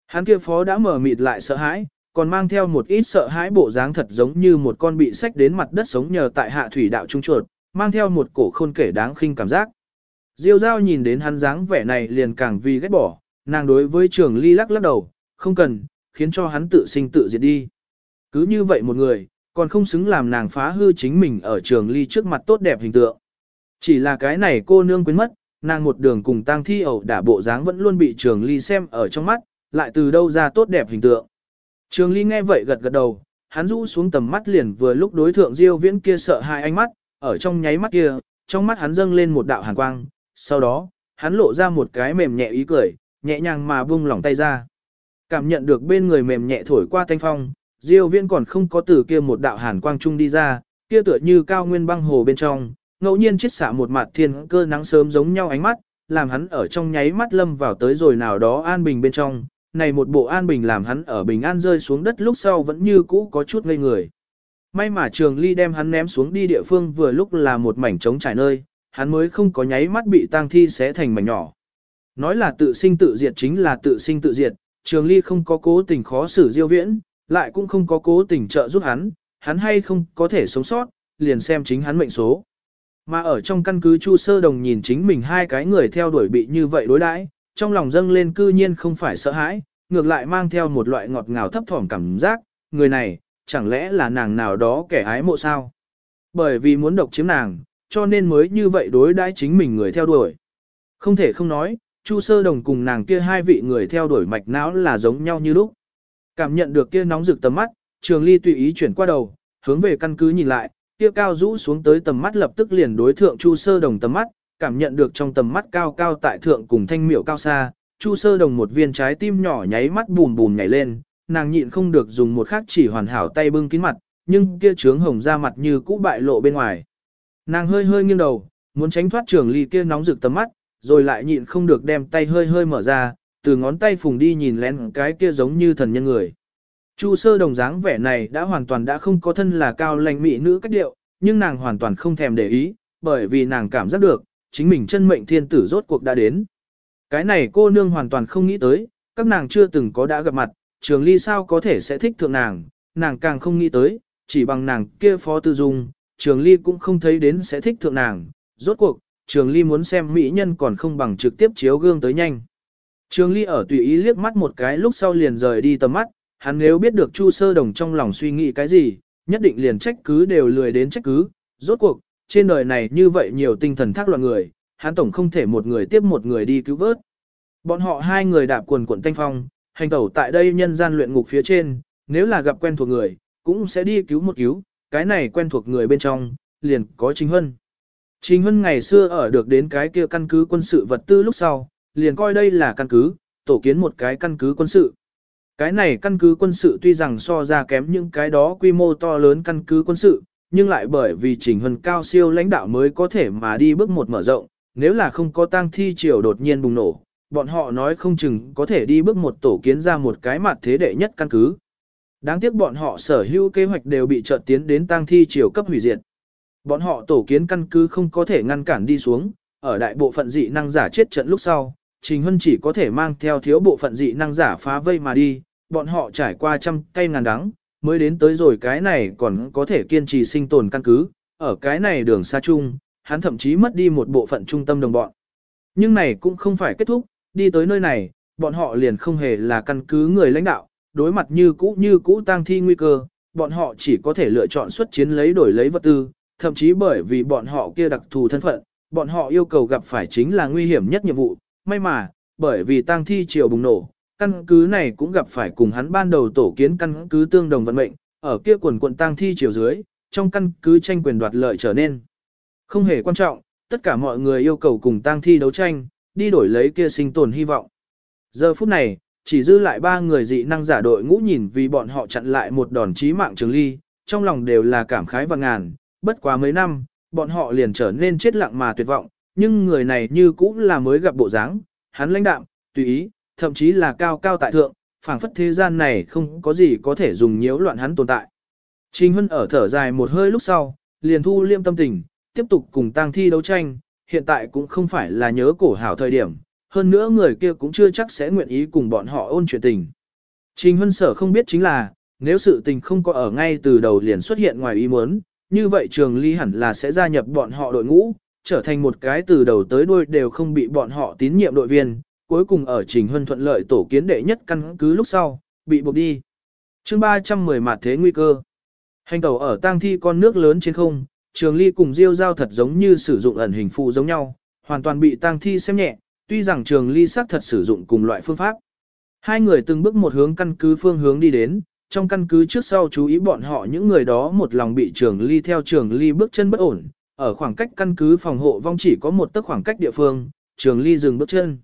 Hắn kia phó đã mở mịt lại sợ hãi, còn mang theo một ít sợ hãi bộ dáng thật giống như một con bị sách đến mặt đất sống nhờ tại hạ thủy đạo trung chuột, mang theo một cổ khôn kể đáng khinh cảm giác. Diêu giao nhìn đến hắn dáng vẻ này liền càng vì ghét bỏ, nàng đối với trường ly lắc lắc đầu, không cần, khiến cho hắn tự sinh tự diệt đi. Cứ như vậy một người, còn không xứng làm nàng phá hư chính mình ở trường ly trước mặt tốt đẹp hình tượng. Chỉ là cái này cô nương quên mất, nàng một đường cùng tang thi ẩu đả bộ dáng vẫn luôn bị trường ly xem ở trong mắt, lại từ đâu ra tốt đẹp hình tượng. Trường ly nghe vậy gật gật đầu, hắn rũ xuống tầm mắt liền vừa lúc đối thượng diêu viễn kia sợ hai ánh mắt, ở trong nháy mắt kia, trong mắt hắn dâng lên một đạo hàn quang, sau đó, hắn lộ ra một cái mềm nhẹ ý cười, nhẹ nhàng mà buông lỏng tay ra. Cảm nhận được bên người mềm nhẹ thổi qua thanh phong, diêu viễn còn không có từ kia một đạo hàn quang trung đi ra, kia tựa như cao nguyên băng hồ bên trong, ngẫu nhiên chết xạ một mặt thiên cơ nắng sớm giống nhau ánh mắt, làm hắn ở trong nháy mắt lâm vào tới rồi nào đó an bình bên trong, này một bộ an bình làm hắn ở bình an rơi xuống đất lúc sau vẫn như cũ có chút ngây người. May mà trường ly đem hắn ném xuống đi địa phương vừa lúc là một mảnh trống trải nơi, hắn mới không có nháy mắt bị tang thi xé thành mảnh nhỏ. Nói là tự sinh tự diệt chính là tự sinh tự diệt, trường ly không có cố tình khó xử diêu viễn, lại cũng không có cố tình trợ giúp hắn, hắn hay không có thể sống sót, liền xem chính hắn mệnh số. Mà ở trong căn cứ Chu Sơ Đồng nhìn chính mình hai cái người theo đuổi bị như vậy đối đãi, trong lòng dâng lên cư nhiên không phải sợ hãi, ngược lại mang theo một loại ngọt ngào thấp thỏm cảm giác, người này, chẳng lẽ là nàng nào đó kẻ ái mộ sao? Bởi vì muốn độc chiếm nàng, cho nên mới như vậy đối đãi chính mình người theo đuổi. Không thể không nói, Chu Sơ Đồng cùng nàng kia hai vị người theo đuổi mạch não là giống nhau như lúc. Cảm nhận được kia nóng rực tầm mắt, Trường Ly tùy ý chuyển qua đầu, hướng về căn cứ nhìn lại, kia cao rũ xuống tới tầm mắt lập tức liền đối thượng Chu Sơ Đồng tầm mắt, cảm nhận được trong tầm mắt cao cao tại thượng cùng thanh miểu cao xa, Chu Sơ Đồng một viên trái tim nhỏ nháy mắt bùm bùm nhảy lên, nàng nhịn không được dùng một khắc chỉ hoàn hảo tay bưng kín mặt, nhưng kia trướng hồng ra mặt như cũ bại lộ bên ngoài. Nàng hơi hơi nghiêng đầu, muốn tránh thoát trường ly kia nóng rực tầm mắt, rồi lại nhịn không được đem tay hơi hơi mở ra, từ ngón tay phùng đi nhìn lén cái kia giống như thần nhân người. Chu sơ đồng dáng vẻ này đã hoàn toàn đã không có thân là cao lãnh mỹ nữ cách điệu, nhưng nàng hoàn toàn không thèm để ý, bởi vì nàng cảm giác được, chính mình chân mệnh thiên tử rốt cuộc đã đến. Cái này cô nương hoàn toàn không nghĩ tới, các nàng chưa từng có đã gặp mặt, trường ly sao có thể sẽ thích thượng nàng, nàng càng không nghĩ tới, chỉ bằng nàng kia phó tư dung, trường ly cũng không thấy đến sẽ thích thượng nàng, rốt cuộc, trường ly muốn xem mỹ nhân còn không bằng trực tiếp chiếu gương tới nhanh. Trường ly ở tùy ý liếc mắt một cái lúc sau liền rời đi tầm mắt, hắn nếu biết được Chu Sơ Đồng trong lòng suy nghĩ cái gì, nhất định liền trách cứ đều lười đến trách cứ, rốt cuộc, trên đời này như vậy nhiều tinh thần thác loạn người, hắn tổng không thể một người tiếp một người đi cứu vớt. Bọn họ hai người đạp quần quần thanh phong, hành tẩu tại đây nhân gian luyện ngục phía trên, nếu là gặp quen thuộc người, cũng sẽ đi cứu một cứu, cái này quen thuộc người bên trong, liền có Trình Hân. Trình Hân ngày xưa ở được đến cái kia căn cứ quân sự vật tư lúc sau, liền coi đây là căn cứ, tổ kiến một cái căn cứ quân sự. Cái này căn cứ quân sự tuy rằng so ra kém những cái đó quy mô to lớn căn cứ quân sự, nhưng lại bởi vì Trình Hân cao siêu lãnh đạo mới có thể mà đi bước một mở rộng, nếu là không có tang thi triều đột nhiên bùng nổ, bọn họ nói không chừng có thể đi bước một tổ kiến ra một cái mặt thế đệ nhất căn cứ. Đáng tiếc bọn họ sở hữu kế hoạch đều bị chợt tiến đến tang thi triều cấp hủy diệt. Bọn họ tổ kiến căn cứ không có thể ngăn cản đi xuống, ở đại bộ phận dị năng giả chết trận lúc sau, Trình Hân chỉ có thể mang theo thiếu bộ phận dị năng giả phá vây mà đi, bọn họ trải qua trăm cây ngàn đắng, mới đến tới rồi cái này còn có thể kiên trì sinh tồn căn cứ, ở cái này đường xa chung, hắn thậm chí mất đi một bộ phận trung tâm đồng bọn. Nhưng này cũng không phải kết thúc, đi tới nơi này, bọn họ liền không hề là căn cứ người lãnh đạo, đối mặt như cũ như cũ tang thi nguy cơ, bọn họ chỉ có thể lựa chọn xuất chiến lấy đổi lấy vật tư, thậm chí bởi vì bọn họ kia đặc thù thân phận, bọn họ yêu cầu gặp phải chính là nguy hiểm nhất nhiệm vụ, may mà, bởi vì tang thi chiều bùng nổ, căn cứ này cũng gặp phải cùng hắn ban đầu tổ kiến căn cứ tương đồng vận mệnh, ở kia quần quận tang thi chiều dưới, trong căn cứ tranh quyền đoạt lợi trở nên không hề quan trọng, tất cả mọi người yêu cầu cùng tang thi đấu tranh, đi đổi lấy kia sinh tồn hy vọng. Giờ phút này, chỉ dư lại ba người dị năng giả đội ngũ nhìn vì bọn họ chặn lại một đòn chí mạng trường ly, trong lòng đều là cảm khái và ngàn, bất quá mấy năm, bọn họ liền trở nên chết lặng mà tuyệt vọng, nhưng người này như cũng là mới gặp bộ dáng, hắn lãnh đạm, tùy ý, thậm chí là cao cao tại thượng, phảng phất thế gian này không có gì có thể dùng nhiễu loạn hắn tồn tại. Trình Hân ở thở dài một hơi lúc sau, liền thu liêm tâm tình, tiếp tục cùng tang thi đấu tranh, hiện tại cũng không phải là nhớ cổ hảo thời điểm, hơn nữa người kia cũng chưa chắc sẽ nguyện ý cùng bọn họ ôn chuyện tình. Trình Hân sở không biết chính là, nếu sự tình không có ở ngay từ đầu liền xuất hiện ngoài ý muốn, như vậy trường ly hẳn là sẽ gia nhập bọn họ đội ngũ, trở thành một cái từ đầu tới đuôi đều không bị bọn họ tín nhiệm đội viên, cuối cùng ở Trình Hân thuận lợi tổ kiến đệ nhất căn cứ lúc sau, bị buộc đi. chương 310 mạt thế nguy cơ. Hành tàu ở tang thi con nước lớn trên không, trường ly cùng diêu giao thật giống như sử dụng ẩn hình phụ giống nhau, hoàn toàn bị tang thi xem nhẹ, tuy rằng trường ly xác thật sử dụng cùng loại phương pháp. Hai người từng bước một hướng căn cứ phương hướng đi đến, trong căn cứ trước sau chú ý bọn họ những người đó một lòng bị trường ly theo trường ly bước chân bất ổn, ở khoảng cách căn cứ phòng hộ vong chỉ có một tấc khoảng cách địa phương, trường ly dừng bước chân.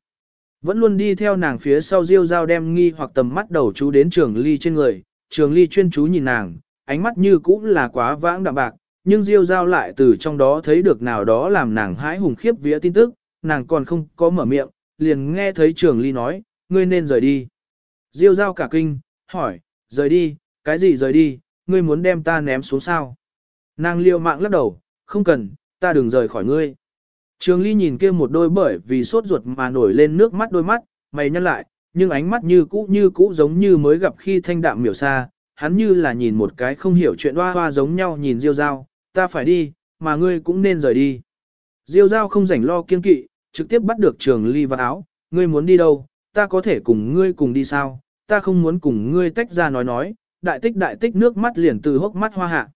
Vẫn luôn đi theo nàng phía sau diêu dao đem nghi hoặc tầm mắt đầu chú đến trường ly trên người, trường ly chuyên chú nhìn nàng, ánh mắt như cũ là quá vãng đạm bạc, nhưng diêu dao lại từ trong đó thấy được nào đó làm nàng hãi hùng khiếp vía tin tức, nàng còn không có mở miệng, liền nghe thấy trường ly nói, ngươi nên rời đi. Diêu dao cả kinh, hỏi, rời đi, cái gì rời đi, ngươi muốn đem ta ném xuống sao? Nàng liều mạng lắc đầu, không cần, ta đừng rời khỏi ngươi. Trường ly nhìn kia một đôi bởi vì sốt ruột mà nổi lên nước mắt đôi mắt, mày nhăn lại, nhưng ánh mắt như cũ như cũ giống như mới gặp khi thanh đạm miểu xa, hắn như là nhìn một cái không hiểu chuyện hoa hoa giống nhau nhìn Diêu Giao, ta phải đi, mà ngươi cũng nên rời đi. Diêu Giao không rảnh lo kiên kỵ, trực tiếp bắt được trường ly vào áo, ngươi muốn đi đâu, ta có thể cùng ngươi cùng đi sao, ta không muốn cùng ngươi tách ra nói nói, đại tích đại tích nước mắt liền từ hốc mắt hoa hạ.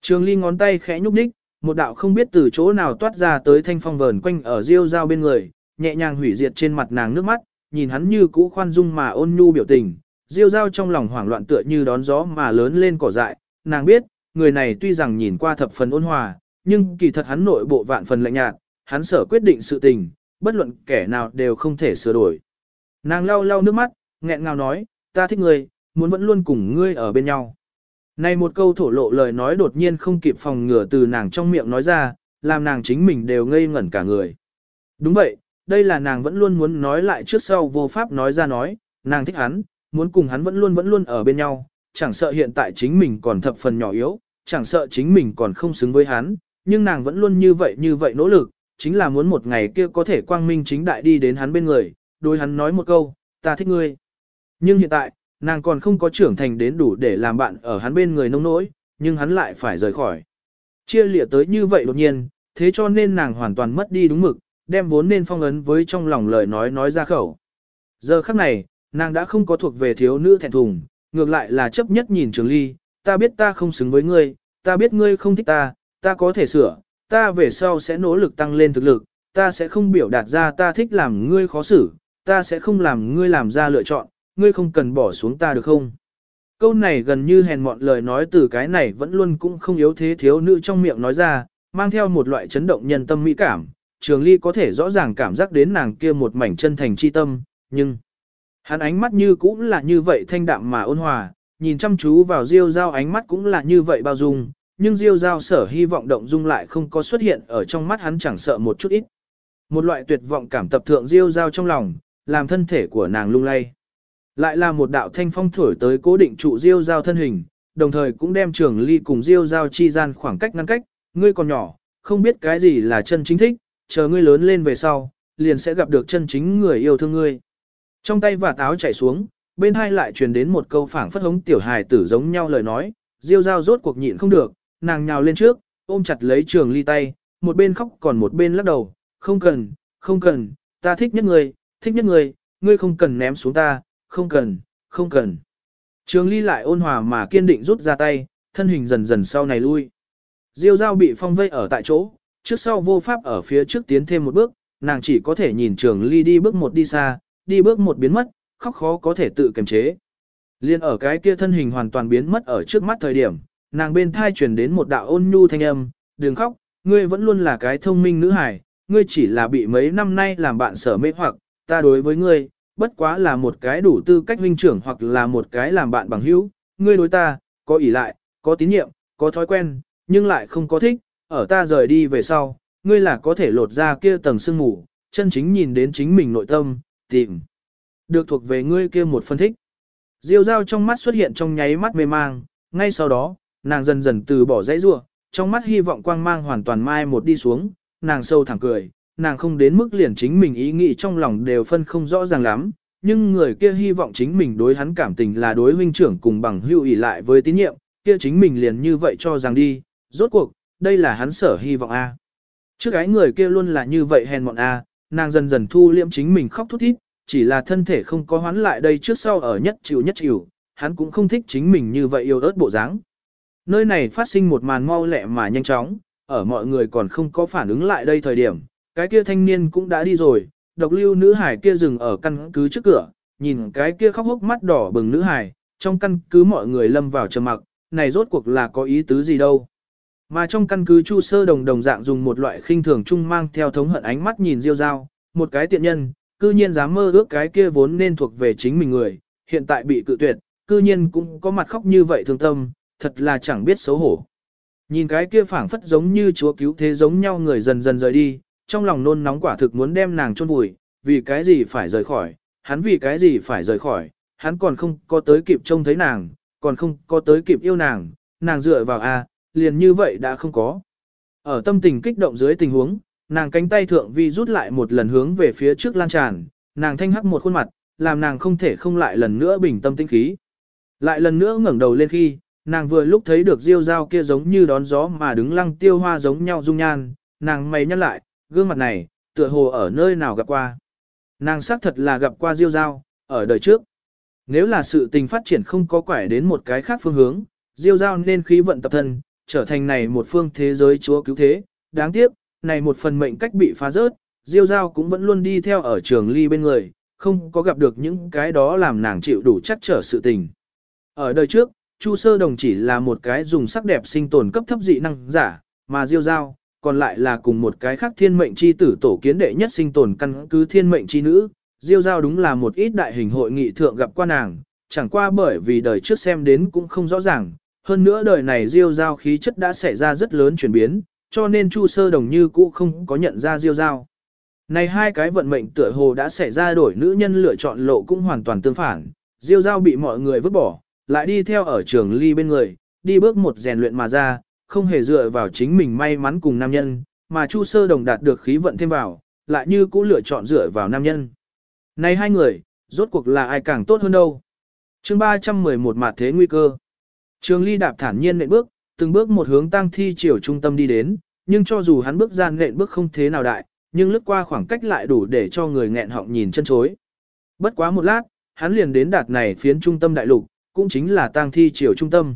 Trường ly ngón tay khẽ nhúc nhích, một đạo không biết từ chỗ nào toát ra tới thanh phong vờn quanh ở diêu dao bên người, nhẹ nhàng hủy diệt trên mặt nàng nước mắt, nhìn hắn như cũ khoan dung mà ôn nhu biểu tình, diêu dao trong lòng hoảng loạn tựa như đón gió mà lớn lên cỏ dại, nàng biết, người này tuy rằng nhìn qua thập phần ôn hòa, nhưng kỳ thật hắn nội bộ vạn phần lạnh nhạt, hắn sở quyết định sự tình, bất luận kẻ nào đều không thể sửa đổi. Nàng lau lau nước mắt, nghẹn ngào nói, ta thích ngươi, muốn vẫn luôn cùng ngươi ở bên nhau. Này một câu thổ lộ lời nói đột nhiên không kịp phòng ngừa từ nàng trong miệng nói ra, làm nàng chính mình đều ngây ngẩn cả người. Đúng vậy, đây là nàng vẫn luôn muốn nói lại trước sau vô pháp nói ra nói, nàng thích hắn, muốn cùng hắn vẫn luôn vẫn luôn ở bên nhau, chẳng sợ hiện tại chính mình còn thập phần nhỏ yếu, chẳng sợ chính mình còn không xứng với hắn, nhưng nàng vẫn luôn như vậy như vậy nỗ lực, chính là muốn một ngày kia có thể quang minh chính đại đi đến hắn bên người, đối hắn nói một câu, ta thích ngươi. Nhưng hiện tại, nàng còn không có trưởng thành đến đủ để làm bạn ở hắn bên người nông nỗi, nhưng hắn lại phải rời khỏi. Chia lịa tới như vậy đột nhiên, thế cho nên nàng hoàn toàn mất đi đúng mực, đem vốn nên phong ấn với trong lòng lời nói nói ra khẩu. Giờ khắc này, nàng đã không có thuộc về thiếu nữ thẹn thùng, ngược lại là chấp nhất nhìn Trường Ly, ta biết ta không xứng với ngươi, ta biết ngươi không thích ta, ta có thể sửa, ta về sau sẽ nỗ lực tăng lên thực lực, ta sẽ không biểu đạt ra ta thích làm ngươi khó xử, ta sẽ không làm ngươi làm ra lựa chọn, ngươi không cần bỏ xuống ta được không? Câu này gần như hèn mọn lời nói từ cái này vẫn luôn cũng không yếu thế thiếu nữ trong miệng nói ra, mang theo một loại chấn động nhân tâm mỹ cảm. Trường Ly có thể rõ ràng cảm giác đến nàng kia một mảnh chân thành chi tâm, nhưng hắn ánh mắt như cũng là như vậy thanh đạm mà ôn hòa, nhìn chăm chú vào Diêu Giao ánh mắt cũng là như vậy bao dung, nhưng Diêu Giao sở hy vọng động dung lại không có xuất hiện ở trong mắt hắn chẳng sợ một chút ít. Một loại tuyệt vọng cảm tập thượng Diêu Giao trong lòng, làm thân thể của nàng lung lay. Lại là một đạo thanh phong thổi tới cố định trụ Diêu Giao thân hình, đồng thời cũng đem Trường Ly cùng Diêu Giao chi gian khoảng cách ngăn cách, ngươi còn nhỏ, không biết cái gì là chân chính thích, chờ ngươi lớn lên về sau, liền sẽ gặp được chân chính người yêu thương ngươi. Trong tay và táo chảy xuống, bên hai lại truyền đến một câu phảng phất hống tiểu hài tử giống nhau lời nói, Diêu Giao rốt cuộc nhịn không được, nàng nhào lên trước, ôm chặt lấy Trường Ly tay, một bên khóc còn một bên lắc đầu, không cần, không cần, ta thích nhất ngươi, thích nhất ngươi, ngươi không cần ném xuống ta, không cần, không cần. Trường Ly lại ôn hòa mà kiên định rút ra tay, thân hình dần dần sau này lui. Diêu Giao bị phong vây ở tại chỗ, trước sau vô pháp ở phía trước tiến thêm một bước, nàng chỉ có thể nhìn Trường Ly đi bước một đi xa, đi bước một biến mất, khóc khó có thể tự kiềm chế. Liên ở cái kia thân hình hoàn toàn biến mất ở trước mắt thời điểm, nàng bên thai truyền đến một đạo ôn nhu thanh âm, "Đừng khóc, ngươi vẫn luôn là cái thông minh nữ hài, ngươi chỉ là bị mấy năm nay làm bạn sở mê hoặc, ta đối với ngươi, bất quá là một cái đủ tư cách huynh trưởng hoặc là một cái làm bạn bằng hữu, ngươi đối ta, có ỷ lại, có tín nhiệm, có thói quen, nhưng lại không có thích, ở ta rời đi về sau, ngươi là có thể lột ra kia tầng sương mù, chân chính nhìn đến chính mình nội tâm, tìm. Được thuộc về ngươi kia một phân thích. Diêu dao trong mắt xuất hiện trong nháy mắt mê mang, ngay sau đó, nàng dần dần từ bỏ dãy rua, trong mắt hy vọng quang mang hoàn toàn mai một đi xuống, nàng sâu thẳng cười, nàng không đến mức liền chính mình ý nghĩ trong lòng đều phân không rõ ràng lắm, nhưng người kia hy vọng chính mình đối hắn cảm tình là đối huynh trưởng cùng bằng hữu ỷ lại với tín nhiệm, kia chính mình liền như vậy cho rằng đi, rốt cuộc, đây là hắn sở hy vọng A. Trước cái người kia luôn là như vậy hèn mọn A, nàng dần dần thu liễm chính mình khóc thút thít, chỉ là thân thể không có hoán lại đây trước sau ở nhất chịu nhất chịu, hắn cũng không thích chính mình như vậy yêu ớt bộ dáng. Nơi này phát sinh một màn mau lẹ mà nhanh chóng, ở mọi người còn không có phản ứng lại đây thời điểm, cái kia thanh niên cũng đã đi rồi, độc lưu nữ hải kia dừng ở căn cứ trước cửa, nhìn cái kia khóc hốc mắt đỏ bừng nữ hải, trong căn cứ mọi người lâm vào trầm mặc, này rốt cuộc là có ý tứ gì đâu. Mà trong căn cứ Chu Sơ Đồng đồng dạng dùng một loại khinh thường chung mang theo thống hận ánh mắt nhìn Diêu Giao, một cái tiện nhân, cư nhiên dám mơ ước cái kia vốn nên thuộc về chính mình người, hiện tại bị cự tuyệt, cư nhiên cũng có mặt khóc như vậy thương tâm, thật là chẳng biết xấu hổ. Nhìn cái kia phảng phất giống như chúa cứu thế giống nhau người dần dần rời đi, trong lòng nôn nóng quả thực muốn đem nàng chôn vùi, vì cái gì phải rời khỏi, hắn vì cái gì phải rời khỏi, hắn còn không có tới kịp trông thấy nàng, còn không có tới kịp yêu nàng, nàng dựa vào a, liền như vậy đã không có. Ở tâm tình kích động dưới tình huống, nàng cánh tay thượng vi rút lại một lần hướng về phía trước lan tràn, nàng thanh hắc một khuôn mặt, làm nàng không thể không lại lần nữa bình tâm tinh khí. Lại lần nữa ngẩng đầu lên khi, nàng vừa lúc thấy được diêu dao kia giống như đón gió mà đứng lăng tiêu hoa giống nhau dung nhan, nàng mày nhăn lại, gương mặt này, tựa hồ ở nơi nào gặp qua. Nàng xác thật là gặp qua diêu giao ở đời trước. Nếu là sự tình phát triển không có quải đến một cái khác phương hướng, diêu giao nên khí vận tập thân, trở thành này một phương thế giới chúa cứu thế. Đáng tiếc, này một phần mệnh cách bị phá rớt, diêu giao cũng vẫn luôn đi theo ở trường ly bên người, không có gặp được những cái đó làm nàng chịu đủ chắc trở sự tình. Ở đời trước, Chu Sơ Đồng chỉ là một cái dùng sắc đẹp sinh tồn cấp thấp dị năng giả, mà Diêu Giao, còn lại là cùng một cái khác thiên mệnh chi tử tổ kiến đệ nhất sinh tồn căn cứ thiên mệnh chi nữ. Diêu Giao đúng là một ít đại hình hội nghị thượng gặp qua nàng, chẳng qua bởi vì đời trước xem đến cũng không rõ ràng. Hơn nữa đời này Diêu Giao khí chất đã xảy ra rất lớn chuyển biến, cho nên Chu Sơ Đồng như cũ không có nhận ra Diêu Giao. Này hai cái vận mệnh tựa hồ đã xảy ra đổi nữ nhân lựa chọn lộ cũng hoàn toàn tương phản. Diêu Giao bị mọi người vứt bỏ, lại đi theo ở trường ly bên người, đi bước một rèn luyện mà ra, không hề dựa vào chính mình may mắn cùng nam nhân, mà Chu Sơ Đồng đạt được khí vận thêm vào, lại như cũ lựa chọn dựa vào nam nhân. Này hai người, rốt cuộc là ai càng tốt hơn đâu. chương 311 mặt thế nguy cơ. Trường ly đạp thản nhiên nện bước, từng bước một hướng tăng thi chiều trung tâm đi đến, nhưng cho dù hắn bước gian nện bước không thế nào đại, nhưng lướt qua khoảng cách lại đủ để cho người nghẹn họng nhìn chân chối. Bất quá một lát, hắn liền đến đạt này phiến trung tâm đại lục, cũng chính là tang thi triều trung tâm.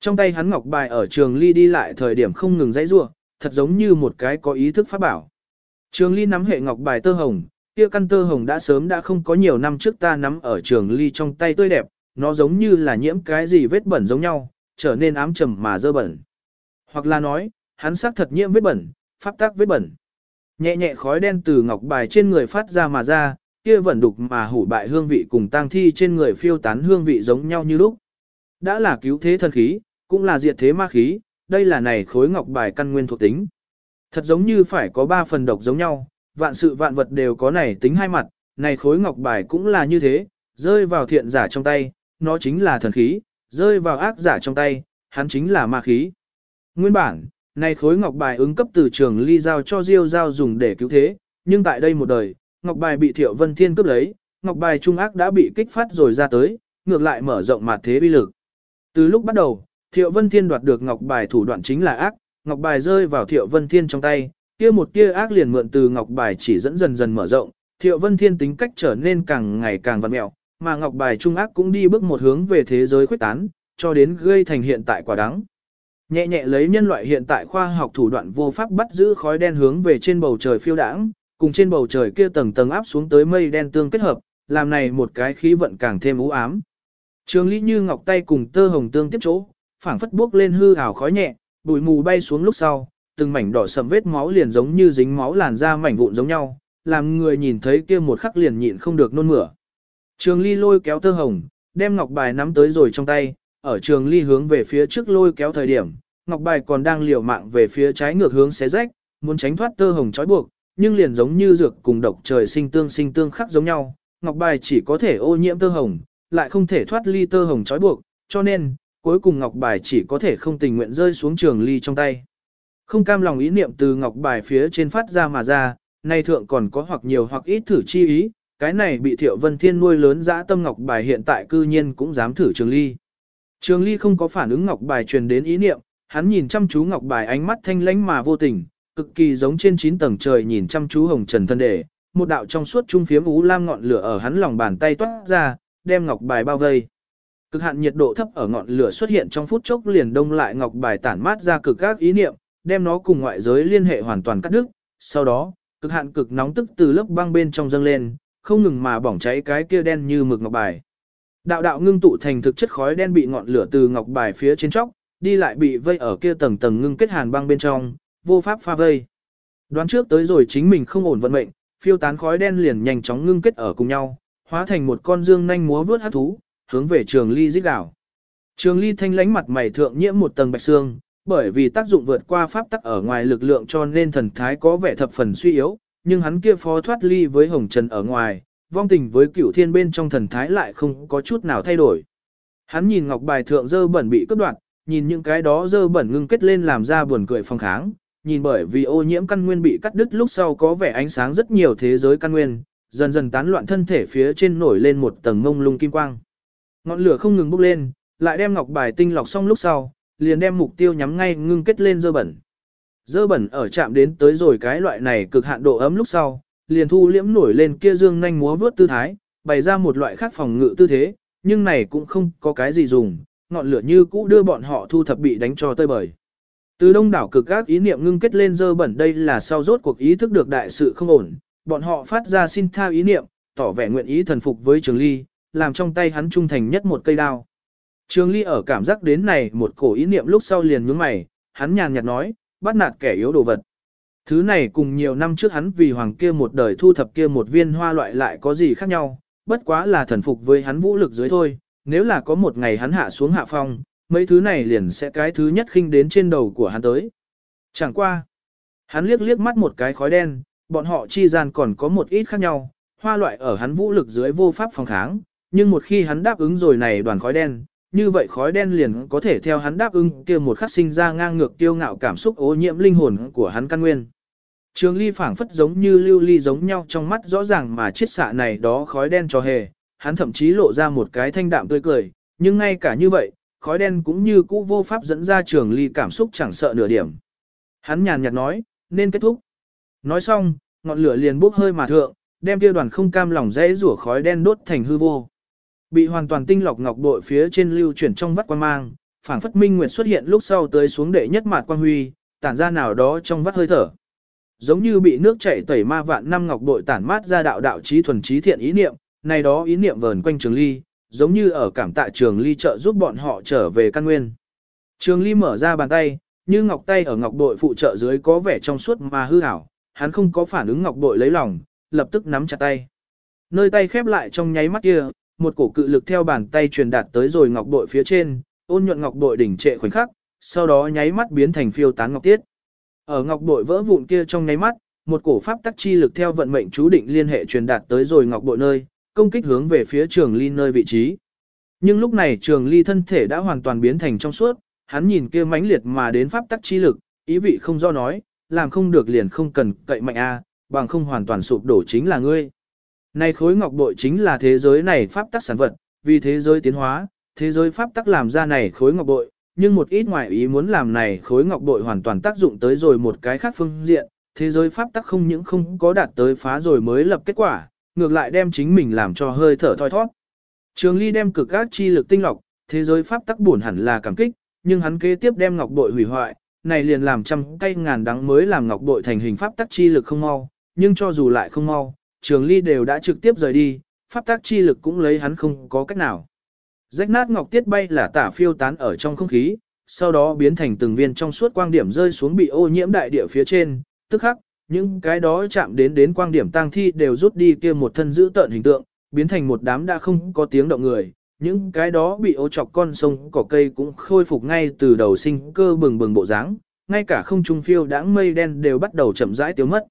Trong tay hắn ngọc bài ở trường ly đi lại thời điểm không ngừng dãy rua, thật giống như một cái có ý thức pháp bảo. Trường ly nắm hệ ngọc bài tơ hồng, kia căn tơ hồng đã sớm đã không có nhiều năm trước ta nắm ở trường ly trong tay tươi đẹp, nó giống như là nhiễm cái gì vết bẩn giống nhau, trở nên ám trầm mà dơ bẩn. Hoặc là nói, hắn xác thật nhiễm vết bẩn, pháp tác vết bẩn. Nhẹ nhẹ khói đen từ ngọc bài trên người phát ra mà ra, kia vẫn đục mà hủ bại hương vị cùng tang thi trên người phiêu tán hương vị giống nhau như lúc. Đã là cứu thế thần khí, cũng là diệt thế ma khí, đây là này khối ngọc bài căn nguyên thuộc tính. Thật giống như phải có ba phần độc giống nhau, vạn sự vạn vật đều có này tính hai mặt, này khối ngọc bài cũng là như thế, rơi vào thiện giả trong tay, nó chính là thần khí, rơi vào ác giả trong tay, hắn chính là ma khí. Nguyên bản, này khối ngọc bài ứng cấp từ trường ly giao cho Diêu giao dùng để cứu thế, nhưng tại đây một đời, ngọc bài bị Thiệu Vân Thiên cướp lấy, ngọc bài trung ác đã bị kích phát rồi ra tới, ngược lại mở rộng mặt thế bi lực. Từ lúc bắt đầu, Thiệu Vân Thiên đoạt được ngọc bài thủ đoạn chính là ác, ngọc bài rơi vào Thiệu Vân Thiên trong tay, kia một tia ác liền mượn từ ngọc bài chỉ dẫn dần dần mở rộng, Thiệu Vân Thiên tính cách trở nên càng ngày càng vặn mẹo, mà ngọc bài trung ác cũng đi bước một hướng về thế giới khuếch tán, cho đến gây thành hiện tại quả đắng. Nhẹ nhẹ lấy nhân loại hiện tại khoa học thủ đoạn vô pháp bắt giữ khói đen hướng về trên bầu trời phiêu đãng, cùng trên bầu trời kia tầng tầng áp xuống tới mây đen tương kết hợp, làm này một cái khí vận càng thêm u ám. Trường Lý Như ngọc tay cùng tơ hồng tương tiếp chỗ, phảng phất bước lên hư ảo khói nhẹ, bụi mù bay xuống lúc sau, từng mảnh đỏ sầm vết máu liền giống như dính máu làn da mảnh vụn giống nhau, làm người nhìn thấy kia một khắc liền nhịn không được nôn mửa. Trường Ly lôi kéo tơ hồng, đem ngọc bài nắm tới rồi trong tay, ở Trường Ly hướng về phía trước lôi kéo thời điểm, ngọc bài còn đang liều mạng về phía trái ngược hướng xé rách, muốn tránh thoát tơ hồng trói buộc, nhưng liền giống như dược cùng độc trời sinh tương sinh tương khắc giống nhau, ngọc bài chỉ có thể ô nhiễm tơ hồng, lại không thể thoát ly tơ hồng trói buộc, cho nên, cuối cùng ngọc bài chỉ có thể không tình nguyện rơi xuống trường ly trong tay. Không cam lòng ý niệm từ ngọc bài phía trên phát ra mà ra, nay thượng còn có hoặc nhiều hoặc ít thử chi ý, cái này bị thiệu vân thiên nuôi lớn dã tâm ngọc bài hiện tại cư nhiên cũng dám thử trường ly. Trường ly không có phản ứng ngọc bài truyền đến ý niệm, hắn nhìn chăm chú ngọc bài ánh mắt thanh lãnh mà vô tình, cực kỳ giống trên 9 tầng trời nhìn chăm chú hồng trần thân đệ, một đạo trong suốt trung phiếm ú lam ngọn lửa ở hắn lòng bàn tay toát ra, đem ngọc bài bao vây. Cực hạn nhiệt độ thấp ở ngọn lửa xuất hiện trong phút chốc liền đông lại ngọc bài tản mát ra cực các ý niệm, đem nó cùng ngoại giới liên hệ hoàn toàn cắt đứt. Sau đó, cực hạn cực nóng tức từ lớp băng bên trong dâng lên, không ngừng mà bỏng cháy cái kia đen như mực ngọc bài. Đạo đạo ngưng tụ thành thực chất khói đen bị ngọn lửa từ ngọc bài phía trên chóc, đi lại bị vây ở kia tầng tầng ngưng kết hàn băng bên trong, vô pháp pha vây. Đoán trước tới rồi chính mình không ổn vận mệnh, phiêu tán khói đen liền nhanh chóng ngưng kết ở cùng nhau, hóa thành một con dương nhanh múa vướt hát thú, hướng về trường ly dích đảo. Trường ly thanh lánh mặt mày thượng nhiễm một tầng bạch xương, bởi vì tác dụng vượt qua pháp tắc ở ngoài lực lượng cho nên thần thái có vẻ thập phần suy yếu, nhưng hắn kia phó thoát ly với hồng trần ở ngoài, vong tình với cửu thiên bên trong thần thái lại không có chút nào thay đổi. Hắn nhìn ngọc bài thượng dơ bẩn bị cướp đoạt, nhìn những cái đó dơ bẩn ngưng kết lên làm ra buồn cười phong kháng, nhìn bởi vì ô nhiễm căn nguyên bị cắt đứt lúc sau có vẻ ánh sáng rất nhiều thế giới căn nguyên, dần dần tán loạn thân thể phía trên nổi lên một tầng ngông lung kim quang. Ngọn lửa không ngừng bốc lên, lại đem ngọc bài tinh lọc xong lúc sau, liền đem mục tiêu nhắm ngay ngưng kết lên dơ bẩn. Dơ bẩn ở chạm đến tới rồi cái loại này cực hạn độ ấm lúc sau, liền thu liễm nổi lên kia dương nhanh múa vướt tư thái, bày ra một loại khác phòng ngự tư thế, nhưng này cũng không có cái gì dùng, ngọn lửa như cũ đưa bọn họ thu thập bị đánh cho tơi bời. Từ đông đảo cực các ý niệm ngưng kết lên dơ bẩn đây là sau rốt cuộc ý thức được đại sự không ổn, bọn họ phát ra xin tha ý niệm, tỏ vẻ nguyện ý thần phục với Trường Ly, làm trong tay hắn trung thành nhất một cây đao. Trường Ly ở cảm giác đến này một cổ ý niệm lúc sau liền nhướng mày, hắn nhàn nhạt nói, bắt nạt kẻ yếu đồ vật. Thứ này cùng nhiều năm trước hắn vì hoàng kia một đời thu thập kia một viên hoa loại lại có gì khác nhau, bất quá là thần phục với hắn vũ lực dưới thôi, nếu là có một ngày hắn hạ xuống hạ phong, mấy thứ này liền sẽ cái thứ nhất khinh đến trên đầu của hắn tới. Chẳng qua, hắn liếc liếc mắt một cái khói đen, bọn họ chi gian còn có một ít khác nhau, hoa loại ở hắn vũ lực dưới vô pháp phòng kháng, nhưng một khi hắn đáp ứng rồi này đoàn khói đen, như vậy khói đen liền có thể theo hắn đáp ứng kia một khắc sinh ra ngang ngược tiêu ngạo cảm xúc ô nhiễm linh hồn của hắn căn nguyên. Trường ly phảng phất giống như lưu ly giống nhau trong mắt rõ ràng mà chiết xạ này đó khói đen cho hề, hắn thậm chí lộ ra một cái thanh đạm tươi cười, nhưng ngay cả như vậy, khói đen cũng như cũ vô pháp dẫn ra trường ly cảm xúc chẳng sợ nửa điểm. Hắn nhàn nhạt nói, nên kết thúc. Nói xong, ngọn lửa liền bốc hơi mà thượng, đem kia đoàn không cam lòng dễ rủa khói đen đốt thành hư vô. Bị hoàn toàn tinh lọc ngọc bội phía trên lưu chuyển trong vắt quan mang, phảng phất minh nguyệt xuất hiện lúc sau tới xuống đệ nhất mạt quan huy, tản ra nào đó trong vắt hơi thở. giống như bị nước chảy tẩy ma vạn năm ngọc bội tản mát ra đạo đạo trí thuần trí thiện ý niệm, này đó ý niệm vờn quanh Trường Ly, giống như ở cảm tạ Trường Ly trợ giúp bọn họ trở về căn nguyên. Trường Ly mở ra bàn tay, như ngọc tay ở ngọc bội phụ trợ dưới có vẻ trong suốt mà hư ảo, hắn không có phản ứng ngọc bội lấy lòng, lập tức nắm chặt tay. Nơi tay khép lại trong nháy mắt kia, một cổ cự lực theo bàn tay truyền đạt tới rồi ngọc bội phía trên, ôn nhuận ngọc bội đỉnh trệ khoảnh khắc, sau đó nháy mắt biến thành phiêu tán ngọc tiết. Ở ngọc bội vỡ vụn kia trong nháy mắt, một cổ pháp tắc chi lực theo vận mệnh chú định liên hệ truyền đạt tới rồi ngọc bội nơi, công kích hướng về phía Trường Ly nơi vị trí. Nhưng lúc này Trường Ly thân thể đã hoàn toàn biến thành trong suốt, hắn nhìn kia mãnh liệt mà đến pháp tắc chi lực, ý vị không do nói, làm không được liền không cần cậy mạnh a, bằng không hoàn toàn sụp đổ chính là ngươi. Này khối ngọc bội chính là thế giới này pháp tắc sản vật, vì thế giới tiến hóa, thế giới pháp tắc làm ra này khối ngọc bội, nhưng một ít ngoại ý muốn làm này khối ngọc bội hoàn toàn tác dụng tới rồi một cái khác phương diện, thế giới pháp tắc không những không có đạt tới phá rồi mới lập kết quả, ngược lại đem chính mình làm cho hơi thở thoi thoát. Trường Ly đem cực các chi lực tinh lọc, thế giới pháp tắc buồn hẳn là cảm kích, nhưng hắn kế tiếp đem ngọc bội hủy hoại, này liền làm trăm cây ngàn đắng mới làm ngọc bội thành hình pháp tắc chi lực không mau, nhưng cho dù lại không mau, Trường Ly đều đã trực tiếp rời đi, pháp Tác chi lực cũng lấy hắn không có cách nào. Rách nát ngọc tiết bay là tả phiêu tán ở trong không khí, sau đó biến thành từng viên trong suốt quang điểm rơi xuống bị ô nhiễm đại địa phía trên, tức khắc, những cái đó chạm đến đến quang điểm tang thi đều rút đi kia một thân giữ tợn hình tượng, biến thành một đám đã không có tiếng động người, những cái đó bị ô chọc con sông cỏ cây cũng khôi phục ngay từ đầu sinh cơ bừng bừng bộ dáng, ngay cả không trung phiêu đãng mây đen đều bắt đầu chậm rãi tiêu mất.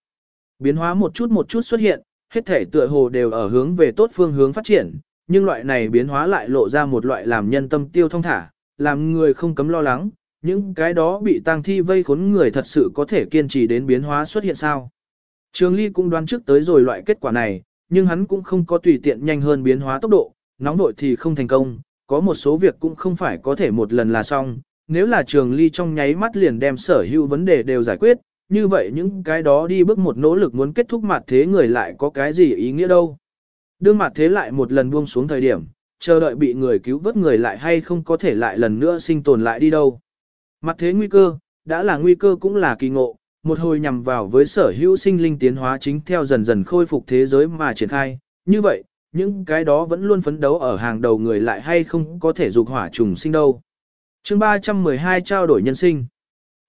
Biến hóa một chút một chút xuất hiện, hết thể tựa hồ đều ở hướng về tốt phương hướng phát triển, nhưng loại này biến hóa lại lộ ra một loại làm nhân tâm tiêu thông thả, làm người không cấm lo lắng, những cái đó bị tang thi vây khốn người thật sự có thể kiên trì đến biến hóa xuất hiện sao. Trường Ly cũng đoán trước tới rồi loại kết quả này, nhưng hắn cũng không có tùy tiện nhanh hơn biến hóa tốc độ, nóng vội thì không thành công, có một số việc cũng không phải có thể một lần là xong, nếu là Trường Ly trong nháy mắt liền đem sở hữu vấn đề đều giải quyết, như vậy những cái đó đi bước một nỗ lực muốn kết thúc mặt thế người lại có cái gì ý nghĩa đâu. Đương mặt thế lại một lần buông xuống thời điểm, chờ đợi bị người cứu vớt người lại hay không có thể lại lần nữa sinh tồn lại đi đâu. Mặt thế nguy cơ, đã là nguy cơ cũng là kỳ ngộ, một hồi nhằm vào với sở hữu sinh linh tiến hóa chính theo dần dần khôi phục thế giới mà triển khai. Như vậy, những cái đó vẫn luôn phấn đấu ở hàng đầu người lại hay không có thể dục hỏa trùng sinh đâu. chương 312 trao đổi nhân sinh.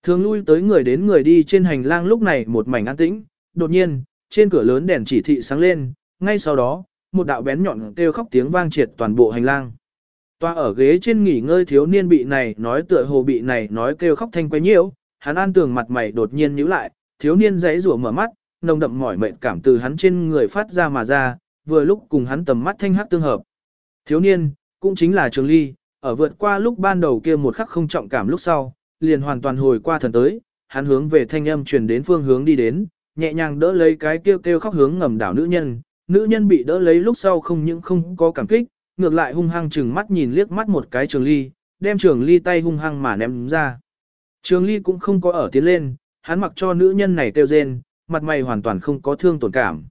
Thường lui tới người đến người đi trên hành lang lúc này một mảnh an tĩnh, đột nhiên, trên cửa lớn đèn chỉ thị sáng lên, ngay sau đó, một đạo bén nhọn kêu khóc tiếng vang triệt toàn bộ hành lang. Toa ở ghế trên nghỉ ngơi thiếu niên bị này nói tựa hồ bị này nói kêu khóc thanh quấy nhiễu, hắn an tường mặt mày đột nhiên nhíu lại, thiếu niên giãy rủa mở mắt, nồng đậm mỏi mệt cảm từ hắn trên người phát ra mà ra, vừa lúc cùng hắn tầm mắt thanh hắc tương hợp. Thiếu niên, cũng chính là Trường Ly, ở vượt qua lúc ban đầu kia một khắc không trọng cảm lúc sau, liền hoàn toàn hồi qua thần tới, hắn hướng về thanh âm truyền đến phương hướng đi đến, nhẹ nhàng đỡ lấy cái kêu kêu khóc hướng ngầm đảo nữ nhân, nữ nhân bị đỡ lấy lúc sau không những không có cảm kích, ngược lại hung hăng chừng mắt nhìn liếc mắt một cái trường ly, đem trường ly tay hung hăng mà ném ra. Trường ly cũng không có ở tiến lên, hắn mặc cho nữ nhân này kêu rên, mặt mày hoàn toàn không có thương tổn cảm.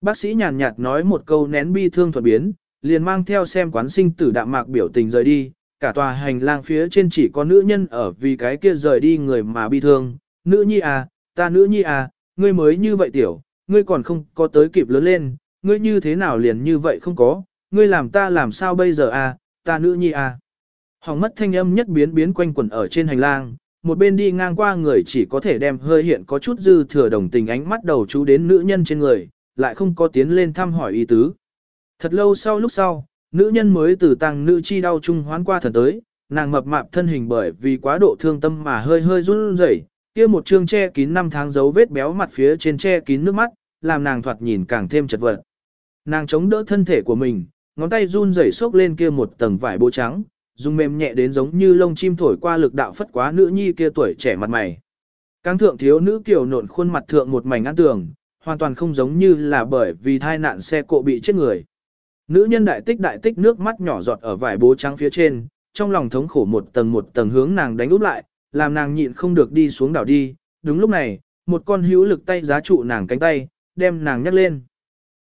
Bác sĩ nhàn nhạt nói một câu nén bi thương thuật biến, liền mang theo xem quán sinh tử đạm mạc biểu tình rời đi, cả tòa hành lang phía trên chỉ có nữ nhân ở vì cái kia rời đi người mà bi thương. Nữ nhi à, ta nữ nhi à, ngươi mới như vậy tiểu, ngươi còn không có tới kịp lớn lên, ngươi như thế nào liền như vậy không có, ngươi làm ta làm sao bây giờ à, ta nữ nhi à. Hỏng mất thanh âm nhất biến biến quanh quẩn ở trên hành lang, một bên đi ngang qua người chỉ có thể đem hơi hiện có chút dư thừa đồng tình ánh mắt đầu chú đến nữ nhân trên người, lại không có tiến lên thăm hỏi ý tứ. Thật lâu sau lúc sau, nữ nhân mới từ tăng nữ chi đau chung hoán qua thần tới, nàng mập mạp thân hình bởi vì quá độ thương tâm mà hơi hơi run rẩy, kia một trương che kín năm tháng dấu vết béo mặt phía trên che kín nước mắt, làm nàng thoạt nhìn càng thêm chật vật. Nàng chống đỡ thân thể của mình, ngón tay run rẩy xốc lên kia một tầng vải bố trắng, dùng mềm nhẹ đến giống như lông chim thổi qua lực đạo phất quá nữ nhi kia tuổi trẻ mặt mày. Cáng thượng thiếu nữ kiểu nộn khuôn mặt thượng một mảnh ăn tường, hoàn toàn không giống như là bởi vì thai nạn xe cộ bị chết người. Nữ nhân đại tích đại tích nước mắt nhỏ giọt ở vải bố trắng phía trên, trong lòng thống khổ một tầng một tầng hướng nàng đánh úp lại, làm nàng nhịn không được đi xuống đảo đi. Đúng lúc này, một con hữu lực tay giá trụ nàng cánh tay, đem nàng nhắc lên.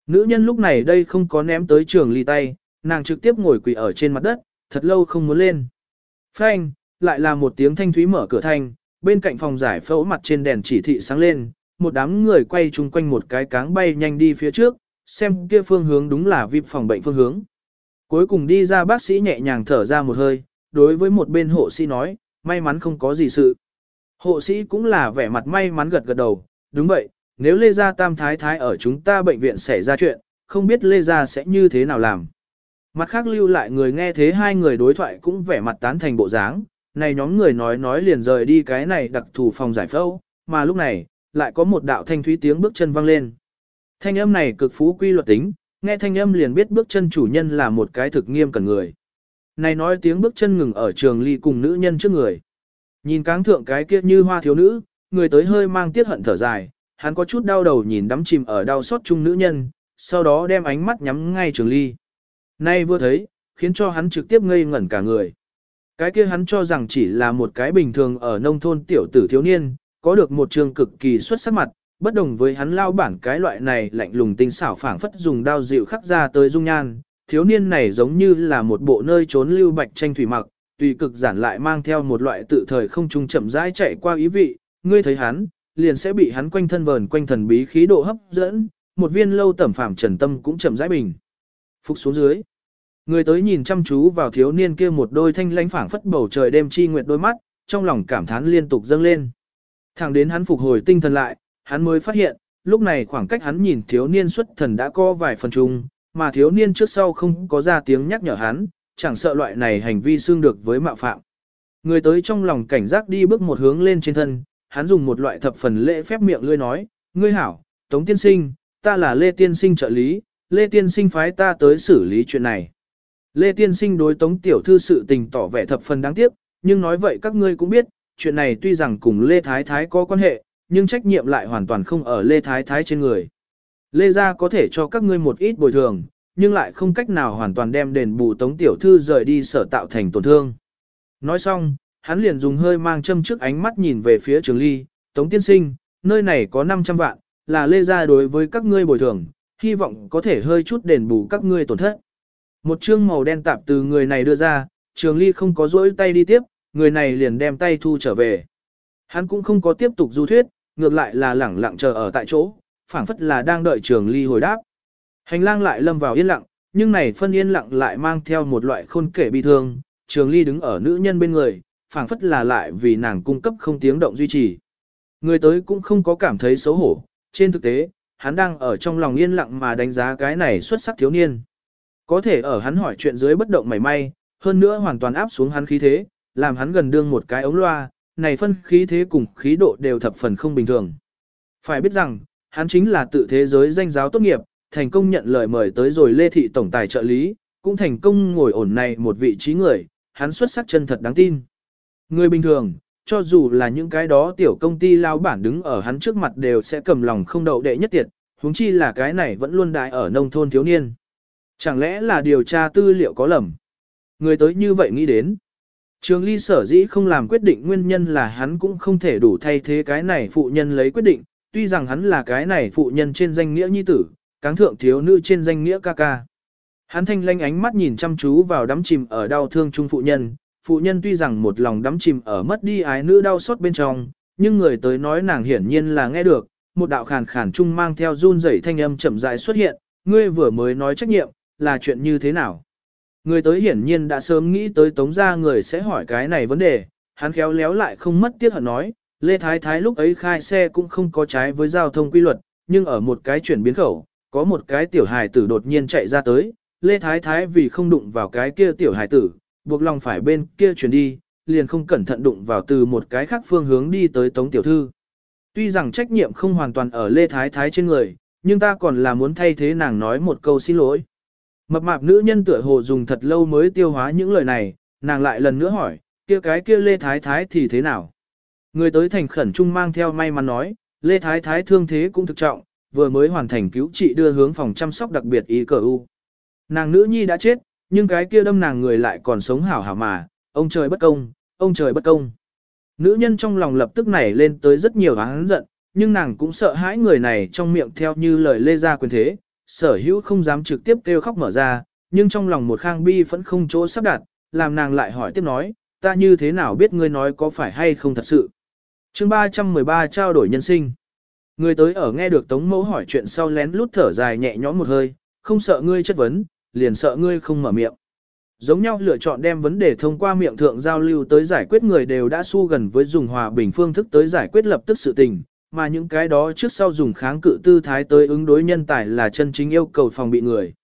Nữ nhân lúc này đây không có ném tới trường ly tay, nàng trực tiếp ngồi quỳ ở trên mặt đất, thật lâu không muốn lên. Phanh, lại là một tiếng thanh thúy mở cửa thanh, bên cạnh phòng giải phẫu mặt trên đèn chỉ thị sáng lên, một đám người quay chung quanh một cái cáng bay nhanh đi phía trước, xem kia phương hướng đúng là vip phòng bệnh phương hướng. Cuối cùng đi ra bác sĩ nhẹ nhàng thở ra một hơi, đối với một bên hộ sĩ nói, may mắn không có gì sự. Hộ sĩ cũng là vẻ mặt may mắn gật gật đầu, đúng vậy, nếu Lê Gia Tam Thái Thái ở chúng ta bệnh viện xảy ra chuyện, không biết Lê Gia sẽ như thế nào làm. Mặt khác lưu lại người nghe thế hai người đối thoại cũng vẻ mặt tán thành bộ dáng, này nhóm người nói nói liền rời đi cái này đặc thù phòng giải phẫu, mà lúc này, lại có một đạo thanh thúy tiếng bước chân vang lên. Thanh âm này cực phú quy luật tính, nghe thanh âm liền biết bước chân chủ nhân là một cái thực nghiêm cẩn người. Này nói tiếng bước chân ngừng ở trường ly cùng nữ nhân trước người. Nhìn cáng thượng cái kia như hoa thiếu nữ, người tới hơi mang tiết hận thở dài, hắn có chút đau đầu nhìn đắm chìm ở đau xót chung nữ nhân, sau đó đem ánh mắt nhắm ngay trường ly. Nay vừa thấy, khiến cho hắn trực tiếp ngây ngẩn cả người. Cái kia hắn cho rằng chỉ là một cái bình thường ở nông thôn tiểu tử thiếu niên, có được một trường cực kỳ xuất sắc mặt, bất đồng với hắn lao bản cái loại này lạnh lùng tinh xảo phảng phất dùng đao dịu khắc ra tới dung nhan, thiếu niên này giống như là một bộ nơi trốn lưu bạch tranh thủy mặc, tùy cực giản lại mang theo một loại tự thời không trung chậm rãi chạy qua ý vị, ngươi thấy hắn, liền sẽ bị hắn quanh thân vờn quanh thần bí khí độ hấp dẫn, một viên lâu tẩm phàm trần tâm cũng chậm rãi bình. Phục xuống dưới. Người tới nhìn chăm chú vào thiếu niên kia một đôi thanh lãnh phảng phất bầu trời đêm chi nguyệt đôi mắt, trong lòng cảm thán liên tục dâng lên. Thẳng đến hắn phục hồi tinh thần lại, hắn mới phát hiện, lúc này khoảng cách hắn nhìn thiếu niên xuất thần đã có vài phần chung, mà thiếu niên trước sau không có ra tiếng nhắc nhở hắn, chẳng sợ loại này hành vi xương được với mạo phạm. Người tới trong lòng cảnh giác đi bước một hướng lên trên thân, hắn dùng một loại thập phần lễ phép miệng lươi nói, ngươi hảo, Tống Tiên Sinh, ta là Lê Tiên Sinh trợ lý, Lê Tiên Sinh phái ta tới xử lý chuyện này. Lê Tiên Sinh đối Tống Tiểu Thư sự tình tỏ vẻ thập phần đáng tiếc, nhưng nói vậy các ngươi cũng biết, chuyện này tuy rằng cùng Lê Thái Thái có quan hệ, nhưng trách nhiệm lại hoàn toàn không ở Lê Thái Thái trên người. Lê Gia có thể cho các ngươi một ít bồi thường, nhưng lại không cách nào hoàn toàn đem đền bù Tống Tiểu Thư rời đi sở tạo thành tổn thương. Nói xong, hắn liền dùng hơi mang châm trước ánh mắt nhìn về phía Trường Ly, Tống Tiên Sinh, nơi này có 500 vạn, là Lê Gia đối với các ngươi bồi thường, hy vọng có thể hơi chút đền bù các ngươi tổn thất. Một chương màu đen tạp từ người này đưa ra, Trường Ly không có rỗi tay đi tiếp, người này liền đem tay thu trở về. Hắn cũng không có tiếp tục du thuyết, ngược lại là lẳng lặng chờ ở tại chỗ, phảng phất là đang đợi Trường Ly hồi đáp. Hành lang lại lâm vào yên lặng, nhưng này phân yên lặng lại mang theo một loại khôn kể bi thương, Trường Ly đứng ở nữ nhân bên người, phảng phất là lại vì nàng cung cấp không tiếng động duy trì. Người tới cũng không có cảm thấy xấu hổ, trên thực tế, hắn đang ở trong lòng yên lặng mà đánh giá cái này xuất sắc thiếu niên. Có thể ở hắn hỏi chuyện dưới bất động mảy may, hơn nữa hoàn toàn áp xuống hắn khí thế, làm hắn gần đương một cái ống loa, này phân khí thế cùng khí độ đều thập phần không bình thường. Phải biết rằng, hắn chính là tự thế giới danh giáo tốt nghiệp, thành công nhận lời mời tới rồi Lê Thị Tổng Tài trợ lý, cũng thành công ngồi ổn này một vị trí người, hắn xuất sắc chân thật đáng tin. Người bình thường, cho dù là những cái đó tiểu công ty lao bản đứng ở hắn trước mặt đều sẽ cầm lòng không đậu đệ nhất tiệt, huống chi là cái này vẫn luôn đại ở nông thôn thiếu niên. Chẳng lẽ là điều tra tư liệu có lầm? Người tới như vậy nghĩ đến. Trường ly sở dĩ không làm quyết định nguyên nhân là hắn cũng không thể đủ thay thế cái này phụ nhân lấy quyết định, tuy rằng hắn là cái này phụ nhân trên danh nghĩa nhi tử, cáng thượng thiếu nữ trên danh nghĩa ca ca. Hắn thanh lanh ánh mắt nhìn chăm chú vào đắm chìm ở đau thương chung phụ nhân, phụ nhân tuy rằng một lòng đắm chìm ở mất đi ái nữ đau xót bên trong, nhưng người tới nói nàng hiển nhiên là nghe được, một đạo khàn khàn chung mang theo run rẩy thanh âm chậm rãi xuất hiện, ngươi vừa mới nói trách nhiệm, là chuyện như thế nào? Người tới hiển nhiên đã sớm nghĩ tới tống gia người sẽ hỏi cái này vấn đề, hắn khéo léo lại không mất tiếc hận nói, Lê Thái Thái lúc ấy khai xe cũng không có trái với giao thông quy luật, nhưng ở một cái chuyển biến khẩu, có một cái tiểu hài tử đột nhiên chạy ra tới, Lê Thái Thái vì không đụng vào cái kia tiểu hài tử, buộc lòng phải bên kia chuyển đi, liền không cẩn thận đụng vào từ một cái khác phương hướng đi tới Tống Tiểu Thư. Tuy rằng trách nhiệm không hoàn toàn ở Lê Thái Thái trên người, nhưng ta còn là muốn thay thế nàng nói một câu xin lỗi. Mập mạp nữ nhân tựa hồ dùng thật lâu mới tiêu hóa những lời này, nàng lại lần nữa hỏi, kia cái kia Lê Thái Thái thì thế nào? Người tới thành khẩn trung mang theo may mắn nói, Lê Thái Thái thương thế cũng thực trọng, vừa mới hoàn thành cứu trị đưa hướng phòng chăm sóc đặc biệt y cờ u. Nàng nữ nhi đã chết, nhưng cái kia đâm nàng người lại còn sống hảo hảo mà, ông trời bất công, ông trời bất công. Nữ nhân trong lòng lập tức nảy lên tới rất nhiều hắn giận, nhưng nàng cũng sợ hãi người này trong miệng theo như lời lê ra quyền thế, sở hữu không dám trực tiếp kêu khóc mở ra, nhưng trong lòng một khang bi vẫn không chỗ sắp đặt, làm nàng lại hỏi tiếp nói, ta như thế nào biết ngươi nói có phải hay không thật sự. chương 313 trao đổi nhân sinh. Người tới ở nghe được Tống Mẫu hỏi chuyện sau lén lút thở dài nhẹ nhõm một hơi, không sợ ngươi chất vấn, liền sợ ngươi không mở miệng. Giống nhau lựa chọn đem vấn đề thông qua miệng thượng giao lưu tới giải quyết người đều đã su gần với dùng hòa bình phương thức tới giải quyết lập tức sự tình, mà những cái đó trước sau dùng kháng cự tư thái tới ứng đối nhân tài là chân chính yêu cầu phòng bị người.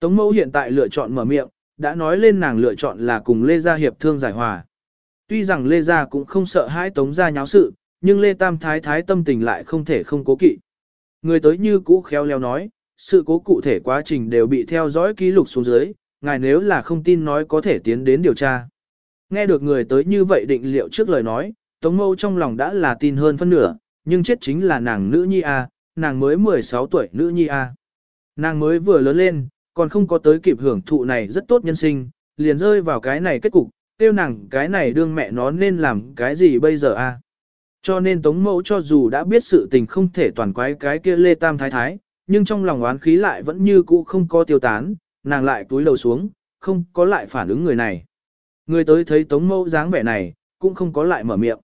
Tống mẫu hiện tại lựa chọn mở miệng, đã nói lên nàng lựa chọn là cùng Lê Gia hiệp thương giải hòa. Tuy rằng Lê Gia cũng không sợ hãi Tống Gia nháo sự, nhưng Lê Tam Thái Thái tâm tình lại không thể không cố kỵ. Người tới như cũ khéo léo nói, sự cố cụ thể quá trình đều bị theo dõi ký lục xuống dưới, ngài nếu là không tin nói có thể tiến đến điều tra. Nghe được người tới như vậy định liệu trước lời nói, Tống Mâu trong lòng đã là tin hơn phân nửa, nhưng chết chính là nàng nữ nhi A, nàng mới 16 tuổi nữ nhi A. Nàng mới vừa lớn lên, còn không có tới kịp hưởng thụ này rất tốt nhân sinh, liền rơi vào cái này kết cục, tiêu nàng cái này đương mẹ nó nên làm cái gì bây giờ A. Cho nên Tống Mẫu cho dù đã biết sự tình không thể toàn quái cái kia Lê Tam Thái Thái, nhưng trong lòng oán khí lại vẫn như cũ không có tiêu tán, nàng lại túi đầu xuống, không có lại phản ứng người này. Người tới thấy Tống Mẫu dáng vẻ này, cũng không có lại mở miệng.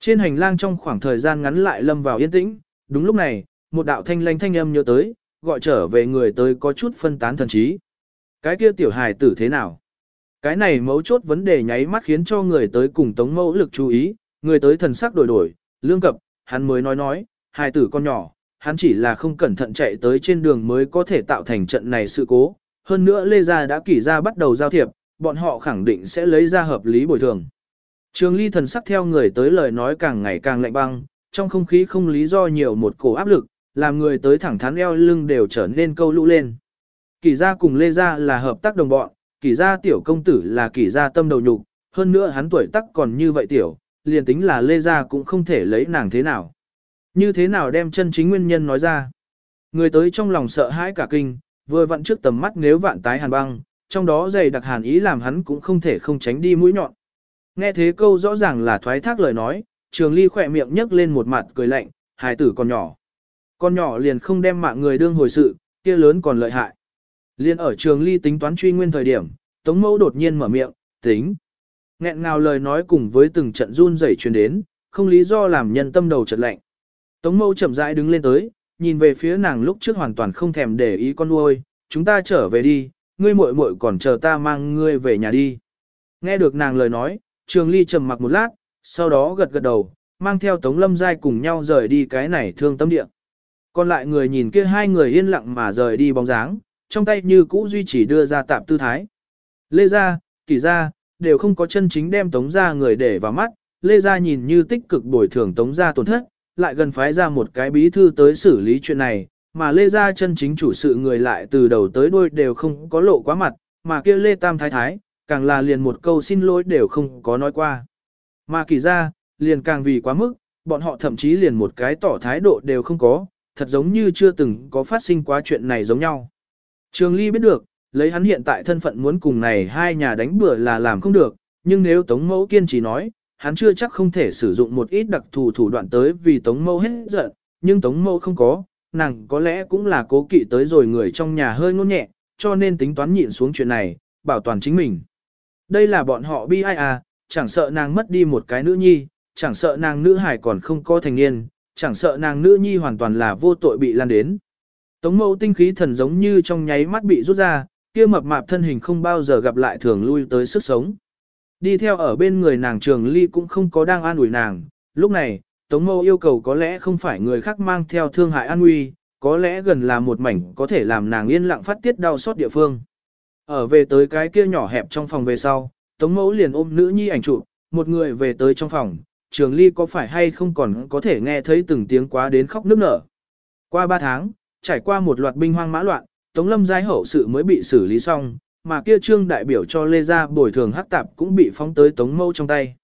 Trên hành lang trong khoảng thời gian ngắn lại lâm vào yên tĩnh, đúng lúc này, một đạo thanh lanh thanh âm nhớ tới, gọi trở về người tới có chút phân tán thần trí. Cái kia tiểu hài tử thế nào? Cái này mấu chốt vấn đề nháy mắt khiến cho người tới cùng Tống Mẫu lực chú ý, người tới thần sắc đổi đổi, lương cập, hắn mới nói nói, hài tử con nhỏ, hắn chỉ là không cẩn thận chạy tới trên đường mới có thể tạo thành trận này sự cố. Hơn nữa Lê Gia đã kỷ ra bắt đầu giao thiệp, bọn họ khẳng định sẽ lấy ra hợp lý bồi thường. Trường ly thần sắc theo người tới lời nói càng ngày càng lạnh băng, trong không khí không lý do nhiều một cổ áp lực, làm người tới thẳng thắn eo lưng đều trở nên câu lũ lên. Kỷ gia cùng Lê Gia là hợp tác đồng bọn, kỷ gia tiểu công tử là kỷ gia tâm đầu nhục, hơn nữa hắn tuổi tác còn như vậy tiểu, liền tính là Lê Gia cũng không thể lấy nàng thế nào. Như thế nào đem chân chính nguyên nhân nói ra. Người tới trong lòng sợ hãi cả kinh, vừa vặn trước tầm mắt nếu vạn tái hàn băng, trong đó dày đặc hàn ý làm hắn cũng không thể không tránh đi mũi nhọn. Nghe thế câu rõ ràng là thoái thác lời nói, trường ly khỏe miệng nhấc lên một mặt cười lạnh, hài tử còn nhỏ. Con nhỏ liền không đem mạng người đương hồi sự, kia lớn còn lợi hại. Liên ở trường ly tính toán truy nguyên thời điểm, Tống Mẫu đột nhiên mở miệng, tính. Nghẹn ngào lời nói cùng với từng trận run rẩy truyền đến, không lý do làm nhân tâm đầu chợt lạnh. Tống Mẫu chậm rãi đứng lên tới, nhìn về phía nàng lúc trước hoàn toàn không thèm để ý con nuôi, chúng ta trở về đi, ngươi muội muội còn chờ ta mang ngươi về nhà đi. Nghe được nàng lời nói, Trường Ly trầm mặc một lát, sau đó gật gật đầu, mang theo Tống Lâm Giai cùng nhau rời đi cái này thương tâm địa. Còn lại người nhìn kia hai người yên lặng mà rời đi bóng dáng, trong tay như cũ duy trì đưa ra tạm tư thái. Lê gia, Kỳ gia, đều không có chân chính đem Tống gia người để vào mắt, Lê gia nhìn như tích cực bồi thường Tống gia tổn thất, lại gần phái ra một cái bí thư tới xử lý chuyện này, mà Lê gia chân chính chủ sự người lại từ đầu tới đuôi đều không có lộ quá mặt, mà kia Lê Tam Thái Thái, càng là liền một câu xin lỗi đều không có nói qua. Mà kỳ ra, liền càng vì quá mức, bọn họ thậm chí liền một cái tỏ thái độ đều không có, thật giống như chưa từng có phát sinh quá chuyện này giống nhau. Trường Ly biết được, lấy hắn hiện tại thân phận muốn cùng này hai nhà đánh bừa là làm không được, nhưng nếu Tống Mẫu kiên trì nói, hắn chưa chắc không thể sử dụng một ít đặc thù thủ đoạn tới vì Tống Mẫu hết giận, nhưng Tống Mẫu không có, nàng có lẽ cũng là cố kỵ tới rồi người trong nhà hơi ngôn nhẹ, cho nên tính toán nhịn xuống chuyện này, bảo toàn chính mình. Đây là bọn họ bi ai à, chẳng sợ nàng mất đi một cái nữ nhi, chẳng sợ nàng nữ hải còn không có thành niên, chẳng sợ nàng nữ nhi hoàn toàn là vô tội bị lan đến. Tống mẫu tinh khí thần giống như trong nháy mắt bị rút ra, kia mập mạp thân hình không bao giờ gặp lại thường lui tới sức sống. Đi theo ở bên người nàng trường ly cũng không có đang an ủi nàng, lúc này, Tống mẫu yêu cầu có lẽ không phải người khác mang theo thương hại an nguy, có lẽ gần là một mảnh có thể làm nàng yên lặng phát tiết đau xót địa phương. Ở về tới cái kia nhỏ hẹp trong phòng về sau, Tống mẫu liền ôm nữ nhi ảnh chụp, một người về tới trong phòng, trường ly có phải hay không còn có thể nghe thấy từng tiếng quá đến khóc nức nở. Qua ba tháng, trải qua một loạt binh hoang mã loạn, Tống lâm giai hậu sự mới bị xử lý xong, mà kia trương đại biểu cho Lê Gia bồi thường hắc tạp cũng bị phóng tới Tống mẫu trong tay.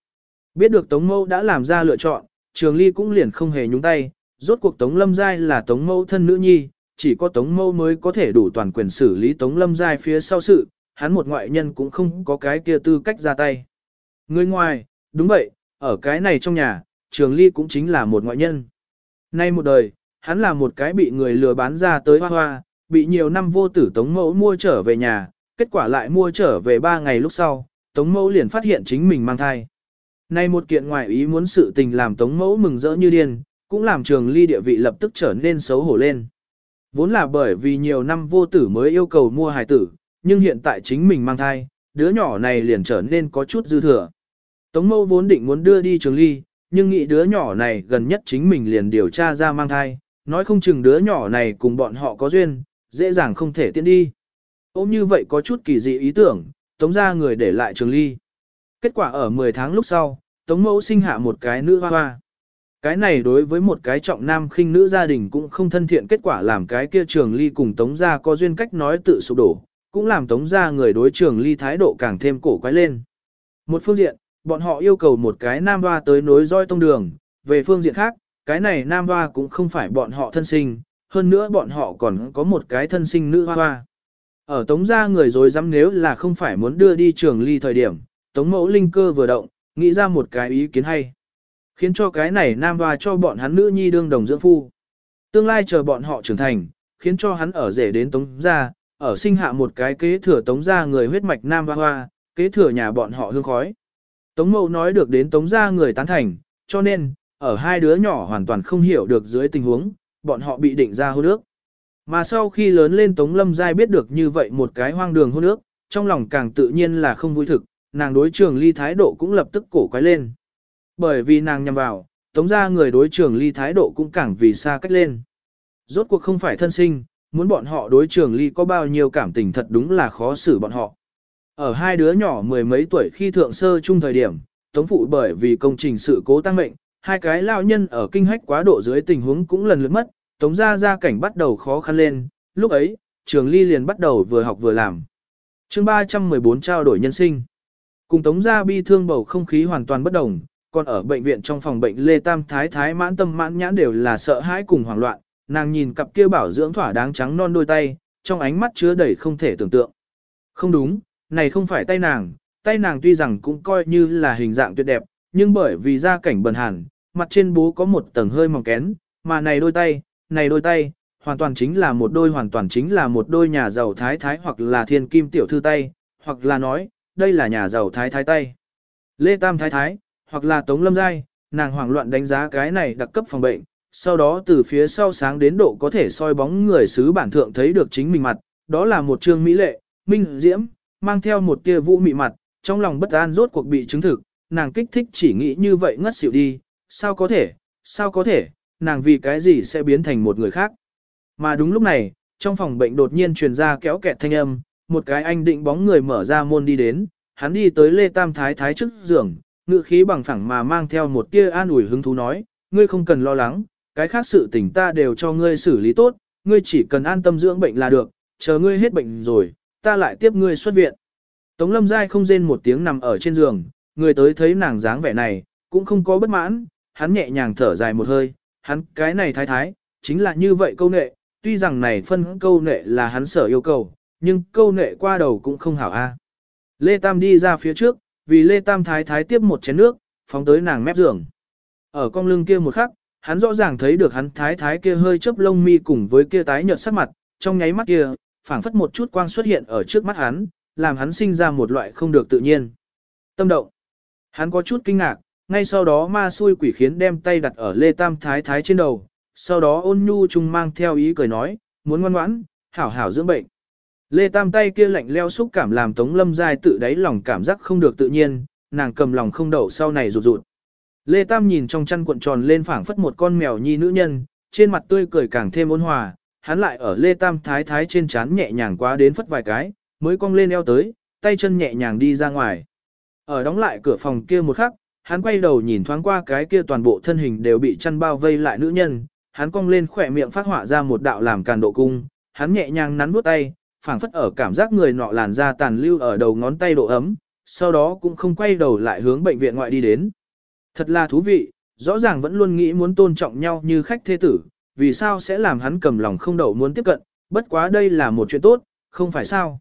Biết được Tống mẫu đã làm ra lựa chọn, trường ly cũng liền không hề nhúng tay, rốt cuộc Tống lâm giai là Tống mẫu thân nữ nhi, chỉ có Tống Mâu mới có thể đủ toàn quyền xử lý Tống Lâm Giai phía sau sự, hắn một ngoại nhân cũng không có cái kia tư cách ra tay. Người ngoài, đúng vậy, ở cái này trong nhà, Trường Ly cũng chính là một ngoại nhân. Nay một đời, hắn là một cái bị người lừa bán ra tới hoa hoa, bị nhiều năm vô tử Tống Mẫu mua trở về nhà, kết quả lại mua trở về ba ngày lúc sau, Tống Mẫu liền phát hiện chính mình mang thai. Nay một kiện ngoại ý muốn sự tình làm Tống Mẫu mừng rỡ như điên, cũng làm trường ly địa vị lập tức trở nên xấu hổ lên. Vốn là bởi vì nhiều năm vô tử mới yêu cầu mua hài tử, nhưng hiện tại chính mình mang thai, đứa nhỏ này liền trở nên có chút dư thừa. Tống mâu vốn định muốn đưa đi trường ly, nhưng nghĩ đứa nhỏ này gần nhất chính mình liền điều tra ra mang thai, nói không chừng đứa nhỏ này cùng bọn họ có duyên, dễ dàng không thể tiến đi. Ôm như vậy có chút kỳ dị ý tưởng, tống ra người để lại trường ly. Kết quả ở 10 tháng lúc sau, tống mẫu sinh hạ một cái nữ hoa hoa. Cái này đối với một cái trọng nam khinh nữ gia đình cũng không thân thiện kết quả làm cái kia trường ly cùng tống gia có duyên cách nói tự sụp đổ, cũng làm tống gia người đối trường ly thái độ càng thêm cổ quái lên. Một phương diện, bọn họ yêu cầu một cái nam hoa tới nối roi tông đường, về phương diện khác, cái này nam hoa cũng không phải bọn họ thân sinh, hơn nữa bọn họ còn có một cái thân sinh nữ hoa hoa. Ở tống gia người rồi dám nếu là không phải muốn đưa đi trường ly thời điểm, tống mẫu linh cơ vừa động, nghĩ ra một cái ý kiến hay. Khiến cho cái này nam hoa cho bọn hắn nữ nhi đương đồng dưỡng phu. Tương lai chờ bọn họ trưởng thành, khiến cho hắn ở rể đến tống gia, ở sinh hạ một cái kế thừa tống gia người huyết mạch nam hoa hoa, kế thừa nhà bọn họ hương khói. Tống mẫu nói được đến tống gia người tán thành, cho nên, ở hai đứa nhỏ hoàn toàn không hiểu được dưới tình huống, bọn họ bị định ra hôn ước. Mà sau khi lớn lên Tống Lâm Giai biết được như vậy một cái hoang đường hôn ước, trong lòng càng tự nhiên là không vui thực, nàng đối trường ly thái độ cũng lập tức cổ quái lên. Bởi vì nàng nhằm vào, Tống ra người đối trường ly thái độ cũng càng vì xa cách lên. Rốt cuộc không phải thân sinh, muốn bọn họ đối trường ly có bao nhiêu cảm tình thật đúng là khó xử bọn họ. Ở hai đứa nhỏ mười mấy tuổi khi thượng sơ chung thời điểm, Tống Phụ bởi vì công trình sự cố tăng mệnh, hai cái lao nhân ở kinh hách quá độ dưới tình huống cũng lần lượt mất, Tống gia gia cảnh bắt đầu khó khăn lên, lúc ấy, trường ly liền bắt đầu vừa học vừa làm. chương 314 trao đổi nhân sinh. Cùng Tống gia bi thương bầu không khí hoàn toàn bất đồng, còn ở bệnh viện trong phòng bệnh Lê Tam Thái Thái mãn tâm mãn nhãn đều là sợ hãi cùng hoảng loạn, nàng nhìn cặp kia bảo dưỡng thỏa đáng trắng non đôi tay, trong ánh mắt chứa đầy không thể tưởng tượng. Không đúng, này không phải tay nàng, tay nàng tuy rằng cũng coi như là hình dạng tuyệt đẹp, nhưng bởi vì gia cảnh bần hàn, mặt trên bố có một tầng hơi mỏng kén, mà này đôi tay, này đôi tay, hoàn toàn chính là một đôi hoàn toàn chính là một đôi nhà giàu thái thái hoặc là thiên kim tiểu thư tay, hoặc là nói, đây là nhà giàu thái thái tay. Lê Tam thái thái, hoặc là Tống Lâm Giai, nàng hoảng loạn đánh giá cái này đặc cấp phòng bệnh, sau đó từ phía sau sáng đến độ có thể soi bóng người xứ bản thượng thấy được chính mình mặt, đó là một trương mỹ lệ, minh diễm, mang theo một tia vũ mị mặt, trong lòng bất an rốt cuộc bị chứng thực, nàng kích thích chỉ nghĩ như vậy ngất xỉu đi, sao có thể, sao có thể, nàng vì cái gì sẽ biến thành một người khác. Mà đúng lúc này, trong phòng bệnh đột nhiên truyền ra kéo kẹt thanh âm, một cái anh định bóng người mở ra môn đi đến, hắn đi tới Lê Tam Thái Thái trước giường, ngự khí bằng phẳng mà mang theo một tia an ủi hứng thú nói, ngươi không cần lo lắng, cái khác sự tình ta đều cho ngươi xử lý tốt, ngươi chỉ cần an tâm dưỡng bệnh là được, chờ ngươi hết bệnh rồi, ta lại tiếp ngươi xuất viện. Tống lâm dai không rên một tiếng nằm ở trên giường, người tới thấy nàng dáng vẻ này, cũng không có bất mãn, hắn nhẹ nhàng thở dài một hơi, hắn cái này thái thái, chính là như vậy câu nệ, tuy rằng này phân câu nệ là hắn sở yêu cầu, nhưng câu nệ qua đầu cũng không hảo a. Lê Tam đi ra phía trước, vì Lê Tam thái thái tiếp một chén nước, phóng tới nàng mép giường. Ở con lưng kia một khắc, hắn rõ ràng thấy được hắn thái thái kia hơi chớp lông mi cùng với kia tái nhợt sắc mặt, trong nháy mắt kia, phảng phất một chút quang xuất hiện ở trước mắt hắn, làm hắn sinh ra một loại không được tự nhiên. Tâm động. Hắn có chút kinh ngạc, ngay sau đó ma xui quỷ khiến đem tay đặt ở Lê Tam Thái Thái trên đầu, sau đó ôn nhu chung mang theo ý cười nói, muốn ngoan ngoãn, hảo hảo dưỡng bệnh. Lê Tam tay kia lạnh leo xúc cảm làm Tống Lâm Giai tự đáy lòng cảm giác không được tự nhiên, nàng cầm lòng không đậu sau này rụt rụt. Lê Tam nhìn trong chăn cuộn tròn lên phảng phất một con mèo nhi nữ nhân, trên mặt tươi cười càng thêm ôn hòa, hắn lại ở Lê Tam thái thái trên chán nhẹ nhàng quá đến phất vài cái, mới cong lên eo tới, tay chân nhẹ nhàng đi ra ngoài. Ở đóng lại cửa phòng kia một khắc, hắn quay đầu nhìn thoáng qua cái kia toàn bộ thân hình đều bị chăn bao vây lại nữ nhân, hắn cong lên khỏe miệng phát họa ra một đạo làm càn độ cung, hắn nhẹ nhàng nắn vuốt tay, phảng phất ở cảm giác người nọ làn da tàn lưu ở đầu ngón tay độ ấm, sau đó cũng không quay đầu lại hướng bệnh viện ngoại đi đến. Thật là thú vị, rõ ràng vẫn luôn nghĩ muốn tôn trọng nhau như khách thế tử, vì sao sẽ làm hắn cầm lòng không đậu muốn tiếp cận, bất quá đây là một chuyện tốt, không phải sao.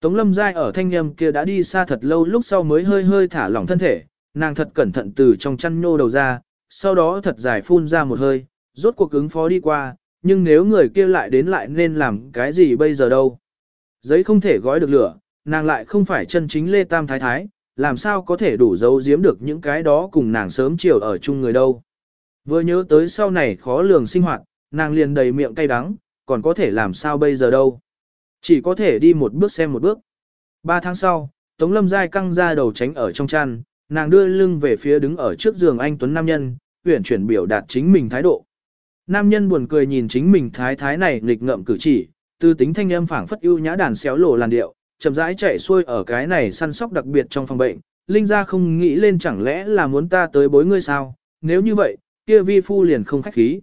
Tống lâm giai ở thanh nhâm kia đã đi xa thật lâu lúc sau mới hơi hơi thả lỏng thân thể, nàng thật cẩn thận từ trong chăn nhô đầu ra, sau đó thật dài phun ra một hơi, rốt cuộc ứng phó đi qua, nhưng nếu người kia lại đến lại nên làm cái gì bây giờ đâu. Giấy không thể gói được lửa, nàng lại không phải chân chính Lê Tam Thái Thái, làm sao có thể đủ giấu giếm được những cái đó cùng nàng sớm chiều ở chung người đâu. Vừa nhớ tới sau này khó lường sinh hoạt, nàng liền đầy miệng cay đắng, còn có thể làm sao bây giờ đâu. Chỉ có thể đi một bước xem một bước. Ba tháng sau, Tống Lâm Giai căng ra đầu tránh ở trong chăn, nàng đưa lưng về phía đứng ở trước giường anh Tuấn Nam Nhân, huyển chuyển biểu đạt chính mình thái độ. Nam nhân buồn cười nhìn chính mình thái thái này nghịch ngợm cử chỉ, từ tính thanh âm phảng phất ưu nhã đàn xéo lộ làn điệu, chậm rãi chạy xuôi ở cái này săn sóc đặc biệt trong phòng bệnh. Linh gia không nghĩ lên chẳng lẽ là muốn ta tới bối ngươi sao, nếu như vậy, kia vi phu liền không khách khí.